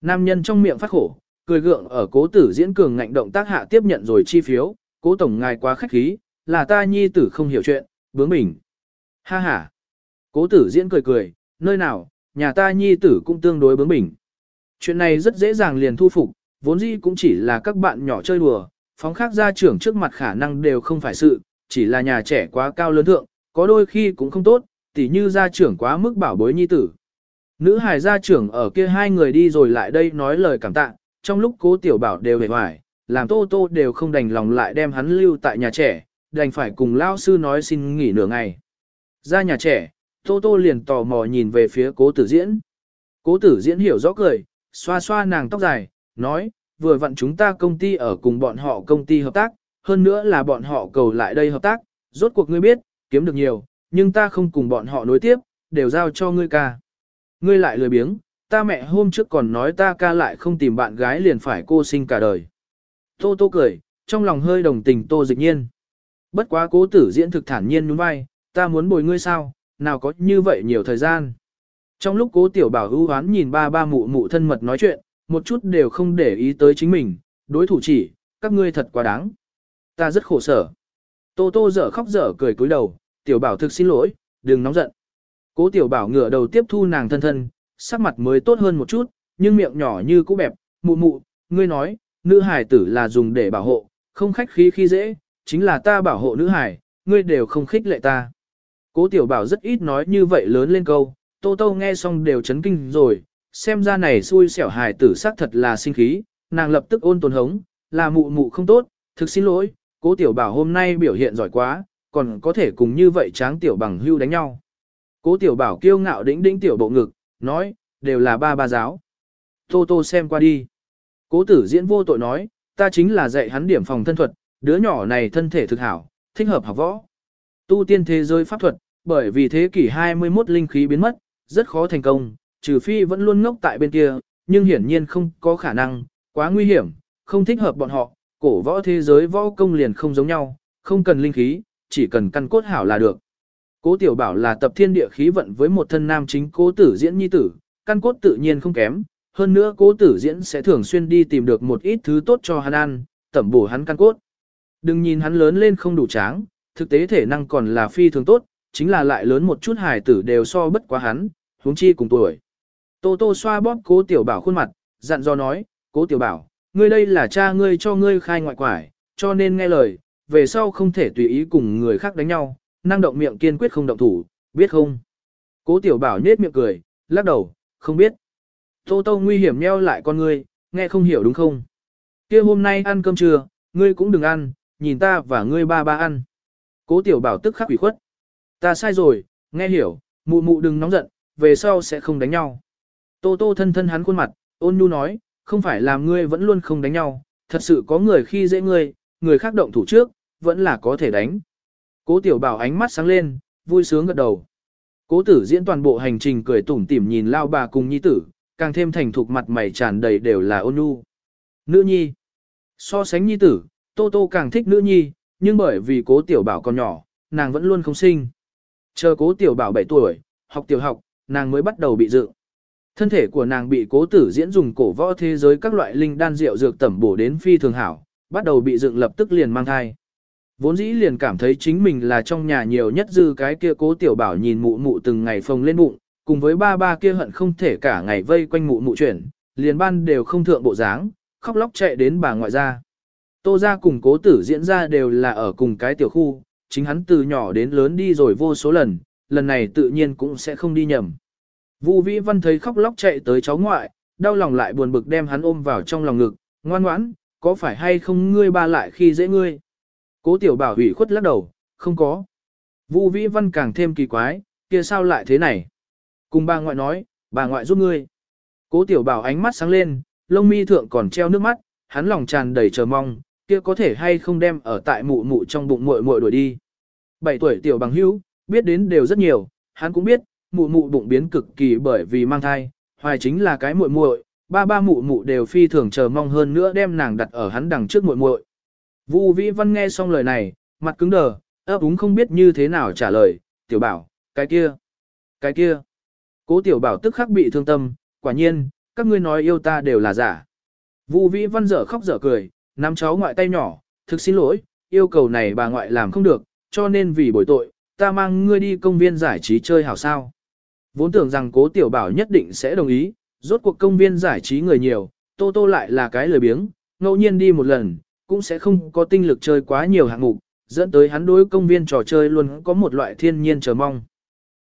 Nam nhân trong miệng phát khổ, cười gượng ở cố tử diễn cường ngạnh động tác hạ tiếp nhận rồi chi phiếu, cố tổng ngài quá khách khí, là ta nhi tử không hiểu chuyện, bướng bỉnh. Ha ha. Cố tử diễn cười cười, nơi nào, nhà ta nhi tử cũng tương đối bướng bỉnh. Chuyện này rất dễ dàng liền thu phục, vốn dĩ cũng chỉ là các bạn nhỏ chơi đùa, phóng khác gia trưởng trước mặt khả năng đều không phải sự, chỉ là nhà trẻ quá cao lớn thượng, có đôi khi cũng không tốt, tỉ như gia trưởng quá mức bảo bối nhi tử. Nữ hài gia trưởng ở kia hai người đi rồi lại đây nói lời cảm tạ, trong lúc cố tiểu bảo đều hề hoài, làm tô tô đều không đành lòng lại đem hắn lưu tại nhà trẻ, đành phải cùng lao sư nói xin nghỉ nửa ngày. Ra nhà trẻ, tô tô liền tò mò nhìn về phía cố tử diễn. Cố tử diễn hiểu rõ cười, xoa xoa nàng tóc dài, nói, vừa vặn chúng ta công ty ở cùng bọn họ công ty hợp tác, hơn nữa là bọn họ cầu lại đây hợp tác, rốt cuộc ngươi biết, kiếm được nhiều, nhưng ta không cùng bọn họ nối tiếp, đều giao cho ngươi ca. Ngươi lại lười biếng, ta mẹ hôm trước còn nói ta ca lại không tìm bạn gái liền phải cô sinh cả đời. Tô tô cười, trong lòng hơi đồng tình tô dịch nhiên. Bất quá cố tử diễn thực thản nhiên nhún vai, ta muốn bồi ngươi sao, nào có như vậy nhiều thời gian. Trong lúc cố tiểu bảo ưu hoán nhìn ba ba mụ mụ thân mật nói chuyện, một chút đều không để ý tới chính mình, đối thủ chỉ, các ngươi thật quá đáng. Ta rất khổ sở. Tô tô dở khóc dở cười cúi đầu, tiểu bảo thực xin lỗi, đừng nóng giận. Cố tiểu bảo ngửa đầu tiếp thu nàng thân thân, sắc mặt mới tốt hơn một chút, nhưng miệng nhỏ như cũ bẹp, mụ mụ, ngươi nói, nữ hải tử là dùng để bảo hộ, không khách khí khi dễ, chính là ta bảo hộ nữ hải, ngươi đều không khích lệ ta. Cố tiểu bảo rất ít nói như vậy lớn lên câu, tô tô nghe xong đều chấn kinh rồi, xem ra này xui xẻo hài tử xác thật là sinh khí, nàng lập tức ôn tồn hống, là mụ mụ không tốt, thực xin lỗi, cố tiểu bảo hôm nay biểu hiện giỏi quá, còn có thể cùng như vậy tráng tiểu bằng hưu đánh nhau. Cố tiểu bảo kiêu ngạo đĩnh đĩnh tiểu bộ ngực, nói, đều là ba ba giáo. Tô tô xem qua đi. Cố tử diễn vô tội nói, ta chính là dạy hắn điểm phòng thân thuật, đứa nhỏ này thân thể thực hảo, thích hợp học võ. Tu tiên thế giới pháp thuật, bởi vì thế kỷ 21 linh khí biến mất, rất khó thành công, trừ phi vẫn luôn ngốc tại bên kia, nhưng hiển nhiên không có khả năng, quá nguy hiểm, không thích hợp bọn họ, cổ võ thế giới võ công liền không giống nhau, không cần linh khí, chỉ cần căn cốt hảo là được. Cố tiểu bảo là tập thiên địa khí vận với một thân nam chính cố tử diễn nhi tử, căn cốt tự nhiên không kém, hơn nữa cố tử diễn sẽ thường xuyên đi tìm được một ít thứ tốt cho hắn ăn, tẩm bổ hắn căn cốt. Đừng nhìn hắn lớn lên không đủ tráng, thực tế thể năng còn là phi thường tốt, chính là lại lớn một chút hài tử đều so bất quá hắn, huống chi cùng tuổi. Tô Tô xoa bóp cố tiểu bảo khuôn mặt, dặn dò nói, cố tiểu bảo, ngươi đây là cha ngươi cho ngươi khai ngoại quải, cho nên nghe lời, về sau không thể tùy ý cùng người khác đánh nhau, năng động miệng kiên quyết không động thủ, biết không? Cố tiểu bảo nhết miệng cười, lắc đầu, không biết. Tô Tô nguy hiểm nheo lại con ngươi, nghe không hiểu đúng không? kia hôm nay ăn cơm trưa, ngươi cũng đừng ăn, nhìn ta và ngươi ba ba ăn. Cố tiểu bảo tức khắc ủy khuất. Ta sai rồi, nghe hiểu, mụ mụ đừng nóng giận, về sau sẽ không đánh nhau. Tô tô thân thân hắn khuôn mặt, ôn nhu nói, không phải làm ngươi vẫn luôn không đánh nhau, thật sự có người khi dễ ngươi, người khác động thủ trước, vẫn là có thể đánh. Cố tiểu bảo ánh mắt sáng lên, vui sướng gật đầu. Cố tử diễn toàn bộ hành trình cười tủm tỉm nhìn lao bà cùng nhi tử, càng thêm thành thục mặt mày tràn đầy đều là ôn nhu. Nữ nhi. So sánh nhi tử, Tô Tô càng thích nữ nhi, nhưng bởi vì cố tiểu bảo còn nhỏ, nàng vẫn luôn không sinh. Chờ cố tiểu bảo 7 tuổi, học tiểu học, nàng mới bắt đầu bị dự. Thân thể của nàng bị cố tử diễn dùng cổ võ thế giới các loại linh đan rượu dược tẩm bổ đến phi thường hảo, bắt đầu bị dựng lập tức liền mang thai. Vốn dĩ liền cảm thấy chính mình là trong nhà nhiều nhất dư cái kia cố tiểu bảo nhìn mụ mụ từng ngày phồng lên bụng, cùng với ba ba kia hận không thể cả ngày vây quanh mụ mụ chuyển, liền ban đều không thượng bộ dáng, khóc lóc chạy đến bà ngoại ra. Tô ra cùng cố tử diễn ra đều là ở cùng cái tiểu khu, chính hắn từ nhỏ đến lớn đi rồi vô số lần, lần này tự nhiên cũng sẽ không đi nhầm. Vu Vĩ Văn thấy khóc lóc chạy tới cháu ngoại, đau lòng lại buồn bực đem hắn ôm vào trong lòng ngực, ngoan ngoãn, có phải hay không ngươi ba lại khi dễ ngươi? Cố tiểu bảo hủy khuất lắc đầu, không có. Vu Vĩ Văn càng thêm kỳ quái, kia sao lại thế này? Cùng bà ngoại nói, bà ngoại giúp ngươi. Cố tiểu bảo ánh mắt sáng lên, lông mi thượng còn treo nước mắt, hắn lòng tràn đầy chờ mong, kia có thể hay không đem ở tại mụ mụ trong bụng muội muội đuổi đi. Bảy tuổi tiểu bằng hữu, biết đến đều rất nhiều, hắn cũng biết, mụ mụ bụng biến cực kỳ bởi vì mang thai, hoài chính là cái muội muội, ba ba mụ mụ đều phi thường chờ mong hơn nữa đem nàng đặt ở hắn đằng trước muội muội. Vu Vĩ Văn nghe xong lời này, mặt cứng đờ, ấp úng không biết như thế nào trả lời, tiểu bảo, cái kia, cái kia. Cố tiểu bảo tức khắc bị thương tâm, quả nhiên, các ngươi nói yêu ta đều là giả. Vu Vĩ Văn dở khóc dở cười, nắm cháu ngoại tay nhỏ, thực xin lỗi, yêu cầu này bà ngoại làm không được, cho nên vì bồi tội, ta mang ngươi đi công viên giải trí chơi hảo sao. Vốn tưởng rằng cố tiểu bảo nhất định sẽ đồng ý, rốt cuộc công viên giải trí người nhiều, tô tô lại là cái lười biếng, ngẫu nhiên đi một lần, cũng sẽ không có tinh lực chơi quá nhiều hạng mục, dẫn tới hắn đối công viên trò chơi luôn có một loại thiên nhiên chờ mong.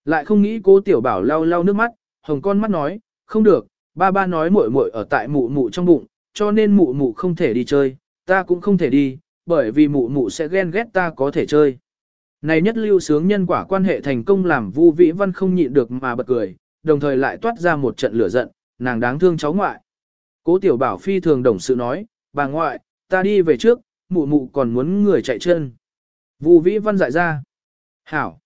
Lại không nghĩ cố tiểu bảo lau lau nước mắt, hồng con mắt nói, không được, ba ba nói muội muội ở tại mụ mụ trong bụng, cho nên mụ mụ không thể đi chơi, ta cũng không thể đi, bởi vì mụ mụ sẽ ghen ghét ta có thể chơi. Này nhất lưu sướng nhân quả quan hệ thành công làm Vu Vĩ Văn không nhịn được mà bật cười, đồng thời lại toát ra một trận lửa giận, nàng đáng thương cháu ngoại. Cố Tiểu Bảo phi thường đồng sự nói, bà ngoại, ta đi về trước, mụ mụ còn muốn người chạy chân. Vu Vĩ Văn dại ra. Hảo.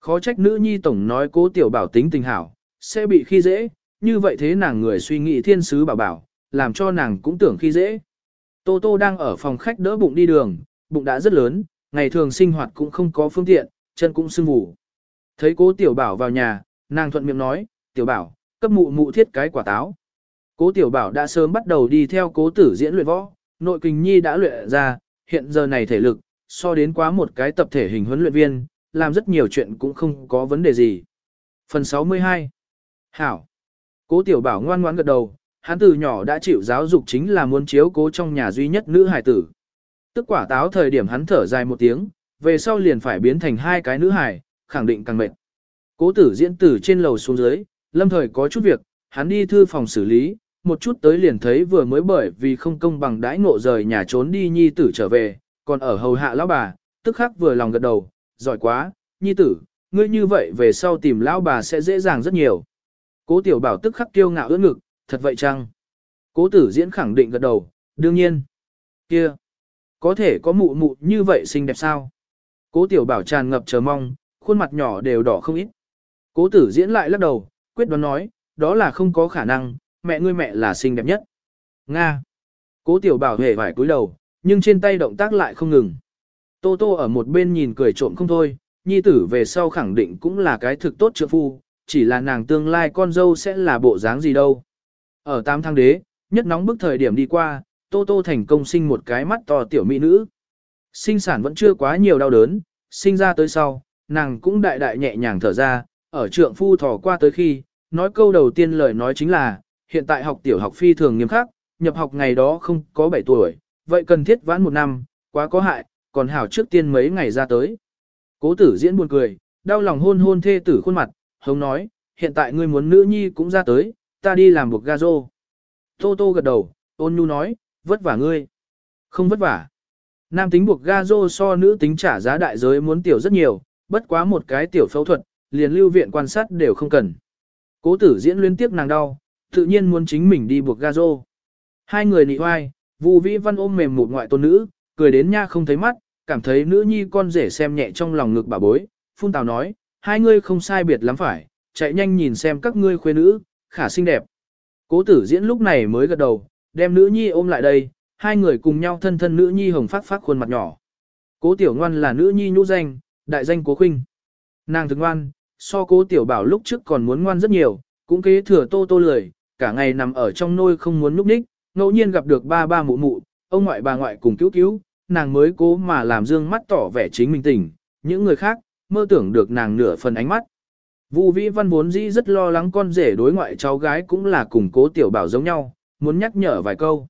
Khó trách nữ nhi tổng nói cố Tiểu Bảo tính tình hảo, sẽ bị khi dễ, như vậy thế nàng người suy nghĩ thiên sứ bảo bảo, làm cho nàng cũng tưởng khi dễ. Tô Tô đang ở phòng khách đỡ bụng đi đường, bụng đã rất lớn, ngày thường sinh hoạt cũng không có phương tiện, chân cũng sưng vù. Thấy cố tiểu bảo vào nhà, nàng thuận miệng nói, tiểu bảo, cấp mụ mụ thiết cái quả táo. Cố tiểu bảo đã sớm bắt đầu đi theo cố tử diễn luyện võ, nội kình nhi đã luyện ra, hiện giờ này thể lực, so đến quá một cái tập thể hình huấn luyện viên, làm rất nhiều chuyện cũng không có vấn đề gì. Phần 62 Hảo Cố tiểu bảo ngoan ngoãn gật đầu, hắn từ nhỏ đã chịu giáo dục chính là muốn chiếu cố trong nhà duy nhất nữ hải tử. Tức quả táo thời điểm hắn thở dài một tiếng, về sau liền phải biến thành hai cái nữ hải, khẳng định càng mệt. Cố tử diễn tử trên lầu xuống dưới, lâm thời có chút việc, hắn đi thư phòng xử lý, một chút tới liền thấy vừa mới bởi vì không công bằng đãi ngộ rời nhà trốn đi nhi tử trở về, còn ở hầu hạ lão bà, tức khắc vừa lòng gật đầu, giỏi quá, nhi tử, ngươi như vậy về sau tìm lão bà sẽ dễ dàng rất nhiều. Cố tiểu bảo tức khắc kiêu ngạo ưỡn ngực, thật vậy chăng? Cố tử diễn khẳng định gật đầu, đương nhiên. Kia, có thể có mụ mụ như vậy xinh đẹp sao? Cố tiểu bảo tràn ngập chờ mong, khuôn mặt nhỏ đều đỏ không ít. Cố tử diễn lại lắc đầu, quyết đoán nói, đó là không có khả năng, mẹ ngươi mẹ là xinh đẹp nhất. Nga. Cố tiểu bảo hề vải cúi đầu, nhưng trên tay động tác lại không ngừng. Tô tô ở một bên nhìn cười trộm không thôi, nhi tử về sau khẳng định cũng là cái thực tốt trượng phu, chỉ là nàng tương lai con dâu sẽ là bộ dáng gì đâu. Ở tam tháng đế, nhất nóng bức thời điểm đi qua, Tô Tô thành công sinh một cái mắt to tiểu mỹ nữ. Sinh sản vẫn chưa quá nhiều đau đớn, sinh ra tới sau, nàng cũng đại đại nhẹ nhàng thở ra, ở trượng phu thỏ qua tới khi, nói câu đầu tiên lời nói chính là, hiện tại học tiểu học phi thường nghiêm khắc, nhập học ngày đó không có 7 tuổi, vậy cần thiết vãn một năm, quá có hại, còn hảo trước tiên mấy ngày ra tới. Cố tử diễn buồn cười, đau lòng hôn hôn thê tử khuôn mặt, hống nói, hiện tại ngươi muốn nữ nhi cũng ra tới, ta đi làm buộc ga rô. Tô tô gật đầu, ôn nhu nói, vất vả ngươi. Không vất vả. Nam tính buộc ga rô so nữ tính trả giá đại giới muốn tiểu rất nhiều, bất quá một cái tiểu phẫu thuật, liền lưu viện quan sát đều không cần. Cố tử diễn liên tiếp nàng đau, tự nhiên muốn chính mình đi buộc ga rô. Hai người nị hoai, Vu Vĩ Văn ôm mềm một ngoại tôn nữ, cười đến nha không thấy mắt, cảm thấy nữ nhi con rể xem nhẹ trong lòng ngực bà bối, phun tào nói, hai ngươi không sai biệt lắm phải, chạy nhanh nhìn xem các ngươi khuê nữ, khả xinh đẹp. Cố tử diễn lúc này mới gật đầu, đem nữ nhi ôm lại đây, hai người cùng nhau thân thân nữ nhi hồng phát phát khuôn mặt nhỏ. Cố tiểu ngoan là nữ nhi nhũ danh, đại danh cố khinh. Nàng thực ngoan, so cố tiểu bảo lúc trước còn muốn ngoan rất nhiều, cũng kế thừa tô tô lười, cả ngày nằm ở trong nôi không muốn núp ních, ngẫu nhiên gặp được ba ba mụ mụ, ông ngoại bà ngoại cùng cứu cứu, nàng mới cố mà làm dương mắt tỏ vẻ chính mình tỉnh, những người khác, mơ tưởng được nàng nửa phần ánh mắt. Vu Vĩ Văn vốn dĩ rất lo lắng con rể đối ngoại cháu gái cũng là cùng cố tiểu bảo giống nhau, muốn nhắc nhở vài câu.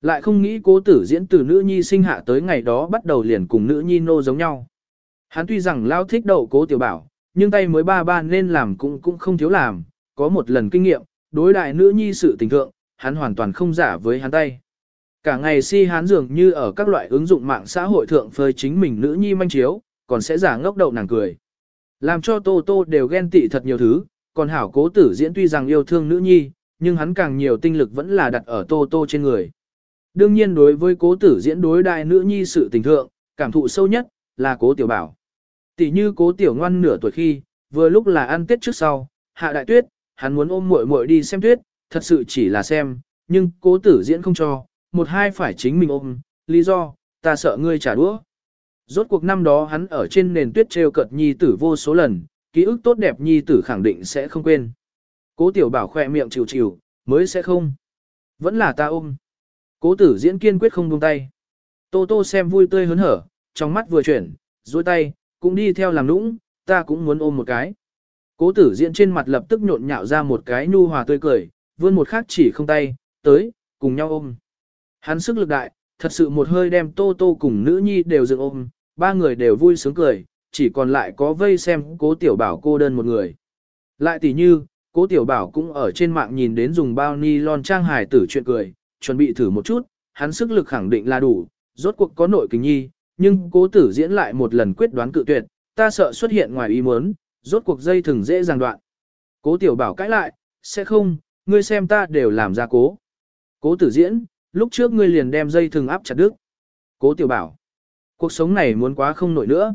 Lại không nghĩ cố tử diễn từ nữ nhi sinh hạ tới ngày đó bắt đầu liền cùng nữ nhi nô giống nhau. Hắn tuy rằng lao thích đậu cố tiểu bảo, nhưng tay mới ba ba nên làm cũng cũng không thiếu làm, có một lần kinh nghiệm, đối đại nữ nhi sự tình thượng, hắn hoàn toàn không giả với hắn tay. Cả ngày si hắn dường như ở các loại ứng dụng mạng xã hội thượng phơi chính mình nữ nhi manh chiếu, còn sẽ giả ngốc đậu nàng cười. Làm cho Tô Tô đều ghen tị thật nhiều thứ, còn hảo cố tử diễn tuy rằng yêu thương nữ nhi, nhưng hắn càng nhiều tinh lực vẫn là đặt ở Tô Tô trên người. Đương nhiên đối với cố tử diễn đối đại nữ nhi sự tình thượng, cảm thụ sâu nhất, là cố tiểu bảo. Tỷ như cố tiểu ngoan nửa tuổi khi, vừa lúc là ăn tết trước sau, hạ đại tuyết, hắn muốn ôm muội muội đi xem tuyết, thật sự chỉ là xem, nhưng cố tử diễn không cho, một hai phải chính mình ôm, lý do, ta sợ ngươi trả đũa. Rốt cuộc năm đó hắn ở trên nền tuyết treo cợt nhi tử vô số lần, ký ức tốt đẹp nhi tử khẳng định sẽ không quên. Cố tiểu bảo khỏe miệng chịu chịu, mới sẽ không. Vẫn là ta ôm. Cố tử diễn kiên quyết không buông tay. Tô tô xem vui tươi hớn hở, trong mắt vừa chuyển, duỗi tay, cũng đi theo làm nũng, ta cũng muốn ôm một cái. Cố tử diễn trên mặt lập tức nhộn nhạo ra một cái nhu hòa tươi cười, vươn một khắc chỉ không tay, tới, cùng nhau ôm. Hắn sức lực đại, thật sự một hơi đem tô tô cùng nữ nhi đều dựng ôm, ba người đều vui sướng cười, chỉ còn lại có vây xem cố tiểu bảo cô đơn một người. Lại tỷ như, cố tiểu bảo cũng ở trên mạng nhìn đến dùng bao ni lon trang hài tử chuyện cười, chuẩn bị thử một chút, hắn sức lực khẳng định là đủ, rốt cuộc có nội kính nhi, nhưng cố tử diễn lại một lần quyết đoán cự tuyệt, ta sợ xuất hiện ngoài ý muốn, rốt cuộc dây thừng dễ dàng đoạn. Cố tiểu bảo cãi lại, sẽ không, ngươi xem ta đều làm ra cố. Cố tử diễn, lúc trước ngươi liền đem dây thừng áp chặt đứt. Cố tiểu bảo, cuộc sống này muốn quá không nổi nữa.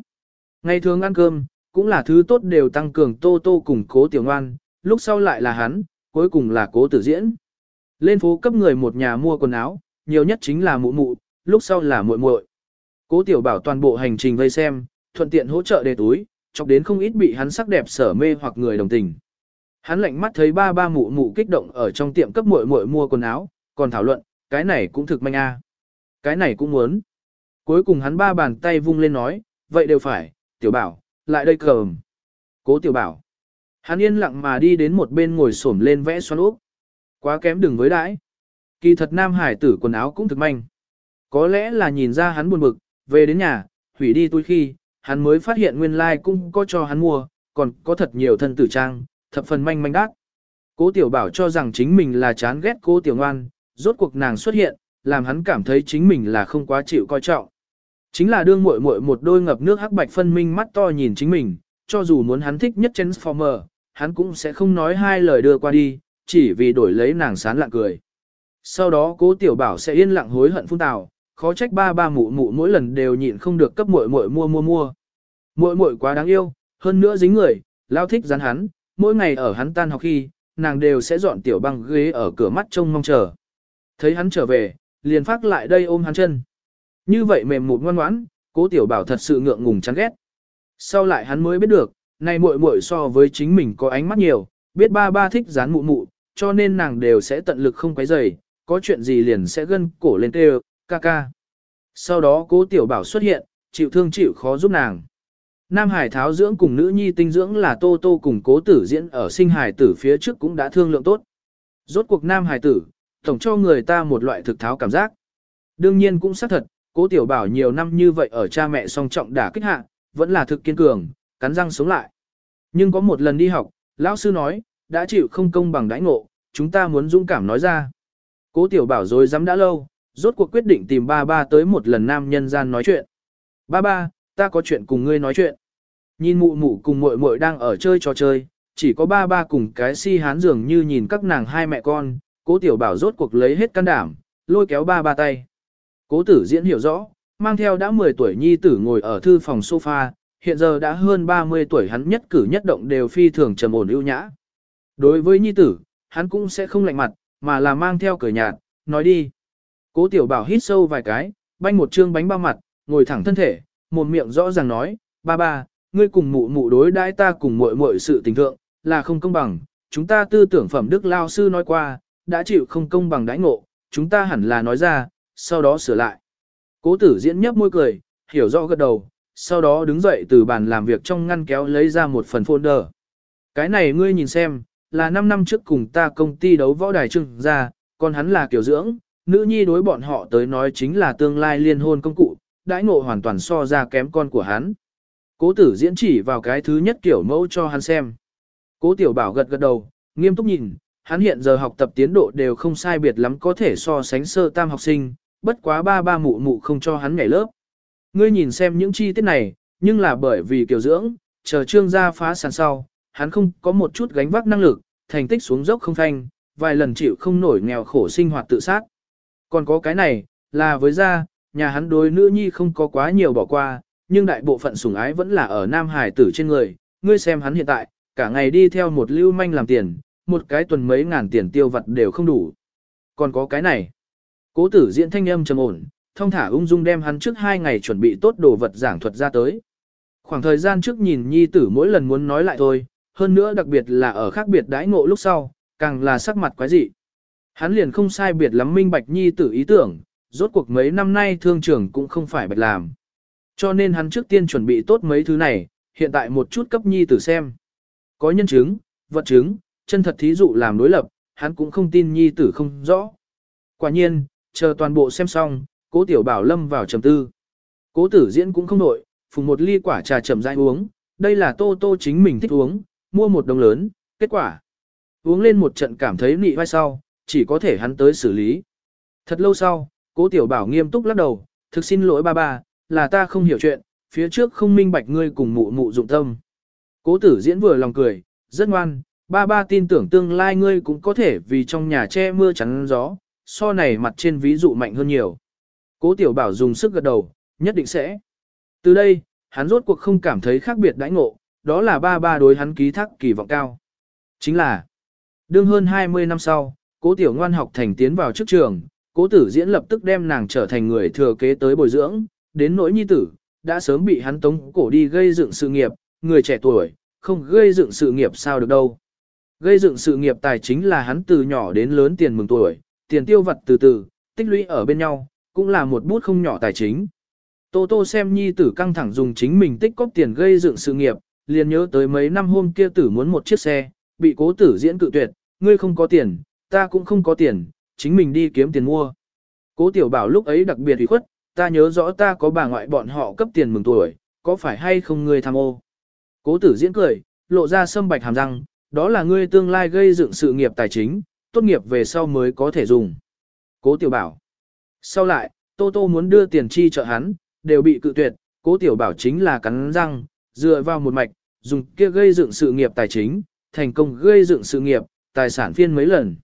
Ngày thường ăn cơm, cũng là thứ tốt đều tăng cường tô tô cùng cố tiểu ngoan, lúc sau lại là hắn, cuối cùng là cố tử diễn. Lên phố cấp người một nhà mua quần áo, nhiều nhất chính là mụ mụ, lúc sau là muội muội. Cố tiểu bảo toàn bộ hành trình vây xem, thuận tiện hỗ trợ đề túi, chọc đến không ít bị hắn sắc đẹp sở mê hoặc người đồng tình. Hắn lạnh mắt thấy ba ba mụ mụ kích động ở trong tiệm cấp muội muội mua quần áo, còn thảo luận, cái này cũng thực manh a, Cái này cũng muốn. Cuối cùng hắn ba bàn tay vung lên nói, vậy đều phải, tiểu bảo, lại đây cầm. Cố tiểu bảo. Hắn yên lặng mà đi đến một bên ngồi xổm lên vẽ xoắn úp. Quá kém đừng với đãi. Kỳ thật nam hải tử quần áo cũng thực manh. Có lẽ là nhìn ra hắn buồn bực, về đến nhà, hủy đi túi khi, hắn mới phát hiện nguyên lai like cũng có cho hắn mua, còn có thật nhiều thân tử trang, thập phần manh manh đắt. Cố tiểu bảo cho rằng chính mình là chán ghét cô tiểu ngoan, rốt cuộc nàng xuất hiện, làm hắn cảm thấy chính mình là không quá chịu coi trọng. Chính là đương muội muội một đôi ngập nước hắc bạch phân minh mắt to nhìn chính mình, cho dù muốn hắn thích nhất Transformer, hắn cũng sẽ không nói hai lời đưa qua đi, chỉ vì đổi lấy nàng sán lạng cười. Sau đó cố tiểu bảo sẽ yên lặng hối hận phun tào, khó trách ba ba mụ mụ mỗi lần đều nhịn không được cấp muội muội mua mua mua. Muội muội quá đáng yêu, hơn nữa dính người, lao thích rắn hắn, mỗi ngày ở hắn tan học khi, nàng đều sẽ dọn tiểu băng ghế ở cửa mắt trông mong chờ. Thấy hắn trở về, liền phát lại đây ôm hắn chân. Như vậy mềm mụt ngoan ngoãn, cố tiểu bảo thật sự ngượng ngùng chán ghét. Sau lại hắn mới biết được, này muội muội so với chính mình có ánh mắt nhiều, biết ba ba thích dán mụ mụ, cho nên nàng đều sẽ tận lực không quấy rầy, có chuyện gì liền sẽ gân cổ lên kêu, ca ca. Sau đó cố tiểu bảo xuất hiện, chịu thương chịu khó giúp nàng. Nam Hải tháo dưỡng cùng nữ nhi tinh dưỡng là Tô Tô cùng cố tử diễn ở sinh hải tử phía trước cũng đã thương lượng tốt. Rốt cuộc Nam Hải tử, tổng cho người ta một loại thực tháo cảm giác. Đương nhiên cũng xác thật, cố tiểu bảo nhiều năm như vậy ở cha mẹ song trọng đả kích hạ, vẫn là thực kiên cường, cắn răng sống lại. Nhưng có một lần đi học, lão sư nói, đã chịu không công bằng đãi ngộ, chúng ta muốn dũng cảm nói ra. Cố tiểu bảo rồi dám đã lâu, rốt cuộc quyết định tìm ba ba tới một lần nam nhân gian nói chuyện. Ba ba, ta có chuyện cùng ngươi nói chuyện. Nhìn mụ mụ cùng muội muội đang ở chơi trò chơi, chỉ có ba ba cùng cái si hán dường như nhìn các nàng hai mẹ con, cố tiểu bảo rốt cuộc lấy hết can đảm, lôi kéo ba ba tay. Cố tử diễn hiểu rõ, mang theo đã 10 tuổi nhi tử ngồi ở thư phòng sofa, hiện giờ đã hơn 30 tuổi hắn nhất cử nhất động đều phi thường trầm ổn ưu nhã. Đối với nhi tử, hắn cũng sẽ không lạnh mặt, mà là mang theo cười nhạt, nói đi. Cố tiểu bảo hít sâu vài cái, banh một trương bánh bao mặt, ngồi thẳng thân thể, một miệng rõ ràng nói, ba ba, ngươi cùng mụ mụ đối đãi ta cùng muội muội sự tình thượng, là không công bằng, chúng ta tư tưởng phẩm đức lao sư nói qua, đã chịu không công bằng đãi ngộ, chúng ta hẳn là nói ra, sau đó sửa lại. Cố tử diễn nhấp môi cười, hiểu rõ gật đầu, sau đó đứng dậy từ bàn làm việc trong ngăn kéo lấy ra một phần folder. Cái này ngươi nhìn xem, là 5 năm trước cùng ta công ty đấu võ đài trưng ra, còn hắn là kiểu dưỡng, nữ nhi đối bọn họ tới nói chính là tương lai liên hôn công cụ, đãi ngộ hoàn toàn so ra kém con của hắn. Cố tử diễn chỉ vào cái thứ nhất kiểu mẫu cho hắn xem. Cố tiểu bảo gật gật đầu, nghiêm túc nhìn, hắn hiện giờ học tập tiến độ đều không sai biệt lắm có thể so sánh sơ tam học sinh, bất quá ba ba mụ mụ không cho hắn nhảy lớp. Ngươi nhìn xem những chi tiết này, nhưng là bởi vì kiểu dưỡng, chờ trương gia phá sản sau, hắn không có một chút gánh vác năng lực, thành tích xuống dốc không thanh, vài lần chịu không nổi nghèo khổ sinh hoạt tự sát. Còn có cái này, là với gia, nhà hắn đối nữ nhi không có quá nhiều bỏ qua, nhưng đại bộ phận sủng ái vẫn là ở nam hải tử trên người, ngươi xem hắn hiện tại, cả ngày đi theo một lưu manh làm tiền, một cái tuần mấy ngàn tiền tiêu vặt đều không đủ. Còn có cái này, cố tử diễn thanh âm trầm ổn, thông thả ung dung đem hắn trước hai ngày chuẩn bị tốt đồ vật giảng thuật ra tới. Khoảng thời gian trước nhìn nhi tử mỗi lần muốn nói lại thôi, hơn nữa đặc biệt là ở khác biệt đãi ngộ lúc sau, càng là sắc mặt quái dị. Hắn liền không sai biệt lắm minh bạch nhi tử ý tưởng, rốt cuộc mấy năm nay thương trưởng cũng không phải bạch làm. Cho nên hắn trước tiên chuẩn bị tốt mấy thứ này, hiện tại một chút cấp nhi tử xem. Có nhân chứng, vật chứng, chân thật thí dụ làm đối lập, hắn cũng không tin nhi tử không rõ. Quả nhiên, chờ toàn bộ xem xong, cố tiểu bảo lâm vào trầm tư. Cố tử diễn cũng không nội, phùng một ly quả trà chậm rãi uống, đây là tô tô chính mình thích uống, mua một đồng lớn, kết quả. Uống lên một trận cảm thấy nị vai sau, chỉ có thể hắn tới xử lý. Thật lâu sau, cố tiểu bảo nghiêm túc lắc đầu, thực xin lỗi ba ba, là ta không hiểu chuyện, phía trước không minh bạch ngươi cùng mụ mụ dụng tâm. Cố tử diễn vừa lòng cười, rất ngoan, ba ba tin tưởng tương lai ngươi cũng có thể vì trong nhà che mưa chắn gió, so này mặt trên ví dụ mạnh hơn nhiều. Cố tiểu bảo dùng sức gật đầu, nhất định sẽ. Từ đây, hắn rốt cuộc không cảm thấy khác biệt đãi ngộ, đó là ba ba đối hắn ký thác kỳ vọng cao. Chính là, đương hơn 20 năm sau, cố tiểu ngoan học thành tiến vào trước trường, cố tử diễn lập tức đem nàng trở thành người thừa kế tới bồi dưỡng, đến nỗi nhi tử, đã sớm bị hắn tống cổ đi gây dựng sự nghiệp, người trẻ tuổi, không gây dựng sự nghiệp sao được đâu. Gây dựng sự nghiệp tài chính là hắn từ nhỏ đến lớn tiền mừng tuổi, tiền tiêu vật từ từ, tích lũy ở bên nhau, cũng là một bút không nhỏ tài chính. Tô Tô xem nhi tử căng thẳng dùng chính mình tích cóp tiền gây dựng sự nghiệp, liền nhớ tới mấy năm hôm kia tử muốn một chiếc xe, bị cố tử diễn cự tuyệt, ngươi không có tiền, ta cũng không có tiền, chính mình đi kiếm tiền mua. Cố tiểu bảo lúc ấy đặc biệt ủy khuất, ta nhớ rõ ta có bà ngoại bọn họ cấp tiền mừng tuổi, có phải hay không ngươi tham ô. Cố tử diễn cười, lộ ra sâm bạch hàm răng, đó là ngươi tương lai gây dựng sự nghiệp tài chính, tốt nghiệp về sau mới có thể dùng. Cố tiểu bảo. Sau lại, Tô Tô muốn đưa tiền chi trợ hắn, đều bị cự tuyệt, cố tiểu bảo chính là cắn răng, dựa vào một mạch, dùng kia gây dựng sự nghiệp tài chính, thành công gây dựng sự nghiệp, tài sản phiên mấy lần.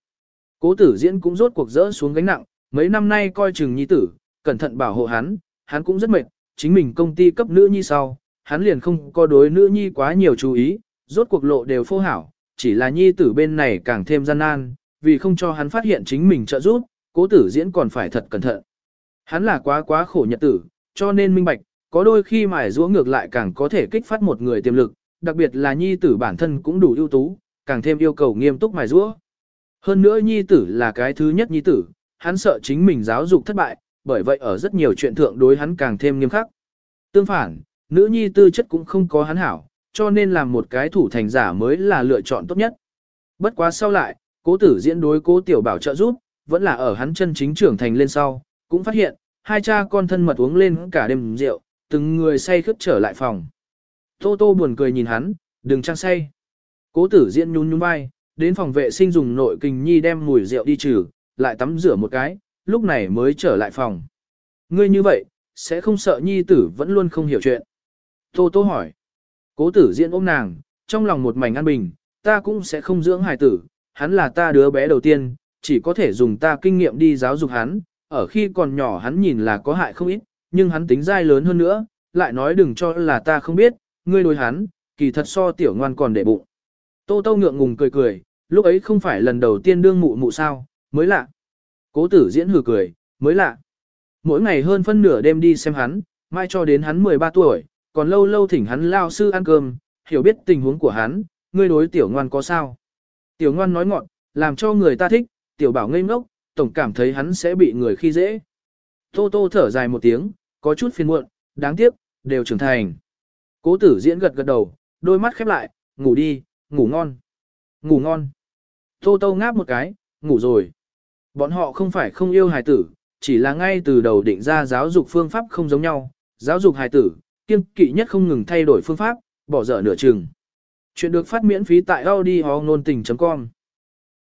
Cố tử diễn cũng rốt cuộc dỡ xuống gánh nặng, mấy năm nay coi chừng nhi tử, cẩn thận bảo hộ hắn, hắn cũng rất mệt, chính mình công ty cấp nữ nhi sau, hắn liền không có đối nữ nhi quá nhiều chú ý, rốt cuộc lộ đều phô hảo, chỉ là nhi tử bên này càng thêm gian nan, vì không cho hắn phát hiện chính mình trợ giúp, cố tử diễn còn phải thật cẩn thận. Hắn là quá quá khổ nhật tử, cho nên minh bạch, có đôi khi mài rũa ngược lại càng có thể kích phát một người tiềm lực, đặc biệt là nhi tử bản thân cũng đủ ưu tú, càng thêm yêu cầu nghiêm túc mài rũa. Hơn nữa nhi tử là cái thứ nhất nhi tử, hắn sợ chính mình giáo dục thất bại, bởi vậy ở rất nhiều chuyện thượng đối hắn càng thêm nghiêm khắc. Tương phản, nữ nhi tư chất cũng không có hắn hảo, cho nên làm một cái thủ thành giả mới là lựa chọn tốt nhất. Bất quá sau lại, cố tử diễn đối cố tiểu bảo trợ giúp, vẫn là ở hắn chân chính trưởng thành lên sau, cũng phát hiện, hai cha con thân mật uống lên cả đêm rượu, từng người say khướt trở lại phòng. Tô tô buồn cười nhìn hắn, đừng trang say. Cố tử diễn nhún nhún vai, đến phòng vệ sinh dùng nội kinh nhi đem mùi rượu đi trừ, lại tắm rửa một cái, lúc này mới trở lại phòng. Ngươi như vậy, sẽ không sợ nhi tử vẫn luôn không hiểu chuyện. Tô Tô hỏi. Cố tử diễn ôm nàng, trong lòng một mảnh an bình, ta cũng sẽ không dưỡng hài tử, hắn là ta đứa bé đầu tiên, chỉ có thể dùng ta kinh nghiệm đi giáo dục hắn, ở khi còn nhỏ hắn nhìn là có hại không ít, nhưng hắn tính dai lớn hơn nữa, lại nói đừng cho là ta không biết, ngươi đối hắn, kỳ thật so tiểu ngoan còn để bụng. Tô Tô ngượng ngùng cười cười, lúc ấy không phải lần đầu tiên đương mụ mụ sao, mới lạ. Cố tử diễn hừ cười, mới lạ. Mỗi ngày hơn phân nửa đêm đi xem hắn, mai cho đến hắn 13 tuổi, còn lâu lâu thỉnh hắn lao sư ăn cơm, hiểu biết tình huống của hắn, ngươi đối tiểu ngoan có sao. Tiểu ngoan nói ngọn, làm cho người ta thích, tiểu bảo ngây ngốc, tổng cảm thấy hắn sẽ bị người khi dễ. Tô tô thở dài một tiếng, có chút phiền muộn, đáng tiếc, đều trưởng thành. Cố tử diễn gật gật đầu, đôi mắt khép lại, ngủ đi, ngủ ngon. Ngủ ngon. Tô tô ngáp một cái, ngủ rồi. Bọn họ không phải không yêu hài tử, chỉ là ngay từ đầu định ra giáo dục phương pháp không giống nhau. Giáo dục hài tử, kiên kỵ nhất không ngừng thay đổi phương pháp, bỏ dở nửa chừng. Chuyện được phát miễn phí tại audio nôn tình.com